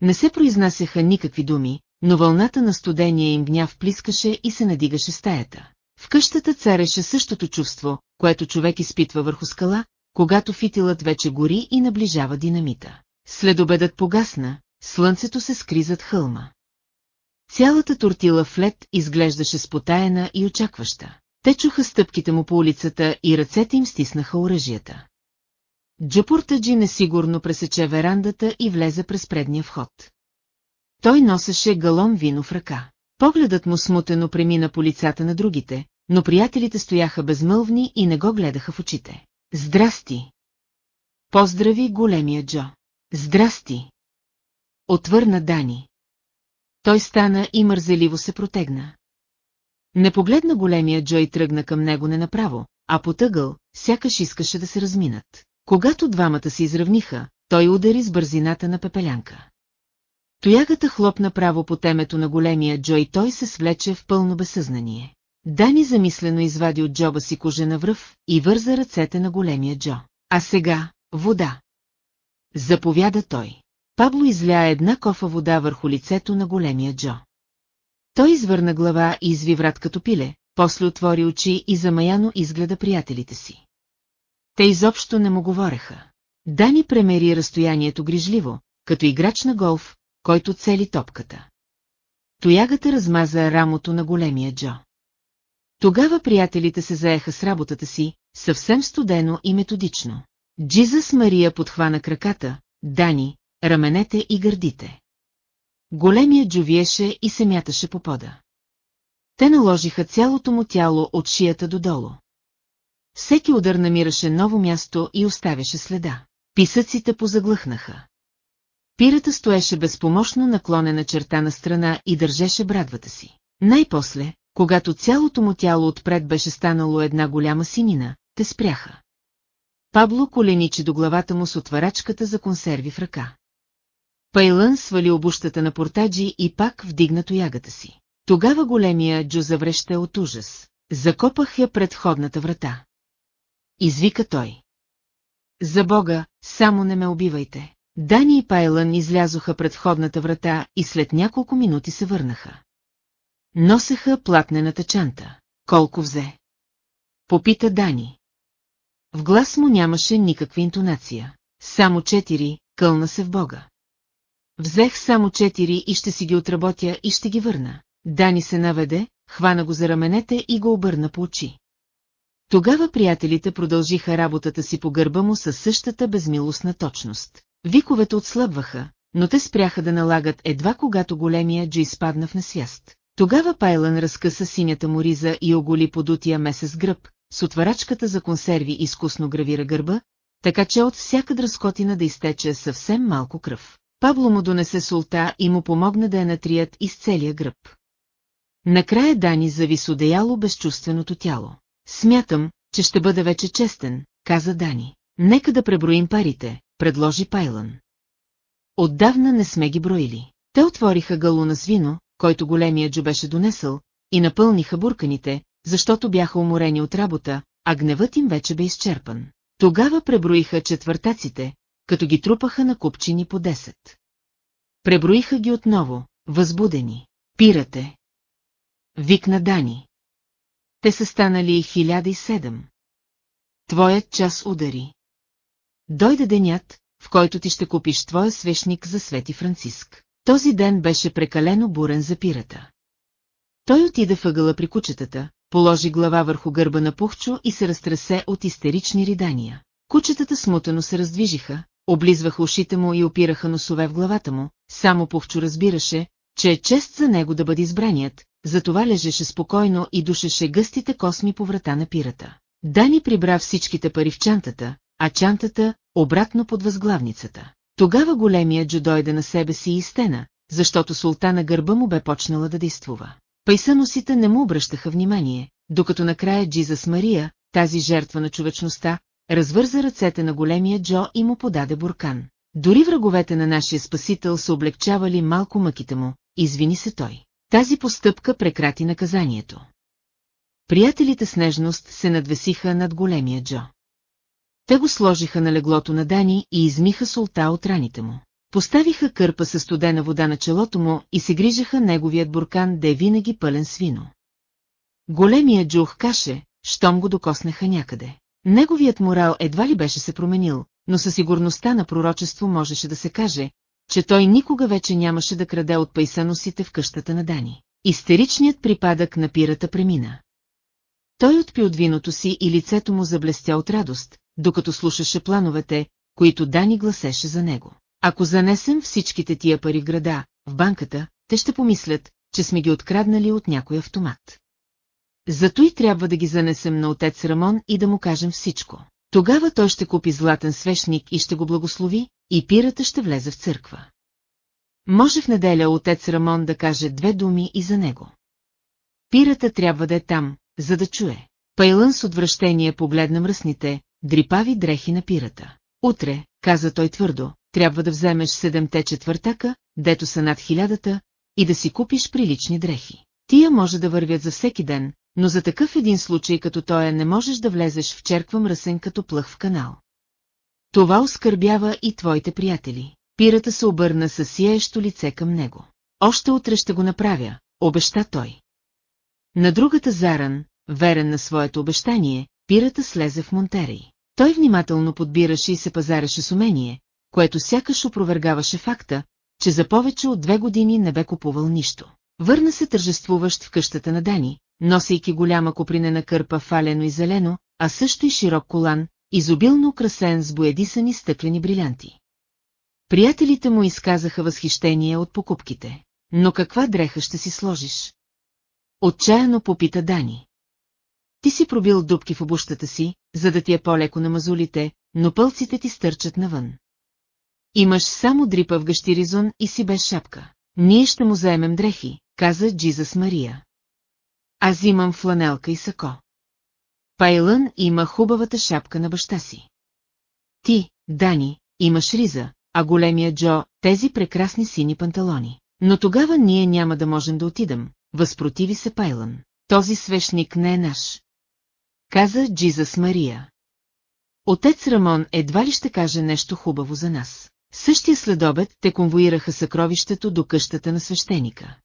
Не се произнасяха никакви думи, но вълната на студения им гняв плискаше и се надигаше стаята. В къщата цареше същото чувство, което човек изпитва върху скала, когато фитилът вече гори и наближава динамита. Следобедът погасна, слънцето се скри зад хълма. Цялата тортила в лед изглеждаше спотаена и очакваща. Те чуха стъпките му по улицата и ръцете им стиснаха оръжията. Джапуртаджи несигурно пресече верандата и влезе през предния вход. Той носеше галон вино в ръка. Погледът му смутено премина по лицата на другите, но приятелите стояха безмълвни и не го гледаха в очите. Здрасти! Поздрави големия Джо. Здрасти! Отвърна Дани. Той стана и мързеливо се протегна. Не погледна големия Джо и тръгна към него не направо, а потъгъл, сякаш искаше да се разминат. Когато двамата се изравниха, той удари с бързината на пепелянка. Тоягата хлопна право по темето на големия Джо и той се свлече в пълно безсъзнание. Дани замислено извади от джоба си кожена връв и върза ръцете на големия Джо. А сега, вода. Заповяда той. Пабло изля една кофа вода върху лицето на големия Джо. Той извърна глава и изви врат като пиле, после отвори очи и замаяно изгледа приятелите си. Те изобщо не му говореха. Дани премери разстоянието грижливо, като играч на голф, който цели топката. Тоягата размаза рамото на големия Джо. Тогава приятелите се заеха с работата си, съвсем студено и методично. Джизас Мария подхвана краката, Дани, раменете и гърдите. Големия джовиеше и се мяташе по пода. Те наложиха цялото му тяло от шията додолу. Всеки удар намираше ново място и оставяше следа. Писъците позаглъхнаха. Пирата стоеше безпомощно наклонена черта на страна и държеше брадвата си. Най-после, когато цялото му тяло отпред беше станало една голяма синина, те спряха. Пабло коленичи до главата му с отварачката за консерви в ръка. Пайлън свали обущата на портаджи и пак вдигна тоягата си. Тогава големия Джо завреща от ужас. Закопах я пред входната врата. Извика той. За Бога, само не ме убивайте. Дани и Пайлън излязоха пред входната врата и след няколко минути се върнаха. Носеха платнената чанта. Колко взе? Попита Дани. В глас му нямаше никаква интонация. Само четири, кълна се в Бога. Взех само четири и ще си ги отработя и ще ги върна. Дани се наведе, хвана го за раменете и го обърна по очи. Тогава приятелите продължиха работата си по гърба му със същата безмилостна точност. Виковете отслабваха, но те спряха да налагат едва когато големия Джи изпадна в несвяст. Тогава Пайлън разкъса синята му риза и оголи подутия месец гръб, с отварачката за консерви изкусно гравира гърба, така че от всяка дръскотина да изтече съвсем малко кръв. Пабло му донесе солта и му помогна да я натрият из целия гръб. Накрая Дани зави с одеяло безчувственото тяло. Смятам, че ще бъде вече честен, каза Дани. Нека да преброим парите, предложи Пайлън. Отдавна не сме ги броили. Те отвориха галуна с вино, който големия Джо беше донесъл, и напълниха бурканите, защото бяха уморени от работа, а гневът им вече бе изчерпан. Тогава преброиха четвъртаците, като ги трупаха на купчини по 10. Преброиха ги отново, възбудени. Пирате. Викна Дани. Те са станали 1007. Твоят час удари. Дойде денят, в който ти ще купиш твоя свещник за Свети Франциск. Този ден беше прекалено бурен за пирата. Той отиде въгъла при кучетата, положи глава върху гърба на Пухчо и се разтресе от истерични ридания. Кучетата смутено се раздвижиха, облизваха ушите му и опираха носове в главата му, само Пухчо разбираше, че е чест за него да бъде избраният, затова лежеше спокойно и душеше гъстите косми по врата на пирата. Дани прибра всичките пари в чантата, а чантата обратно под възглавницата. Тогава големия Джо дойде на себе си и стена, защото султана гърба му бе почнала да действува. Пайсаносите не му обръщаха внимание, докато накрая Джизас Мария, тази жертва на човечността, развърза ръцете на големия Джо и му подаде буркан. Дори враговете на нашия спасител са облегчавали малко мъките му, извини се той. Тази постъпка прекрати наказанието. Приятелите с нежност се надвесиха над големия Джо. Те го сложиха на леглото на Дани и измиха солта от раните му. Поставиха кърпа със студена вода на челото му и се грижаха неговият буркан да е винаги пълен с вино. Големия джух каше, щом го докоснеха някъде. Неговият морал едва ли беше се променил, но със сигурността на пророчество можеше да се каже, че той никога вече нямаше да краде от пайсаносите в къщата на Дани. Истеричният припадък на пирата премина. Той отпи от виното си и лицето му заблестя от радост, докато слушаше плановете, които Дани гласеше за него. Ако занесем всичките тия пари в града, в банката, те ще помислят, че сме ги откраднали от някой автомат. Зато и трябва да ги занесем на отец Рамон и да му кажем всичко. Тогава той ще купи златен свещник и ще го благослови, и пирата ще влезе в църква. Може в неделя отец Рамон да каже две думи и за него. Пирата трябва да е там, за да чуе. Пайлън с отвращение погледна мръсните, дрипави дрехи на пирата. Утре, каза той твърдо, трябва да вземеш седемте четвъртака, дето са над хилядата, и да си купиш прилични дрехи. Тия може да вървят за всеки ден, но за такъв един случай като той не можеш да влезеш в черква мръсен като плъх в канал. Това оскърбява и твоите приятели. Пирата се обърна със сияещо лице към него. Още утре ще го направя, обеща той. На другата заран, верен на своето обещание, пирата слезе в Монтерей. Той внимателно подбираше и се пазареше с умение, което сякаш опровергаваше факта, че за повече от две години не бе купувал нищо. Върна се тържествуващ в къщата на Дани, носейки голяма копринена кърпа фалено и зелено, а също и широк колан, изобилно украсен с боядисани стъклени брилянти. Приятелите му изказаха възхищение от покупките. Но каква дреха ще си сложиш? Отчаяно попита Дани. Ти си пробил дубки в обущата си, за да ти е по-леко на мазулите, но пълците ти стърчат навън. Имаш само дрипа в гащиризон и си без шапка. Ние ще му заемем дрехи, каза Джизас Мария. Аз имам фланелка и сако. Пайлън има хубавата шапка на баща си. Ти, Дани, имаш риза, а големия Джо – тези прекрасни сини панталони. Но тогава ние няма да можем да отидем, възпротиви се Пайлън. Този свещник не е наш. Каза Джизас Мария. Отец Рамон едва ли ще каже нещо хубаво за нас. Същия следобед те конвоираха съкровището до къщата на свещеника.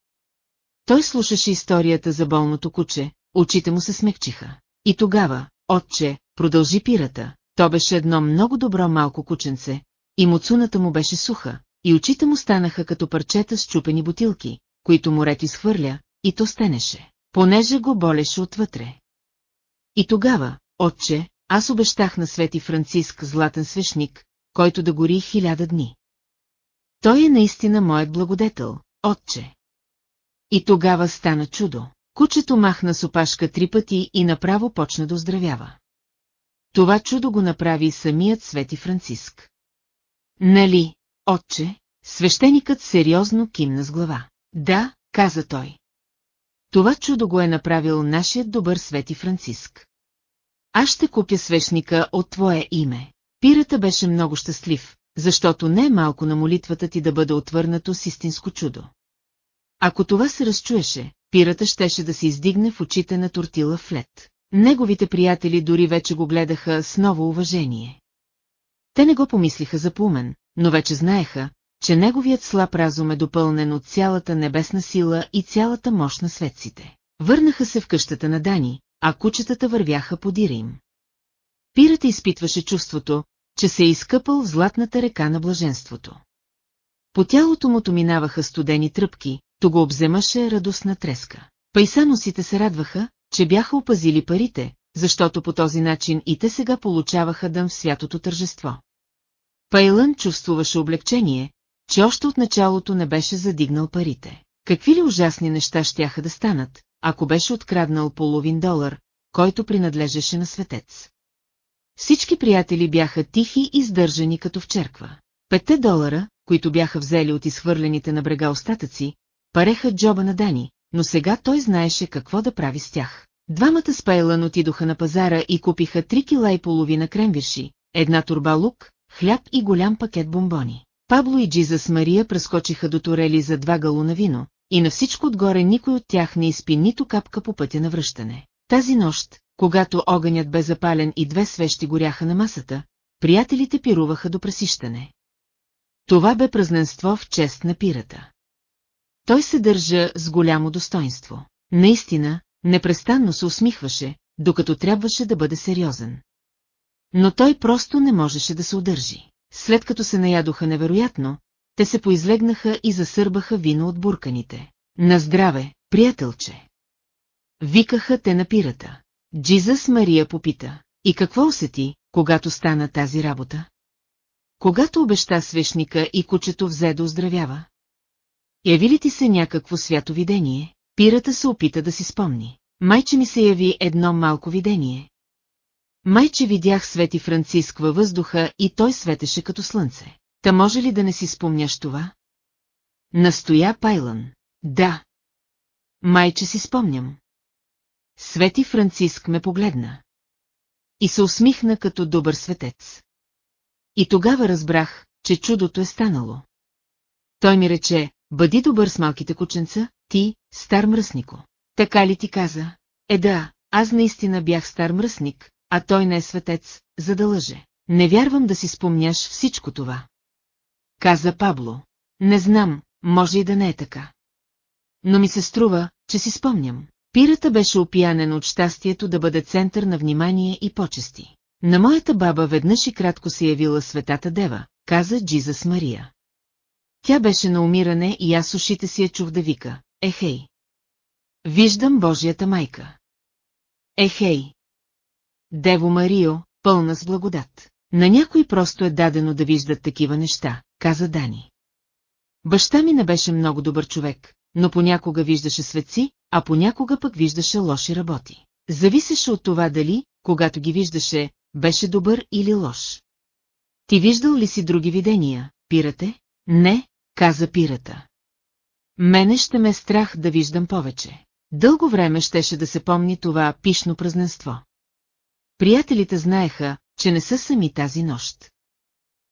Той слушаше историята за болното куче, очите му се смекчиха. И тогава, отче, продължи пирата, то беше едно много добро малко кученце, и муцуната му беше суха, и очите му станаха като парчета с чупени бутилки, които морето изхвърля, и то стенеше, понеже го болеше отвътре. И тогава, отче, аз обещах на Свети Франциск златен свещник, който да гори хиляда дни. Той е наистина моят благодетел, отче. И тогава стана чудо. Кучето махна с опашка три пъти и направо почна да оздравява. Това чудо го направи самият Свети Франциск. Нали, отче? Свещеникът сериозно кимна с глава. Да, каза той. Това чудо го е направил нашият добър Свети Франциск. Аз ще купя свещника от твое име. Пирата беше много щастлив, защото не е малко на молитвата ти да бъде отвърнато с истинско чудо. Ако това се разчуеше, пирата щеше да се издигне в очите на тортила Флет. Неговите приятели дори вече го гледаха с ново уважение. Те не го помислиха за пумен, но вече знаеха, че неговият слаб разум е допълнен от цялата небесна сила и цялата мощ на светците. Върнаха се в къщата на Дани, а кучетата вървяха подира им. Пирата изпитваше чувството, че се е изкъпал в златната река на блаженството. По тялото му минаваха студени тръпки, то го обземаше радостна треска. Пайсаносите се радваха, че бяха опазили парите, защото по този начин и те сега получаваха дъм в святото тържество. Пайлън чувствуваше облегчение, че още от началото не беше задигнал парите. Какви ли ужасни неща щяха да станат, ако беше откраднал половин долар, който принадлежеше на светец. Всички приятели бяха тихи и сдържани като в черква. Петте долара, които бяха взели от изхвърлените на брега остатъци, пареха джоба на Дани, но сега той знаеше какво да прави с тях. Двамата с Пейлън отидоха на пазара и купиха 3 кила и половина кремвирши, една турба лук, хляб и голям пакет бомбони. Пабло и Джиза с Мария прескочиха до турели за два галуна вино, и на всичко отгоре никой от тях не изпи нито капка по пътя на връщане. Тази нощ, когато огънят бе запален и две свещи горяха на масата, приятелите пируваха до пресищане. Това бе празненство в чест на пирата. Той се държа с голямо достоинство. Наистина, непрестанно се усмихваше, докато трябваше да бъде сериозен. Но той просто не можеше да се удържи. След като се наядоха невероятно, те се поизлегнаха и засърбаха вино от бурканите. На здраве, приятелче! Викаха те на пирата. Джизас Мария попита. И какво усети, когато стана тази работа? Когато обеща свещника и кучето взе да оздравява? Яви ли ти се някакво свято видение? Пирата се опита да си спомни. Майче ми се яви едно малко видение. Майче видях Свети Франциск във въздуха и той светеше като слънце. Та може ли да не си спомняш това? Настоя Пайлан. Да. Майче си спомням. Свети Франциск ме погледна. И се усмихна като добър светец. И тогава разбрах, че чудото е станало. Той ми рече, бъди добър с малките кученца, ти, стар мръснико. Така ли ти каза? Е да, аз наистина бях стар мръсник, а той не е светец, за да лъже. Не вярвам да си спомняш всичко това. Каза Пабло. Не знам, може и да не е така. Но ми се струва, че си спомням. Пирата беше опиянен от щастието да бъде център на внимание и почести. На моята баба веднъж и кратко се явила светата дева, каза Джизас Мария. Тя беше на умиране и аз ушите си я чух да вика. Ехей! Виждам Божията майка. Ехей! Дево Марио, пълна с благодат. На някой просто е дадено да виждат такива неща, каза Дани. Баща ми не беше много добър човек, но понякога виждаше светци, а понякога пък виждаше лоши работи. Зависеше от това дали, когато ги виждаше, беше добър или лош. Ти виждал ли си други видения, пирате? Не, каза пирата. Мене ще ме е страх да виждам повече. Дълго време щеше да се помни това пишно празненство. Приятелите знаеха, че не са сами тази нощ.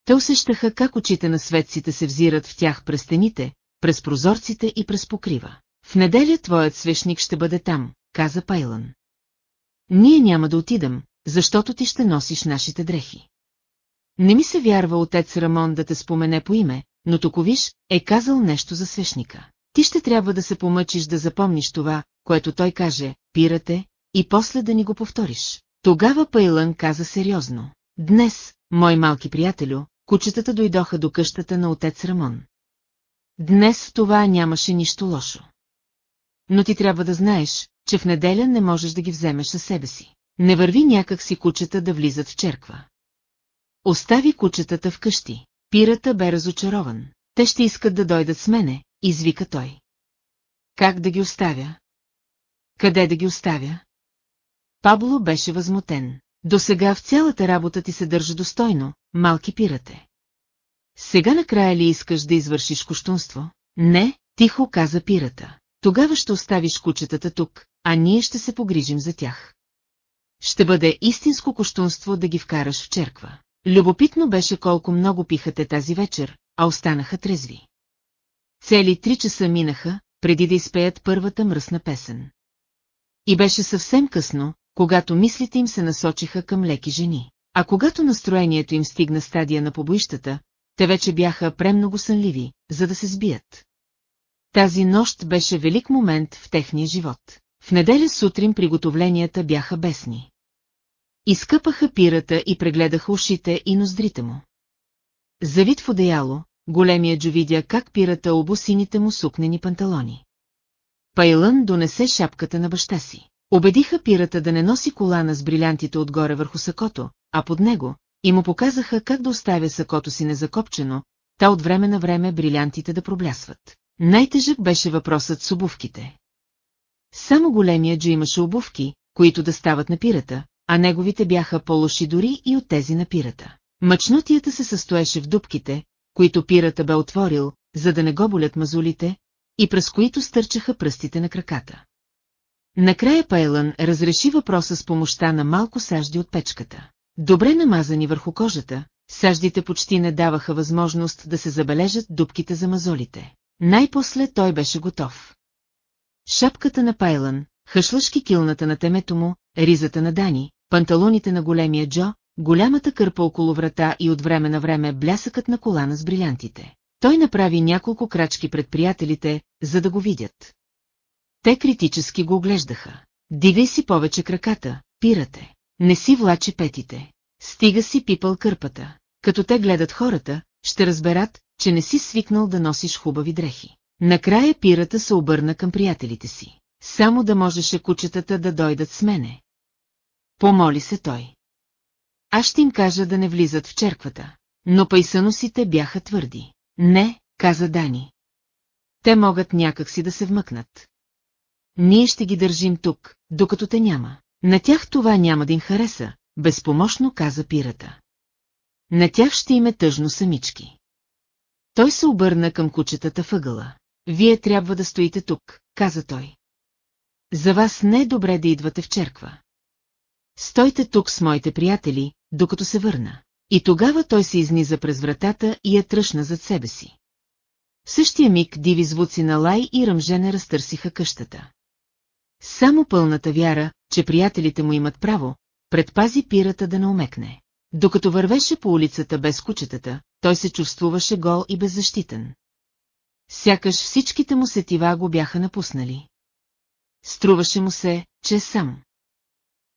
Те усещаха как очите на светците се взират в тях през стените, през прозорците и през покрива. В неделя твоят свещник ще бъде там, каза Пайлан. Ние няма да отидем, защото ти ще носиш нашите дрехи. Не ми се вярва отец Рамон да те спомене по име, но Токовиш е казал нещо за свещника. Ти ще трябва да се помъчиш да запомниш това, което той каже, пирате, и после да ни го повториш. Тогава Пайлън каза сериозно. Днес, мой малки приятелю, кучетата дойдоха до къщата на отец Рамон. Днес в това нямаше нищо лошо. Но ти трябва да знаеш, че в неделя не можеш да ги вземеш със себе си. Не върви някак си кучета да влизат в черква. Остави кучетата вкъщи. Пирата бе разочарован. Те ще искат да дойдат с мене, извика той. Как да ги оставя? Къде да ги оставя? Пабло беше възмутен. До сега в цялата работа ти се държа достойно, малки пирате. Сега накрая ли искаш да извършиш куштунство? Не, тихо каза пирата. Тогава ще оставиш кучетата тук, а ние ще се погрижим за тях. Ще бъде истинско куштунство да ги вкараш в черква. Любопитно беше колко много пихате тази вечер, а останаха трезви. Цели три часа минаха, преди да изпеят първата мръсна песен. И беше съвсем късно, когато мислите им се насочиха към леки жени. А когато настроението им стигна стадия на побоищата, те вече бяха премного сънливи, за да се сбият. Тази нощ беше велик момент в техния живот. В неделя сутрин приготовленията бяха бесни. Изкъпаха пирата и прегледаха ушите и ноздрите му. Завид в одеяло, големия Джо видя как пирата обу сините му сукнени панталони. Пайлън донесе шапката на баща си. Убедиха пирата да не носи колана с брилянтите отгоре върху сакото, а под него, и му показаха как да оставя сакото си незакопчено, та от време на време брилянтите да проблясват. Най-тежък беше въпросът с обувките. Само големия Джо имаше обувки, които да стават на пирата, а неговите бяха по-лоши дори и от тези на пирата. Мъчнотията се състоеше в дубките, които пирата бе отворил, за да не го болят мазулите, и през които стърчаха пръстите на краката. Накрая Пайлън разреши въпроса с помощта на малко сажди от печката. Добре намазани върху кожата, саждите почти не даваха възможност да се забележат дубките за мазолите. Най-после той беше готов. Шапката на Пайлън, хъшлъшки килната на темето му, ризата на Дани, панталоните на големия Джо, голямата кърпа около врата и от време на време блясъкът на колана с брилянтите. Той направи няколко крачки пред приятелите, за да го видят. Те критически го оглеждаха. Дигай си повече краката, пирате. Не си влачи петите. Стига си пипал кърпата. Като те гледат хората, ще разберат, че не си свикнал да носиш хубави дрехи. Накрая пирата се обърна към приятелите си. Само да можеше кучетата да дойдат с мене. Помоли се той. Аз ще им кажа да не влизат в черквата. Но пайсаносите бяха твърди. Не, каза Дани. Те могат някак си да се вмъкнат. Ние ще ги държим тук, докато те няма. На тях това няма да им хареса, безпомощно каза пирата. На тях ще им е тъжно самички. Той се обърна към кучетата въгъла. Вие трябва да стоите тук, каза той. За вас не е добре да идвате в черква. Стойте тук с моите приятели, докато се върна. И тогава той се изниза през вратата и я тръщна зад себе си. В същия миг диви звуци на лай и ръмжене разтърсиха къщата. Само пълната вяра, че приятелите му имат право, предпази пирата да не омекне. Докато вървеше по улицата без кучетата, той се чувствуваше гол и беззащитен. Сякаш всичките му сетива го бяха напуснали. Струваше му се, че е сам.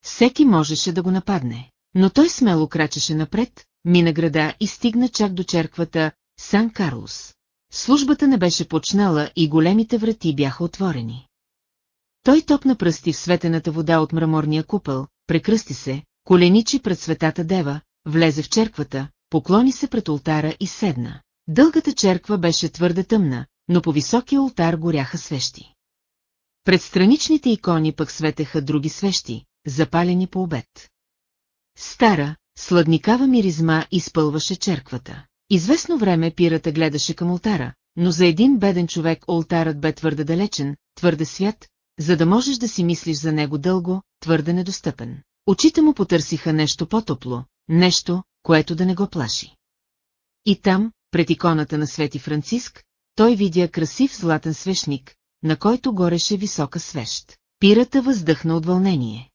Всеки можеше да го нападне, но той смело крачеше напред, мина града и стигна чак до черквата Сан Карлос. Службата не беше почнала и големите врати бяха отворени. Той топна пръсти в светената вода от мраморния купъл, прекръсти се, коленичи пред светата дева, влезе в черквата, поклони се пред ултара и седна. Дългата черква беше твърде тъмна, но по високия ултар горяха свещи. Пред страничните икони пък светеха други свещи, запалени по обед. Стара, сладникава миризма изпълваше черквата. Известно време пирата гледаше към ултара, но за един беден човек ултарът бе твърде далечен, твърде свят, за да можеш да си мислиш за него дълго, твърде недостъпен. Очите му потърсиха нещо по-топло, нещо, което да не го плаши. И там, пред иконата на Свети Франциск, той видя красив златен свещник, на който гореше висока свещ. Пирата въздъхна от вълнение.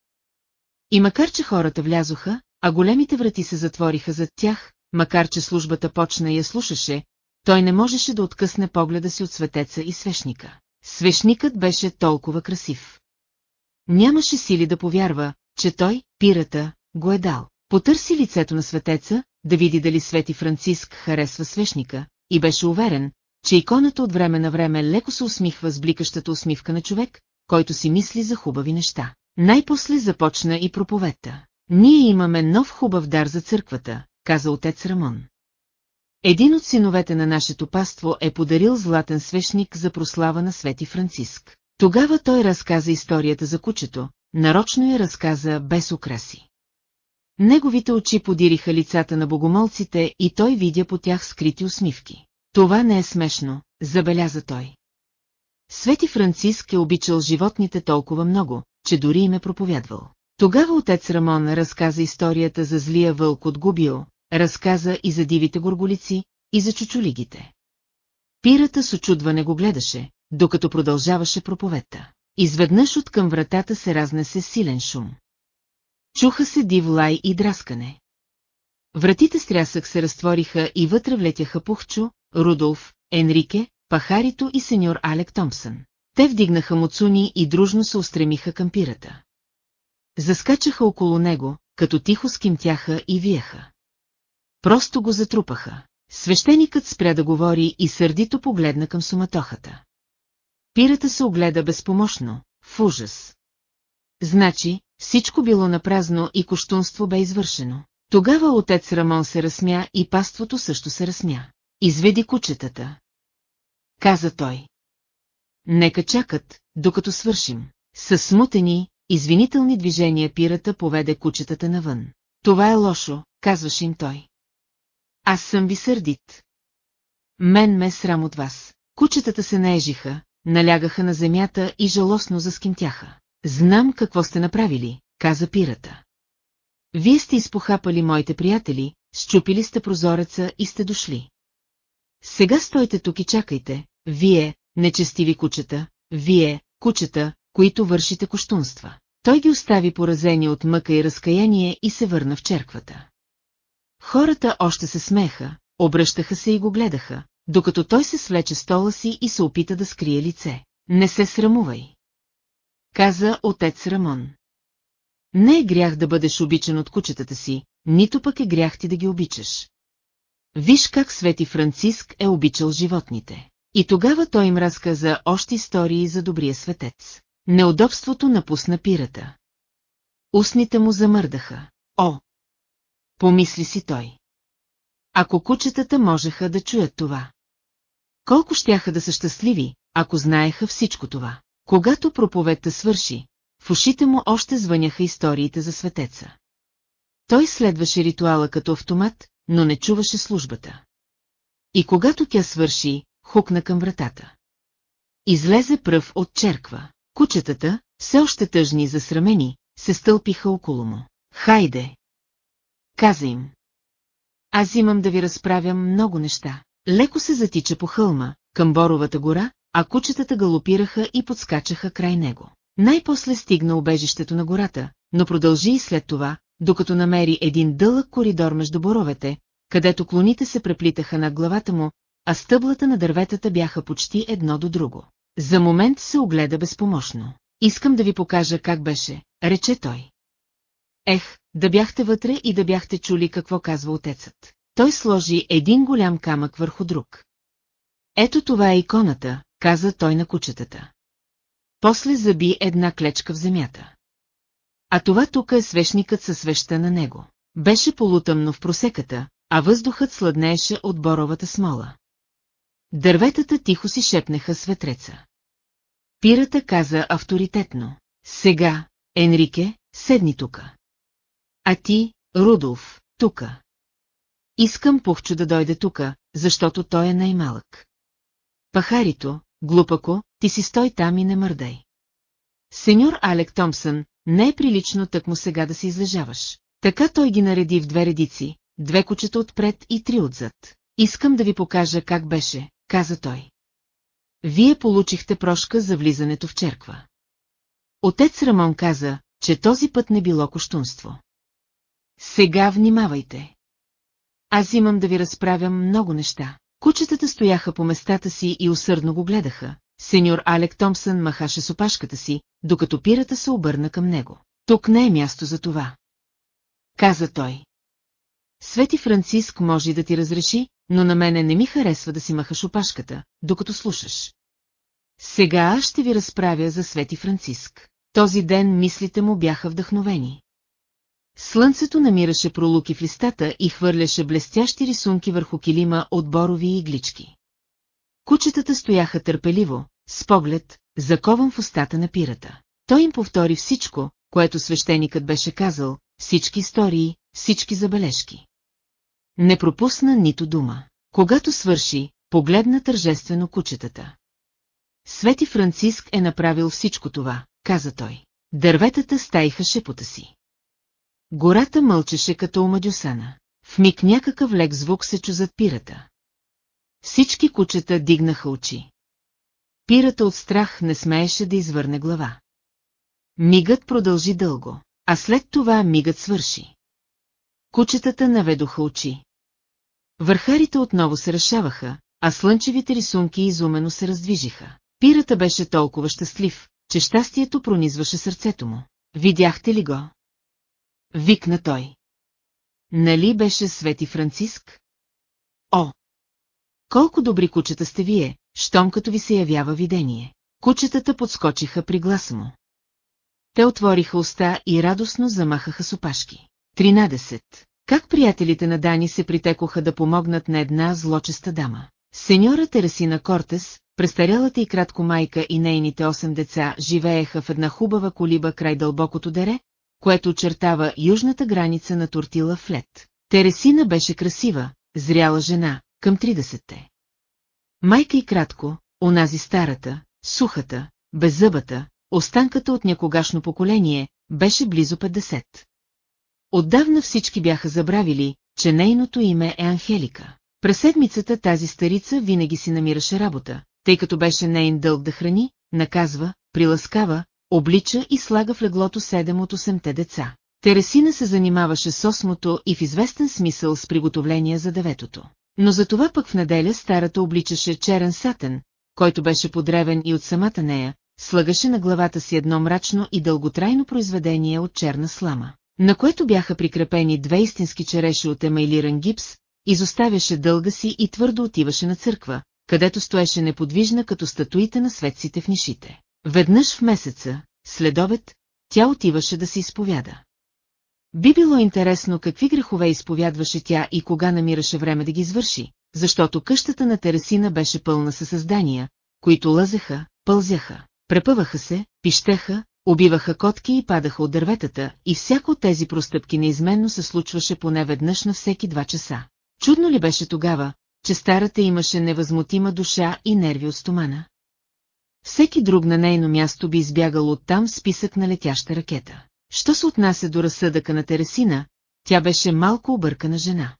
И макар че хората влязоха, а големите врати се затвориха зад тях, макар че службата почна и я слушаше, той не можеше да откъсне погледа си от светеца и свещника. Свещникът беше толкова красив. Нямаше сили да повярва, че той, пирата, го е дал. Потърси лицето на светеца, да види дали Свети Франциск харесва свещника, и беше уверен, че иконата от време на време леко се усмихва с бликащата усмивка на човек, който си мисли за хубави неща. Най-после започна и проповедта. Ние имаме нов хубав дар за църквата, каза отец Рамон. Един от синовете на нашето паство е подарил златен свещник за прослава на Свети Франциск. Тогава той разказа историята за кучето, нарочно я разказа без украси. Неговите очи подириха лицата на богомолците и той видя по тях скрити усмивки. Това не е смешно, забеляза той. Свети Франциск е обичал животните толкова много, че дори им е проповядвал. Тогава отец Рамон разказа историята за злия вълк от Губио, разказа и за дивите горголици, и за чучулигите. Пирата с очудване го гледаше, докато продължаваше проповедта. Изведнъж от към вратата се разнесе силен шум. Чуха се див лай и драскане. Вратите с трясък се разтвориха и вътре влетяха Пухчо, Рудолф, Енрике, Пахарито и сеньор Алек Томпсън. Те вдигнаха муцуни и дружно се устремиха към пирата. Заскачаха около него, като тихо скимтяха и виеха. Просто го затрупаха. Свещеникът спря да говори и сърдито погледна към суматохата. Пирата се огледа безпомощно, в ужас. Значи, всичко било напразно и коштунство бе извършено. Тогава отец Рамон се разсмя и паството също се разсмя. Изведи кучетата. Каза той. Нека чакат, докато свършим. С смутени, извинителни движения пирата поведе кучетата навън. Това е лошо, казваше им той. Аз съм ви сърдит. Мен ме е срам от вас. Кучетата се наежиха, налягаха на земята и жалостно заскимтяха. Знам какво сте направили, каза пирата. Вие сте изпохапали моите приятели, щупили сте прозореца и сте дошли. Сега стойте тук и чакайте, вие, нечестиви кучета, вие, кучета, които вършите коштунства. Той ги остави поразени от мъка и разкаяние и се върна в черквата. Хората още се смеха, обръщаха се и го гледаха, докато той се свлече стола си и се опита да скрие лице. Не се срамувай. Каза отец Рамон. Не е грях да бъдеш обичан от кучетата си, нито пък е грях ти да ги обичаш. Виж как Свети Франциск е обичал животните. И тогава той им разказа още истории за добрия светец. Неудобството напусна пирата. Устните му замърдаха. О! Помисли си той. Ако кучетата можеха да чуят това. Колко щяха да са щастливи, ако знаеха всичко това. Когато проповедта свърши, в ушите му още звъняха историите за светеца. Той следваше ритуала като автомат, но не чуваше службата. И когато тя свърши, хукна към вратата. Излезе пръв от черква. Кучетата, все още тъжни и засрамени, се стълпиха около му. Хайде! Каза им. Аз имам да ви разправям много неща. Леко се затича по хълма, към Боровата гора, а кучетата галопираха и подскачаха край него. Най-после стигна убежището на гората, но продължи и след това, докато намери един дълъг коридор между боровете, където клоните се преплитаха над главата му, а стъблата на дърветата бяха почти едно до друго. За момент се огледа безпомощно. Искам да ви покажа как беше, рече той. Ех, да бяхте вътре и да бяхте чули какво казва отецът. Той сложи един голям камък върху друг. Ето това е иконата, каза той на кучетата. После заби една клечка в земята. А това тук е свещникът със свеща на него. Беше полутъмно в просеката, а въздухът сладнееше от боровата смола. Дърветата тихо си шепнеха с ветреца. Пирата каза авторитетно. Сега, Енрике, седни тука. А ти, Рудолф, тука. Искам Пухчо да дойде тука, защото той е най-малък. Пахарито, глупако, ти си стой там и не мърдай. Сеньор Алек Томпсън, не е прилично так му сега да се излежаваш. Така той ги нареди в две редици, две кучета отпред и три отзад. Искам да ви покажа как беше, каза той. Вие получихте прошка за влизането в черква. Отец Рамон каза, че този път не било коштунство. Сега внимавайте. Аз имам да ви разправям много неща. Кучетата стояха по местата си и усърдно го гледаха. Сеньор Алек Томпсън махаше с опашката си, докато пирата се обърна към него. Тук не е място за това. Каза той. Свети Франциск може да ти разреши, но на мене не ми харесва да си махаш опашката, докато слушаш. Сега аз ще ви разправя за Свети Франциск. Този ден мислите му бяха вдъхновени. Слънцето намираше пролуки в листата и хвърляше блестящи рисунки върху килима от борови иглички. Кучетата стояха търпеливо, с поглед, закован в устата на пирата. Той им повтори всичко, което свещеникът беше казал, всички истории, всички забележки. Не пропусна нито дума. Когато свърши, погледна тържествено кучетата. Свети Франциск е направил всичко това, каза той. Дърветата стаиха шепота си. Гората мълчеше като омадюсана. В миг някакъв лек звук се чу зад пирата. Всички кучета дигнаха очи. Пирата от страх не смееше да извърне глава. Мигът продължи дълго, а след това мигът свърши. Кучетата наведоха очи. Върхарите отново се решаваха, а слънчевите рисунки изумено се раздвижиха. Пирата беше толкова щастлив, че щастието пронизваше сърцето му. Видяхте ли го? Викна той. Нали беше Свети Франциск? О! Колко добри кучета сте вие, щом като ви се явява видение. Кучетата подскочиха при глас му. Те отвориха уста и радостно замахаха с опашки. 13. Как приятелите на Дани се притекоха да помогнат на една злочеста дама. Сеньора Тересина Кортес, престарялата и кратко майка и нейните 8 деца живееха в една хубава колиба край дълбокото дере, което очертава южната граница на Тортила Флет. Тересина беше красива, зряла жена, към 30-те. Майка и кратко, онази старата, сухата, беззъбата, останката от някогашно поколение, беше близо 50. Отдавна всички бяха забравили, че нейното име е Анхелика. През седмицата тази старица винаги си намираше работа, тъй като беше нейн дълг да храни, наказва, приласкава, облича и слага в леглото седем от осемте деца. Тересина се занимаваше с осмото и в известен смисъл с приготовления за деветото. Но за това пък в неделя старата обличаше черен сатен, който беше подревен и от самата нея, слагаше на главата си едно мрачно и дълготрайно произведение от черна слама, на което бяха прикрепени две истински череши от емайлиран гипс, изоставяше дълга си и твърдо отиваше на църква, където стоеше неподвижна като статуите на светците в нишите. Веднъж в месеца, след обед, тя отиваше да се изповяда. Би било интересно какви грехове изповядваше тя и кога намираше време да ги извърши, защото къщата на Тересина беше пълна със създания, които лъзеха, пълзяха, препъваха се, пищеха, убиваха котки и падаха от дърветата, и всяко от тези простъпки неизменно се случваше поне веднъж на всеки два часа. Чудно ли беше тогава, че старата имаше невъзмутима душа и нерви от стомана? Всеки друг на нейно място би избягал оттам списък на летяща ракета. Що се отнася до разсъдъка на Тересина, тя беше малко объркана жена.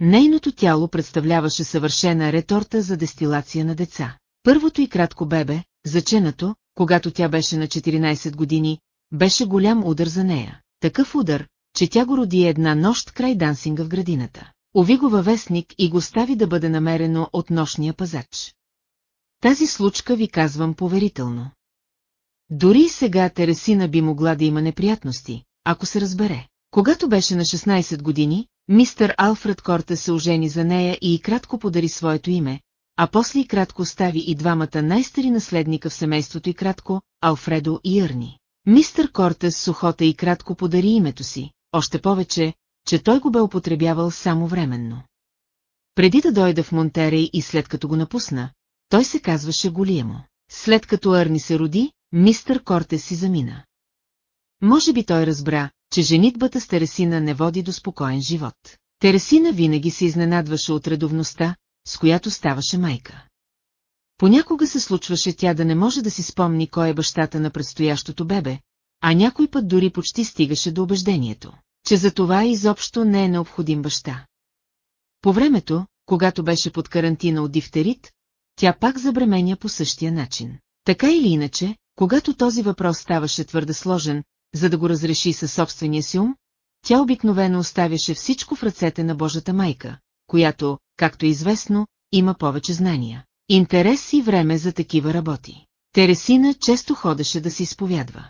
Нейното тяло представляваше съвършена реторта за дестилация на деца. Първото и кратко бебе, заченато, когато тя беше на 14 години, беше голям удар за нея. Такъв удар, че тя го роди една нощ край дансинга в градината. Ови го във вестник и го стави да бъде намерено от нощния пазач. Тази случка ви казвам поверително. Дори и сега Тересина би могла да има неприятности, ако се разбере. Когато беше на 16 години, мистър Алфред Корте се ожени за нея и кратко подари своето име, а после и кратко стави и двамата най-стари наследника в семейството и кратко, Алфредо и Ирни. Мистър Кортес сухота и кратко подари името си, още повече, че той го бе употребявал само временно. Преди да дойде в Монтерей и след като го напусна, той се казваше Голиемо. След като Арни се роди, мистър Кортес си замина. Може би той разбра, че женитбата с Тересина не води до спокоен живот. Тересина винаги се изненадваше от редовността, с която ставаше майка. Понякога се случваше тя да не може да си спомни кой е бащата на предстоящото бебе, а някой път дори почти стигаше до убеждението, че за това изобщо не е необходим баща. По времето, когато беше под карантина от дифтерит, тя пак забременя по същия начин. Така или иначе, когато този въпрос ставаше твърде сложен, за да го разреши със собствения си ум, тя обикновено оставяше всичко в ръцете на Божата майка, която, както е известно, има повече знания. Интерес и време за такива работи. Тересина често ходеше да се изповядва.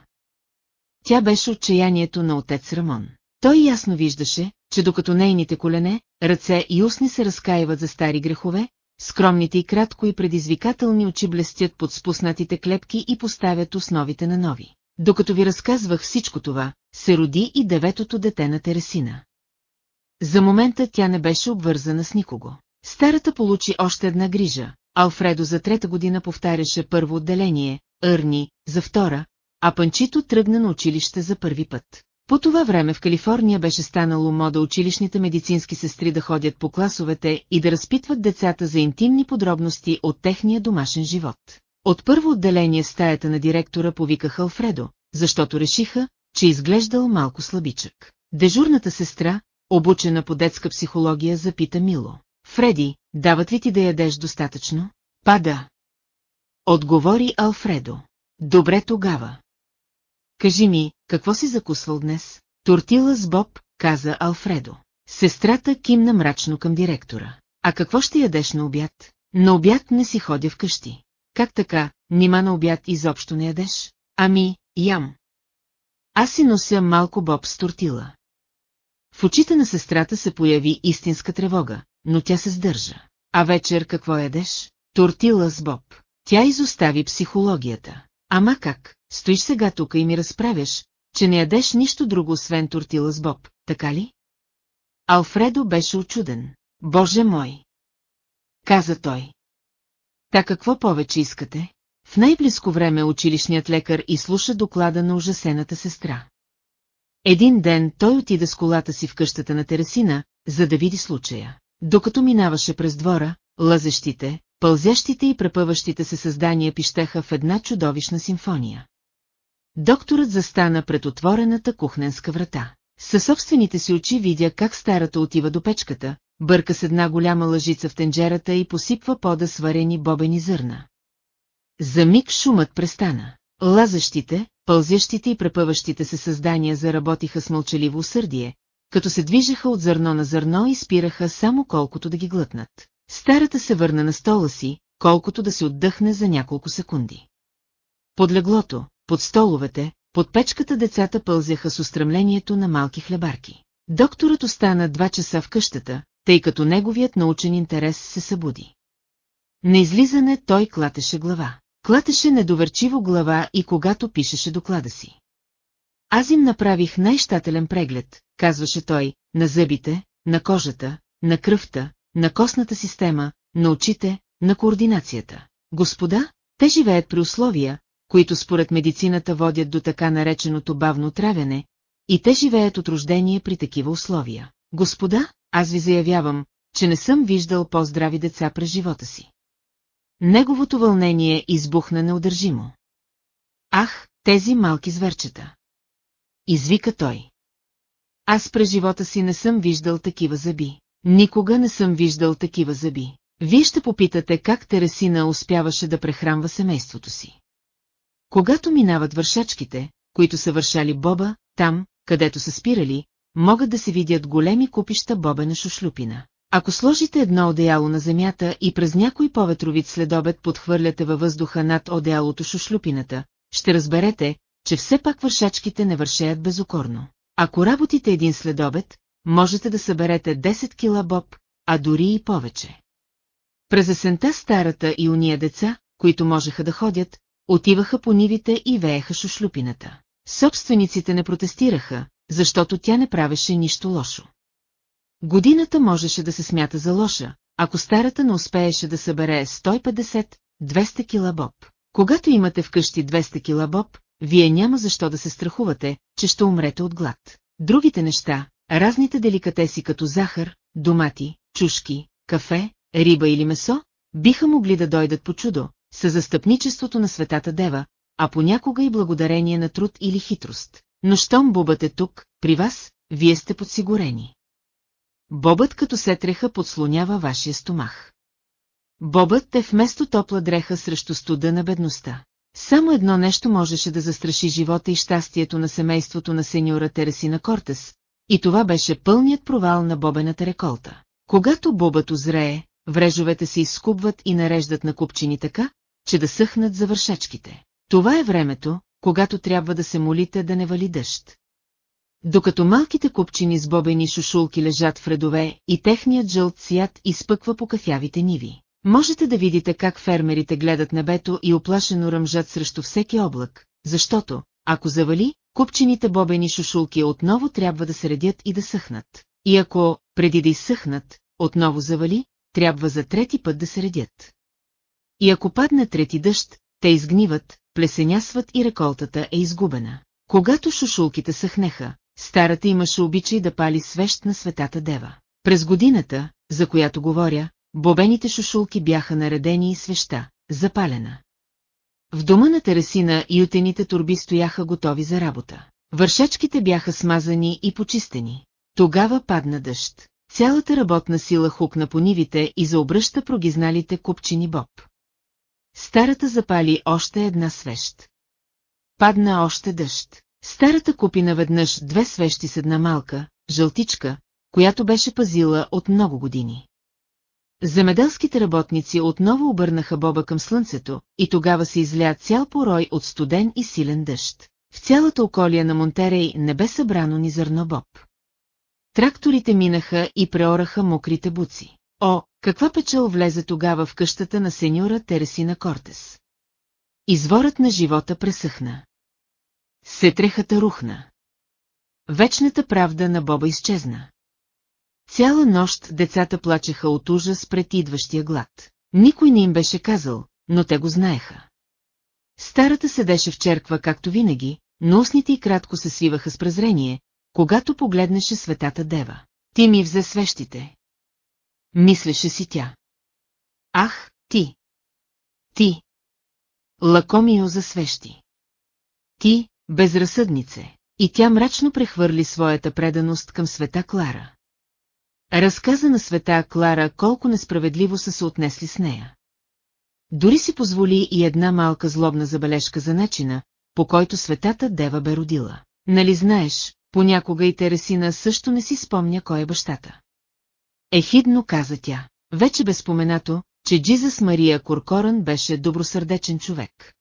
Тя беше отчаянието на отец Рамон. Той ясно виждаше, че докато нейните колене, ръце и устни се разкаиват за стари грехове, скромните и кратко и предизвикателни очи блестят под спуснатите клепки и поставят основите на нови. Докато ви разказвах всичко това, се роди и деветото дете на Тересина. За момента тя не беше обвързана с никого. Старата получи още една грижа. Алфредо за трета година повтаряше първо отделение,Ърни за втора, а Панчито тръгна на училище за първи път. По това време в Калифорния беше станало мода училищните медицински сестри да ходят по класовете и да разпитват децата за интимни подробности от техния домашен живот. От първо отделение стаята на директора повикаха Алфредо, защото решиха, че изглеждал малко слабичък. Дежурната сестра, обучена по детска психология, запита Мило. Фреди, дават ли ти да ядеш достатъчно? Пада. Отговори Алфредо. Добре тогава. Кажи ми, какво си закусвал днес? Тортила с боб, каза Алфредо. Сестрата кимна мрачно към директора. А какво ще ядеш на обяд? На обяд не си ходя вкъщи. Как така, нима на обяд изобщо не ядеш? Ами, ям. Аз си нося малко боб с тортила. В очите на сестрата се появи истинска тревога, но тя се сдържа. А вечер какво ядеш? Тортила с боб. Тя изостави психологията. Ама как, стоиш сега тук и ми разправяш, че не ядеш нищо друго освен тортила с боб, така ли? Алфредо беше очуден. Боже мой! Каза той. Та какво повече искате? В най-близко време училищният лекар изслуша доклада на ужасената сестра. Един ден той отида с колата си в къщата на Тересина, за да види случая. Докато минаваше през двора, лъзещите, пълзящите и препъващите се създания пищеха в една чудовищна симфония. Докторът застана пред отворената кухненска врата. Със собствените си очи видя как старата отива до печката, бърка с една голяма лъжица в тенджерата и посипва пода сварени бобени зърна. За миг шумът престана. Лазащите, пълзящите и препъващите се създания заработиха с мълчаливо усърдие, като се движеха от зърно на зърно и спираха само колкото да ги глътнат. Старата се върна на стола си, колкото да се отдъхне за няколко секунди. Под леглото, под столовете, под печката децата пълзяха с устремлението на малки хлебарки. Докторът остана два часа в къщата, тъй като неговият научен интерес се събуди. На излизане той клатеше глава. Клатеше недоверчиво глава и когато пишеше доклада си. Аз им направих най-щателен преглед, казваше той, на зъбите, на кожата, на кръвта, на костната система, на очите, на координацията. Господа, те живеят при условия, които според медицината водят до така нареченото бавно травяне, и те живеят от рождение при такива условия. Господа, аз ви заявявам, че не съм виждал по-здрави деца през живота си. Неговото вълнение избухна неудържимо. Ах, тези малки зверчета! Извика той. Аз през живота си не съм виждал такива зъби. Никога не съм виждал такива зъби. Вие ще попитате как Тересина успяваше да прехранва семейството си. Когато минават вършачките, които са вършали боба, там, където са спирали, могат да се видят големи купища бобена шушлюпина. Ако сложите едно одеяло на земята и през някой поветровит следобед подхвърляте във въздуха над одеялото шушлюпината, ще разберете, че все пак вършачките не вършеят безокорно. Ако работите един следобед, можете да съберете 10 кила боб, а дори и повече. През есента старата и уния деца, които можеха да ходят, отиваха по нивите и вееха шушлюпината. Собствениците не протестираха, защото тя не правеше нищо лошо. Годината можеше да се смята за лоша, ако старата не успееше да събере 150-200 кила боб. Когато имате вкъщи 200 кила боб, вие няма защо да се страхувате, че ще умрете от глад. Другите неща, разните деликатеси като захар, домати, чушки, кафе, риба или месо, биха могли да дойдат по чудо, с застъпничеството на светата дева, а понякога и благодарение на труд или хитрост. Но щом бубът е тук, при вас, вие сте подсигурени. Бобът като сетреха подслонява вашия стомах. Бобът е вместо топла дреха срещу студа на бедността. Само едно нещо можеше да застраши живота и щастието на семейството на сеньора Тересина Кортес, и това беше пълният провал на бобената реколта. Когато бобът озрее, врежовете се изскубват и нареждат на купчини така, че да съхнат за вършачките. Това е времето, когато трябва да се молите да не вали дъжд. Докато малките купчини с бобени шушулки лежат в редове и техният жълт цвят изпъква по кафявите ниви. Можете да видите как фермерите гледат небето и оплашено ръмжат срещу всеки облак, защото, ако завали, купчините бобени шушулки отново трябва да се редят и да съхнат. И ако, преди да изсъхнат, отново завали, трябва за трети път да се редят. И ако падне трети дъжд, те изгниват, плесенясват и реколтата е изгубена. Когато шушулките съхнеха, старата имаше обичай да пали свещ на светата дева. През годината, за която говоря, бобените шушулки бяха наредени и свеща, запалена. В дома на Тересина и утените турби стояха готови за работа. Вършачките бяха смазани и почистени. Тогава падна дъжд. Цялата работна сила хукна по нивите и заобръща прогизналите купчини боб. Старата запали още една свещ. Падна още дъжд. Старата купи наведнъж две свещи с една малка, жълтичка, която беше пазила от много години. Земеделските работници отново обърнаха Боба към слънцето и тогава се изля цял порой от студен и силен дъжд. В цялата околия на Монтерей не бе събрано ни зърно Боб. Тракторите минаха и преораха мокрите буци. О, каква печал влезе тогава в къщата на сеньора Тересина Кортес. Изворът на живота пресъхна. Сетрехата рухна. Вечната правда на Боба изчезна. Цяла нощ децата плачеха от ужас пред идващия глад. Никой не им беше казал, но те го знаеха. Старата седеше в черква както винаги, но устните й кратко се свиваха с презрение, когато погледнеше светата дева. Ти ми взе свещите. Мислеше си тя. Ах, ти! Ти! Лакомио за свещи. Ти, безразсъднице. И тя мрачно прехвърли своята преданост към света Клара. Разказа на света Клара колко несправедливо са се отнесли с нея. Дори си позволи и една малка злобна забележка за начина, по който светата дева бе родила. Нали знаеш, понякога и Тересина също не си спомня кой е бащата. Ехидно каза тя. Вече бе споменато, че Джизас Мария Коркоран беше добросърдечен човек.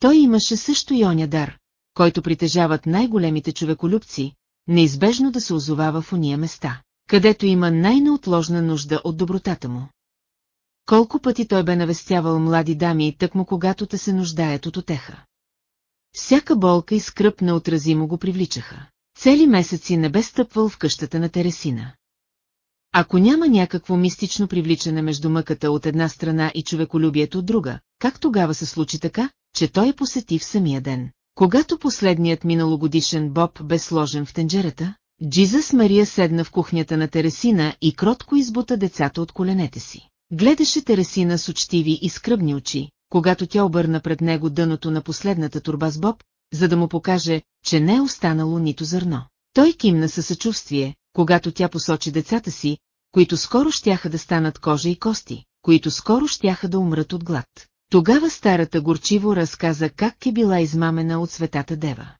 Той имаше също и оня дар, който притежават най-големите човеколюбци, неизбежно да се озовава в уния места, където има най-неотложна нужда от добротата му. Колко пъти той бе навестявал млади дами, тъкмо когато те се нуждаят от отеха. Всяка болка и скръп неотразимо го привличаха. Цели месеци не бе стъпвал в къщата на Тересина. Ако няма някакво мистично привличане между мъката от една страна и човеколюбието от друга, как тогава се случи така, че той е посети в самия ден. Когато последният миналогодишен Боб бе сложен в тенджерата, Джизас Мария седна в кухнята на Тересина и кротко избута децата от коленете си. Гледаше Тересина с учтиви и скръбни очи, когато тя обърна пред него дъното на последната турба с Боб, за да му покаже, че не е останало нито зърно. Той кимна със съчувствие, когато тя посочи децата си, които скоро щяха да станат кожа и кости, които скоро щяха да умрат от глад. Тогава старата горчиво разказа как е била измамена от светата дева.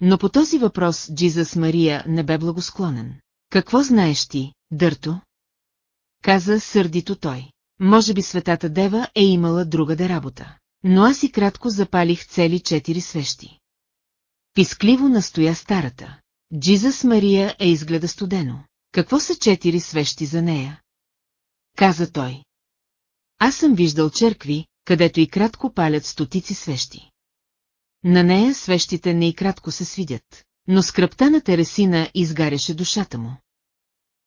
Но по този въпрос Джизас Мария не бе благосклонен. Какво знаеш ти, Дърто? Каза сърдито той. Може би светата дева е имала друга да работа. Но аз и кратко запалих цели четири свещи. Пискливо настоя старата. Джизас Мария е изгледа студено. Какво са четири свещи за нея? Каза той. Аз съм виждал черкви, където и кратко палят стотици свещи. На нея свещите не и кратко се свидят, но скръпта на Тересина изгаряше душата му.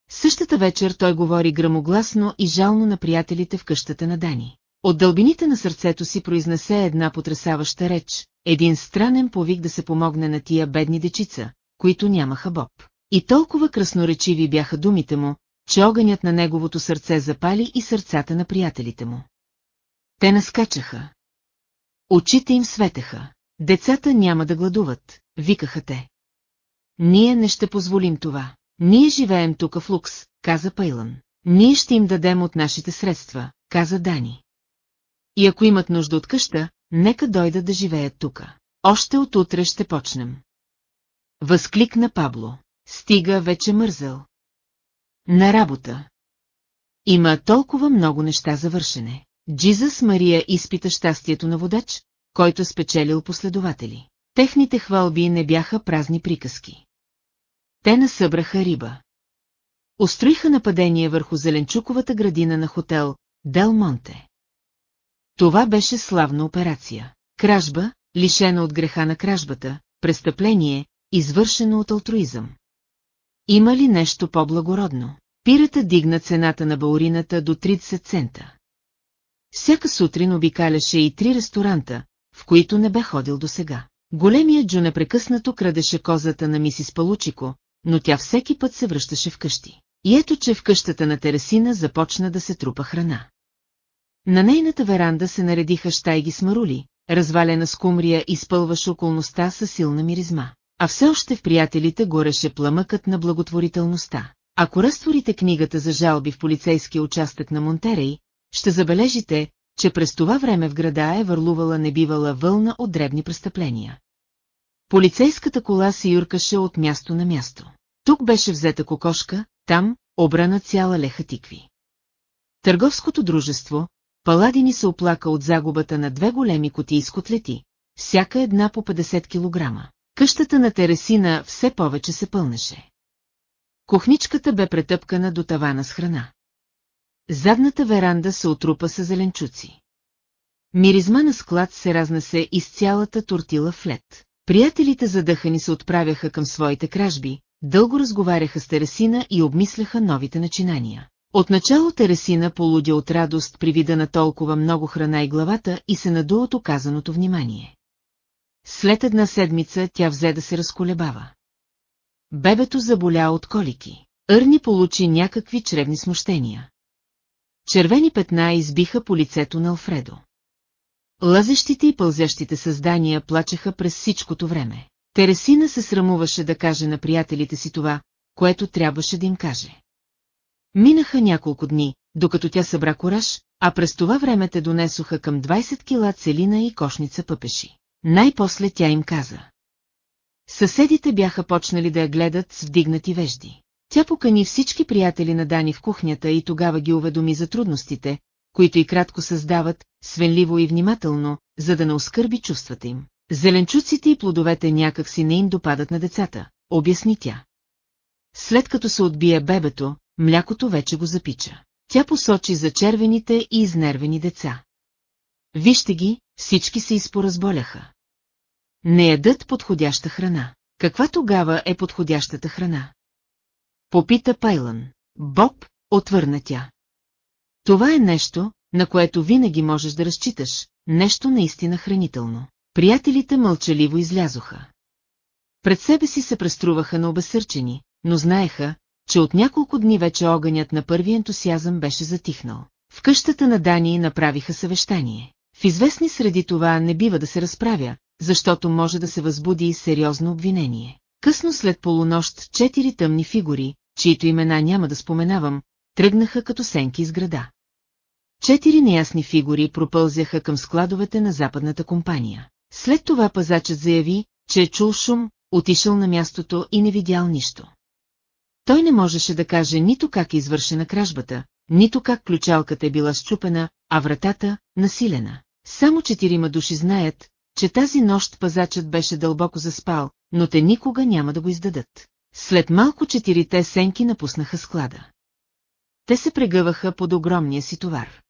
Същата вечер той говори грамогласно и жално на приятелите в къщата на Дани. От дълбините на сърцето си произнесе една потрясаваща реч, един странен повик да се помогне на тия бедни дечица, които нямаха Боб. И толкова красноречиви бяха думите му, че огънят на неговото сърце запали и сърцата на приятелите му. Те наскачаха. Очите им светеха. Децата няма да гладуват, викаха те. Ние не ще позволим това. Ние живеем тук в лукс, каза Пейлън. Ние ще им дадем от нашите средства, каза Дани. И ако имат нужда от къща, нека дойдат да живеят тука. Още от утре ще почнем. Възкликна Пабло. Стига вече мързел. На работа. Има толкова много неща за вършене. Джизас Мария изпита щастието на водач, който спечелил последователи. Техните хвалби не бяха празни приказки. Те насъбраха риба. Устроиха нападение върху зеленчуковата градина на хотел Дел Монте. Това беше славна операция. Кражба, лишена от греха на кражбата, престъпление, извършено от алтруизъм. Има ли нещо по-благородно? Пирата дигна цената на баурината до 30 цента. Всяка сутрин обикаляше и три ресторанта, в които не бе ходил досега. Големият Джо непрекъснато крадеше козата на мисис Палучико, но тя всеки път се връщаше вкъщи. И ето, че в къщата на Тересина започна да се трупа храна. На нейната веранда се наредиха щайги с марули, развалена скумрия изпълваше околността със силна миризма. А все още в приятелите гореше пламъкът на благотворителността. Ако разтворите книгата за жалби в полицейския участък на Монтерей, ще забележите, че през това време в града е върлувала небивала вълна от дребни престъпления. Полицейската кола се юркаше от място на място. Тук беше взета кокошка, там обрана цяла леха тикви. Търговското дружество, Паладини се оплака от загубата на две големи кутии с котлети, всяка една по 50 килограма. Къщата на Тересина все повече се пълнеше. Кухничката бе претъпкана до тавана с храна. Задната веранда се отрупа с зеленчуци. Миризма на склад се разнесе из цялата тортила в лед. Приятелите задъхани се отправяха към своите кражби, дълго разговаряха с Тересина и обмисляха новите начинания. Отначало Тересина полудя от радост при вида на толкова много храна и главата и се наду от оказаното внимание. След една седмица тя взе да се разколебава. Бебето заболя от колики.Ърни получи някакви чревни смущения. Червени петна избиха по лицето на Алфредо. Лазещите и пълзящите създания плачеха през всичкото време. Тересина се срамуваше да каже на приятелите си това, което трябваше да им каже. Минаха няколко дни, докато тя събра кораж, а през това време те донесоха към 20 кила целина и кошница пъпеши. Най-после тя им каза. Съседите бяха почнали да я гледат с вдигнати вежди. Тя покани всички приятели на Дани в кухнята и тогава ги уведоми за трудностите, които и кратко създават, свенливо и внимателно, за да не оскърби чувствата им. Зеленчуците и плодовете някак си не им допадат на децата, обясни тя. След като се отбие бебето, млякото вече го запича. Тя посочи за червените и изнервени деца. Вижте ги, всички се изпоразболяха. Не ядат подходяща храна. Каква тогава е подходящата храна? Попита Пайлън. Боб, отвърна тя. Това е нещо, на което винаги можеш да разчиташ, нещо наистина хранително. Приятелите мълчаливо излязоха. Пред себе си се преструваха на обесърчени, но знаеха, че от няколко дни вече огънят на първи ентусиазъм беше затихнал. В къщата на Дани направиха съвещание. В известни среди това не бива да се разправя, защото може да се възбуди сериозно обвинение. Късно след полунощ четири тъмни фигури, чието имена няма да споменавам, тръгнаха като сенки из града. Четири неясни фигури пропълзяха към складовете на западната компания. След това пазачът заяви, че е чул шум, отишъл на мястото и не видял нищо. Той не можеше да каже нито как е извършена кражбата, нито как ключалката е била щупена, а вратата – насилена. Само четирима души знаят, че тази нощ пазачът беше дълбоко заспал, но те никога няма да го издадат. След малко четирите сенки напуснаха склада. Те се прегъваха под огромния си товар.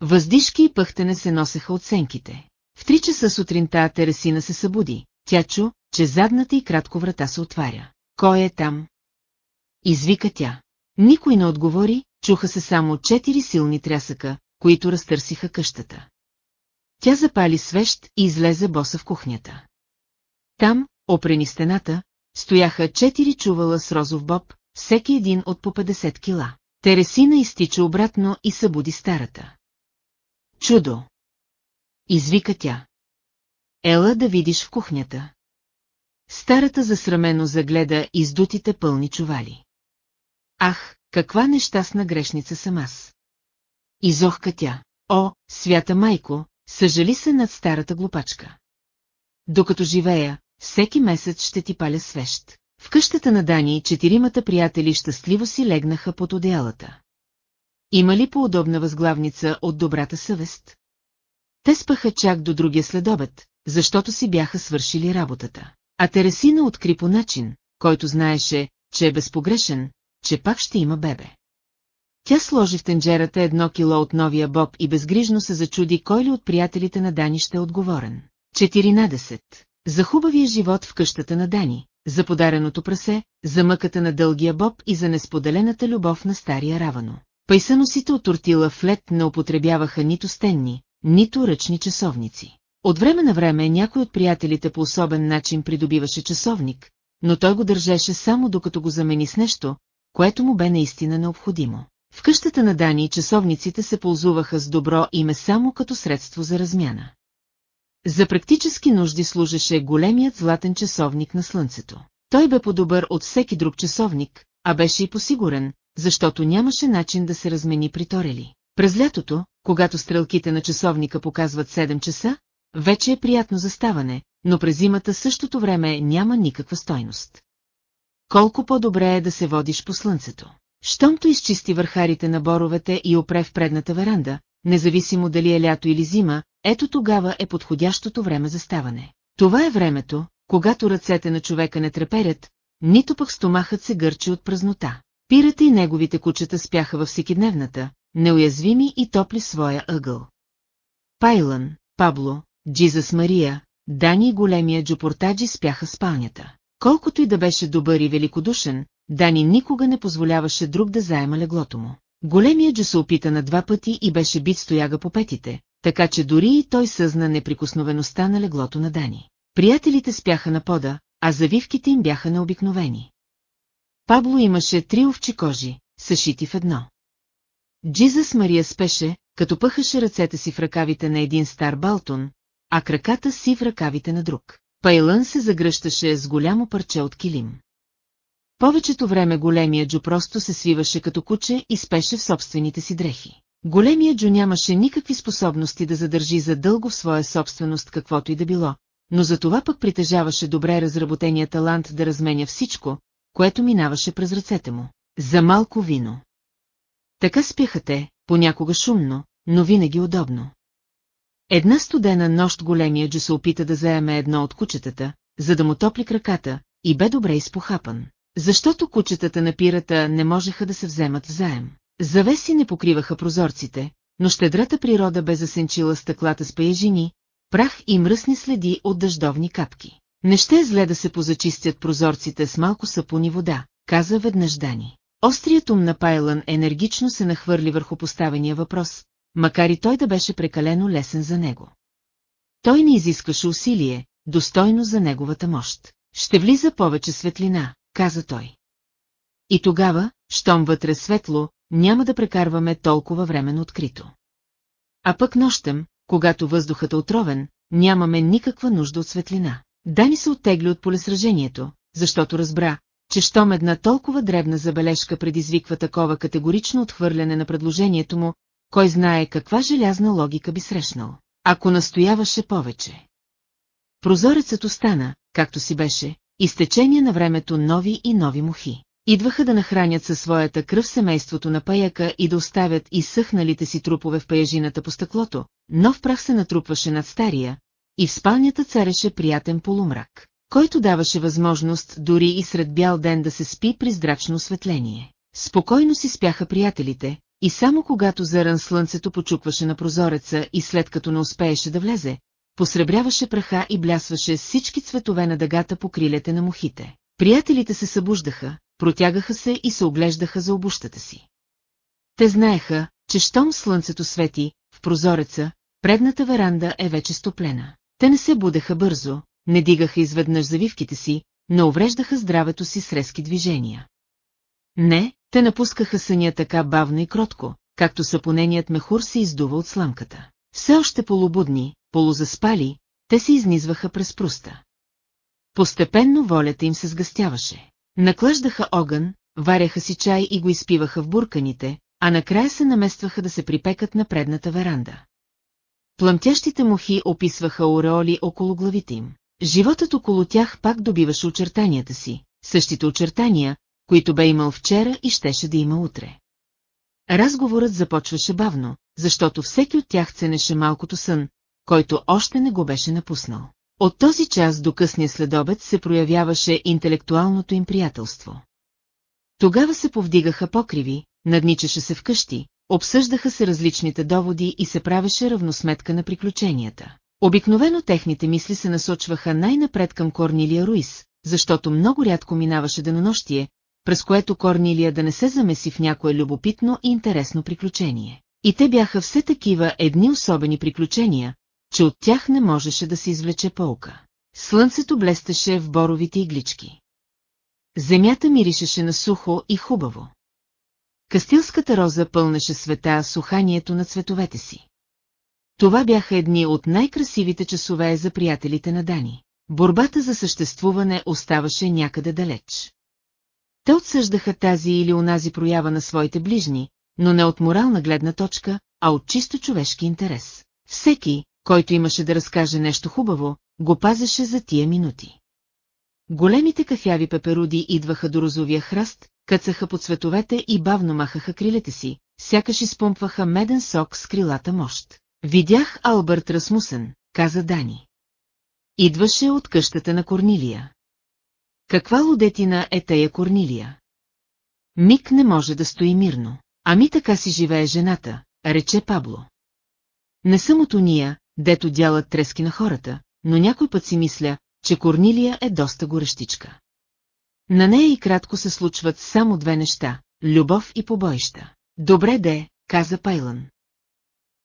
Въздишки и пъхтене се носеха от сенките. В три часа сутринта Тересина се събуди. Тя чу, че задната и кратко врата се отваря. Кой е там? Извика тя. Никой не отговори, чуха се само четири силни трясъка, които разтърсиха къщата. Тя запали свещ и излезе боса в кухнята. Там, опрени стената, стояха четири чувала с розов боб, всеки един от по 50 кила. Тересина изтича обратно и събуди старата. Чудо! Извика тя. Ела да видиш в кухнята. Старата засрамено загледа издутите пълни чували. Ах, каква нещастна грешница съм аз. Изохка тя. О, свята майко, съжали се над старата глупачка. Докато живея, всеки месец ще ти паля свещ. В къщата на Дани четиримата приятели щастливо си легнаха под одеялата. Има ли по-удобна възглавница от добрата съвест? Те спаха чак до другия следобед, защото си бяха свършили работата. А Тересина откри по начин, който знаеше, че е безпогрешен, че пак ще има бебе. Тя сложи в тенджерата едно кило от новия боб и безгрижно се зачуди кой ли от приятелите на Дани ще е отговорен. 14. За хубавия живот в къщата на Дани, за подареното прасе, за мъката на дългия боб и за несподелената любов на стария равано. Пайсаносите от тортила в лед не употребяваха нито стенни, нито ръчни часовници. От време на време някой от приятелите по особен начин придобиваше часовник, но той го държеше само докато го замени с нещо, което му бе наистина необходимо. В къщата на Дани часовниците се ползуваха с добро име само като средство за размяна. За практически нужди служеше големият златен часовник на слънцето. Той бе по-добър от всеки друг часовник, а беше и посигурен, защото нямаше начин да се размени при Торели. През лятото, когато стрелките на часовника показват 7 часа, вече е приятно заставане, но през зимата същото време няма никаква стойност. Колко по-добре е да се водиш по слънцето. Щомто изчисти върхарите на боровете и опре в предната веранда, независимо дали е лято или зима, ето тогава е подходящото време за ставане. Това е времето, когато ръцете на човека не треперят, нито пък стомахът се гърчи от празнота. Пирата и неговите кучета спяха във всекидневната, неуязвими и топли своя ъгъл. Пайлън, Пабло, Джизас Мария, Дани и големия Джопортаджи спяха спалнята. Колкото и да беше добър и великодушен, Дани никога не позволяваше друг да заема леглото му. Големия Джо се опита на два пъти и беше бит стояга по петите, така че дори и той съзна неприкосновеността на леглото на Дани. Приятелите спяха на пода, а завивките им бяха необикновени. Пабло имаше три овчи кожи, съшити в едно. Джизас Мария спеше, като пъхаше ръцете си в ръкавите на един стар балтон, а краката си в ръкавите на друг. Пайлън се загръщаше с голямо парче от килим. Повечето време големия Джо просто се свиваше като куче и спеше в собствените си дрехи. Големия Джо нямаше никакви способности да задържи задълго в своя собственост каквото и да било, но за това пък притежаваше добре разработения талант да разменя всичко, което минаваше през ръцете му. За малко вино. Така спяха те, понякога шумно, но винаги удобно. Една студена нощ големия Джо се опита да заеме едно от кучетата, за да му топли краката, и бе добре изпохапан. Защото кучетата на пирата не можеха да се вземат в заем. Завеси не покриваха прозорците, но щедрата природа бе засенчила стъклата с пеежини, прах и мръсни следи от дъждовни капки. Не ще е зле да се позачистят прозорците с малко сапуни вода, каза веднъж Дани. Острият ум на Пайлън енергично се нахвърли върху поставения въпрос, макар и той да беше прекалено лесен за него. Той не изискваше усилие, достойно за неговата мощ. Ще влиза повече светлина, каза той. И тогава, щом вътре светло, няма да прекарваме толкова време открито. А пък нощем, когато въздухът е отровен, нямаме никаква нужда от светлина. Дани се оттегли от полесражението, защото разбра, че щом една толкова дребна забележка предизвиква такова категорично отхвърляне на предложението му, кой знае каква желязна логика би срещнал, ако настояваше повече. Прозорецът остана, както си беше, изтечение на времето нови и нови мухи. Идваха да нахранят със своята кръв семейството на паяка и да оставят изсъхналите си трупове в паяжината по стъклото, нов прах се натрупваше над стария, и в спалнята цареше приятен полумрак, който даваше възможност дори и сред бял ден да се спи при здрачно осветление. Спокойно си спяха приятелите, и само когато заран слънцето почукваше на прозореца и след като не успееше да влезе, посребряваше праха и блясваше всички цветове на дъгата по крилете на мухите. Приятелите се събуждаха, протягаха се и се оглеждаха за обущата си. Те знаеха, че щом слънцето свети, в прозореца, предната веранда е вече стоплена. Те не се будеха бързо, не дигаха изведнъж завивките си, но увреждаха здравето си с резки движения. Не, те напускаха съня така бавно и кротко, както сапоненият мехур се издува от сламката. Все още полубудни, полузаспали, те се изнизваха през пруста. Постепенно волята им се сгъстяваше. Наклъждаха огън, варяха си чай и го изпиваха в бурканите, а накрая се наместваха да се припекат на предната веранда. Пламтящите мухи описваха ореоли около главите им. Животът около тях пак добиваше очертанията си, същите очертания, които бе имал вчера и щеше да има утре. Разговорът започваше бавно, защото всеки от тях ценеше малкото сън, който още не го беше напуснал. От този час до късния следобед се проявяваше интелектуалното им приятелство. Тогава се повдигаха покриви, надничаше се вкъщи, обсъждаха се различните доводи и се правеше равносметка на приключенията. Обикновено техните мисли се насочваха най-напред към Корнилия Руис, защото много рядко минаваше денонощие, през което Корнилия да не се замеси в някое любопитно и интересно приключение. И те бяха все такива едни особени приключения, че от тях не можеше да се извлече полка. Слънцето блестеше в боровите иглички. Земята миришеше на сухо и хубаво. Кастилската роза пълнеше света с уханието на цветовете си. Това бяха едни от най-красивите часове за приятелите на Дани. Борбата за съществуване оставаше някъде далеч. Те отсъждаха тази или онази проява на своите ближни, но не от морална гледна точка, а от чисто човешки интерес. Всеки, който имаше да разкаже нещо хубаво, го пазеше за тия минути. Големите кафяви пеперуди идваха до розовия храст, къцаха по цветовете и бавно махаха крилете си, сякаш изпумпваха меден сок с крилата мощ. Видях Албърт Расмусен, каза Дани. Идваше от къщата на Корнилия. Каква лудетина е тая Корнилия? Мик не може да стои мирно. Ами така си живее жената, рече Пабло. Не съм от уния, дето дялат трески на хората, но някой път си мисля, че Корнилия е доста горещичка. На нея и кратко се случват само две неща – любов и побоища. Добре де, каза Пайлан.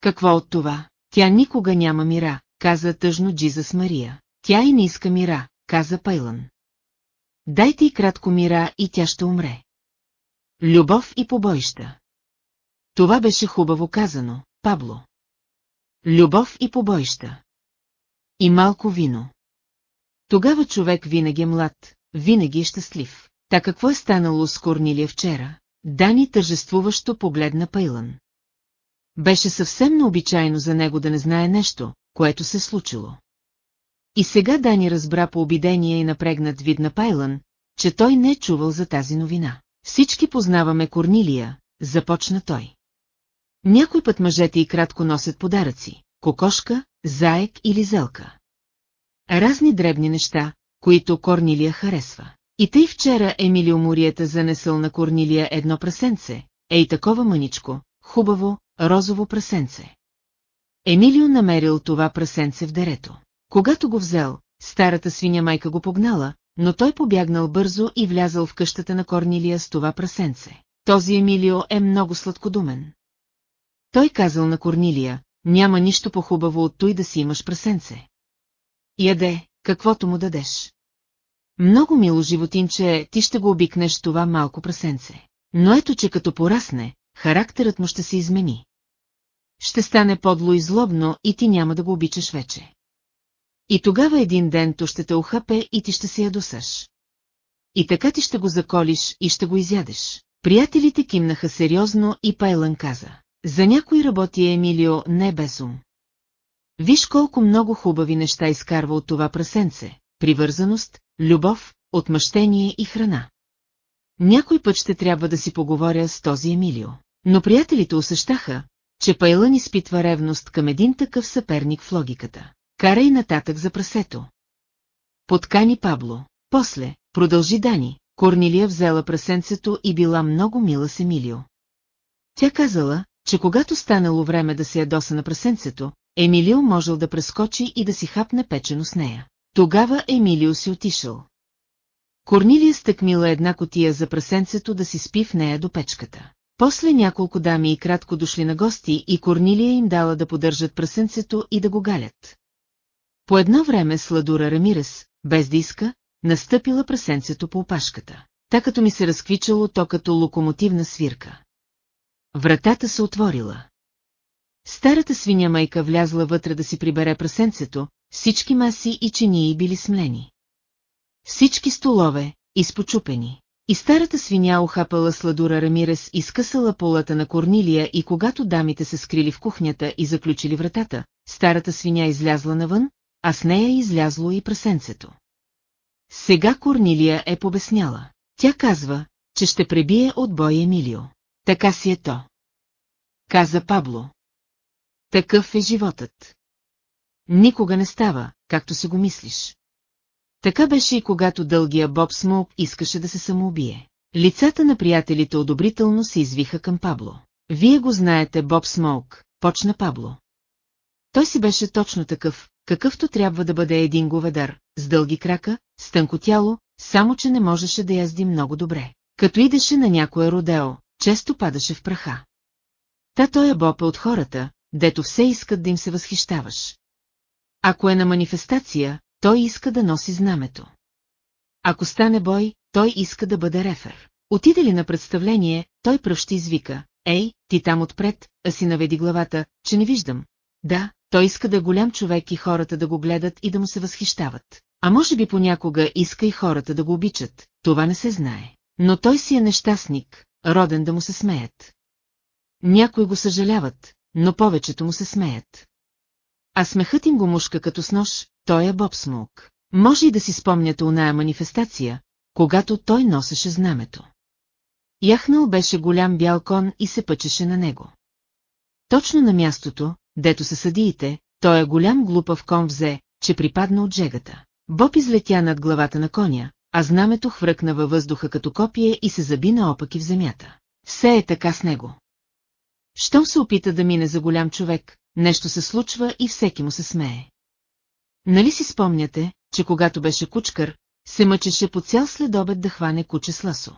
Какво от това? Тя никога няма мира, каза тъжно Джизас Мария. Тя и не иска мира, каза Пайлан. Дайте и кратко мира и тя ще умре. Любов и побоища. Това беше хубаво казано, Пабло. Любов и побоища. И малко вино. Тогава човек винаги е млад, винаги е щастлив. Та какво е станало с Корнилия вчера? Дани тържествуващо погледна Пайлан. Беше съвсем необичайно за него да не знае нещо, което се случило. И сега Дани разбра по обидения и напрегнат вид на Пайлан, че той не е чувал за тази новина. Всички познаваме Корнилия, започна той. Някой път мъжете и кратко носят подаръци – кокошка, заек или зелка. Разни дребни неща, които Корнилия харесва. И тъй вчера Емилио Морията занесъл на Корнилия едно прасенце, ей такова мъничко, хубаво, розово прасенце. Емилио намерил това прасенце в дерето. Когато го взел, старата свиня майка го погнала, но той побягнал бързо и влязал в къщата на Корнилия с това прасенце. Този Емилио е много сладкодумен. Той казал на Корнилия, няма нищо по-хубаво от той да си имаш прасенце. Яде, каквото му дадеш. Много мило животинче ти ще го обикнеш това малко прасенце. Но ето, че като порасне, характерът му ще се измени. Ще стане подло и злобно и ти няма да го обичаш вече. И тогава един ден то ще те охапе и ти ще се ядосаш. И така ти ще го заколиш и ще го изядеш. Приятелите кимнаха сериозно и Пайлън каза. За някой работи Емилио не без. Виж колко много хубави неща изкарва от това прасенце. Привързаност, любов, отмъщение и храна. Някой път ще трябва да си поговоря с този Емилио. Но приятелите усещаха, че Пайлън изпитва ревност към един такъв съперник в логиката. Карай нататък за прасето. Подкани Пабло. После, продължи Дани, Корнилия взела прасенцето и била много мила с Емилио. Тя казала, че когато станало време да се ядоса на прасенцето, Емилио можел да прескочи и да си хапне печено с нея. Тогава Емилио си отишъл. Корнилия стъкмила една котия за прасенцето да си спи в нея до печката. После няколко дами и кратко дошли на гости и Корнилия им дала да поддържат прасенцето и да го галят. По едно време Сладура Рамирес, без да иска, настъпила прасенцето по опашката. Та като ми се разквичало то като локомотивна свирка. Вратата се отворила. Старата свиня майка влязла вътре да си прибере прасенцето, всички маси и чинии били смлени. Всички столове, изпочупени. И старата свиня охапала сладура Рамирес и скъсала полата на Корнилия и когато дамите се скрили в кухнята и заключили вратата, старата свиня излязла навън, а с нея излязло и прасенцето. Сега Корнилия е побесняла. Тя казва, че ще пребие от бой Емилио. Така си е то. Каза Пабло. Такъв е животът. Никога не става, както си го мислиш. Така беше и когато дългия Боб Смоук искаше да се самоубие. Лицата на приятелите одобрително се извиха към Пабло. Вие го знаете, Боб Смоук, почна Пабло. Той си беше точно такъв, какъвто трябва да бъде един говедар, с дълги крака, с тънко тяло, само че не можеше да язди много добре. Като идеше на някое родео, често падаше в праха. Та той е Боб от хората, дето все искат да им се възхищаваш. Ако е на манифестация, той иска да носи знамето. Ако стане бой, той иска да бъде рефер. Отиде ли на представление, той пръв ще извика. Ей, ти там отпред, а си наведи главата, че не виждам. Да, той иска да е голям човек и хората да го гледат и да му се възхищават. А може би понякога иска и хората да го обичат, това не се знае. Но той си е нещастник, роден да му се смеят. Някои го съжаляват, но повечето му се смеят. А смехът им го мушка като с нож, той е Боб Смоук. Може и да си спомняте оная манифестация, когато той носеше знамето. Яхнал беше голям бял кон и се пъчеше на него. Точно на мястото, дето са съдиите, той е голям глупав кон взе, че припадна от жегата. Боб излетя над главата на коня, а знамето хвръкна във въздуха като копие и се заби наопаки в земята. Все е така с него. Щом се опита да мине за голям човек, нещо се случва и всеки му се смее. Нали си спомняте, че когато беше кучкар, се мъчеше по цял следобед да хване куче с ласо.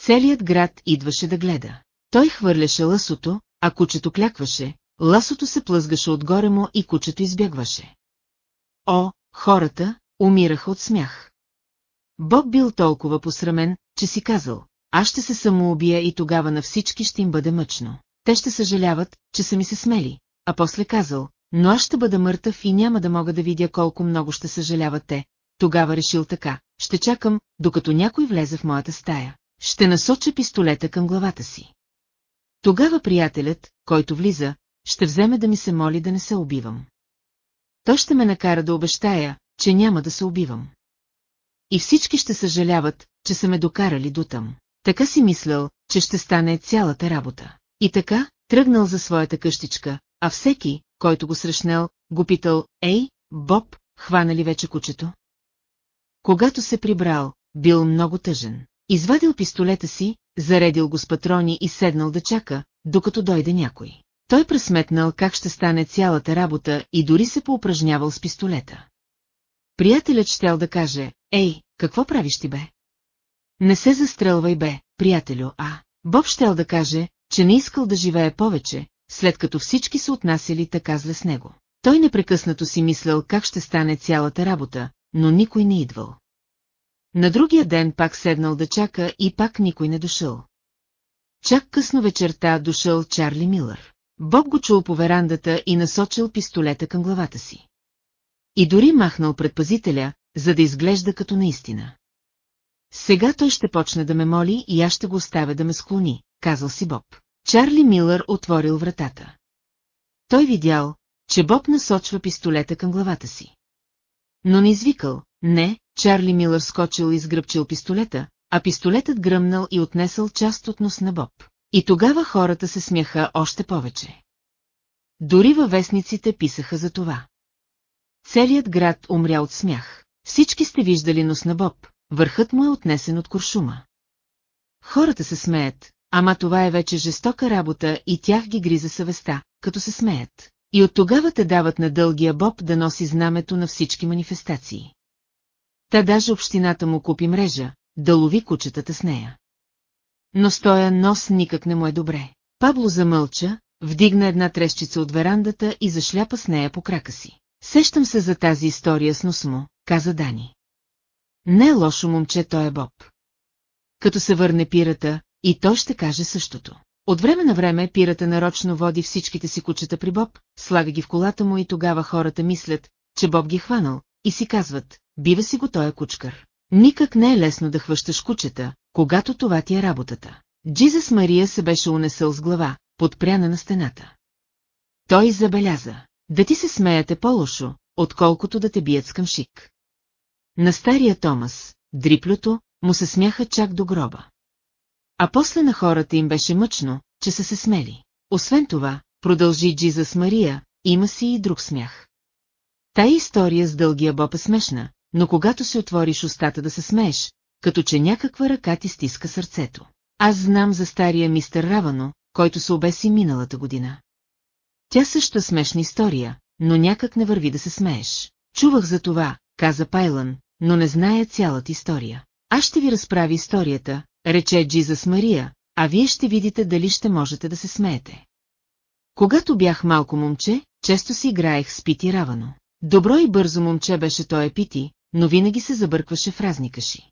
Целият град идваше да гледа. Той хвърляше ласото, а кучето клякваше, ласото се плъзгаше отгоре му и кучето избягваше. О, хората, умираха от смях. Боб бил толкова посрамен, че си казал, аз ще се самоубия и тогава на всички ще им бъде мъчно. Те ще съжаляват, че са ми се смели, а после казал, но аз ще бъда мъртъв и няма да мога да видя колко много ще съжаляват те. Тогава решил така, ще чакам, докато някой влезе в моята стая. Ще насоча пистолета към главата си. Тогава приятелят, който влиза, ще вземе да ми се моли да не се убивам. Той ще ме накара да обещая, че няма да се убивам. И всички ще съжаляват, че са ме докарали дотъм. Така си мислял, че ще стане цялата работа. И така, тръгнал за своята къщичка, а всеки, който го срещнал, го питал, ей, Боб, хвана ли вече кучето? Когато се прибрал, бил много тъжен. Извадил пистолета си, заредил го с патрони и седнал да чака, докато дойде някой. Той пресметнал как ще стане цялата работа и дори се поупражнявал с пистолета. Приятелят щел да каже, ей, какво правиш ти бе? Не се застрелвай бе, приятелю, а. Боб щел да каже, че не искал да живее повече, след като всички се отнасяли така зле с него. Той непрекъснато си мислял как ще стане цялата работа, но никой не идвал. На другия ден пак седнал да чака и пак никой не дошъл. Чак късно вечерта дошъл Чарли Милър. Боб го чул по верандата и насочил пистолета към главата си. И дори махнал предпазителя, за да изглежда като наистина. Сега той ще почне да ме моли и аз ще го оставя да ме склони, казал си Боб. Чарли Милър отворил вратата. Той видял, че Боб насочва пистолета към главата си. Но не извикал, не, Чарли Милър скочил и сгръбчил пистолета, а пистолетът гръмнал и отнесъл част от нос на Боб. И тогава хората се смяха още повече. Дори във вестниците писаха за това. Целият град умря от смях. Всички сте виждали нос на Боб, върхът му е отнесен от куршума. Хората се смеят, ама това е вече жестока работа и тях ги гриза съвестта, като се смеят. И от тогава те дават на дългия Боб да носи знамето на всички манифестации. Та даже общината му купи мрежа, да лови кучетата с нея. Но стоя нос никак не му е добре. Пабло замълча, вдигна една трещица от верандата и зашляпа с нея по крака си. Сещам се за тази история с нос му, каза Дани. Не е лошо момче, той е Боб. Като се върне пирата, и той ще каже същото. От време на време пирата нарочно води всичките си кучета при Боб, слага ги в колата му и тогава хората мислят, че Боб ги е хванал, и си казват, бива си го той е кучкар. Никак не е лесно да хващаш кучета, когато това ти е работата. Джизас Мария се беше унесъл с глава, подпряна на стената. Той забеляза, да ти се смеяте по-лошо, отколкото да те бият с къмшик. На стария Томас, дриплюто, му се смяха чак до гроба. А после на хората им беше мъчно, че са се смели. Освен това, продължи Джизас Мария, има си и друг смях. Тая история с дългия боб е смешна, но когато се отвориш устата да се смееш, като че някаква ръка ти стиска сърцето. Аз знам за стария мистер Равано, който се обеси миналата година. Тя също смешна история, но някак не върви да се смееш. Чувах за това, каза Пайлан, но не зная цялата история. Аз ще ви разправи историята, рече Джизас Мария, а вие ще видите дали ще можете да се смеете. Когато бях малко момче, често си играех с Пити Равано. Добро и бързо момче беше той Пити, но винаги се забъркваше в разника си.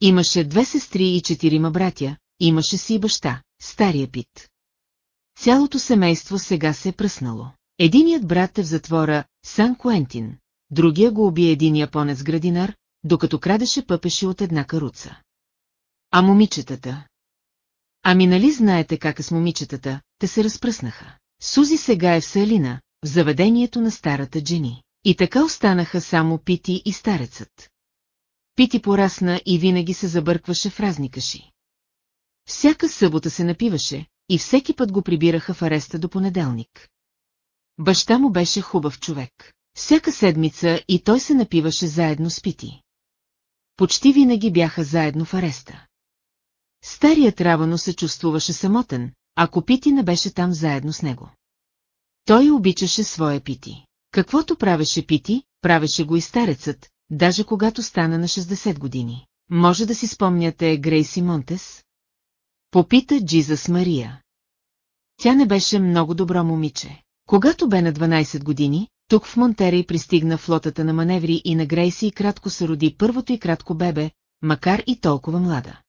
Имаше две сестри и четирима братя, имаше си и баща, стария Пит. Цялото семейство сега се е пръснало. Единият брат е в затвора Сан Куентин, другия го уби един японец градинар, докато крадеше пъпеши от една каруца. А момичетата? Ами нали знаете как е с момичетата, те се разпръснаха. Сузи сега е в Салина, в заведението на старата Джени. И така останаха само Пити и старецът. Пити порасна и винаги се забъркваше в разника си. Всяка събота се напиваше, и всеки път го прибираха в ареста до понеделник. Баща му беше хубав човек. Всяка седмица и той се напиваше заедно с Пити. Почти винаги бяха заедно в ареста. Старият Равано се чувствуваше самотен, ако Пити не беше там заедно с него. Той обичаше своя Пити. Каквото правеше Пити, правеше го и старецът, даже когато стана на 60 години. Може да си спомняте Грейси Монтес? Попита Джизас Мария. Тя не беше много добро момиче. Когато бе на 12 години, тук в Монтерей пристигна флотата на маневри и на Грейси и кратко се роди първото и кратко бебе, макар и толкова млада.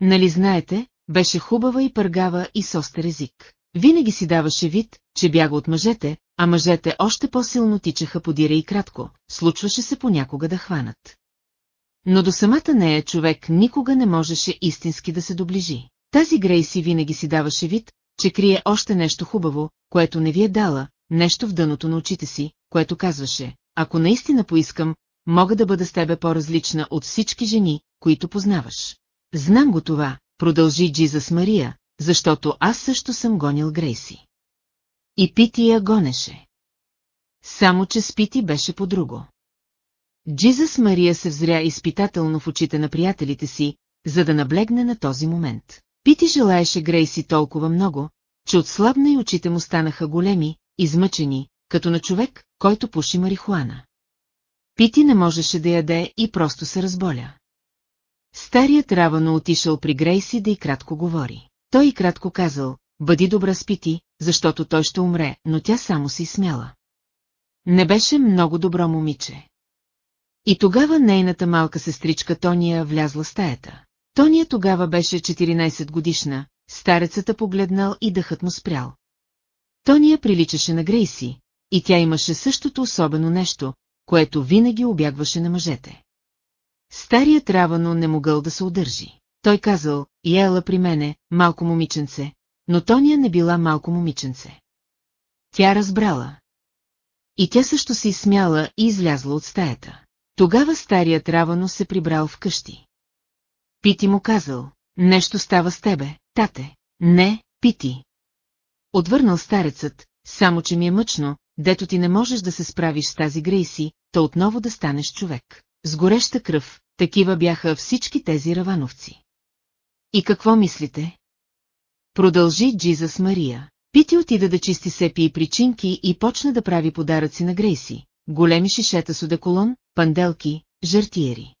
Нали знаете, беше хубава и пъргава и с остър език. Винаги си даваше вид, че бяга от мъжете, а мъжете още по-силно тичаха подира и кратко, случваше се понякога да хванат. Но до самата нея човек никога не можеше истински да се доближи. Тази Грейси винаги си даваше вид, че крие още нещо хубаво, което не ви е дала, нещо в дъното на очите си, което казваше, ако наистина поискам, мога да бъда с тебе по-различна от всички жени, които познаваш. Знам го това, продължи Джизас Мария, защото аз също съм гонил Грейси. И Пити я гонеше. Само, че с Пити беше по-друго. Джизас Мария се взря изпитателно в очите на приятелите си, за да наблегне на този момент. Пити желаеше Грейси толкова много, че отслабна и очите му станаха големи, измъчени, като на човек, който пуши марихуана. Пити не можеше да яде и просто се разболя. Старият равано отишъл при Грейси да и кратко говори. Той и кратко казал, бъди добра с Пити, защото той ще умре, но тя само си смяла. Не беше много добро момиче. И тогава нейната малка сестричка Тония влязла в стаята. Тония тогава беше 14 годишна, старецата погледнал и дъхът му спрял. Тония приличаше на Грейси, и тя имаше същото особено нещо, което винаги обягваше на мъжете. Старият равано не могъл да се удържи. Той казал, ела при мене, малко момиченце, но Тония не била малко момиченце. Тя разбрала. И тя също се изсмяла и излязла от стаята. Тогава старият равано се прибрал в къщи. Пити му казал, нещо става с тебе, тате. Не, Пити. Отвърнал старецът, само че ми е мъчно, дето ти не можеш да се справиш с тази Грейси, то отново да станеш човек. С гореща кръв, такива бяха всички тези равановци. И какво мислите? Продължи Джизас Мария. Пити отида да чисти сепи и причинки и почна да прави подаръци на Грейси. Големи шишета с одеколон, панделки, жартиери.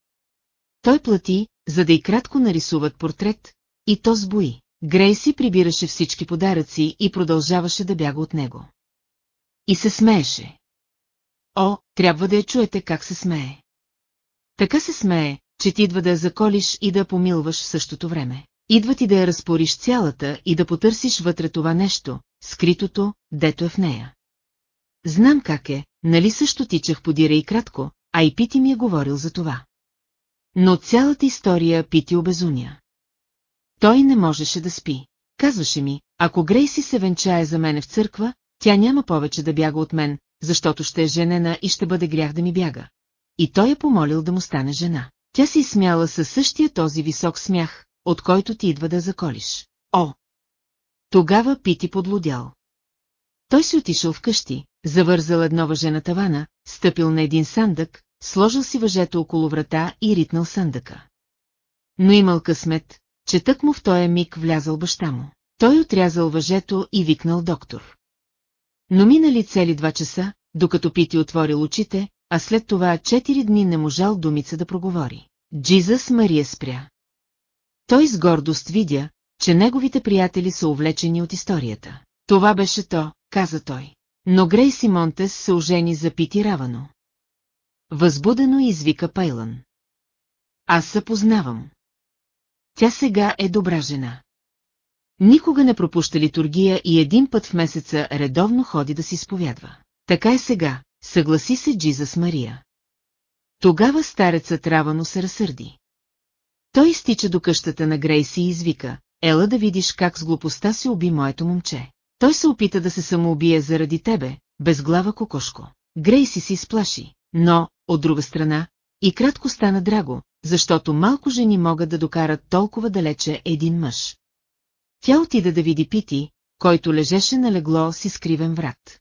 Той плати, за да и кратко нарисуват портрет, и то сбои. Грейси прибираше всички подаръци и продължаваше да бяга от него. И се смееше. О, трябва да я чуете как се смее. Така се смее, че ти идва да я заколиш и да я помилваш в същото време. Идва ти да я разпориш цялата и да потърсиш вътре това нещо, скритото, дето е в нея. Знам как е, нали също тичах подира и кратко, а и Пити ми е говорил за това. Но от цялата история Пити обезуня. Той не можеше да спи. Казваше ми, ако Грейси се венчае за мене в църква, тя няма повече да бяга от мен, защото ще е женена и ще бъде грях да ми бяга. И той е помолил да му стане жена. Тя си смяла със същия този висок смях, от който ти идва да заколиш. О! Тогава Пити подлудял. Той си отишъл вкъщи, завързал едно въже на тавана, стъпил на един сандък, сложил си въжето около врата и ритнал съндъка. Но имал късмет, че тък му в този миг влязал баща му. Той отрязал въжето и викнал доктор. Но минали цели два часа, докато Пити отворил очите, а след това четири дни не можал думица да проговори. Джизас Мария спря. Той с гордост видя, че неговите приятели са увлечени от историята. Това беше то, каза той. Но Грейси Монтес се ожени за Пити Равано. Възбудено извика Пайлан. Аз се познавам. Тя сега е добра жена. Никога не пропуща литургия и един път в месеца редовно ходи да си сповядва. Така е сега, съгласи се Джиза с Мария. Тогава старецът Равано се разсърди. Той изтича до къщата на Грейси и извика, ела да видиш как с глупостта си уби моето момче. Той се опита да се самоубие заради тебе, безглава кокошко. Грейси си сплаши, но, от друга страна, и кратко стана драго, защото малко жени могат да докарат толкова далече един мъж. Тя отида да види Пити, който лежеше на легло с изкривен врат.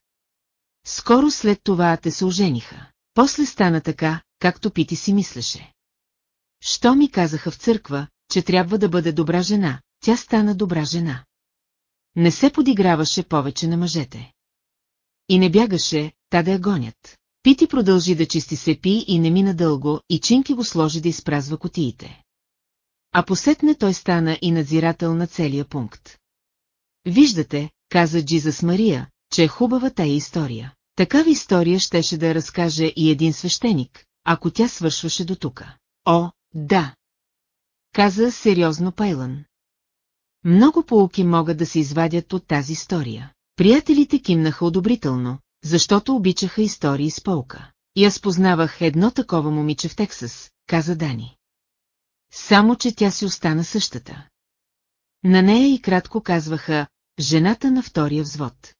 Скоро след това те се ожениха. После стана така, както Пити си мислеше. Що ми казаха в църква, че трябва да бъде добра жена, тя стана добра жена. Не се подиграваше повече на мъжете. И не бягаше, та да я гонят. Пити продължи да чисти сепи и не мина дълго, и Чинки го сложи да изпразва котиите. А посетне той стана и надзирател на целия пункт. Виждате, каза Джизас Мария, че е хубава тая история. Такава история щеше да я разкаже и един свещеник, ако тя свършваше до тука. О, да! Каза сериозно Пайлан. Много полуки могат да се извадят от тази история. Приятелите кимнаха одобрително, защото обичаха истории с полка. И аз познавах едно такова момиче в Тексас, каза Дани. Само, че тя си остана същата. На нея и кратко казваха «жената на втория взвод».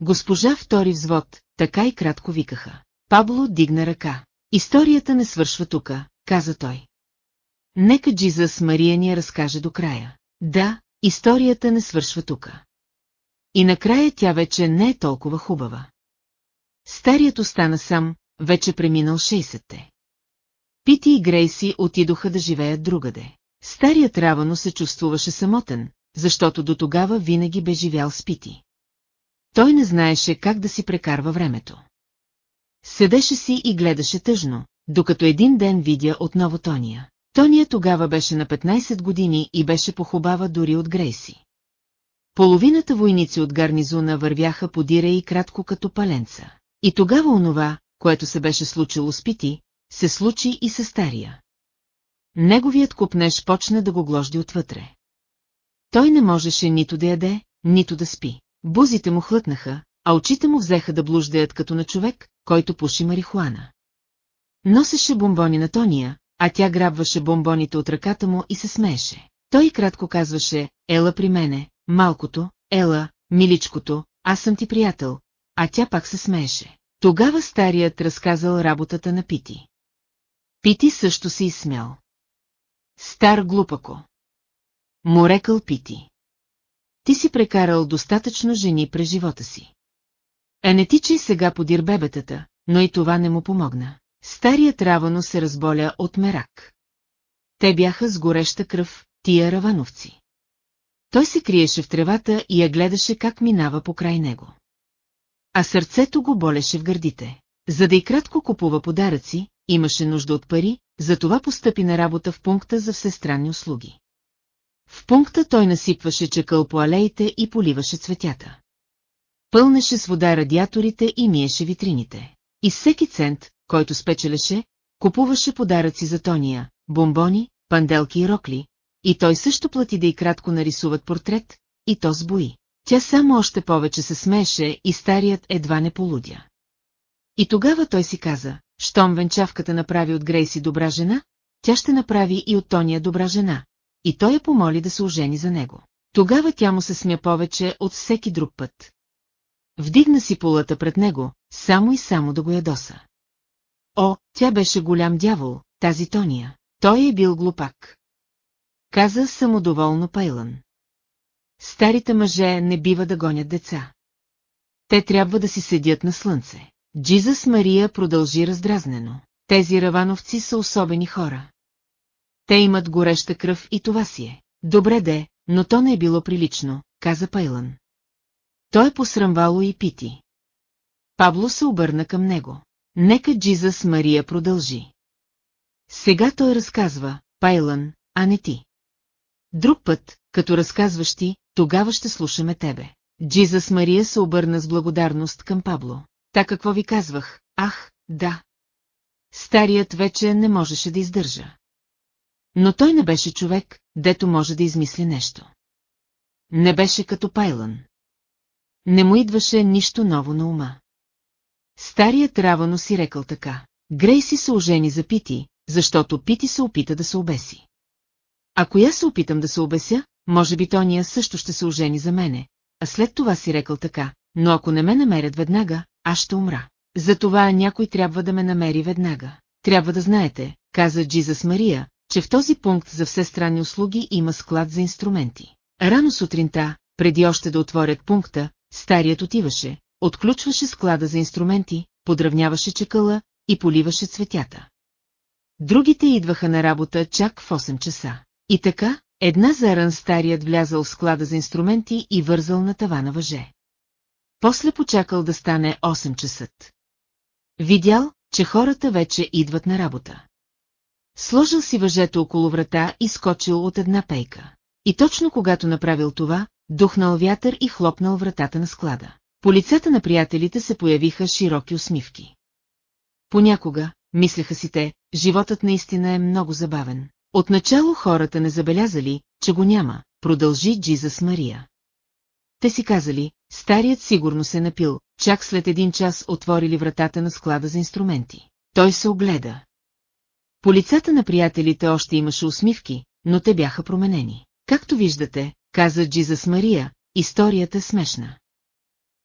Госпожа втори взвод, така и кратко викаха. Пабло дигна ръка. Историята не свършва тука, каза той. Нека Джизас Мария ни я разкаже до края. Да, историята не свършва тука. И накрая тя вече не е толкова хубава. Старият остана сам, вече преминал 60-те. Пити и Грейси отидоха да живеят другаде. Старият равано се чувствуваше самотен, защото до тогава винаги бе живял с Пити. Той не знаеше как да си прекарва времето. Седеше си и гледаше тъжно, докато един ден видя отново Тония. Тония тогава беше на 15 години и беше похубава дори от Грейси. половината войници от гарнизона вървяха подира и кратко като паленца. И тогава онова, което се беше случило с Пити, се случи и със стария. Неговият купнеж почна да го гложди отвътре. Той не можеше нито да яде, нито да спи. Бузите му хлътнаха, а очите му взеха да блуждаят като на човек, който пуши марихуана. Носеше бомбони на Тония, а тя грабваше бомбоните от ръката му и се смееше. Той кратко казваше, ела при мене, малкото, ела, миличкото, аз съм ти приятел, а тя пак се смееше. Тогава старият разказал работата на Пити. Пити също се изсмял. Стар глупако. Морекал Пити. Ти си прекарал достатъчно жени през живота си. А не тичай сега подир бебетата, но и това не му помогна. Старият равано се разболя от мерак. Те бяха с гореща кръв, тия равановци. Той се криеше в тревата и я гледаше как минава покрай него. А сърцето го болеше в гърдите. За да и кратко купува подаръци, имаше нужда от пари, затова постъпи на работа в пункта за всестранни услуги. В пункта той насипваше чекъл по алеите и поливаше цветята. Пълнеше с вода радиаторите и миеше витрините. И всеки цент, който спечелеше, купуваше подаръци за Тония, бомбони, панделки и рокли, и той също плати да и кратко нарисуват портрет, и то сбои. Тя само още повече се смееше и старият едва не полудя. И тогава той си каза, щом венчавката направи от Грейси добра жена, тя ще направи и от Тония добра жена. И той я помоли да се ожени за него. Тогава тя му се смя повече от всеки друг път. Вдигна си полата пред него, само и само да го ядоса. О, тя беше голям дявол, тази Тония. Той е бил глупак. Каза самодоволно Пайлан. Старите мъже не бива да гонят деца. Те трябва да си седят на слънце. Джизас Мария продължи раздразнено. Тези равановци са особени хора. Те имат гореща кръв и това си е. Добре де, но то не е било прилично, каза Пайлан. Той е посрамвало и пити. Пабло се обърна към него. Нека Джизас Мария продължи. Сега той разказва, Пайлан, а не ти. Друг път, като разказваш ти, тогава ще слушаме тебе. Джизас Мария се обърна с благодарност към Пабло. Та какво ви казвах? Ах, да. Старият вече не можеше да издържа. Но той не беше човек, дето може да измисли нещо. Не беше като Пайлан. Не му идваше нищо ново на ума. Старият равано си рекал така. Грейси се ожени за Пити, защото Пити се опита да се обеси. Ако я се опитам да се обеся, може би Тония също ще се ожени за мене, а след това си рекал така, но ако не ме намерят веднага, аз ще умра. Затова някой трябва да ме намери веднага. Трябва да знаете, каза Джизас Мария, че в този пункт за всестранни услуги има склад за инструменти. Рано сутринта, преди още да отворят пункта, старият отиваше, отключваше склада за инструменти, подравняваше чекъла и поливаше цветята. Другите идваха на работа чак в 8 часа. И така, една заран старият влязал в склада за инструменти и вързал на тавана въже. После почакал да стане 8 часа. Видял, че хората вече идват на работа. Сложил си въжето около врата и скочил от една пейка. И точно когато направил това, духнал вятър и хлопнал вратата на склада. По лицата на приятелите се появиха широки усмивки. Понякога, мислеха си те, животът наистина е много забавен. Отначало хората не забелязали, че го няма, продължи Джизас Мария. Те си казали, старият сигурно се напил, чак след един час отворили вратата на склада за инструменти. Той се огледа. По лицата на приятелите още имаше усмивки, но те бяха променени. Както виждате, каза Джизас Мария, историята е смешна.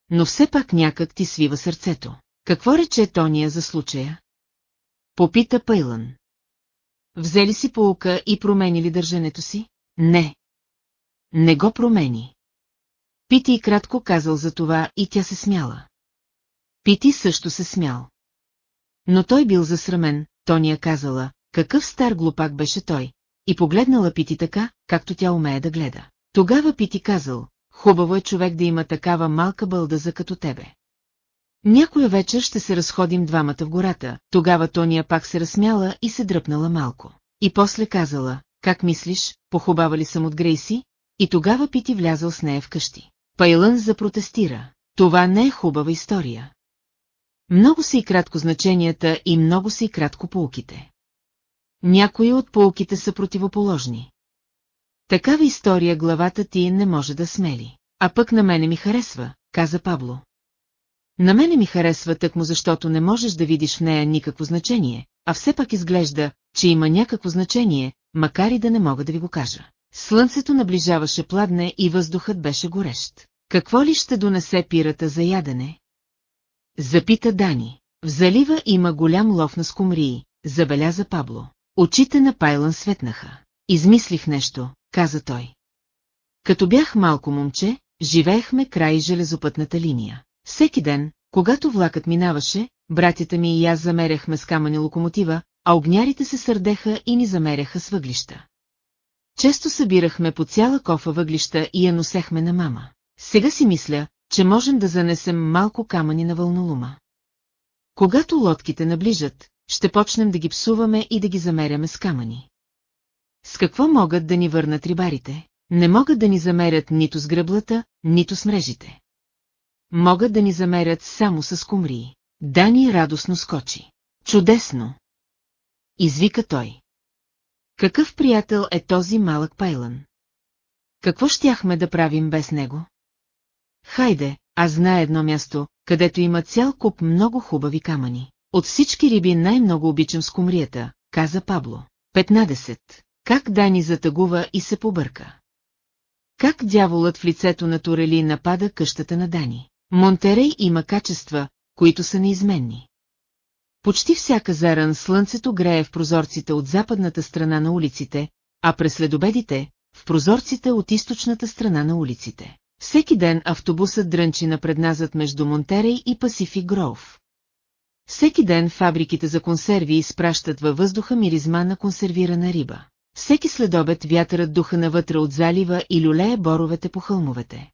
Но все пак някак ти свива сърцето. Какво рече Тония за случая? Попита Пейлън. Взели си полука и промени ли държането си? Не. Не го промени. Пити и кратко казал за това и тя се смяла. Пити също се смял. Но той бил засрамен, Тония казала, какъв стар глупак беше той, и погледнала Пити така, както тя умее да гледа. Тогава Пити казал, хубаво е човек да има такава малка бълдаза като тебе. Някоя вечер ще се разходим двамата в гората, тогава Тония пак се разсмяла и се дръпнала малко. И после казала, как мислиш, похубава ли съм от Грейси? и тогава Пити влязъл с нея вкъщи. Пайлън запротестира. Това не е хубава история. Много са и кратко значенията и много са и кратко полките. Някои от полките са противоположни. Такава история главата ти не може да смели. А пък на мене ми харесва, каза Пабло. На мене ми харесва тъкмо защото не можеш да видиш в нея никакво значение, а все пак изглежда, че има някакво значение, макар и да не мога да ви го кажа. Слънцето наближаваше пладне и въздухът беше горещ. Какво ли ще донесе пирата за ядене? Запита Дани. В залива има голям лов на скумрии, забеляза Пабло. Очите на Пайлан светнаха. Измислих нещо, каза той. Като бях малко момче, живеехме край железопътната линия. Всеки ден, когато влакът минаваше, братята ми и аз замеряхме с камъни локомотива, а огнярите се сърдеха и ни замеряха с въглища. Често събирахме по цяла кофа въглища и я носехме на мама. Сега си мисля, че можем да занесем малко камъни на вълнолума. Когато лодките наближат, ще почнем да ги псуваме и да ги замеряме с камъни. С какво могат да ни върнат рибарите? Не могат да ни замерят нито с гръблата, нито с мрежите. Могат да ни замерят само с кумрии. Дани радостно скочи. Чудесно! Извика той. Какъв приятел е този малък пайлан? Какво щяхме да правим без него? Хайде, аз знае едно място, където има цял куп много хубави камъни. От всички риби най-много обичам скумрията, каза Пабло. 15. Как Дани затъгува и се побърка. Как дяволът в лицето на Турели напада къщата на Дани. Монтерей има качества, които са неизменни. Почти всяка заран слънцето грее в прозорците от западната страна на улиците, а през следобедите – в прозорците от източната страна на улиците. Всеки ден автобусът дрънчи напредназът между Монтерей и Пасифик Гроув. Всеки ден фабриките за консерви изпращат във въздуха миризма на консервирана риба. Всеки следобед вятърът духа навътре от залива и люлее боровете по хълмовете.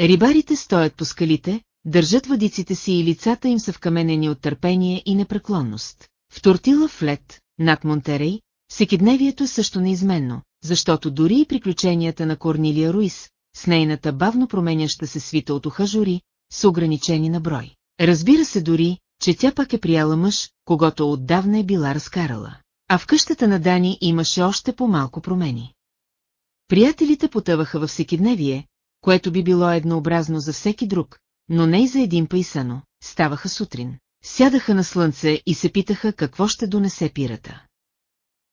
Рибарите стоят по скалите, държат въдиците си и лицата им са вкаменени от търпение и непреклонност. В тортила флет, над Монтерей, всекидневието е също неизменно, защото дори и приключенията на Корнилия Руис, с нейната бавно променяща се свита от ухажори, са ограничени на брой. Разбира се дори, че тя пак е прияла мъж, когато отдавна е била разкарала. А в къщата на Дани имаше още по-малко промени. Приятелите потъваха във всекидневие, което би било еднообразно за всеки друг, но не и за един пайсано, ставаха сутрин. Сядаха на слънце и се питаха какво ще донесе пирата.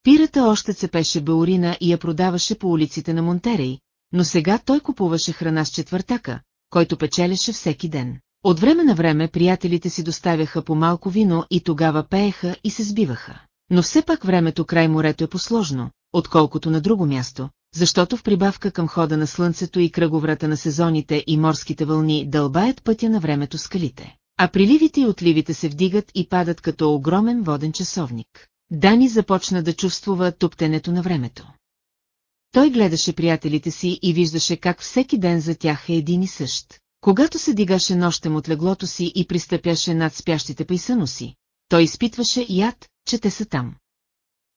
Пирата още цепеше баурина и я продаваше по улиците на Монтерей, но сега той купуваше храна с четвъртака, който печелеше всеки ден. От време на време приятелите си доставяха по малко вино и тогава пееха и се сбиваха. Но все пак времето край морето е посложно, отколкото на друго място, защото в прибавка към хода на слънцето и кръговрата на сезоните и морските вълни дълбаят пътя на времето скалите. А приливите и отливите се вдигат и падат като огромен воден часовник. Дани започна да чувствува туптенето на времето. Той гледаше приятелите си и виждаше как всеки ден за тях е един и същ. Когато се дигаше нощем от леглото си и пристъпяше над спящите пейсано си, той изпитваше яд, че те са там.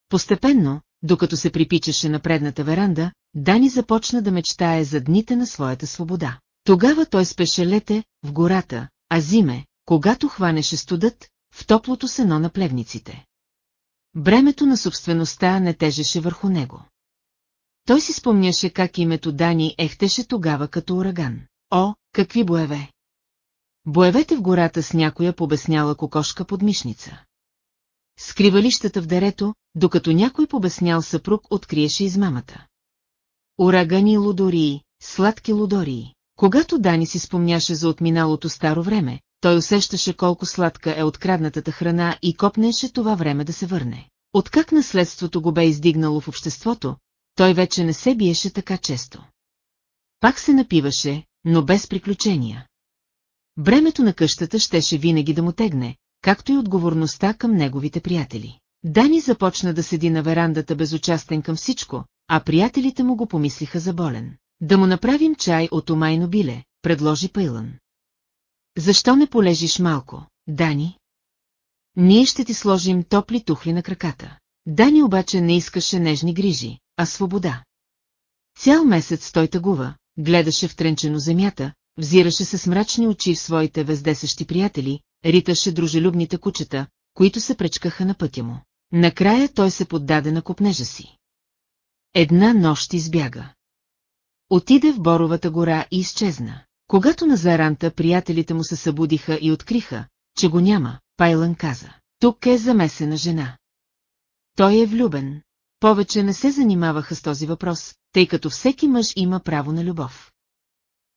Постепенно, докато се припичаше на предната веранда, Дани започна да мечтае за дните на своята свобода. Тогава той спеше лете, в гората, а зиме, когато хванеше студът, в топлото сено на плевниците. Бремето на собствеността не тежеше върху него. Той си спомняше как името Дани ехтеше тогава като ураган. О, какви боеве! Боевете в гората с някоя побесняла кокошка под мишница. Скривалищата в дерето, докато някой побеснял съпруг откриеше измамата. Урагани лудории, сладки лудории. Когато Дани си спомняше за отминалото старо време, той усещаше колко сладка е откраднатата храна и копнеше това време да се върне. Откак наследството го бе издигнало в обществото, той вече не се биеше така често. Пак се напиваше, но без приключения. Бремето на къщата щеше винаги да му тегне, както и отговорността към неговите приятели. Дани започна да седи на верандата безучастен към всичко, а приятелите му го помислиха за болен. Да му направим чай от омайно биле, предложи Пейлън. Защо не полежиш малко, Дани? Ние ще ти сложим топли тухли на краката. Дани обаче не искаше нежни грижи, а свобода. Цял месец той тъгува, гледаше втренчено земята, взираше се с мрачни очи в своите вездесъщи приятели, риташе дружелюбните кучета, които се пречкаха на пътя му. Накрая той се поддаде на копнежа си. Една нощ избяга. Отиде в Боровата гора и изчезна. Когато на заранта приятелите му се събудиха и откриха, че го няма, Пайлън каза. Тук е замесена жена. Той е влюбен. Повече не се занимаваха с този въпрос, тъй като всеки мъж има право на любов.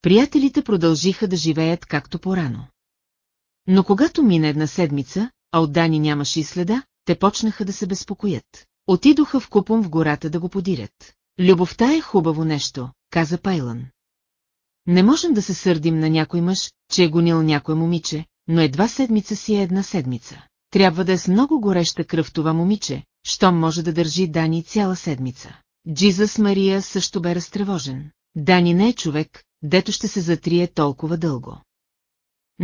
Приятелите продължиха да живеят както порано. Но когато мина една седмица, а от Дани нямаше и следа, те почнаха да се безпокоят. Отидоха в купом в гората да го подирят. Любовта е хубаво нещо, каза Пайлан. Не можем да се сърдим на някой мъж, че е гонил някое момиче, но едва седмица си е една седмица. Трябва да е с много гореща кръв това момиче, щом може да държи Дани цяла седмица. Джизас Мария също бе разтревожен. Дани не е човек, дето ще се затрие толкова дълго.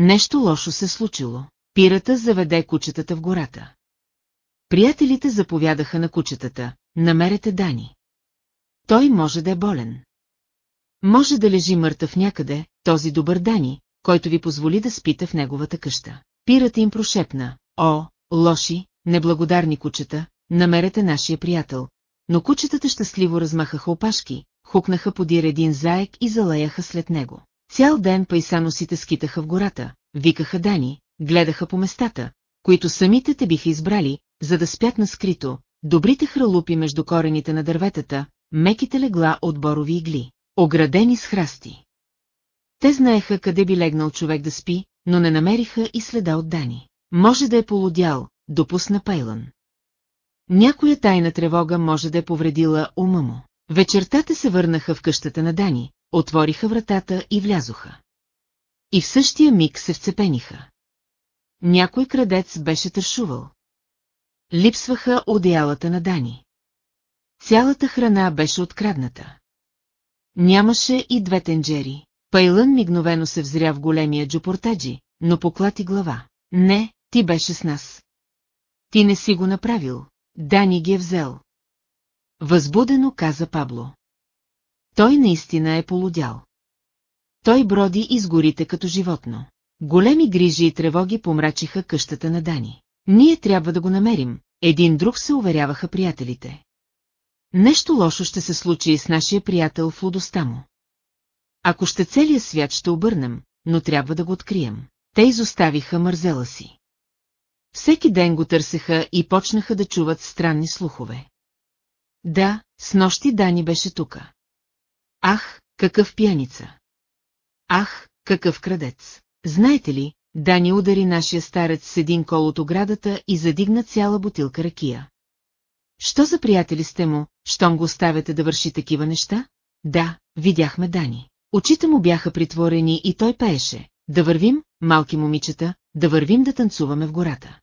Нещо лошо се случило. Пирата заведе кучетата в гората. Приятелите заповядаха на кучетата, намерете Дани. Той може да е болен. Може да лежи мъртъв някъде, този добър Дани, който ви позволи да спите в неговата къща. Пирата им прошепна, о, лоши, неблагодарни кучета, намерете нашия приятел. Но кучетата щастливо размахаха опашки, хукнаха подир един заек и залеяха след него. Цял ден пайсаносите скитаха в гората, викаха Дани, гледаха по местата, които самите те биха избрали, за да спят на скрито, добрите хралупи между корените на дърветата, меките легла от борови игли, оградени с храсти. Те знаеха къде би легнал човек да спи, но не намериха и следа от Дани. Може да е полудял, допусна Пейлън. Някоя тайна тревога може да е повредила ума му. Вечерта те се върнаха в къщата на Дани, отвориха вратата и влязоха. И в същия миг се вцепениха. Някой крадец беше тършувал. Липсваха одеялата на Дани. Цялата храна беше открадната. Нямаше и две тенджери. Пайлън мигновено се взря в големия джопортаджи, но поклати глава. Не, ти беше с нас. Ти не си го направил. Дани ги е взел. Възбудено каза Пабло. Той наистина е полудял. Той броди из горите като животно. Големи грижи и тревоги помрачиха къщата на Дани. Ние трябва да го намерим, един друг се уверяваха приятелите. Нещо лошо ще се случи с нашия приятел в лудостта му. Ако ще целият свят ще обърнем, но трябва да го открием. Те изоставиха мързела си. Всеки ден го търсеха и почнаха да чуват странни слухове. Да, с нощи Дани беше тука. Ах, какъв пияница! Ах, какъв крадец! Знаете ли, Дани удари нашия старец с един кол от оградата и задигна цяла бутилка ракия. Що за приятели сте му, щом го оставяте да върши такива неща? Да, видяхме Дани. Очите му бяха притворени и той пееше. Да вървим, малки момичета, да вървим да танцуваме в гората.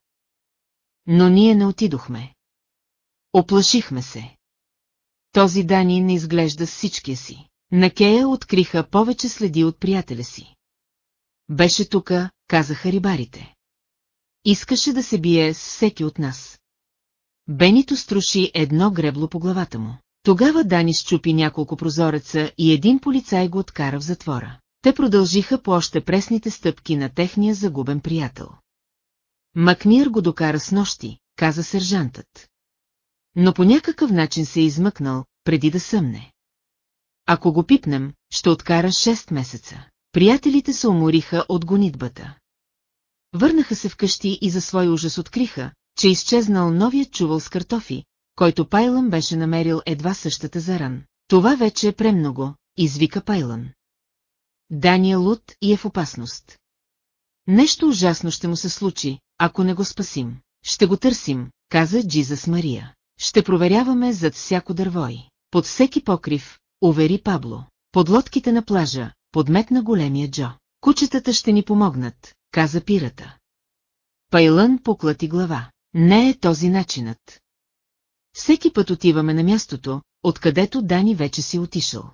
Но ние не отидохме. Оплашихме се. Този Дани не изглежда всичкия си. На Кея откриха повече следи от приятеля си. Беше тука, казаха рибарите. Искаше да се бие с всеки от нас. Бенито струши едно гребло по главата му. Тогава Дани щупи няколко прозореца и един полицай го откара в затвора. Те продължиха по още пресните стъпки на техния загубен приятел. Макнир го докара с нощи, каза сержантът. Но по някакъв начин се е измъкнал, преди да съмне. Ако го пипнем, ще откара 6 месеца. Приятелите се умориха от гонитбата. Върнаха се вкъщи и за свой ужас откриха, че изчезнал новият чувал с картофи, който Пайлън беше намерил едва същата заран. Това вече е премного, извика Пайлън. Дания луд и е в опасност. Нещо ужасно ще му се случи, ако не го спасим. Ще го търсим, каза Джизас Мария. Ще проверяваме зад всяко дървой. Под всеки покрив, увери Пабло. Под лодките на плажа, подметна големия Джо. Кучетата ще ни помогнат, каза пирата. Пайлън поклати глава. Не е този начинът. Всеки път отиваме на мястото, откъдето Дани вече си отишъл.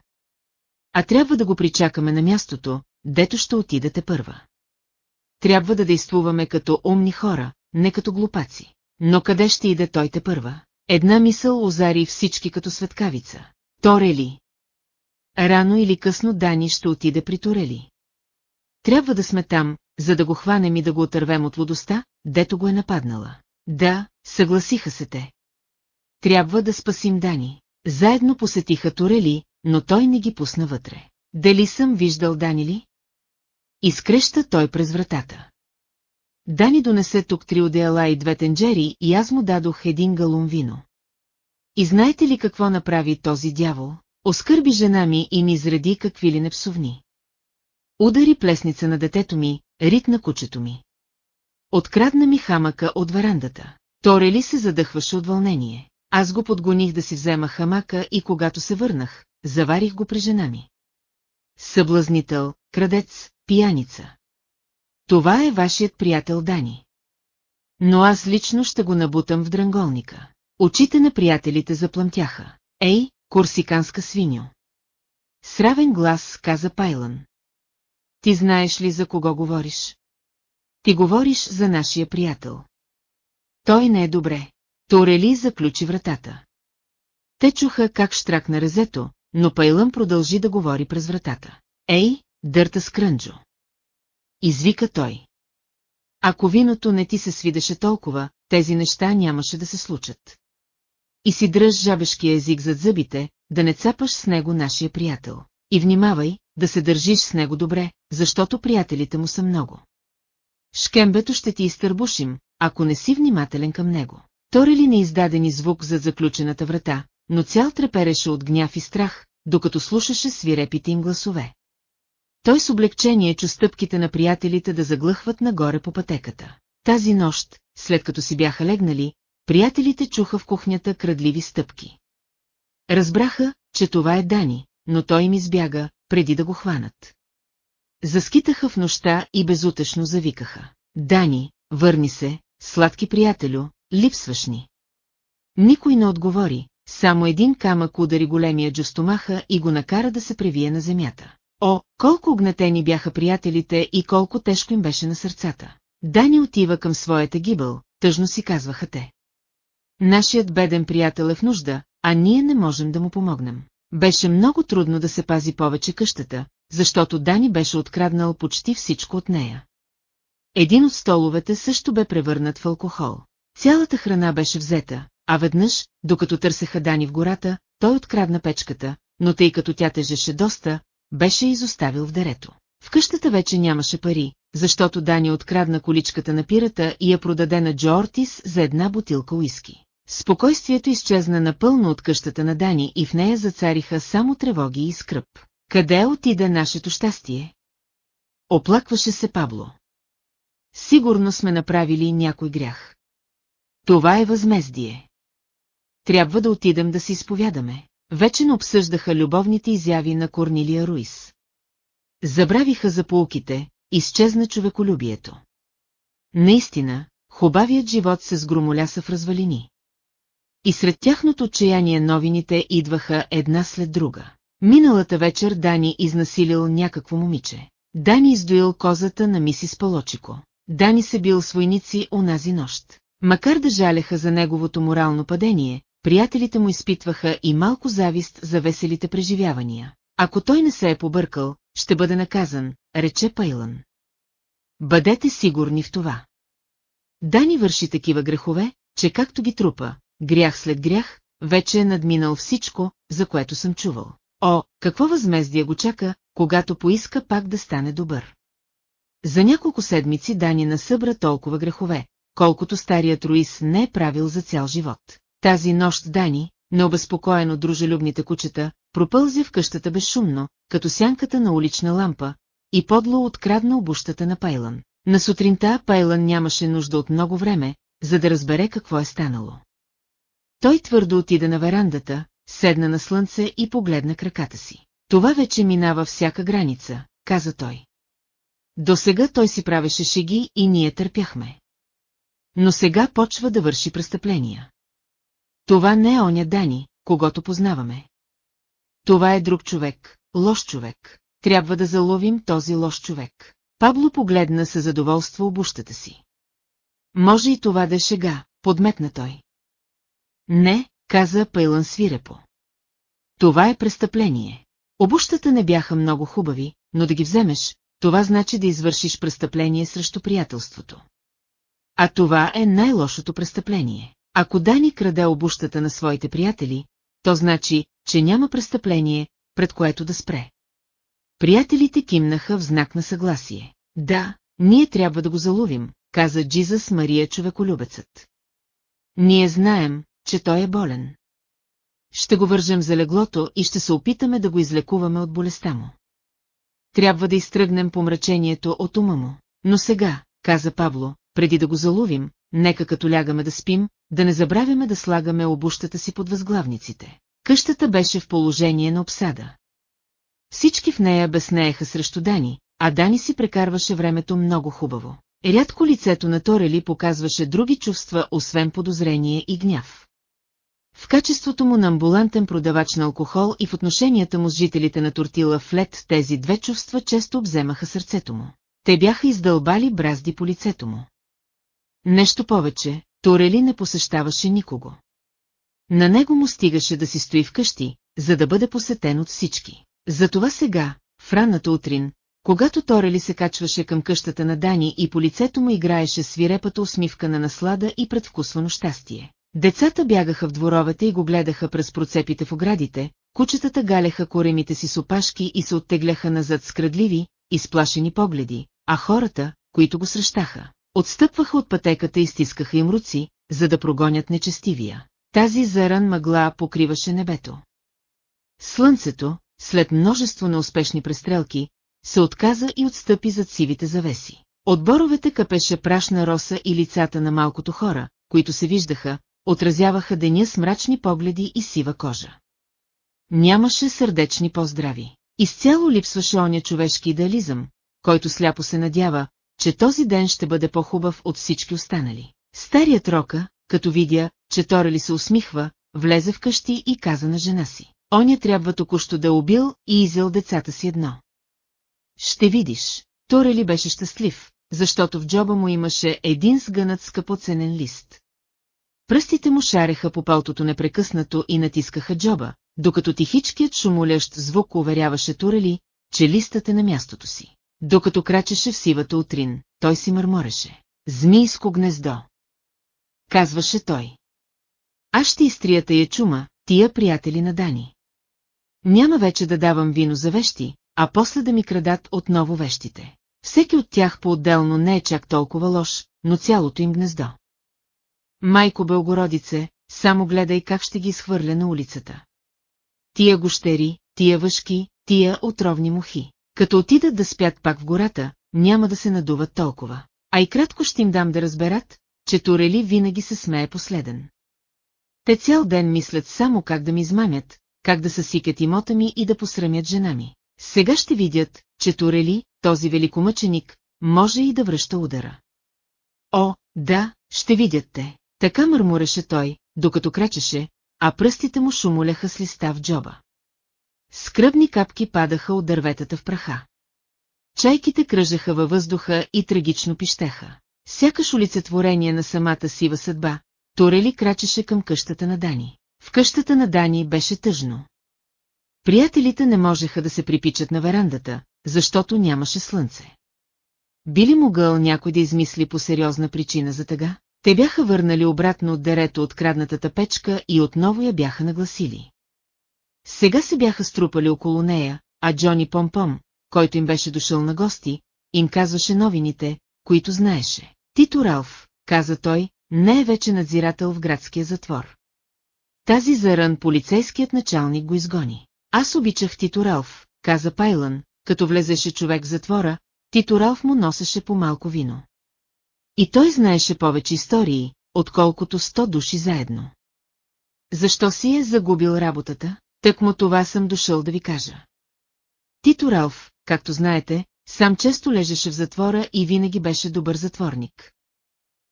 А трябва да го причакаме на мястото, дето ще отидете първа. Трябва да действуваме като умни хора, не като глупаци. Но къде ще иде той те първа? Една мисъл озари всички като светкавица. Торе ли? рано или късно Дани ще отиде при Турели. Трябва да сме там, за да го хванем и да го отървем от лудостта, дето го е нападнала. Да, съгласиха се те. Трябва да спасим Дани. Заедно посетиха Турели, но той не ги пусна вътре. Дали съм виждал Дани ли? Изкреща той през вратата. Дани донесе тук три одеяла и две тенджери и аз му дадох един галун вино. И знаете ли какво направи този дявол? Оскърби жена ми и ми изреди какви ли не. Удари плесница на детето ми, рит на кучето ми. Открадна ми хамака от верандата. Торели се задъхваше от вълнение. Аз го подгоних да си взема хамака и когато се върнах, заварих го при жена ми. Съблазнител, крадец, пияница. Това е вашият приятел Дани. Но аз лично ще го набутам в дранголника. Очите на приятелите заплъмтяха. Ей, курсиканска свиньо! Сравен глас каза Пайлан. Ти знаеш ли за кого говориш? Ти говориш за нашия приятел. Той не е добре. Торели заключи вратата. Те чуха как штракна резето, но Пайлън продължи да говори през вратата. Ей, дърта с крънджо! Извика той. Ако виното не ти се свидеше толкова, тези неща нямаше да се случат. И си дръж жабешкия език зад зъбите, да не цапаш с него нашия приятел. И внимавай, да се държиш с него добре, защото приятелите му са много. Шкембето ще ти изтърбушим, ако не си внимателен към него. Тори ли не издадени звук за заключената врата, но цял трепереше от гняв и страх, докато слушаше свирепите им гласове. Той с облегчение чу стъпките на приятелите да заглъхват нагоре по пътеката. Тази нощ, след като си бяха легнали, приятелите чуха в кухнята крадливи стъпки. Разбраха, че това е Дани, но той им избяга, преди да го хванат. Заскитаха в нощта и безутешно завикаха. Дани, върни се, сладки приятелю, липсваш ни. Никой не отговори, само един камък удари големия джустомаха и го накара да се превие на земята. О, колко огнетени бяха приятелите и колко тежко им беше на сърцата. Дани отива към своята гибъл, тъжно си казваха те. Нашият беден приятел е в нужда, а ние не можем да му помогнем. Беше много трудно да се пази повече къщата, защото Дани беше откраднал почти всичко от нея. Един от столовете също бе превърнат в алкохол. Цялата храна беше взета, а веднъж, докато търсеха Дани в гората, той открадна печката, но тъй като тя тежеше доста, беше изоставил в дерето. В къщата вече нямаше пари, защото Дани открадна количката на пирата и я продаде на Джортис за една бутилка уиски. Спокойствието изчезна напълно от къщата на Дани и в нея зацариха само тревоги и скръп. Къде отиде нашето щастие? Оплакваше се Пабло. Сигурно сме направили някой грях. Това е възмездие. Трябва да отидем да се изповядаме. Вече не обсъждаха любовните изяви на Корнилия Руис. Забравиха за полуките, изчезна човеколюбието. Наистина, хубавият живот се сгромоляса в развалини. И сред тяхното отчаяние новините идваха една след друга. Миналата вечер Дани изнасилил някакво момиче. Дани издоил козата на мисис Палочико. Дани се бил с войници онази нощ. Макар да жалеха за неговото морално падение, приятелите му изпитваха и малко завист за веселите преживявания. Ако той не се е побъркал, ще бъде наказан, рече Пайлан. Бъдете сигурни в това. Дани върши такива грехове, че както ги трупа, грях след грях, вече е надминал всичко, за което съм чувал. О, какво възмездие го чака, когато поиска пак да стане добър. За няколко седмици Дани насъбра толкова грехове, колкото старият Руис не е правил за цял живот. Тази нощ Дани, необезпокоен от дружелюбните кучета, пропълзе в къщата безшумно, като сянката на улична лампа, и подло открадна обущата на Пайлан. На сутринта Пайлан нямаше нужда от много време, за да разбере какво е станало. Той твърдо отида на верандата, седна на слънце и погледна краката си. Това вече минава всяка граница, каза той. До сега той си правеше шеги и ние търпяхме. Но сега почва да върши престъпления. Това не е оня Дани, когато познаваме. Това е друг човек, лош човек. Трябва да заловим този лош човек. Пабло погледна със задоволство обущата си. Може и това да е шега, подметна той. Не, каза Пейлън свирепо. Това е престъпление. Обущата не бяха много хубави, но да ги вземеш, това значи да извършиш престъпление срещу приятелството. А това е най-лошото престъпление. Ако Дани краде обущата на своите приятели, то значи, че няма престъпление, пред което да спре. Приятелите кимнаха в знак на съгласие. Да, ние трябва да го заловим, каза Джизас Мария човеколюбецът. Ние знаем, че той е болен. Ще го вържем за леглото и ще се опитаме да го излекуваме от болестта му. Трябва да изтръгнем помрачението от ума му. Но сега, каза Павло, преди да го заловим, нека като лягаме да спим, да не забравяме да слагаме обущата си под възглавниците. Къщата беше в положение на обсада. Всички в нея безнееха срещу Дани, а Дани си прекарваше времето много хубаво. Рядко лицето на Торели показваше други чувства, освен подозрение и гняв. В качеството му на амбулантен продавач на алкохол и в отношенията му с жителите на Тортила Флет тези две чувства често обземаха сърцето му. Те бяха издълбали бразди по лицето му. Нещо повече, Торели не посещаваше никого. На него му стигаше да си стои вкъщи, за да бъде посетен от всички. Затова сега, в ранната утрин, когато Торели се качваше към къщата на Дани и по лицето му играеше свирепата усмивка на наслада и предвкусвано щастие. Децата бягаха в дворовете и го гледаха през процепите в оградите, кучетата галяха коремите си с опашки и се оттегляха назад с крадливи, изплашени погледи, а хората, които го срещаха, отстъпваха от пътеката и стискаха им руци, за да прогонят нечестивия. Тази заран мъгла покриваше небето. Слънцето, след множество неуспешни престрелки, се отказа и отстъпи зад сивите завеси. От боровете капеше прашна роса и лицата на малкото хора, които се виждаха, отразяваха деня с мрачни погледи и сива кожа. Нямаше сърдечни поздрави. Изцяло липсваше оня човешки идеализъм, който сляпо се надява, че този ден ще бъде по-хубав от всички останали. Старият рока, като видя, че Торели се усмихва, влезе в къщи и каза на жена си. Оня трябва току-що да е убил и изел децата си едно. Ще видиш, Торели беше щастлив, защото в джоба му имаше един сгънат скъпоценен лист. Пръстите му шареха по палтото непрекъснато и натискаха джоба, докато тихичкият шумолящ звук уверяваше Турели, че листът е на мястото си. Докато крачеше в сивата утрин, той си мърмореше. Змийско гнездо. Казваше той. Аз ще изтрия тая чума, тия приятели на Дани. Няма вече да давам вино за вещи, а после да ми крадат отново вещите. Всеки от тях по-отделно не е чак толкова лош, но цялото им гнездо. Майко Белгородице, само гледай как ще ги изхвърля на улицата. Тия гощери, тия въшки, тия отровни мухи. Като отидат да спят пак в гората, няма да се надуват толкова. А и кратко ще им дам да разберат, че Турели винаги се смее последен. Те цял ден мислят само как да ми измамят, как да съсикат имота ми и да посрамят жена ми. Сега ще видят, че Турели, този великомъченик, може и да връща удара. О, да, ще видят те. Така мърмуреше той, докато крачеше, а пръстите му шумоляха с листа в джоба. Скръбни капки падаха от дърветата в праха. Чайките кръжаха във въздуха и трагично пищеха. Сякаш олицетворение на самата сива съдба, Торели крачеше към къщата на Дани. В къщата на Дани беше тъжно. Приятелите не можеха да се припичат на верандата, защото нямаше слънце. Би ли могъл някой да измисли по сериозна причина за тъга? Те бяха върнали обратно от дерето от краднатата печка и отново я бяха нагласили. Сега се бяха струпали около нея, а Джони Помпом, който им беше дошъл на гости, им казваше новините, които знаеше. Тито Ралф, каза той, не е вече надзирател в градския затвор. Тази заран полицейският началник го изгони. Аз обичах Тито Ралф, каза Пайлън, като влезеше човек в затвора, Тито Ралф му носеше по малко вино. И той знаеше повече истории, отколкото сто души заедно. Защо си е загубил работата? Так му това съм дошъл да ви кажа. Тито Ралф, както знаете, сам често лежеше в затвора и винаги беше добър затворник.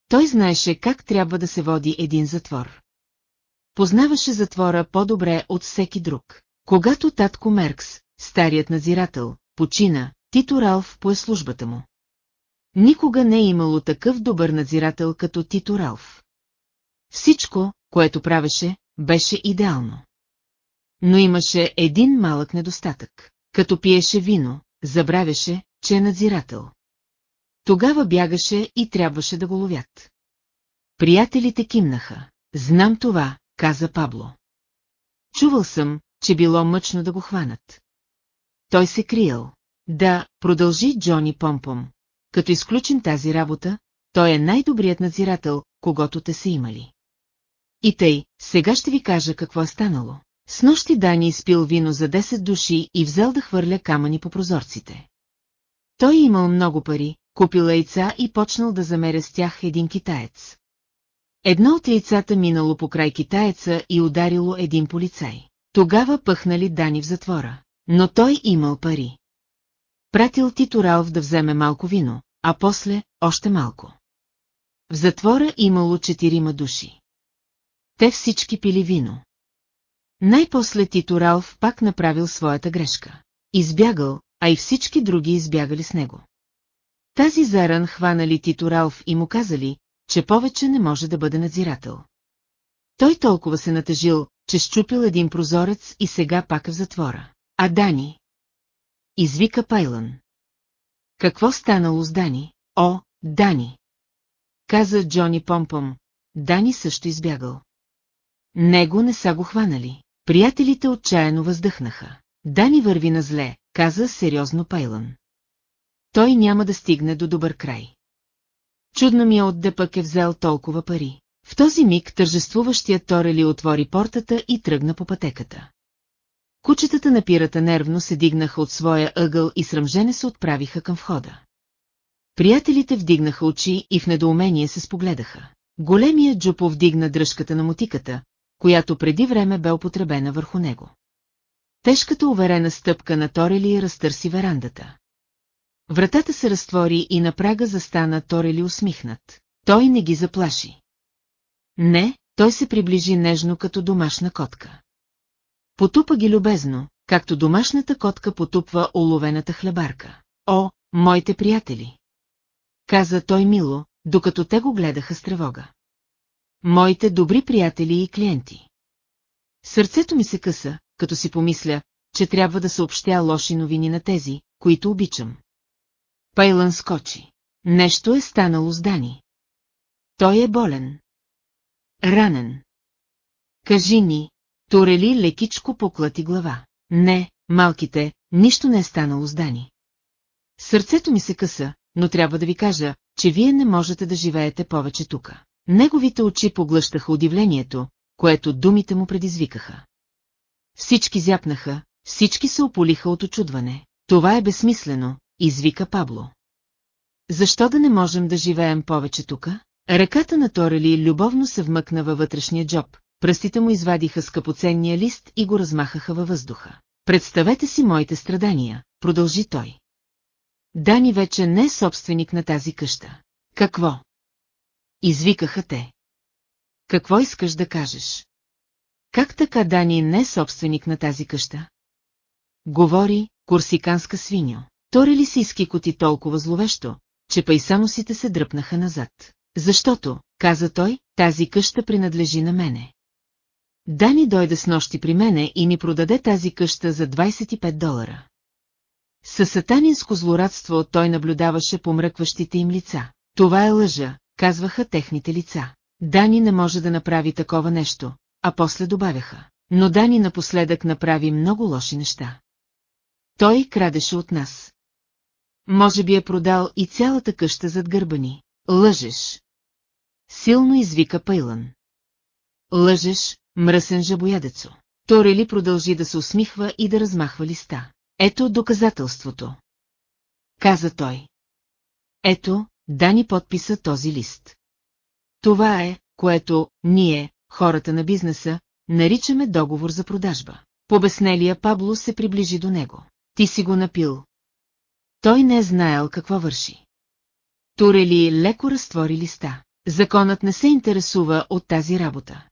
Той знаеше как трябва да се води един затвор. Познаваше затвора по-добре от всеки друг. Когато татко Меркс, старият надзирател, почина, Тито Ралф пое службата му. Никога не е имало такъв добър надзирател като Тито Ралф. Всичко, което правеше, беше идеално. Но имаше един малък недостатък. Като пиеше вино, забравяше, че е надзирател. Тогава бягаше и трябваше да го ловят. Приятелите кимнаха. Знам това, каза Пабло. Чувал съм, че било мъчно да го хванат. Той се криел. Да, продължи Джони Помпом. Като изключим тази работа, той е най-добрият надзирател, когато те са имали. И тъй, сега ще ви кажа какво е станало. С нощи Дани изпил вино за 10 души и взел да хвърля камъни по прозорците. Той имал много пари, купил яйца и почнал да замеря с тях един китаец. Едно от яйцата минало покрай китаеца и ударило един полицай. Тогава пъхнали Дани в затвора. Но той имал пари. Пратил Тито Ралф да вземе малко вино, а после още малко. В затвора имало четирима души. Те всички пили вино. Най-после Тито Ралф пак направил своята грешка. Избягал, а и всички други избягали с него. Тази заран хванали Тито Ралф и му казали, че повече не може да бъде надзирател. Той толкова се натъжил, че щупил един прозорец и сега пак е в затвора. А Дани? Извика Пайлън. Какво станало с Дани? О, Дани! Каза Джони Помпом. Дани също избягал. Него не са го хванали. Приятелите отчаяно въздъхнаха. Дани върви на зле, каза сериозно Пайлън. Той няма да стигне до добър край. Чудно ми е отде пък е взел толкова пари. В този миг тържествуващият Торели отвори портата и тръгна по пътеката. Кучетата на пирата нервно се дигнаха от своя ъгъл и срамжене се отправиха към входа. Приятелите вдигнаха очи и в недоумение се спогледаха. Големият Джупо вдигна дръжката на мотиката, която преди време бе употребена върху него. Тежката уверена стъпка на Торели разтърси верандата. Вратата се разтвори и на прага застана Торели усмихнат. Той не ги заплаши. Не, той се приближи нежно като домашна котка. Потупа ги любезно, както домашната котка потупва оловената хлебарка. О, моите приятели! Каза той мило, докато те го гледаха с тревога. Моите добри приятели и клиенти. Сърцето ми се къса, като си помисля, че трябва да съобщя лоши новини на тези, които обичам. Пайлън скочи. Нещо е станало с Дани. Той е болен. Ранен. Кажи ни, Турели лекичко поклати глава. Не, малките, нищо не е станало с Дани. Сърцето ми се къса, но трябва да ви кажа, че вие не можете да живеете повече тука. Неговите очи поглъщаха удивлението, което думите му предизвикаха. Всички зяпнаха, всички се ополиха от очудване. Това е безсмислено, извика Пабло. Защо да не можем да живеем повече тука? Ръката на Торели любовно се вмъкна във вътрешния джоб, пръстите му извадиха скъпоценния лист и го размахаха във въздуха. Представете си моите страдания, продължи той. Дани вече не е собственик на тази къща. Какво? Извикаха те. Какво искаш да кажеш? Как така Дани не е собственик на тази къща? Говори, курсиканска свиньо. Тори ли си изкикоти толкова зловещо, че пайсаносите се дръпнаха назад? Защото, каза той, тази къща принадлежи на мене. Дани дойде с нощи при мене и ми продаде тази къща за 25 долара. Със сатанинско злорадство той наблюдаваше помръкващите им лица. Това е лъжа, казваха техните лица. Дани не може да направи такова нещо, а после добавяха. Но Дани напоследък направи много лоши неща. Той крадеше от нас. Може би е продал и цялата къща зад гърба ни. Лъжеш. Силно извика Пайлън. Лъжеш, мръсен жабоядецо. Торели продължи да се усмихва и да размахва листа. Ето доказателството. Каза той. Ето, Дани подписа този лист. Това е, което ние, хората на бизнеса, наричаме договор за продажба. Побеснелия Пабло се приближи до него. Ти си го напил. Той не е знаел какво върши. Турели леко разтвори листа. Законът не се интересува от тази работа.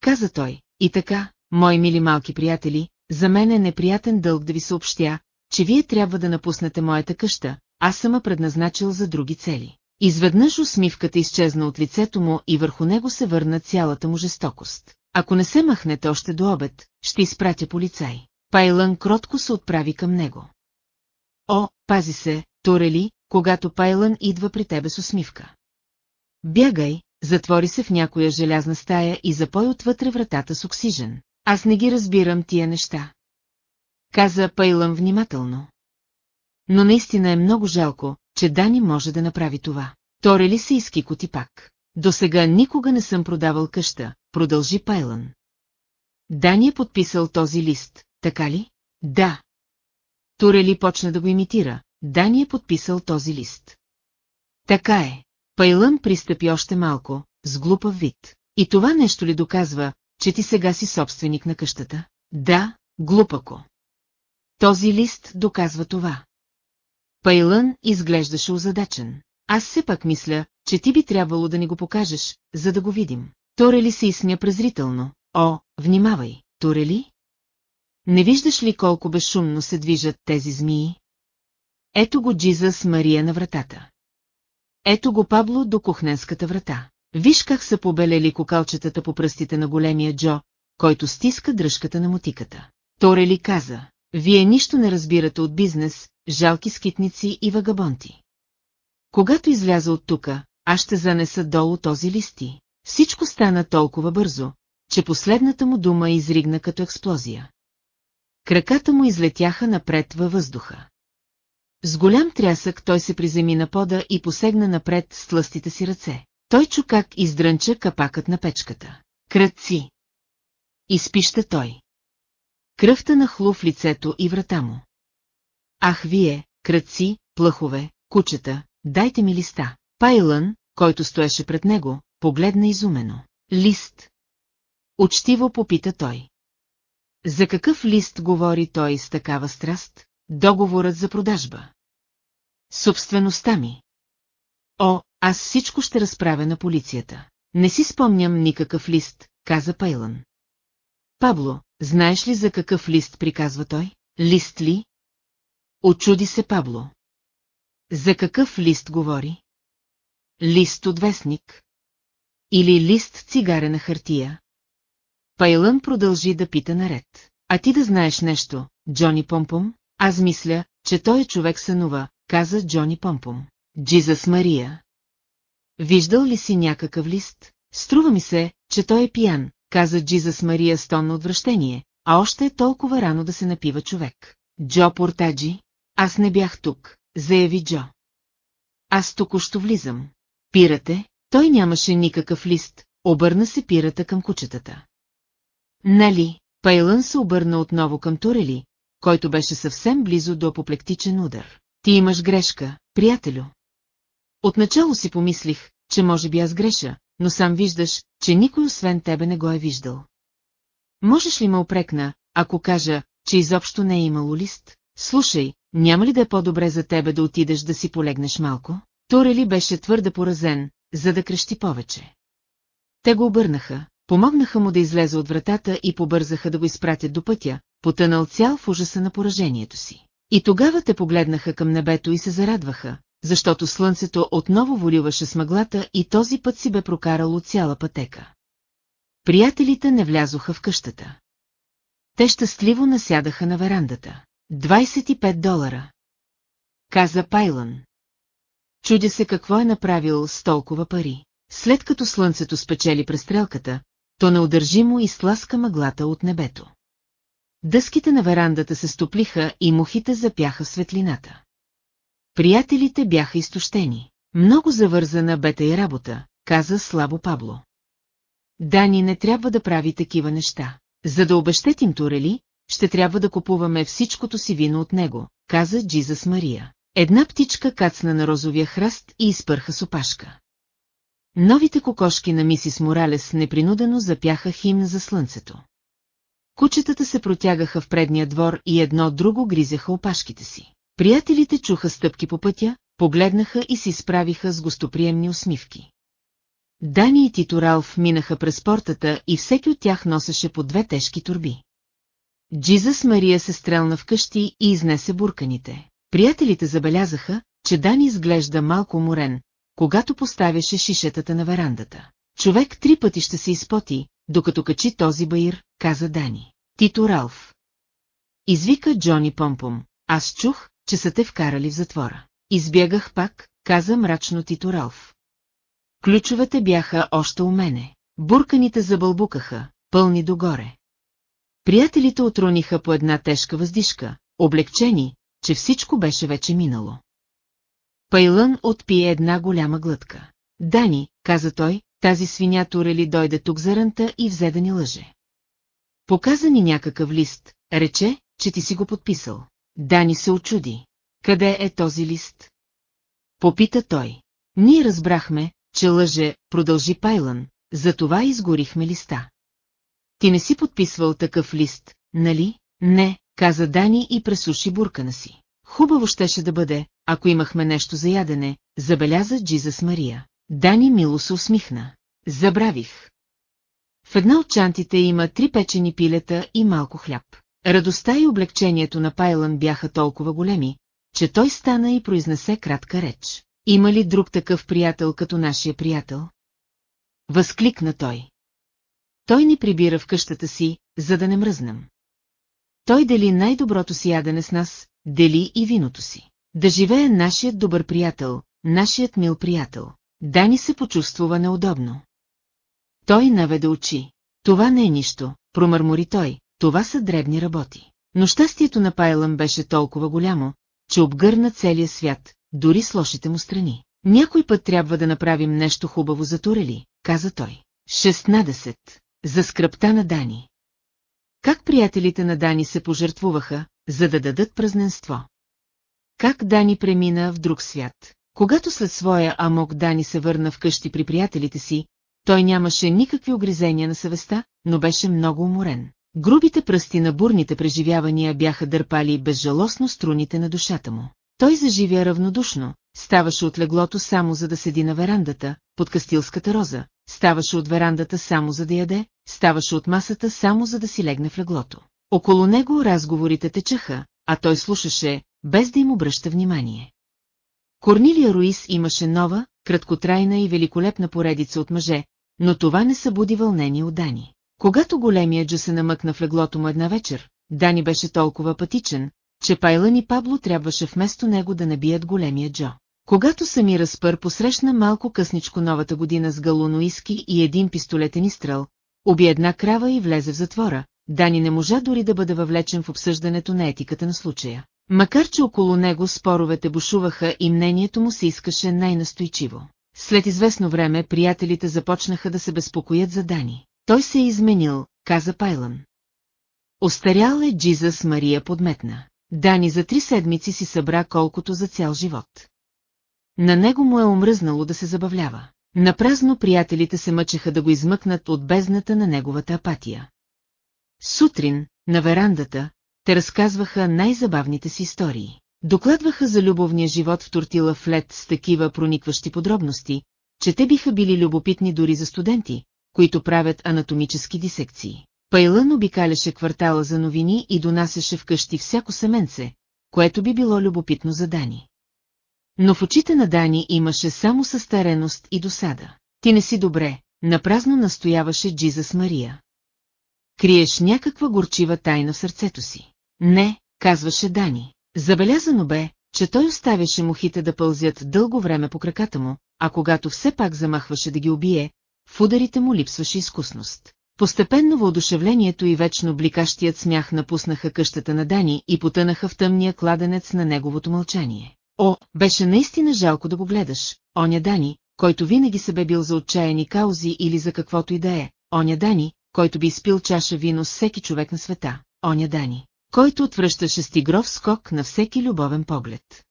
Каза той, и така, мои мили малки приятели, за мен е неприятен дълг да ви съобщя, че вие трябва да напуснете моята къща, аз съм предназначил за други цели. Изведнъж усмивката изчезна от лицето му и върху него се върна цялата му жестокост. ако не се махнете още до обед, ще изпратя полицай. Пайлън кротко се отправи към него. О, пази се, Турели, когато Пайлън идва при тебе с усмивка. Бягай, затвори се в някоя желязна стая и запой отвътре вратата с оксижен. Аз не ги разбирам тия неща. Каза Пайлън внимателно. Но наистина е много жалко, че Дани може да направи това. Торели се изкикоти пак. До сега никога не съм продавал къща, продължи Пайлън. Дани е подписал този лист, така ли? Да. Турели почна да го имитира. Дани е подписал този лист. Така е. Пайлън пристъпи още малко, с глупав вид. И това нещо ли доказва, че ти сега си собственик на къщата? Да, глупако. Този лист доказва това. Пайлън изглеждаше озадачен. Аз все пак мисля, че ти би трябвало да ни го покажеш, за да го видим. Торели се изсмя презрително. О, внимавай, Торели? Не виждаш ли колко безшумно се движат тези змии? Ето го Джиза с Мария на вратата. Ето го Пабло до кухненската врата. Виж как са побелели кокалчетата по пръстите на големия Джо, който стиска дръжката на мотиката. Торели каза, вие нищо не разбирате от бизнес, жалки скитници и вагабонти. Когато изляза от тука, аз ще занеса долу този листи. Всичко стана толкова бързо, че последната му дума изригна като експлозия. Краката му излетяха напред във въздуха. С голям трясък той се приземи на пода и посегна напред с тлъстите си ръце. Той чу как издрънча капакът на печката. Кръци! Изпища той. Кръвта нахлу в лицето и врата му. Ах вие, кръци, плъхове, кучета, дайте ми листа. Пайлън, който стоеше пред него, погледна изумено. Лист. Учтиво попита той. За какъв лист говори той с такава страст? Договорът за продажба. Собствеността ми. О, аз всичко ще разправя на полицията. Не си спомням никакъв лист, каза Пейлън. Пабло, знаеш ли за какъв лист приказва той? Лист ли? Очуди се Пабло. За какъв лист говори? Лист от вестник? Или лист цигарена хартия? Пайлън продължи да пита наред. А ти да знаеш нещо, Джони Помпом? Аз мисля, че той е човек сънува, каза Джони Помпом. Джизас Мария. Виждал ли си някакъв лист? Струва ми се, че той е пиян, каза Мария с тон на отвращение, а още е толкова рано да се напива човек. Джо Портаджи? Аз не бях тук, заяви Джо. Аз току-що влизам. Пирате? Той нямаше никакъв лист, обърна се пирата към кучетата. Нали, Пайлън се обърна отново към Турели, който беше съвсем близо до апоплектичен удар. Ти имаш грешка, приятелю. Отначало си помислих, че може би аз греша, но сам виждаш, че никой освен тебе не го е виждал. Можеш ли ме опрекна, ако кажа, че изобщо не е имало лист? Слушай, няма ли да е по-добре за тебе да отидеш да си полегнеш малко? Турели беше твърде поразен, за да крещи повече. Те го обърнаха, помогнаха му да излезе от вратата и побързаха да го изпратят до пътя, потънал цял в ужаса на поражението си. И тогава те погледнаха към небето и се зарадваха, защото слънцето отново воливаше с мъглата и този път си бе прокарало цяла пътека. Приятелите не влязоха в къщата. Те щастливо насядаха на верандата. 25 долара. Каза Пайлън. Чудя се какво е направил с толкова пари. След като слънцето спечели престрелката, то неудържимо изтласка мъглата от небето. Дъските на верандата се стоплиха и мухите запяха светлината. Приятелите бяха изтощени. Много завързана бета и работа, каза слабо Пабло. Дани не трябва да прави такива неща. За да обещетим Турели, ще трябва да купуваме всичкото си вино от него, каза Джизас Мария. Една птичка кацна на розовия храст и изпърха с опашка. Новите кокошки на мисис Моралес непринудено запяха химн за слънцето. Кучетата се протягаха в предния двор и едно друго гризеха опашките си. Приятелите чуха стъпки по пътя, погледнаха и се изправиха с гостоприемни усмивки. Дани и Тито Ралф минаха през портата и всеки от тях носеше по две тежки турби. Джизас Мария се стрелна вкъщи и изнесе бурканите. Приятелите забелязаха, че Дани изглежда малко уморен, когато поставяше шишетата на верандата. Човек три пъти ще се изпоти, докато качи този баир, каза Дани. Тито Ралф. Извика Джони Помпом. Аз чух, че са те вкарали в затвора. Избягах пак, каза мрачно Тито Ралф. Ключовете бяха още у мене. Бурканите забълбукаха, пълни догоре. Приятелите отрониха по една тежка въздишка, облегчени, че всичко беше вече минало. Пайлън отпи една голяма глътка. Дани, каза той, тази свиня Турели дойде тук за рънта и взе да ни лъже. Показа ни някакъв лист, рече, че ти си го подписал. Дани се очуди. Къде е този лист? Попита той. Ние разбрахме, че лъже, продължи Пайлън, затова изгорихме листа. Ти не си подписвал такъв лист, нали? Не, каза Дани и пресуши буркана си. Хубаво щеше да бъде, ако имахме нещо за ядене, забеляза Джизас Мария. Дани мило се усмихна. Забравих. В една от чантите има три печени пилета и малко хляб. Радостта и облегчението на Пайлън бяха толкова големи, че той стана и произнесе кратка реч. Има ли друг такъв приятел като нашия приятел? Възкликна той. Той ни прибира в къщата си, за да не мръзнем. Той дели най-доброто си ядене с нас, дели и виното си. Да живее нашият добър приятел, нашият мил приятел. Дани се почувствува неудобно. Той наведе очи. Това не е нищо, промърмори той, това са дребни работи. Но щастието на Пайлън беше толкова голямо, че обгърна целия свят, дори с лошите му страни. Някой път трябва да направим нещо хубаво за Турели, каза той. 16. За скръпта на Дани. Как приятелите на Дани се пожертвуваха, за да дадат празненство? Как Дани премина в друг свят? Когато след своя амок Дани се върна вкъщи при приятелите си, той нямаше никакви огризения на съвестта, но беше много уморен. Грубите пръсти на бурните преживявания бяха дърпали безжалостно струните на душата му. Той заживя равнодушно, ставаше от леглото само за да седи на верандата, под кастилската роза, ставаше от верандата само за да яде, ставаше от масата само за да си легне в леглото. Около него разговорите течаха, а той слушаше, без да им обръща внимание. Корнилия Руис имаше нова, краткотрайна и великолепна поредица от мъже, но това не събуди вълнение от Дани. Когато големия Джо се намъкна в леглото му една вечер, Дани беше толкова апатичен, че Пайлън и Пабло трябваше вместо него да набият големия Джо. Когато сами разпър посрещна малко късничко новата година с галуноиски и един пистолетен изстрел, уби една крава и влезе в затвора, Дани не можа дори да бъде въвлечен в обсъждането на етиката на случая. Макар че около него споровете бушуваха и мнението му се искаше най-настойчиво. След известно време приятелите започнаха да се безпокоят за Дани. Той се е изменил, каза Пайлън. Остарял е Джизас Мария подметна. Дани за три седмици си събра колкото за цял живот. На него му е омръзнало да се забавлява. Напразно приятелите се мъчеха да го измъкнат от бездната на неговата апатия. Сутрин, на верандата, те разказваха най-забавните си истории. Докладваха за любовния живот в тортила флет с такива проникващи подробности, че те биха били любопитни дори за студенти, които правят анатомически дисекции. Пайлън обикаляше квартала за новини и донасяше вкъщи всяко семенце, което би било любопитно за Дани. Но в очите на Дани имаше само състареност и досада. Ти не си добре, напразно настояваше Джизас Мария. Криеш някаква горчива тайна в сърцето си. Не, казваше Дани. Забелязано бе, че той оставяше мухите да пълзят дълго време по краката му, а когато все пак замахваше да ги убие, в ударите му липсваше изкусност. Постепенно въодушевлението и вечно бликащият смях напуснаха къщата на Дани и потънаха в тъмния кладенец на неговото мълчание. О, беше наистина жалко да го гледаш, оня Дани, който винаги се бе бил за отчаяни каузи или за каквото и да е, оня Дани, който би изпил чаша вино с всеки човек на света, оня Дани, който отвръщаше стигров скок на всеки любовен поглед.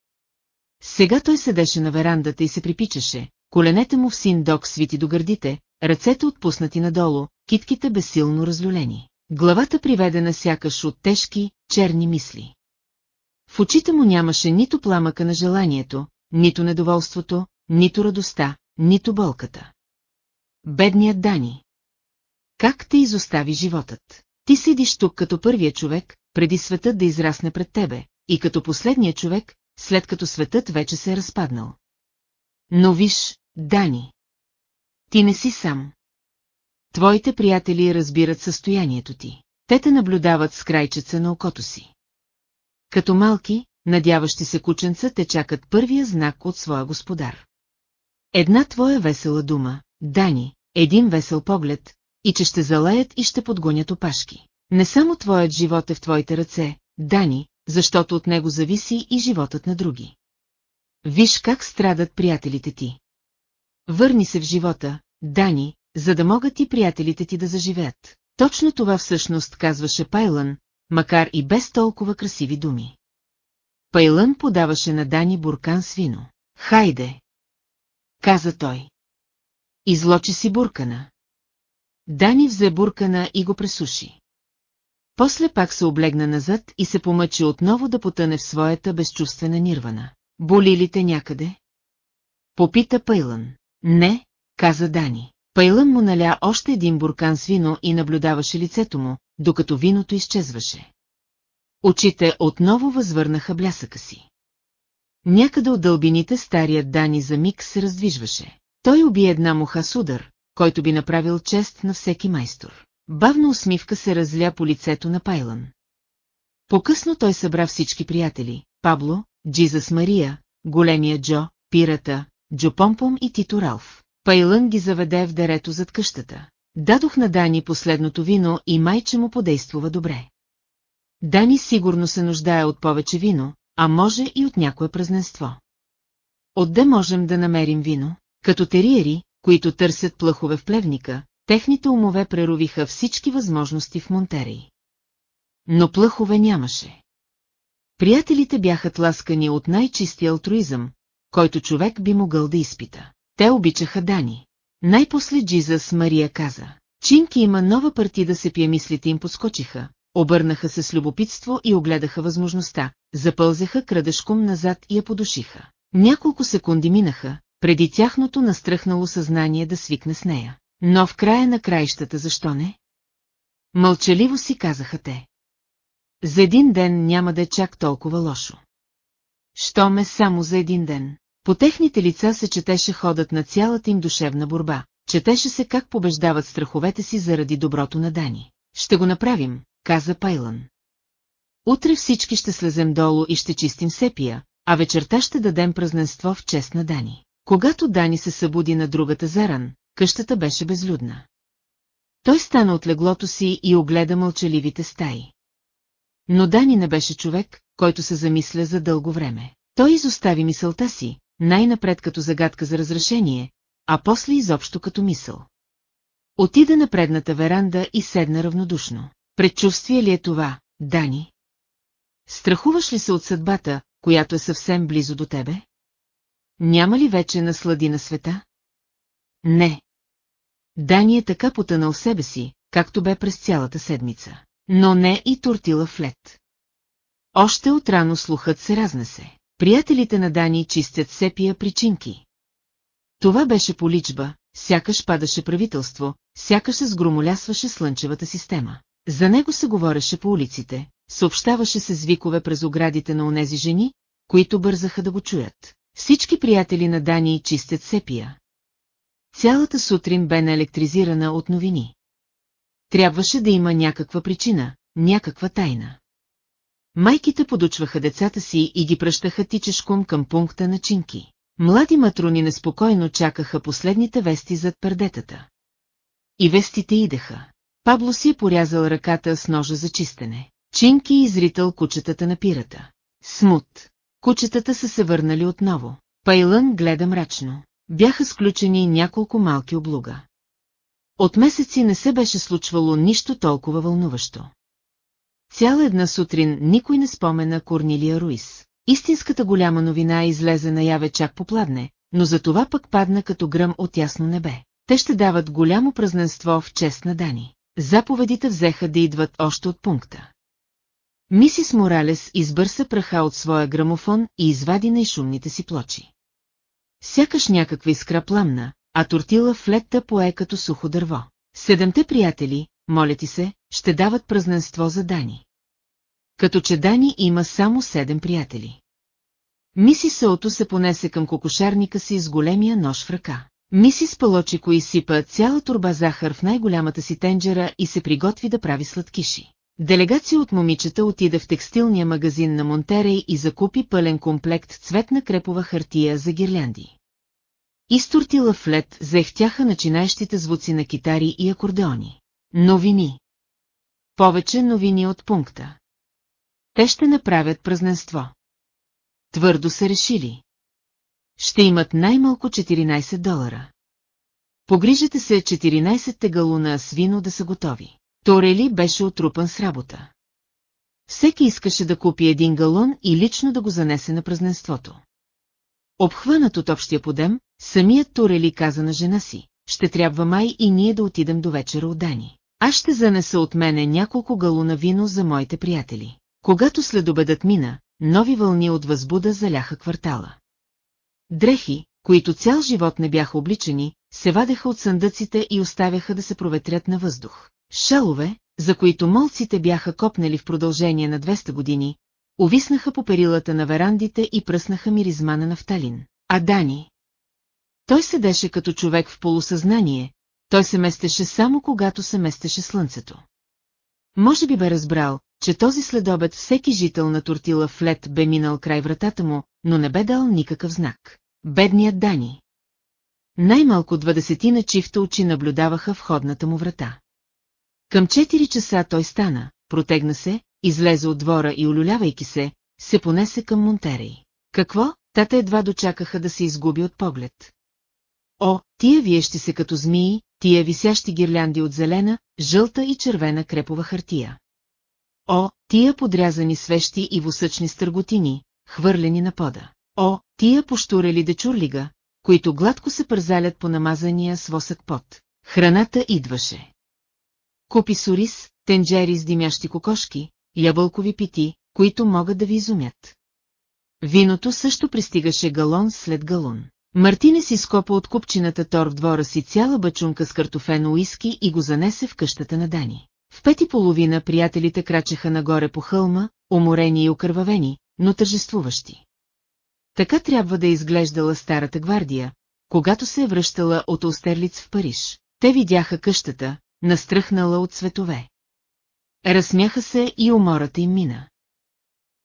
Сега той седеше на верандата и се припичаше, коленете му в син док свити до гърдите, ръцете отпуснати надолу, китките безсилно разлюлени. Главата приведена сякаш от тежки, черни мисли. В очите му нямаше нито пламъка на желанието, нито недоволството, нито радостта, нито болката. Бедният Дани. Как те изостави животът? Ти седиш тук като първия човек, преди светът да израсне пред тебе, и като последния човек, след като светът вече се е разпаднал. Но виж, Дани. Ти не си сам. твоите приятели разбират състоянието ти. Те те наблюдават с крайчеца на окото си. Като малки, надяващи се кученца, те чакат първия знак от своя господар. Една твоя весела дума, Дани, един весел поглед, и че ще залеят и ще подгонят опашки. Не само твоят живот е в твоите ръце, Дани, защото от него зависи и животът на други. Виж как страдат приятелите ти. Върни се в живота, Дани, за да могат и приятелите ти да заживеят. Точно това всъщност казваше Пайлън, макар и без толкова красиви думи. Пайлън подаваше на Дани буркан с вино. Хайде! Каза той. Излочи си буркана. Дани взе буркана и го пресуши. После пак се облегна назад и се помъчи отново да потъне в своята безчувствена нирвана. Боли ли те някъде? Попита Пайлън. Не, каза Дани. Пайлън му наля още един буркан с вино и наблюдаваше лицето му, докато виното изчезваше. Очите отново възвърнаха блясъка си. Някъде от дълбините старият Дани за миг се раздвижваше. Той уби една муха с удар, който би направил чест на всеки майстор. Бавна усмивка се разля по лицето на Пайлън. По-късно той събра всички приятели – Пабло, Джизас Мария, големия Джо, Пирата, Джо Помпом и Тито Ралф. Пайлън ги заведе в дерето зад къщата. Дадох на Дани последното вино и майче му подействува добре. Дани сигурно се нуждае от повече вино, а може и от някое празненство. Отде можем да намерим вино? Като териери, които търсят плъхове в плевника, техните умове преровиха всички възможности в Монтерей. Но плъхове нямаше. Приятелите бяха тласкани от най-чистия алтруизъм, който човек би могъл да изпита. Те обичаха Дани. Най-после Джизас Мария каза. Чинки има нова партида се пие мислите им подскочиха, обърнаха се с любопитство и огледаха възможността, запълзеха крадешком назад и я подушиха. Няколко секунди минаха, преди тяхното настръхнало съзнание да свикне с нея. Но в края на краищата защо не? Мълчаливо си казаха те. За един ден няма да е чак толкова лошо. Що ме само за един ден? По техните лица се четеше ходът на цялата им душевна борба, четеше се как побеждават страховете си заради доброто на Дани. Ще го направим, каза Пайлан. Утре всички ще слезем долу и ще чистим сепия, а вечерта ще дадем празненство в чест на Дани. Когато Дани се събуди на другата заран, къщата беше безлюдна. Той стана от леглото си и огледа мълчаливите стаи. Но Дани не беше човек, който се замисля за дълго време. Той изостави мисълта си, най-напред като загадка за разрешение, а после изобщо като мисъл. Отида на предната веранда и седна равнодушно. Предчувствие ли е това, Дани? Страхуваш ли се от съдбата, която е съвсем близо до тебе? Няма ли вече наслади на света? Не. Дани е така потънал себе си, както бе през цялата седмица. Но не и тортила в лед. Още отрано слухът се разнесе. Приятелите на Дани чистят сепия причинки. Това беше поличба, сякаш падаше правителство, сякаш се сгромолясваше слънчевата система. За него се говореше по улиците, съобщаваше се звикове през оградите на онези жени, които бързаха да го чуят. Всички приятели на Дани чистят сепия. Цялата сутрин бе наелектризирана от новини. Трябваше да има някаква причина, някаква тайна. Майките подучваха децата си и ги пръщаха тичешком към пункта на чинки. Млади матрони неспокойно чакаха последните вести зад пердетата. И вестите идеха. Пабло си е порязал ръката с ножа за чистене. Чинки изритал кучетата на пирата. Смут. Кучетата са се върнали отново. Пайлън гледа мрачно. Бяха сключени няколко малки облуга. От месеци не се беше случвало нищо толкова вълнуващо. Цяла една сутрин никой не спомена Корнилия Руис. Истинската голяма новина излезе наяве чак попладне, но за това пък падна като гръм от ясно небе. Те ще дават голямо празненство в чест на Дани. Заповедите взеха да идват още от пункта. Мисис Моралес избърса праха от своя грамофон и извади най-шумните си плочи. Сякаш някаква искра пламна, а тортила в летта пое като сухо дърво. Седемте приятели, моля ти се, ще дават празненство за Дани. Като че Дани има само седем приятели. Миси Сълто се понесе към кокошарника си с големия нож в ръка. Мисис Палочико изсипа цяла турба захар в най-голямата си тенджера и се приготви да прави сладкиши. Делегация от момичета отиде в текстилния магазин на Монтерей и закупи пълен комплект цветна крепова хартия за гирлянди. Изтортила в лед заехтяха начинаещите звуци на китари и акордеони. Новини. Повече новини от пункта. Те ще направят празненство. Твърдо са решили. Ще имат най-малко 14 долара. Погрижете се 14-те галуна с вино да са готови. Торели беше отрупан с работа. Всеки искаше да купи един галон и лично да го занесе на празненството. Обхванат от общия подем, самият Торели каза на жена си, ще трябва май и ние да отидем до вечера от Дани. Аз ще занеса от мене няколко галуна вино за моите приятели. Когато следобедът мина, нови вълни от възбуда заляха квартала. Дрехи, които цял живот не бяха обличани, се вадеха от съндъците и оставяха да се проветрят на въздух. Шалове, за които молците бяха копнали в продължение на 200 години, увиснаха по перилата на верандите и пръснаха миризма на нафталин. А Дани? Той седеше като човек в полусъзнание, той се местеше само когато се местеше слънцето. Може би бе разбрал, че този следобед всеки жител на тортила в лед бе минал край вратата му, но не бе дал никакъв знак. Бедният Дани. Най-малко двадесетина чифта очи наблюдаваха входната му врата. Към 4 часа той стана, протегна се, излезе от двора и олюлявайки се, се понесе към Монтерей. Какво? Тата едва дочакаха да се изгуби от поглед. О, тия виещи се като змии, тия висящи гирлянди от зелена, жълта и червена крепова хартия. О, тия подрязани свещи и восъчни стърготини, хвърлени на пода. О, тия поштурели дечурлига, които гладко се пързалят по намазания с восък пот. Храната идваше. Купи сорис, тенджери с димящи кокошки, ябълкови пити, които могат да ви изумят. Виното също пристигаше галон след галон. Мартине си скопа от купчината тор в двора си цяла бачунка с картофено уиски и го занесе в къщата на Дани. В пети половина приятелите крачеха нагоре по хълма, уморени и окървавени, но тържествуващи. Така трябва да е изглеждала старата гвардия, когато се е връщала от Остерлиц в Париж. Те видяха къщата, настръхнала от цветове. Разсмяха се и умората им мина.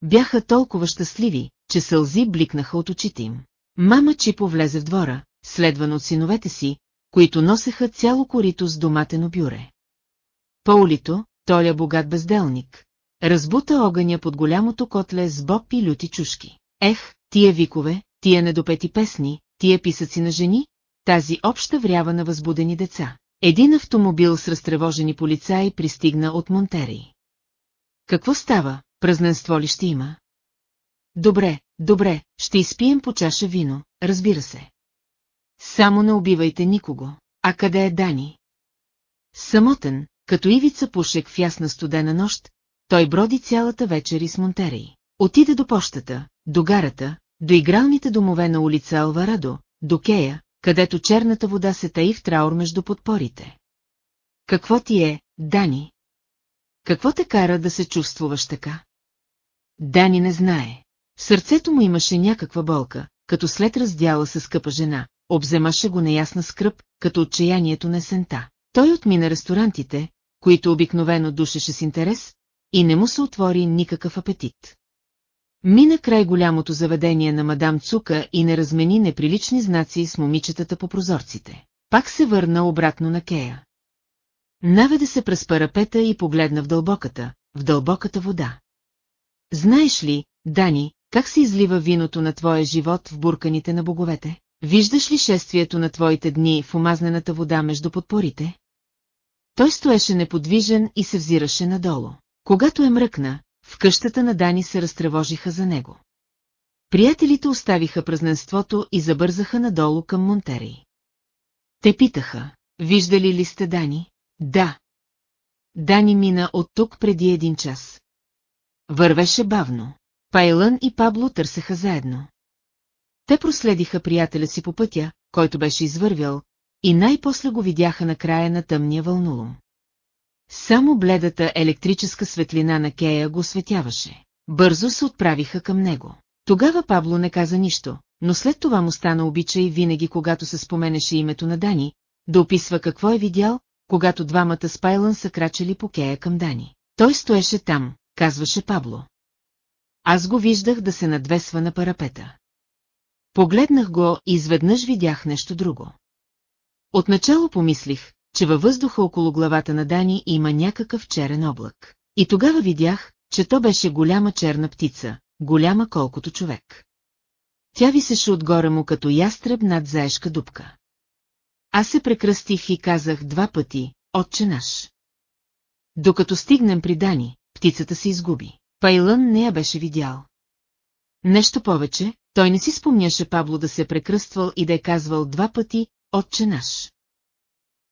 Бяха толкова щастливи, че сълзи бликнаха от очите им. Мама Чипо влезе в двора, следван от синовете си, които носеха цяло корито с доматено бюре. Паулито, Толя богат безделник, разбута огъня под голямото котле с боб и люти чушки. Ех, тия викове, тия недопети песни, тия писъци на жени, тази обща врява на възбудени деца. Един автомобил с разтревожени полицаи пристигна от Монтерей. Какво става, празненство ли ще има? Добре, добре, ще изпием по чаша вино, разбира се. Само не убивайте никого. А къде е Дани? Самотен, като ивица пушек в ясна студена нощ, той броди цялата вечер из Монтерей. Отиде до пощата, до гарата, до игралните домове на улица Алварадо, до Кея, където черната вода се таи в траур между подпорите. Какво ти е, Дани? Какво те кара да се чувствуваш така? Дани не знае. Сърцето му имаше някаква болка, като след раздяла с скъпа жена, обземаше го неясна скръп, като отчаянието на сента. Той отмина ресторантите, които обикновено душеше с интерес, и не му се отвори никакъв апетит. Мина край голямото заведение на мадам Цука и не размени неприлични знаци с момичетата по прозорците. Пак се върна обратно на Кея. Наведе се през парапета и погледна в дълбоката, в дълбоката вода. Знаеш ли, Дани, как се излива виното на твоя живот в бурканите на боговете? Виждаш ли шествието на твоите дни в омазнената вода между подпорите? Той стоеше неподвижен и се взираше надолу. Когато е мръкна, в къщата на Дани се разтревожиха за него. Приятелите оставиха празненството и забързаха надолу към Монтерей. Те питаха, виждали ли сте Дани? Да. Дани мина от тук преди един час. Вървеше бавно. Пайлън и Пабло търсеха заедно. Те проследиха приятеля си по пътя, който беше извървял, и най-после го видяха на края на тъмния вълнулом. Само бледата електрическа светлина на Кея го осветяваше. Бързо се отправиха към него. Тогава Пабло не каза нищо, но след това му стана обичай винаги когато се споменеше името на Дани, да описва какво е видял, когато двамата с Пайлън са крачели по кея към Дани. Той стоеше там, казваше Пабло. Аз го виждах да се надвесва на парапета. Погледнах го и изведнъж видях нещо друго. Отначало помислих, че във въздуха около главата на Дани има някакъв черен облак. И тогава видях, че то беше голяма черна птица, голяма колкото човек. Тя висеше отгоре му като ястреб над заешка дупка. Аз се прекръстих и казах два пъти, отче наш. Докато стигнем при Дани, птицата се изгуби. Пайлън не я беше видял. Нещо повече, той не си спомняше Пабло да се е прекръствал и да е казвал два пъти «Отче наш».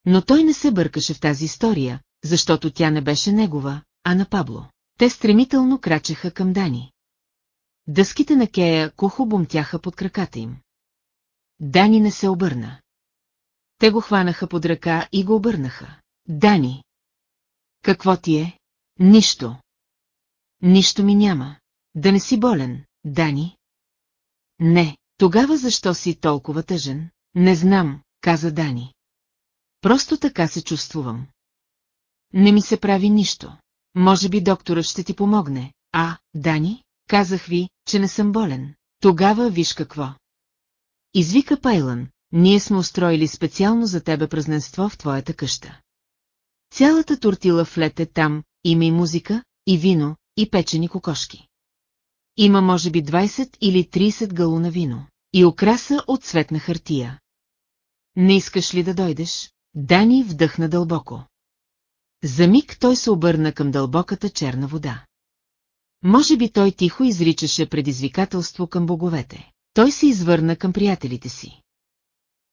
Но той не се бъркаше в тази история, защото тя не беше негова, а на Пабло. Те стремително крачеха към Дани. Дъските на Кея кухо бумтяха под краката им. Дани не се обърна. Те го хванаха под ръка и го обърнаха. Дани! Какво ти е? Нищо. Нищо ми няма. Да не си болен, Дани? Не, тогава защо си толкова тъжен? Не знам, каза Дани. Просто така се чувствувам. Не ми се прави нищо. Може би докторът ще ти помогне. А, Дани? Казах ви, че не съм болен. Тогава виж какво. Извика Пайлън, ние сме устроили специално за тебе празненство в твоята къща. Цялата тортила в лед е там, има и музика, и вино, и печени кокошки. Има може би 20 или 30 галуна вино. И окраса от цветна хартия. Не искаш ли да дойдеш? Дани вдъхна дълбоко. За миг той се обърна към дълбоката черна вода. Може би той тихо изричаше предизвикателство към боговете. Той се извърна към приятелите си.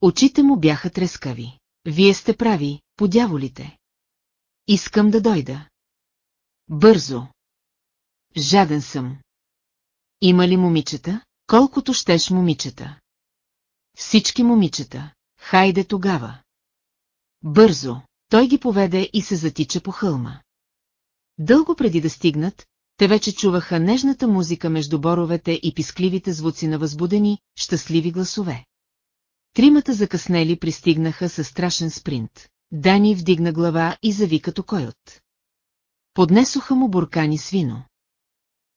Очите му бяха трескави. Вие сте прави, подяволите. Искам да дойда. Бързо. Жаден съм. Има ли момичета? Колкото щеш момичета. Всички момичета. Хайде тогава. Бързо. Той ги поведе и се затича по хълма. Дълго преди да стигнат, те вече чуваха нежната музика между боровете и пискливите звуци на възбудени, щастливи гласове. Тримата закъснели пристигнаха със страшен спринт. Дани вдигна глава и зави като койот. Поднесоха му буркани с вино.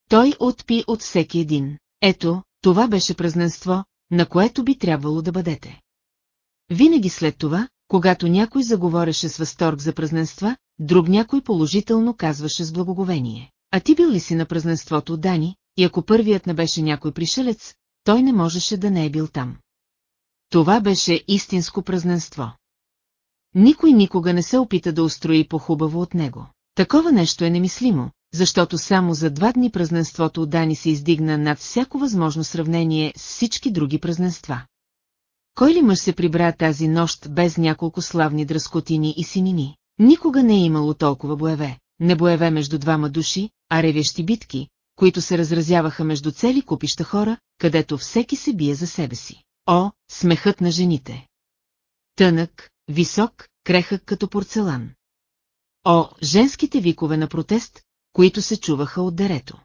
Той отпи от всеки един. Ето, това беше празненство, на което би трябвало да бъдете. Винаги след това, когато някой заговореше с възторг за празненства, друг някой положително казваше с благоговение. А ти бил ли си на празненството Дани, и ако първият не беше някой пришелец, той не можеше да не е бил там. Това беше истинско празненство. Никой никога не се опита да устрои по-хубаво от него. Такова нещо е немислимо, защото само за два дни празненството от Дани се издигна над всяко възможно сравнение с всички други празненства. Кой ли мъж се прибра тази нощ без няколко славни дръскотини и синини? Никога не е имало толкова боеве, не боеве между двама души, а ревещи битки, които се разразяваха между цели купища хора, където всеки се бие за себе си. О, смехът на жените! Тънък, висок, крехък като порцелан. О, женските викове на протест, които се чуваха от дерето.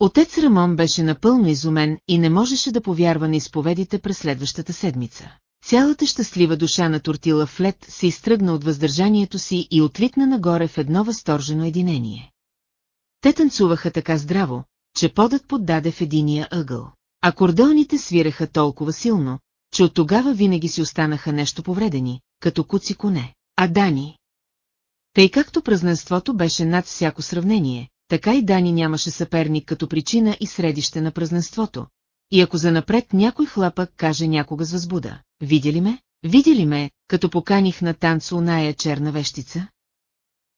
Отец Рамон беше напълно изумен и не можеше да повярва на изповедите през следващата седмица. Цялата щастлива душа на Тортила Флет се изтръгна от въздържанието си и отлитна нагоре в едно възторжено единение. Те танцуваха така здраво, че подът поддаде в единия ъгъл. Акордеоните свиреха толкова силно, че от тогава винаги си останаха нещо повредени, като куци коне. А Дани? Тъй както празненството беше над всяко сравнение, така и Дани нямаше съперник като причина и средище на празненството. И ако занапред някой хлапък каже някога с възбуда, видя ли ме? Видя ли ме, като поканих на танцо оная черна вещица?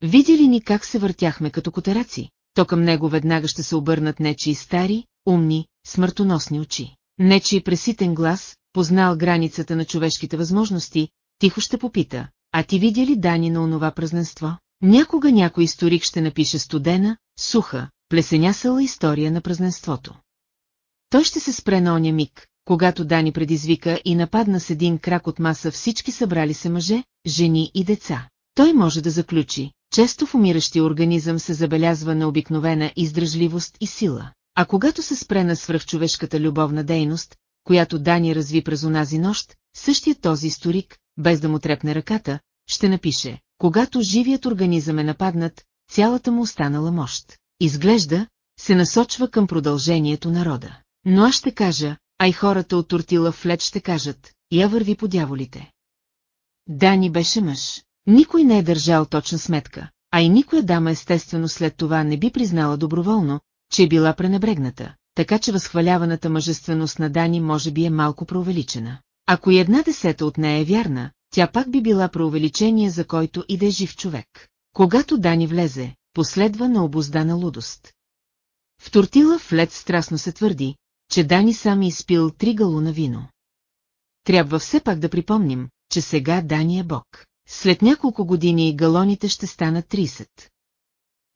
Видя ли ни как се въртяхме като котараци? То към него веднага ще се обърнат нечи стари, умни, смъртоносни очи. Нечи преситен глас, познал границата на човешките възможности, тихо ще попита, а ти видя ли Дани на онова празненство? Някога някой историк ще напише студена, суха, плесенясала история на празненството. Той ще се спре на оня миг, когато Дани предизвика и нападна с един крак от маса всички събрали се мъже, жени и деца. Той може да заключи, често в умиращия организъм се забелязва на обикновена издръжливост и сила. А когато се спре на свръхчовешката любовна дейност, която Дани разви през онази нощ, същият този историк, без да му трепне ръката, ще напише, когато живият организъм е нападнат, цялата му останала мощ. Изглежда, се насочва към продължението на рода. Но аз ще кажа, а и хората от Тортила в лед ще кажат, я върви по дяволите. Дани беше мъж. Никой не е държал точна сметка, а и никоя дама естествено след това не би признала доброволно, че е била пренебрегната, така че възхваляваната мъжественост на Дани може би е малко преувеличена. Ако и една десета от нея е вярна, тя пак би била преувеличение за който и да е жив човек. Когато Дани влезе, последва на обоздана лудост. В тортила в лед страстно се твърди, че Дани сам е изпил три галуна вино. Трябва все пак да припомним, че сега Дани е бог. След няколко години галоните ще станат 30.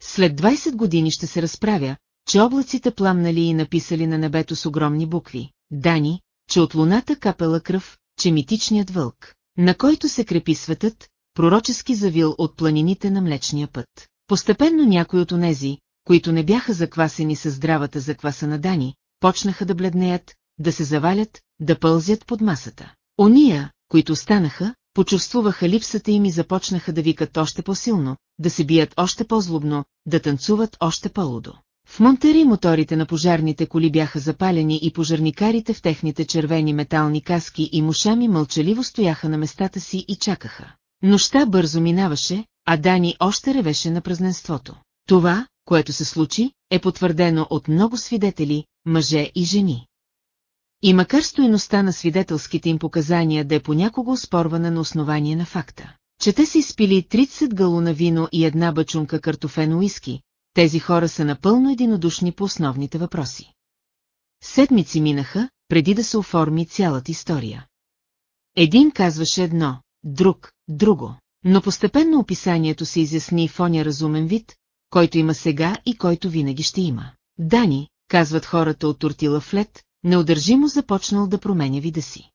След 20 години ще се разправя, че облаците пламнали и написали на небето с огромни букви. Дани, че от луната капела кръв, че митичният вълк, на който се крепи светът, пророчески завил от планините на Млечния път. Постепенно някои от онези, които не бяха заквасени с здравата закваса на Дани, почнаха да бледнеят, да се завалят, да пълзят под масата. Ония, които станаха, почувствуваха липсата им и започнаха да викат още по-силно, да се бият още по-злобно, да танцуват още по-лудо. В Монтери моторите на пожарните коли бяха запалени и пожарникарите в техните червени метални каски и мушами мълчаливо стояха на местата си и чакаха. Нощта бързо минаваше, а Дани още ревеше на празненството. Това, което се случи, е потвърдено от много свидетели, мъже и жени. И макар стоеността на свидетелските им показания да е понякога спорвана на основание на факта, че те са изпили 30 галуна вино и една бачунка картофено уиски, тези хора са напълно единодушни по основните въпроси. Седмици минаха, преди да се оформи цялата история. Един казваше едно, друг, друго, но постепенно описанието се изясни в оня разумен вид, който има сега и който винаги ще има. Дани, казват хората от Тортила Флет, неудържимо започнал да променя вида си.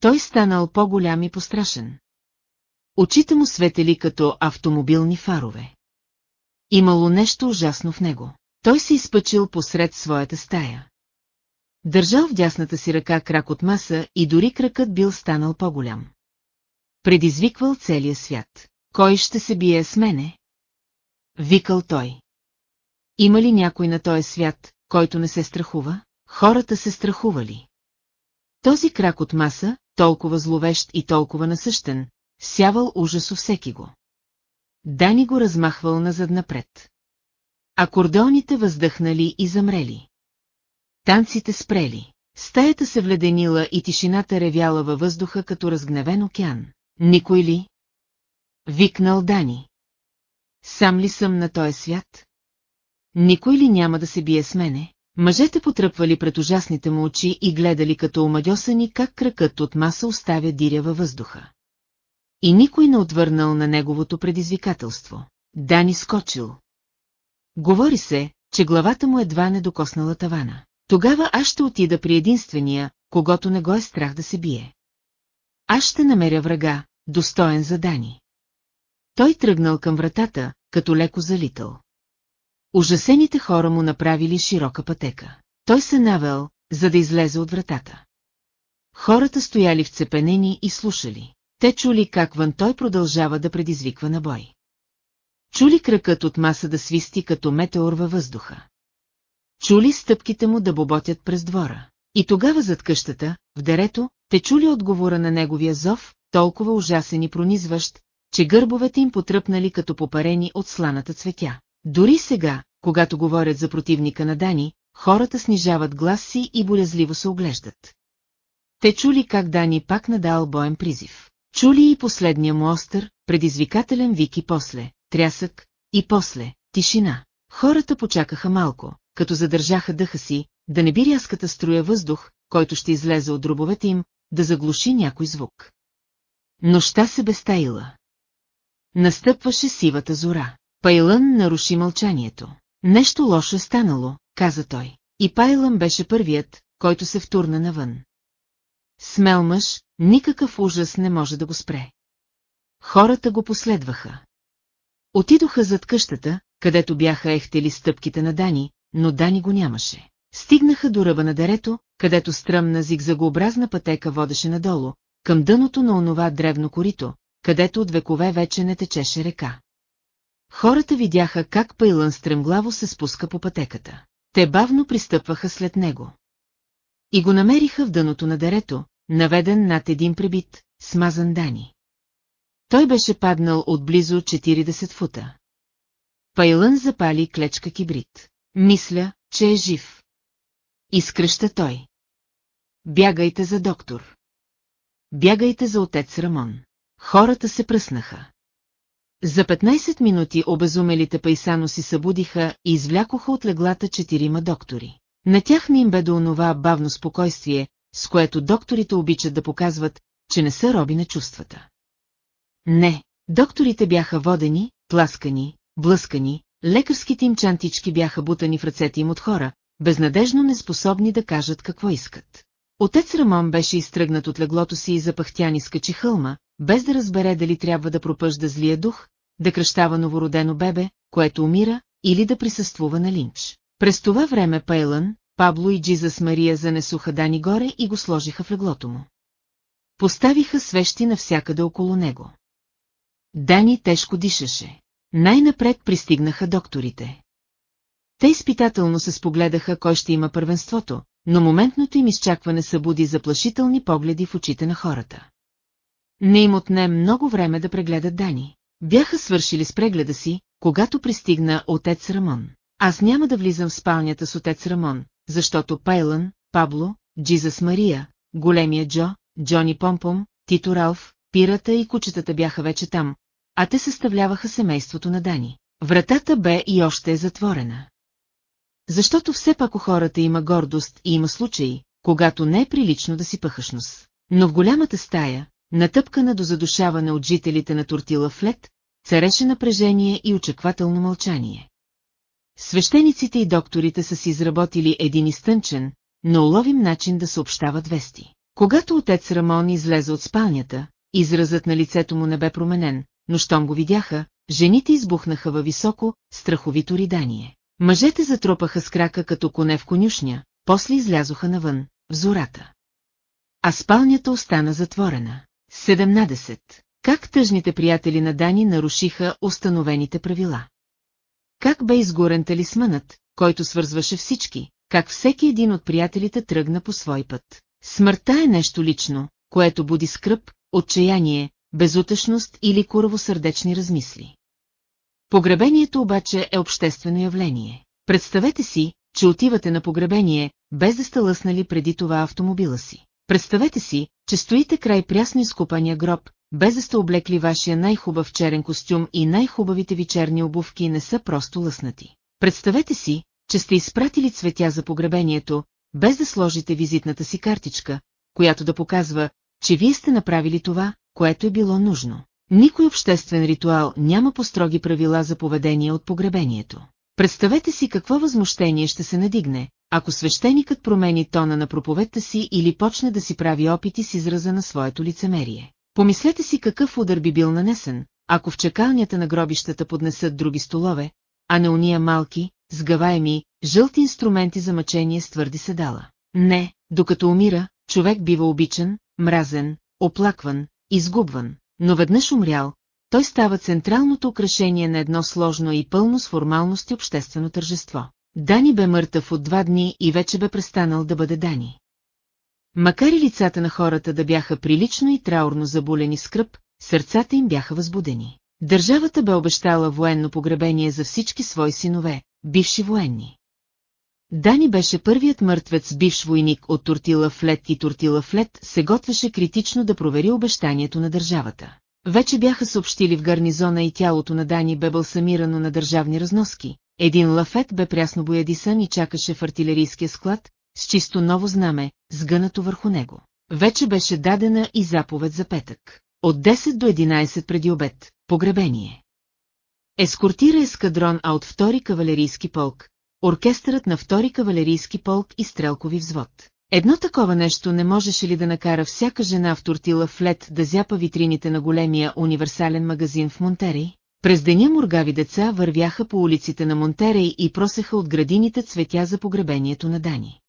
Той станал по-голям и пострашен. Очите му светели като автомобилни фарове. Имало нещо ужасно в него. Той се изпъчил посред своята стая. Държал в дясната си ръка крак от маса и дори кракът бил станал по-голям. Предизвиквал целия свят. Кой ще се бие с мене? Викал той. Има ли някой на този свят, който не се страхува? Хората се страхували. Този крак от маса, толкова зловещ и толкова насъщен, сявал ужас у всеки го. Дани го размахвал назад-напред. Акордеоните въздъхнали и замрели. Танците спрели. Стаята се вледенила и тишината ревяла във въздуха като разгневен океан. Никой ли? Викнал Дани. Сам ли съм на този свят? Никой ли няма да се бие с мене? Мъжете потръпвали пред ужасните му очи и гледали като омадьосани как кракът от маса оставя диря във въздуха. И никой не отвърнал на неговото предизвикателство. Дани скочил. Говори се, че главата му едва не докоснала тавана. Тогава аз ще отида при единствения, когато не го е страх да се бие. Аз ще намеря врага, достоен за Дани. Той тръгнал към вратата, като леко залитал. Ужасените хора му направили широка пътека. Той се навел, за да излезе от вратата. Хората стояли вцепенени и слушали. Те чули как вън той продължава да предизвиква на бой. Чули кръкът от маса да свисти като метеор във въздуха. Чули стъпките му да боботят през двора. И тогава зад къщата, в дерето, те чули отговора на неговия зов, толкова ужасен и пронизващ, че гърбовете им потръпнали като попарени от сланата цветя. Дори сега, когато говорят за противника на Дани, хората снижават глас си и болезливо се оглеждат. Те чули как Дани пак надал боен призив. Чули и последния му остър, предизвикателен вик и после, трясък, и после, тишина. Хората почакаха малко, като задържаха дъха си, да не би рязката струя въздух, който ще излезе от дробовете им, да заглуши някой звук. Нощта се безтаила. Настъпваше сивата зора. Пайлън наруши мълчанието. Нещо лошо е станало, каза той. И Пайлън беше първият, който се втурна навън. Смел мъж, никакъв ужас не може да го спре. Хората го последваха. Отидоха зад къщата, където бяха ехтели стъпките на Дани, но Дани го нямаше. Стигнаха до ръба на дерето, където стръмна зигзагообразна пътека водеше надолу, към дъното на онова древно корито, където от векове вече не течеше река. Хората видяха как Пайлън стремглаво се спуска по пътеката. Те бавно пристъпваха след него. И го намериха в дъното на дерето, наведен над един пребит, смазан Дани. Той беше паднал от близо 40 фута. Пайлън запали клечка кибрид. Мисля, че е жив. Изкръща той. Бягайте за доктор. Бягайте за отец Рамон. Хората се пръснаха. За 15 минути обезумелите пайсано си събудиха и извлякоха от леглата четирима доктори. На тях не им бе до онова бавно спокойствие, с което докторите обичат да показват, че не са роби на чувствата. Не, докторите бяха водени, тласкани, блъскани, лекарските им чантички бяха бутани в ръцете им от хора, безнадежно неспособни да кажат какво искат. Отец Рамон беше изтръгнат от леглото си и запахтяни скачи хълма, без да разбере дали трябва да пропъжда злия дух, да кръщава новородено бебе, което умира, или да присъствува на линч. През това време Пейлън, Пабло и Джизас Мария занесоха Дани горе и го сложиха в леглото му. Поставиха свещи навсякъде около него. Дани тежко дишаше. Най-напред пристигнаха докторите. Те изпитателно се спогледаха кой ще има първенството, но моментното им изчакване събуди заплашителни погледи в очите на хората. Не им отне много време да прегледат Дани. Бяха свършили с прегледа си, когато пристигна отец Рамон. Аз няма да влизам в спалнята с отец Рамон, защото Пайлън, Пабло, Джизас Мария, големия Джо, Джони Помпом, Тито Ралф, пирата и кучетата бяха вече там, а те съставляваха семейството на Дани. Вратата бе и още е затворена. Защото все пак у хората има гордост и има случаи, когато не е прилично да си пъхаш нос. Но в голямата стая, натъпкана до задушаване от жителите на Тортила Флет, цареше напрежение и очаквателно мълчание. Свещениците и докторите са си изработили един изтънчен, но уловим начин да съобщават вести. Когато отец Рамон излезе от спалнята, изразът на лицето му не бе променен, но щом го видяха, жените избухнаха във високо, страховито ридание. Мъжете затропаха с крака като коне в конюшня, после излязоха навън, в зората. А спалнята остана затворена. 17. Как тъжните приятели на Дани нарушиха установените правила? Как бе изгорен талисманът, който свързваше всички, как всеки един от приятелите тръгна по свой път. Смъртта е нещо лично, което буди скръп, отчаяние, безутъшност или куравосърдечни размисли. Погребението обаче е обществено явление. Представете си, че отивате на погребение, без да сте лъснали преди това автомобила си. Представете си, че стоите край прясно изкупания гроб, без да сте облекли вашия най-хубав черен костюм и най-хубавите ви черни обувки не са просто лъснати. Представете си, че сте изпратили цветя за погребението, без да сложите визитната си картичка, която да показва, че вие сте направили това, което е било нужно. Никой обществен ритуал няма по-строги правила за поведение от погребението. Представете си какво възмущение ще се надигне, ако свещеникът промени тона на проповедта си или почне да си прави опити с израза на своето лицемерие. Помислете си какъв удар би бил нанесен, ако в чекалнята на гробищата поднесат други столове, а не уния малки, сгъваеми, жълти инструменти за мъчение с твърди седала. Не, докато умира, човек бива обичан, мразен, оплакван, изгубван, но веднъж умрял, той става централното украшение на едно сложно и пълно с формалности обществено тържество. Дани бе мъртъв от два дни и вече бе престанал да бъде Дани. Макар и лицата на хората да бяха прилично и траурно заболени скръп, сърцата им бяха възбудени. Държавата бе обещала военно погребение за всички свои синове, бивши военни. Дани беше първият мъртвец бивш войник от Тортила Флет и Тортила Флет се готвеше критично да провери обещанието на държавата. Вече бяха съобщили в гарнизона и тялото на Дани бе балсамирано на държавни разноски. Един лафет бе прясно боядисан и чакаше в артилерийския склад, с чисто ново знаме, сгънато върху него. Вече беше дадена и заповед за петък. От 10 до 11 преди обед, погребение. Ескортира ескадрон А от втори кавалерийски полк, оркестърът на втори кавалерийски полк и стрелкови взвод. Едно такова нещо не можеше ли да накара всяка жена в тортила в лед да зяпа витрините на големия универсален магазин в Монтерей? През деня мургави деца вървяха по улиците на Монтерей и просеха от градините цветя за погребението на Дани.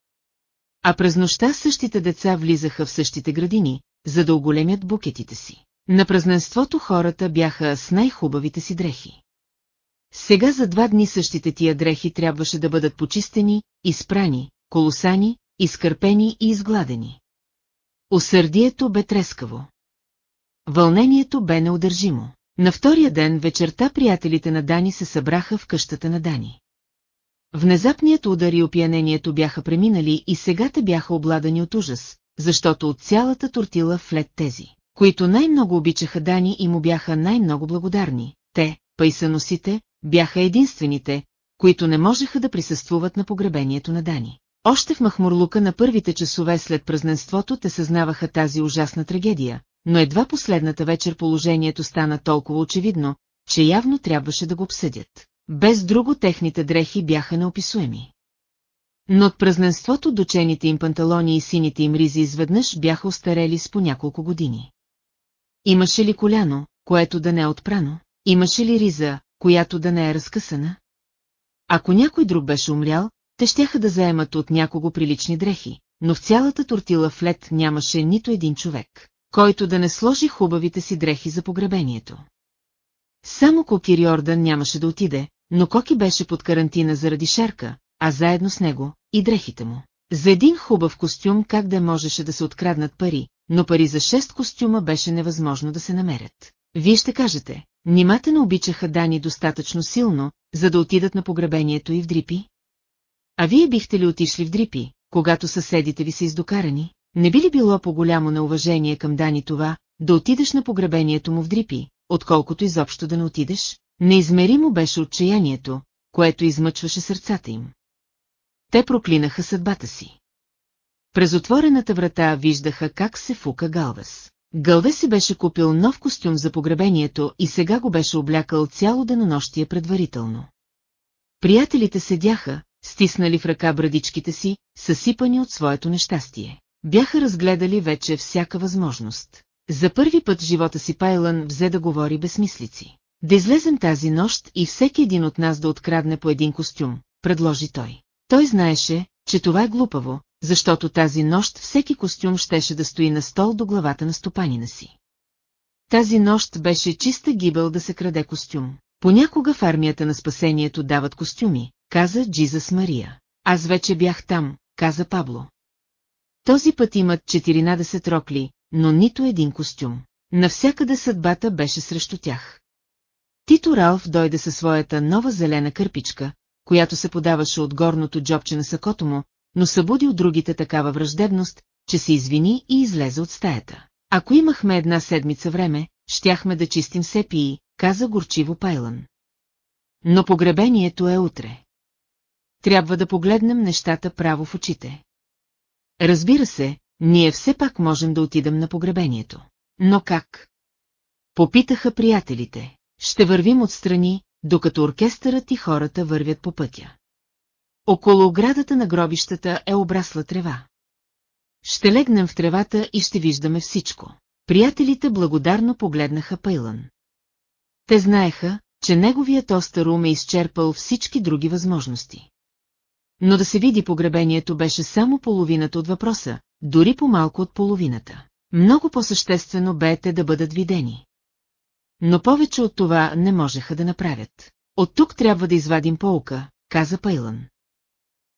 А през нощта същите деца влизаха в същите градини, за да оголемят букетите си. На празненството хората бяха с най-хубавите си дрехи. Сега за два дни същите тия дрехи трябваше да бъдат почистени, изпрани, колосани, изкърпени и изгладени. Усърдието бе трескаво. Вълнението бе неудържимо. На втория ден вечерта приятелите на Дани се събраха в къщата на Дани. Внезапният удар и опиянението бяха преминали и сега те бяха обладани от ужас, защото от цялата тортила флет тези, които най-много обичаха Дани и му бяха най-много благодарни, те, пайсаносите, бяха единствените, които не можеха да присъствуват на погребението на Дани. Още в Махмурлука на първите часове след празненството те съзнаваха тази ужасна трагедия, но едва последната вечер положението стана толкова очевидно, че явно трябваше да го обсъдят. Без друго техните дрехи бяха неописуеми. Но от празненството дочените им панталони и сините им ризи изведнъж бяха остарели с по няколко години. Имаше ли коляно, което да не е отпрано? Имаше ли риза, която да не е разкъсана? Ако някой друг беше умрял, те щяха да заемат от някого прилични дрехи, но в цялата тортила в лед нямаше нито един човек, който да не сложи хубавите си дрехи за погребението. Само Коки Риордан нямаше да отиде, но Коки беше под карантина заради шарка, а заедно с него и дрехите му. За един хубав костюм как да можеше да се откраднат пари, но пари за шест костюма беше невъзможно да се намерят. Вие ще кажете, нимата не обичаха Дани достатъчно силно, за да отидат на погребението и в Дрипи? А вие бихте ли отишли в Дрипи, когато съседите ви са издокарани? Не би ли било по-голямо неуважение към Дани това, да отидеш на погребението му в Дрипи, отколкото изобщо да не отидеш? Неизмеримо беше отчаянието, което измъчваше сърцата им. Те проклинаха съдбата си. През отворената врата виждаха как се фука Галвес. Гълве си беше купил нов костюм за погребението и сега го беше облякал цяло денонощие предварително. Приятелите седяха, стиснали в ръка брадичките си, съсипани от своето нещастие. Бяха разгледали вече всяка възможност. За първи път в живота си Пайлън взе да говори безсмислици. Да излезем тази нощ и всеки един от нас да открадне по един костюм, предложи той. Той знаеше, че това е глупаво, защото тази нощ всеки костюм щеше да стои на стол до главата на стопанина си. Тази нощ беше чиста гибел да се краде костюм. Понякога в армията на спасението дават костюми, каза Джизас Мария. Аз вече бях там, каза Пабло. Този път имат 14 рокли, но нито един костюм. Навсякъде съдбата беше срещу тях. Тито Ралф дойде със своята нова зелена кърпичка, която се подаваше от горното джобче на сакото му, но събуди от другите такава враждебност, че се извини и излезе от стаята. Ако имахме една седмица време, щяхме да чистим сепии, каза горчиво Пайлан. Но погребението е утре. Трябва да погледнем нещата право в очите. Разбира се, ние все пак можем да отидем на погребението. Но как? Попитаха приятелите. Ще вървим отстрани, докато оркестърът и хората вървят по пътя. Около оградата на гробищата е обрасла трева. Ще легнем в тревата и ще виждаме всичко. Приятелите благодарно погледнаха Пейлън. Те знаеха, че неговият остър ум е изчерпал всички други възможности. Но да се види погребението беше само половината от въпроса, дори по-малко от половината. Много по-съществено бе те да бъдат видени. Но повече от това не можеха да направят. От тук трябва да извадим полка, каза Пейлън.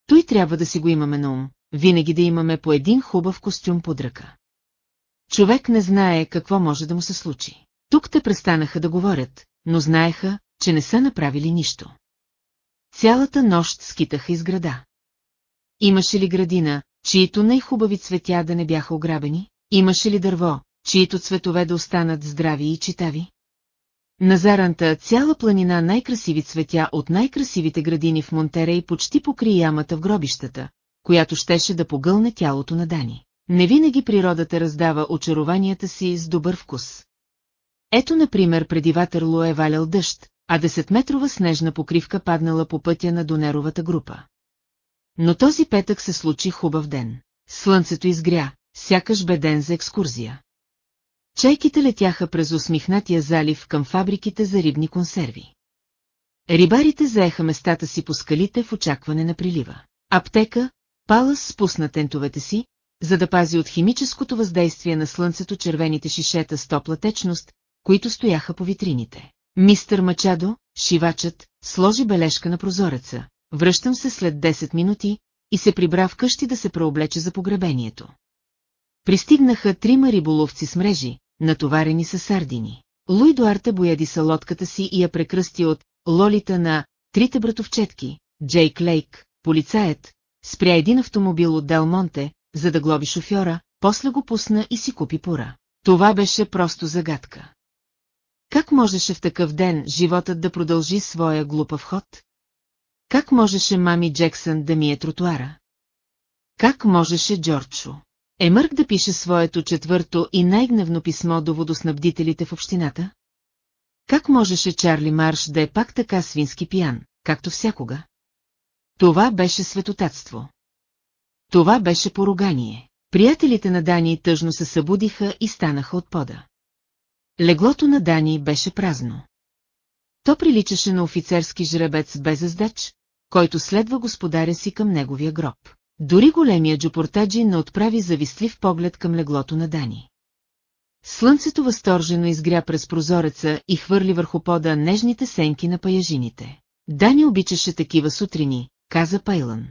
Той трябва да си го имаме на ум, винаги да имаме по един хубав костюм под ръка. Човек не знае какво може да му се случи. Тук те престанаха да говорят, но знаеха, че не са направили нищо. Цялата нощ скитаха из града. Имаше ли градина, чието най-хубави цветя да не бяха ограбени? Имаше ли дърво, чието цветове да останат здрави и читави? На заранта цяла планина най-красиви цветя от най-красивите градини в Монтерей почти покри ямата в гробищата, която щеше да погълне тялото на Дани. Не винаги природата раздава очарованията си с добър вкус. Ето, например, преди Ватерло е валял дъжд, а десетметрова снежна покривка паднала по пътя на Донеровата група. Но този петък се случи хубав ден. Слънцето изгря, сякаш бе ден за екскурзия. Чайките летяха през усмихнатия залив към фабриките за рибни консерви. Рибарите заеха местата си по скалите в очакване на прилива. Аптека, Палас спусна тентовете си, за да пази от химическото въздействие на слънцето червените шишета с топла течност, които стояха по витрините. Мистър Мачадо, шивачът, сложи бележка на прозореца. Връщам се след 10 минути и се прибра вкъщи да се преоблече за погребението. Пристигнаха трима риболовци с мрежи, натоварени с сардини. Луи Дуарте бояди салотката си и я прекръсти от лолита на трите братовчетки, Джейк Лейк, полицаят, спря един автомобил от Делмонте, за да глоби шофьора, после го пусна и си купи пора. Това беше просто загадка. Как можеше в такъв ден животът да продължи своя глупав ход? Как можеше мами Джексън да ми е тротуара? Как можеше Джорджо? Емърк да пише своето четвърто и най-гневно писмо до водоснабдителите в общината? Как можеше Чарли Марш да е пак така свински пиян, както всякога? Това беше светотатство. Това беше поругание. Приятелите на Дани тъжно се събудиха и станаха от пода. Леглото на Дани беше празно. То приличаше на офицерски жребец без заздач, който следва господаря си към неговия гроб. Дори големия джопортаджи не отправи завистлив поглед към леглото на Дани. Слънцето възторжено изгря през прозореца и хвърли върху пода нежните сенки на паяжините. Дани обичаше такива сутрини, каза Пайлън.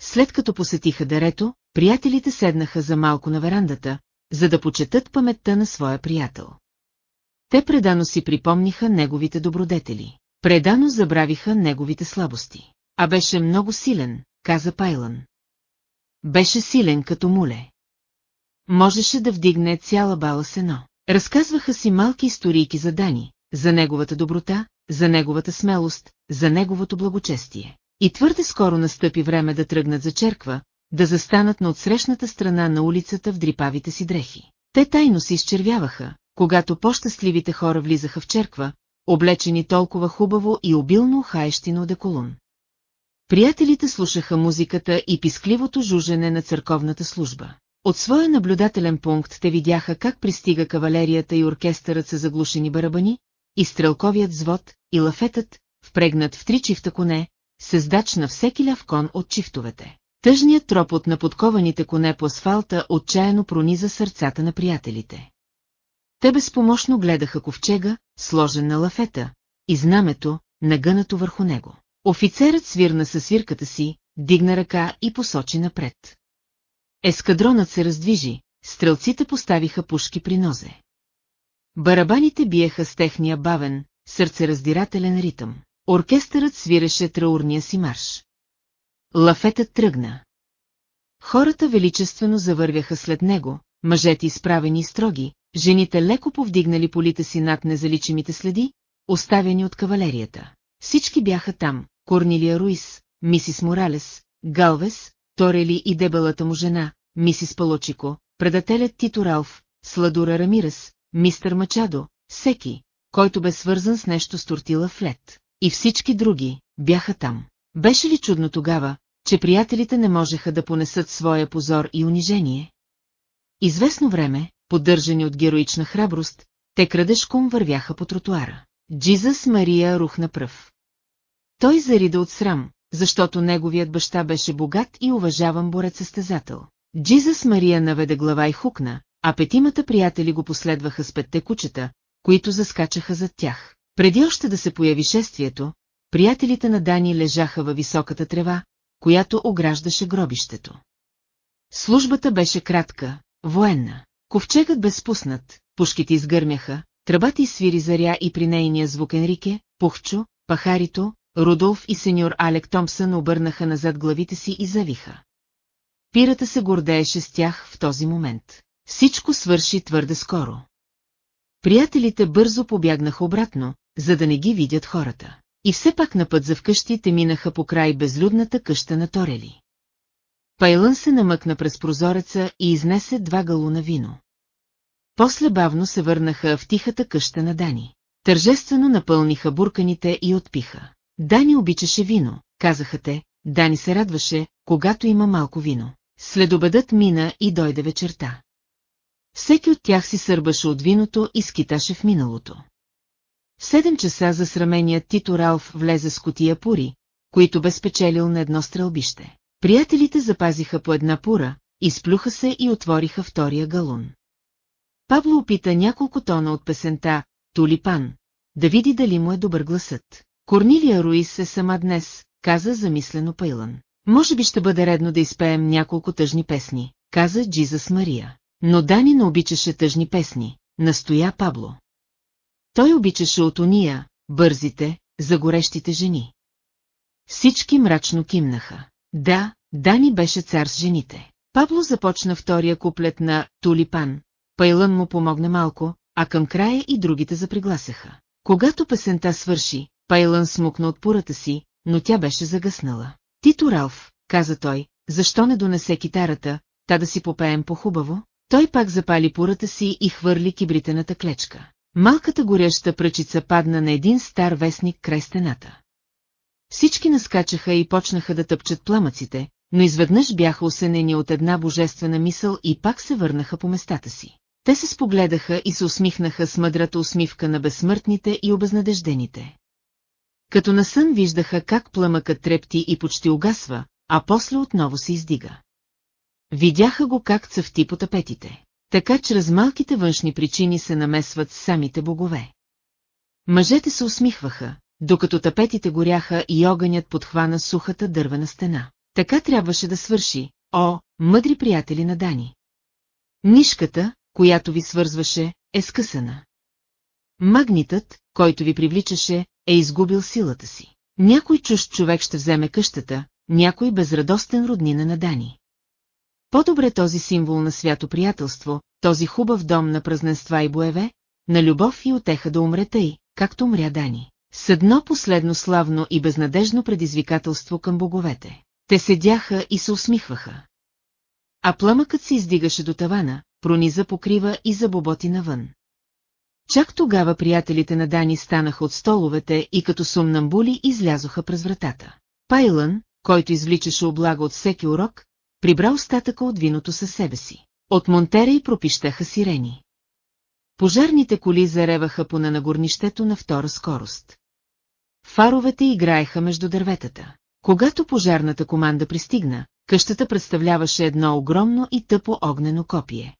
След като посетиха дарето, приятелите седнаха за малко на верандата, за да почетат паметта на своя приятел. Те предано си припомниха неговите добродетели. Предано забравиха неговите слабости. А беше много силен, каза Пайлан. Беше силен като муле. Можеше да вдигне цяла бала сено. Разказваха си малки историйки за Дани, за неговата доброта, за неговата смелост, за неговото благочестие. И твърде скоро настъпи време да тръгнат за черква, да застанат на отсрещната страна на улицата в дрипавите си дрехи. Те тайно се изчервяваха, когато по-щастливите хора влизаха в черква, облечени толкова хубаво и обилно хаещи на одеколун. Приятелите слушаха музиката и пискливото жужене на църковната служба. От своя наблюдателен пункт те видяха как пристига кавалерията и оркестърът са заглушени барабани, и стрелковият звод, и лафетът, впрегнат в три чифта коне, създач на всеки ляв кон от чифтовете. Тъжният тропот на подкованите коне по асфалта отчаяно прониза сърцата на приятелите. Те безпомощно гледаха ковчега, сложен на лафета, и знамето, нагънато върху него. Офицерът свирна със свирката си, дигна ръка и посочи напред. Ескадронът се раздвижи, стрелците поставиха пушки при нозе. Барабаните биеха с техния бавен, сърцераздирателен ритъм. Оркестърът свиреше траурния си марш. Лафетът тръгна. Хората величествено завървяха след него, мъжете изправени и строги, жените леко повдигнали полите си над незаличимите следи, оставени от кавалерията. Всички бяха там, Корнилия Руис, мисис Моралес, Галвес, Торели и дебелата му жена, мисис Палочико, предателят Тито Ралф, Сладура Рамирес, мистър Мачадо, всеки, който бе свързан с нещо с тортила в лед. И всички други бяха там. Беше ли чудно тогава, че приятелите не можеха да понесат своя позор и унижение? Известно време, поддържани от героична храброст, те крадешком вървяха по тротуара. Джизъс Мария рухна пръв. Той зарида от срам, защото неговият баща беше богат и уважаван борец-състезател. Джизъс Мария наведе глава и хукна, а петимата приятели го последваха с петте кучета, които заскачаха зад тях. Преди още да се появи шествието, приятелите на Дани лежаха във високата трева, която ограждаше гробището. Службата беше кратка, военна. Ковчегът бе спуснат, пушките изгърмяха, тръбата изсвири заря и при нейния звук Енрике, Пухчо, Пахарито, Рудолф и сеньор Алек Томпсън обърнаха назад главите си и завиха. Пирата се гордееше с тях в този момент. Всичко свърши твърде скоро. Приятелите бързо побягнаха обратно, за да не ги видят хората. И все пак на път за вкъщи минаха по край безлюдната къща на Торели. Пайлън се намъкна през прозореца и изнесе два галуна вино. После бавно се върнаха в тихата къща на Дани. Тържествено напълниха бурканите и отпиха. Дани обичаше вино, казаха те, Дани се радваше, когато има малко вино. Следобедът мина и дойде вечерта. Всеки от тях си сърбаше от виното и скиташе в миналото. В седем часа засраменият Тито Ралф влезе с котия пури, които бе спечелил на едно стрелбище. Приятелите запазиха по една пура, изплюха се и отвориха втория галун. Пабло опита няколко тона от песента «Тулипан», да види дали му е добър гласът. Корнилия Руис е сама днес, каза замислено Пейлън. Може би ще бъде редно да изпеем няколко тъжни песни, каза Джизас Мария. Но Дани не обичаше тъжни песни, настоя Пабло. Той обичаше от уния, бързите, загорещите жени. Всички мрачно кимнаха. Да, Дани беше цар с жените. Пабло започна втория куплет на «Тулипан». Пайлън му помогна малко, а към края и другите запригласяха. Когато песента свърши, Пайлън смукна от пурата си, но тя беше загъснала. Тито Ралф, каза той, защо не донесе китарата, та да си попеем по-хубаво? Той пак запали пурата си и хвърли кибритената клечка. Малката горяща пръчица падна на един стар вестник край стената. Всички наскачаха и почнаха да тъпчат пламъците, но изведнъж бяха осенени от една божествена мисъл и пак се върнаха по местата си. Те се спогледаха и се усмихнаха с мъдрата усмивка на безсмъртните и обезнадеждените. Като на сън виждаха как пламъкът трепти и почти угасва, а после отново се издига. Видяха го как цъфти по тапетите. Така чрез малките външни причини се намесват самите богове. Мъжете се усмихваха, докато тапетите горяха и огънят подхвана сухата дървена стена. Така трябваше да свърши, о, мъдри приятели на Дани. Нишката, която ви свързваше, е скъсана. Магнитът, който ви привличаше, е изгубил силата си. Някой чужд човек ще вземе къщата, някой безрадостен роднина на Дани. По-добре този символ на свято приятелство, този хубав дом на празненства и боеве, на любов и отеха да умре тъй, както умря Дани. С едно последно славно и безнадежно предизвикателство към боговете. Те седяха и се усмихваха. А пламъкът се издигаше до тавана, прониза покрива и забоботи навън. Чак тогава приятелите на Дани станаха от столовете и като сумнамбули излязоха през вратата. Пайлън, който извличаше облага от всеки урок, прибра остатъка от виното със себе си. От Монтера и пропищаха сирени. Пожарните коли зареваха по на горнището на втора скорост. Фаровете играеха между дърветата. Когато пожарната команда пристигна, къщата представляваше едно огромно и тъпо огнено копие.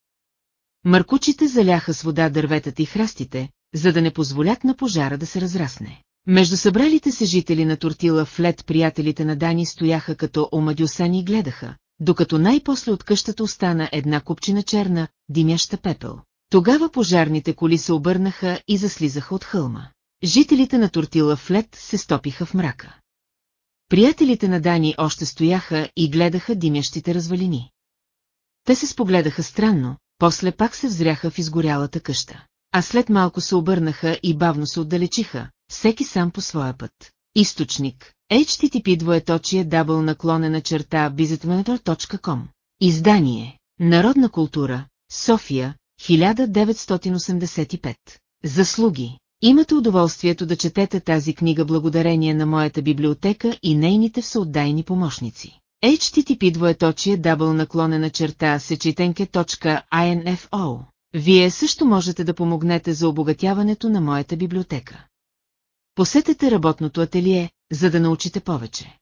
Маркучите заляха с вода дърветата и храстите, за да не позволят на пожара да се разрасне. Между събралите се жители на Тортила в лед приятелите на Дани стояха като омадюсани и гледаха, докато най-после от къщата остана една купчина черна, димяща пепел. Тогава пожарните коли се обърнаха и заслизаха от хълма. Жителите на Тортила в лед се стопиха в мрака. Приятелите на Дани още стояха и гледаха димящите развалини. Те се спогледаха странно, после пак се взряха в изгорялата къща. А след малко се обърнаха и бавно се отдалечиха, всеки сам по своя път. Източник http двоеточие дабл наклонена черта bizitmonitor.com Издание Народна култура София 1985 Заслуги Имате удоволствието да четете тази книга благодарение на моята библиотека и нейните всеотдайни помощници. Http двоеточие дабл наклонена черта сечетенке.info Вие също можете да помогнете за обогатяването на моята библиотека. Посетете работното ателие, за да научите повече.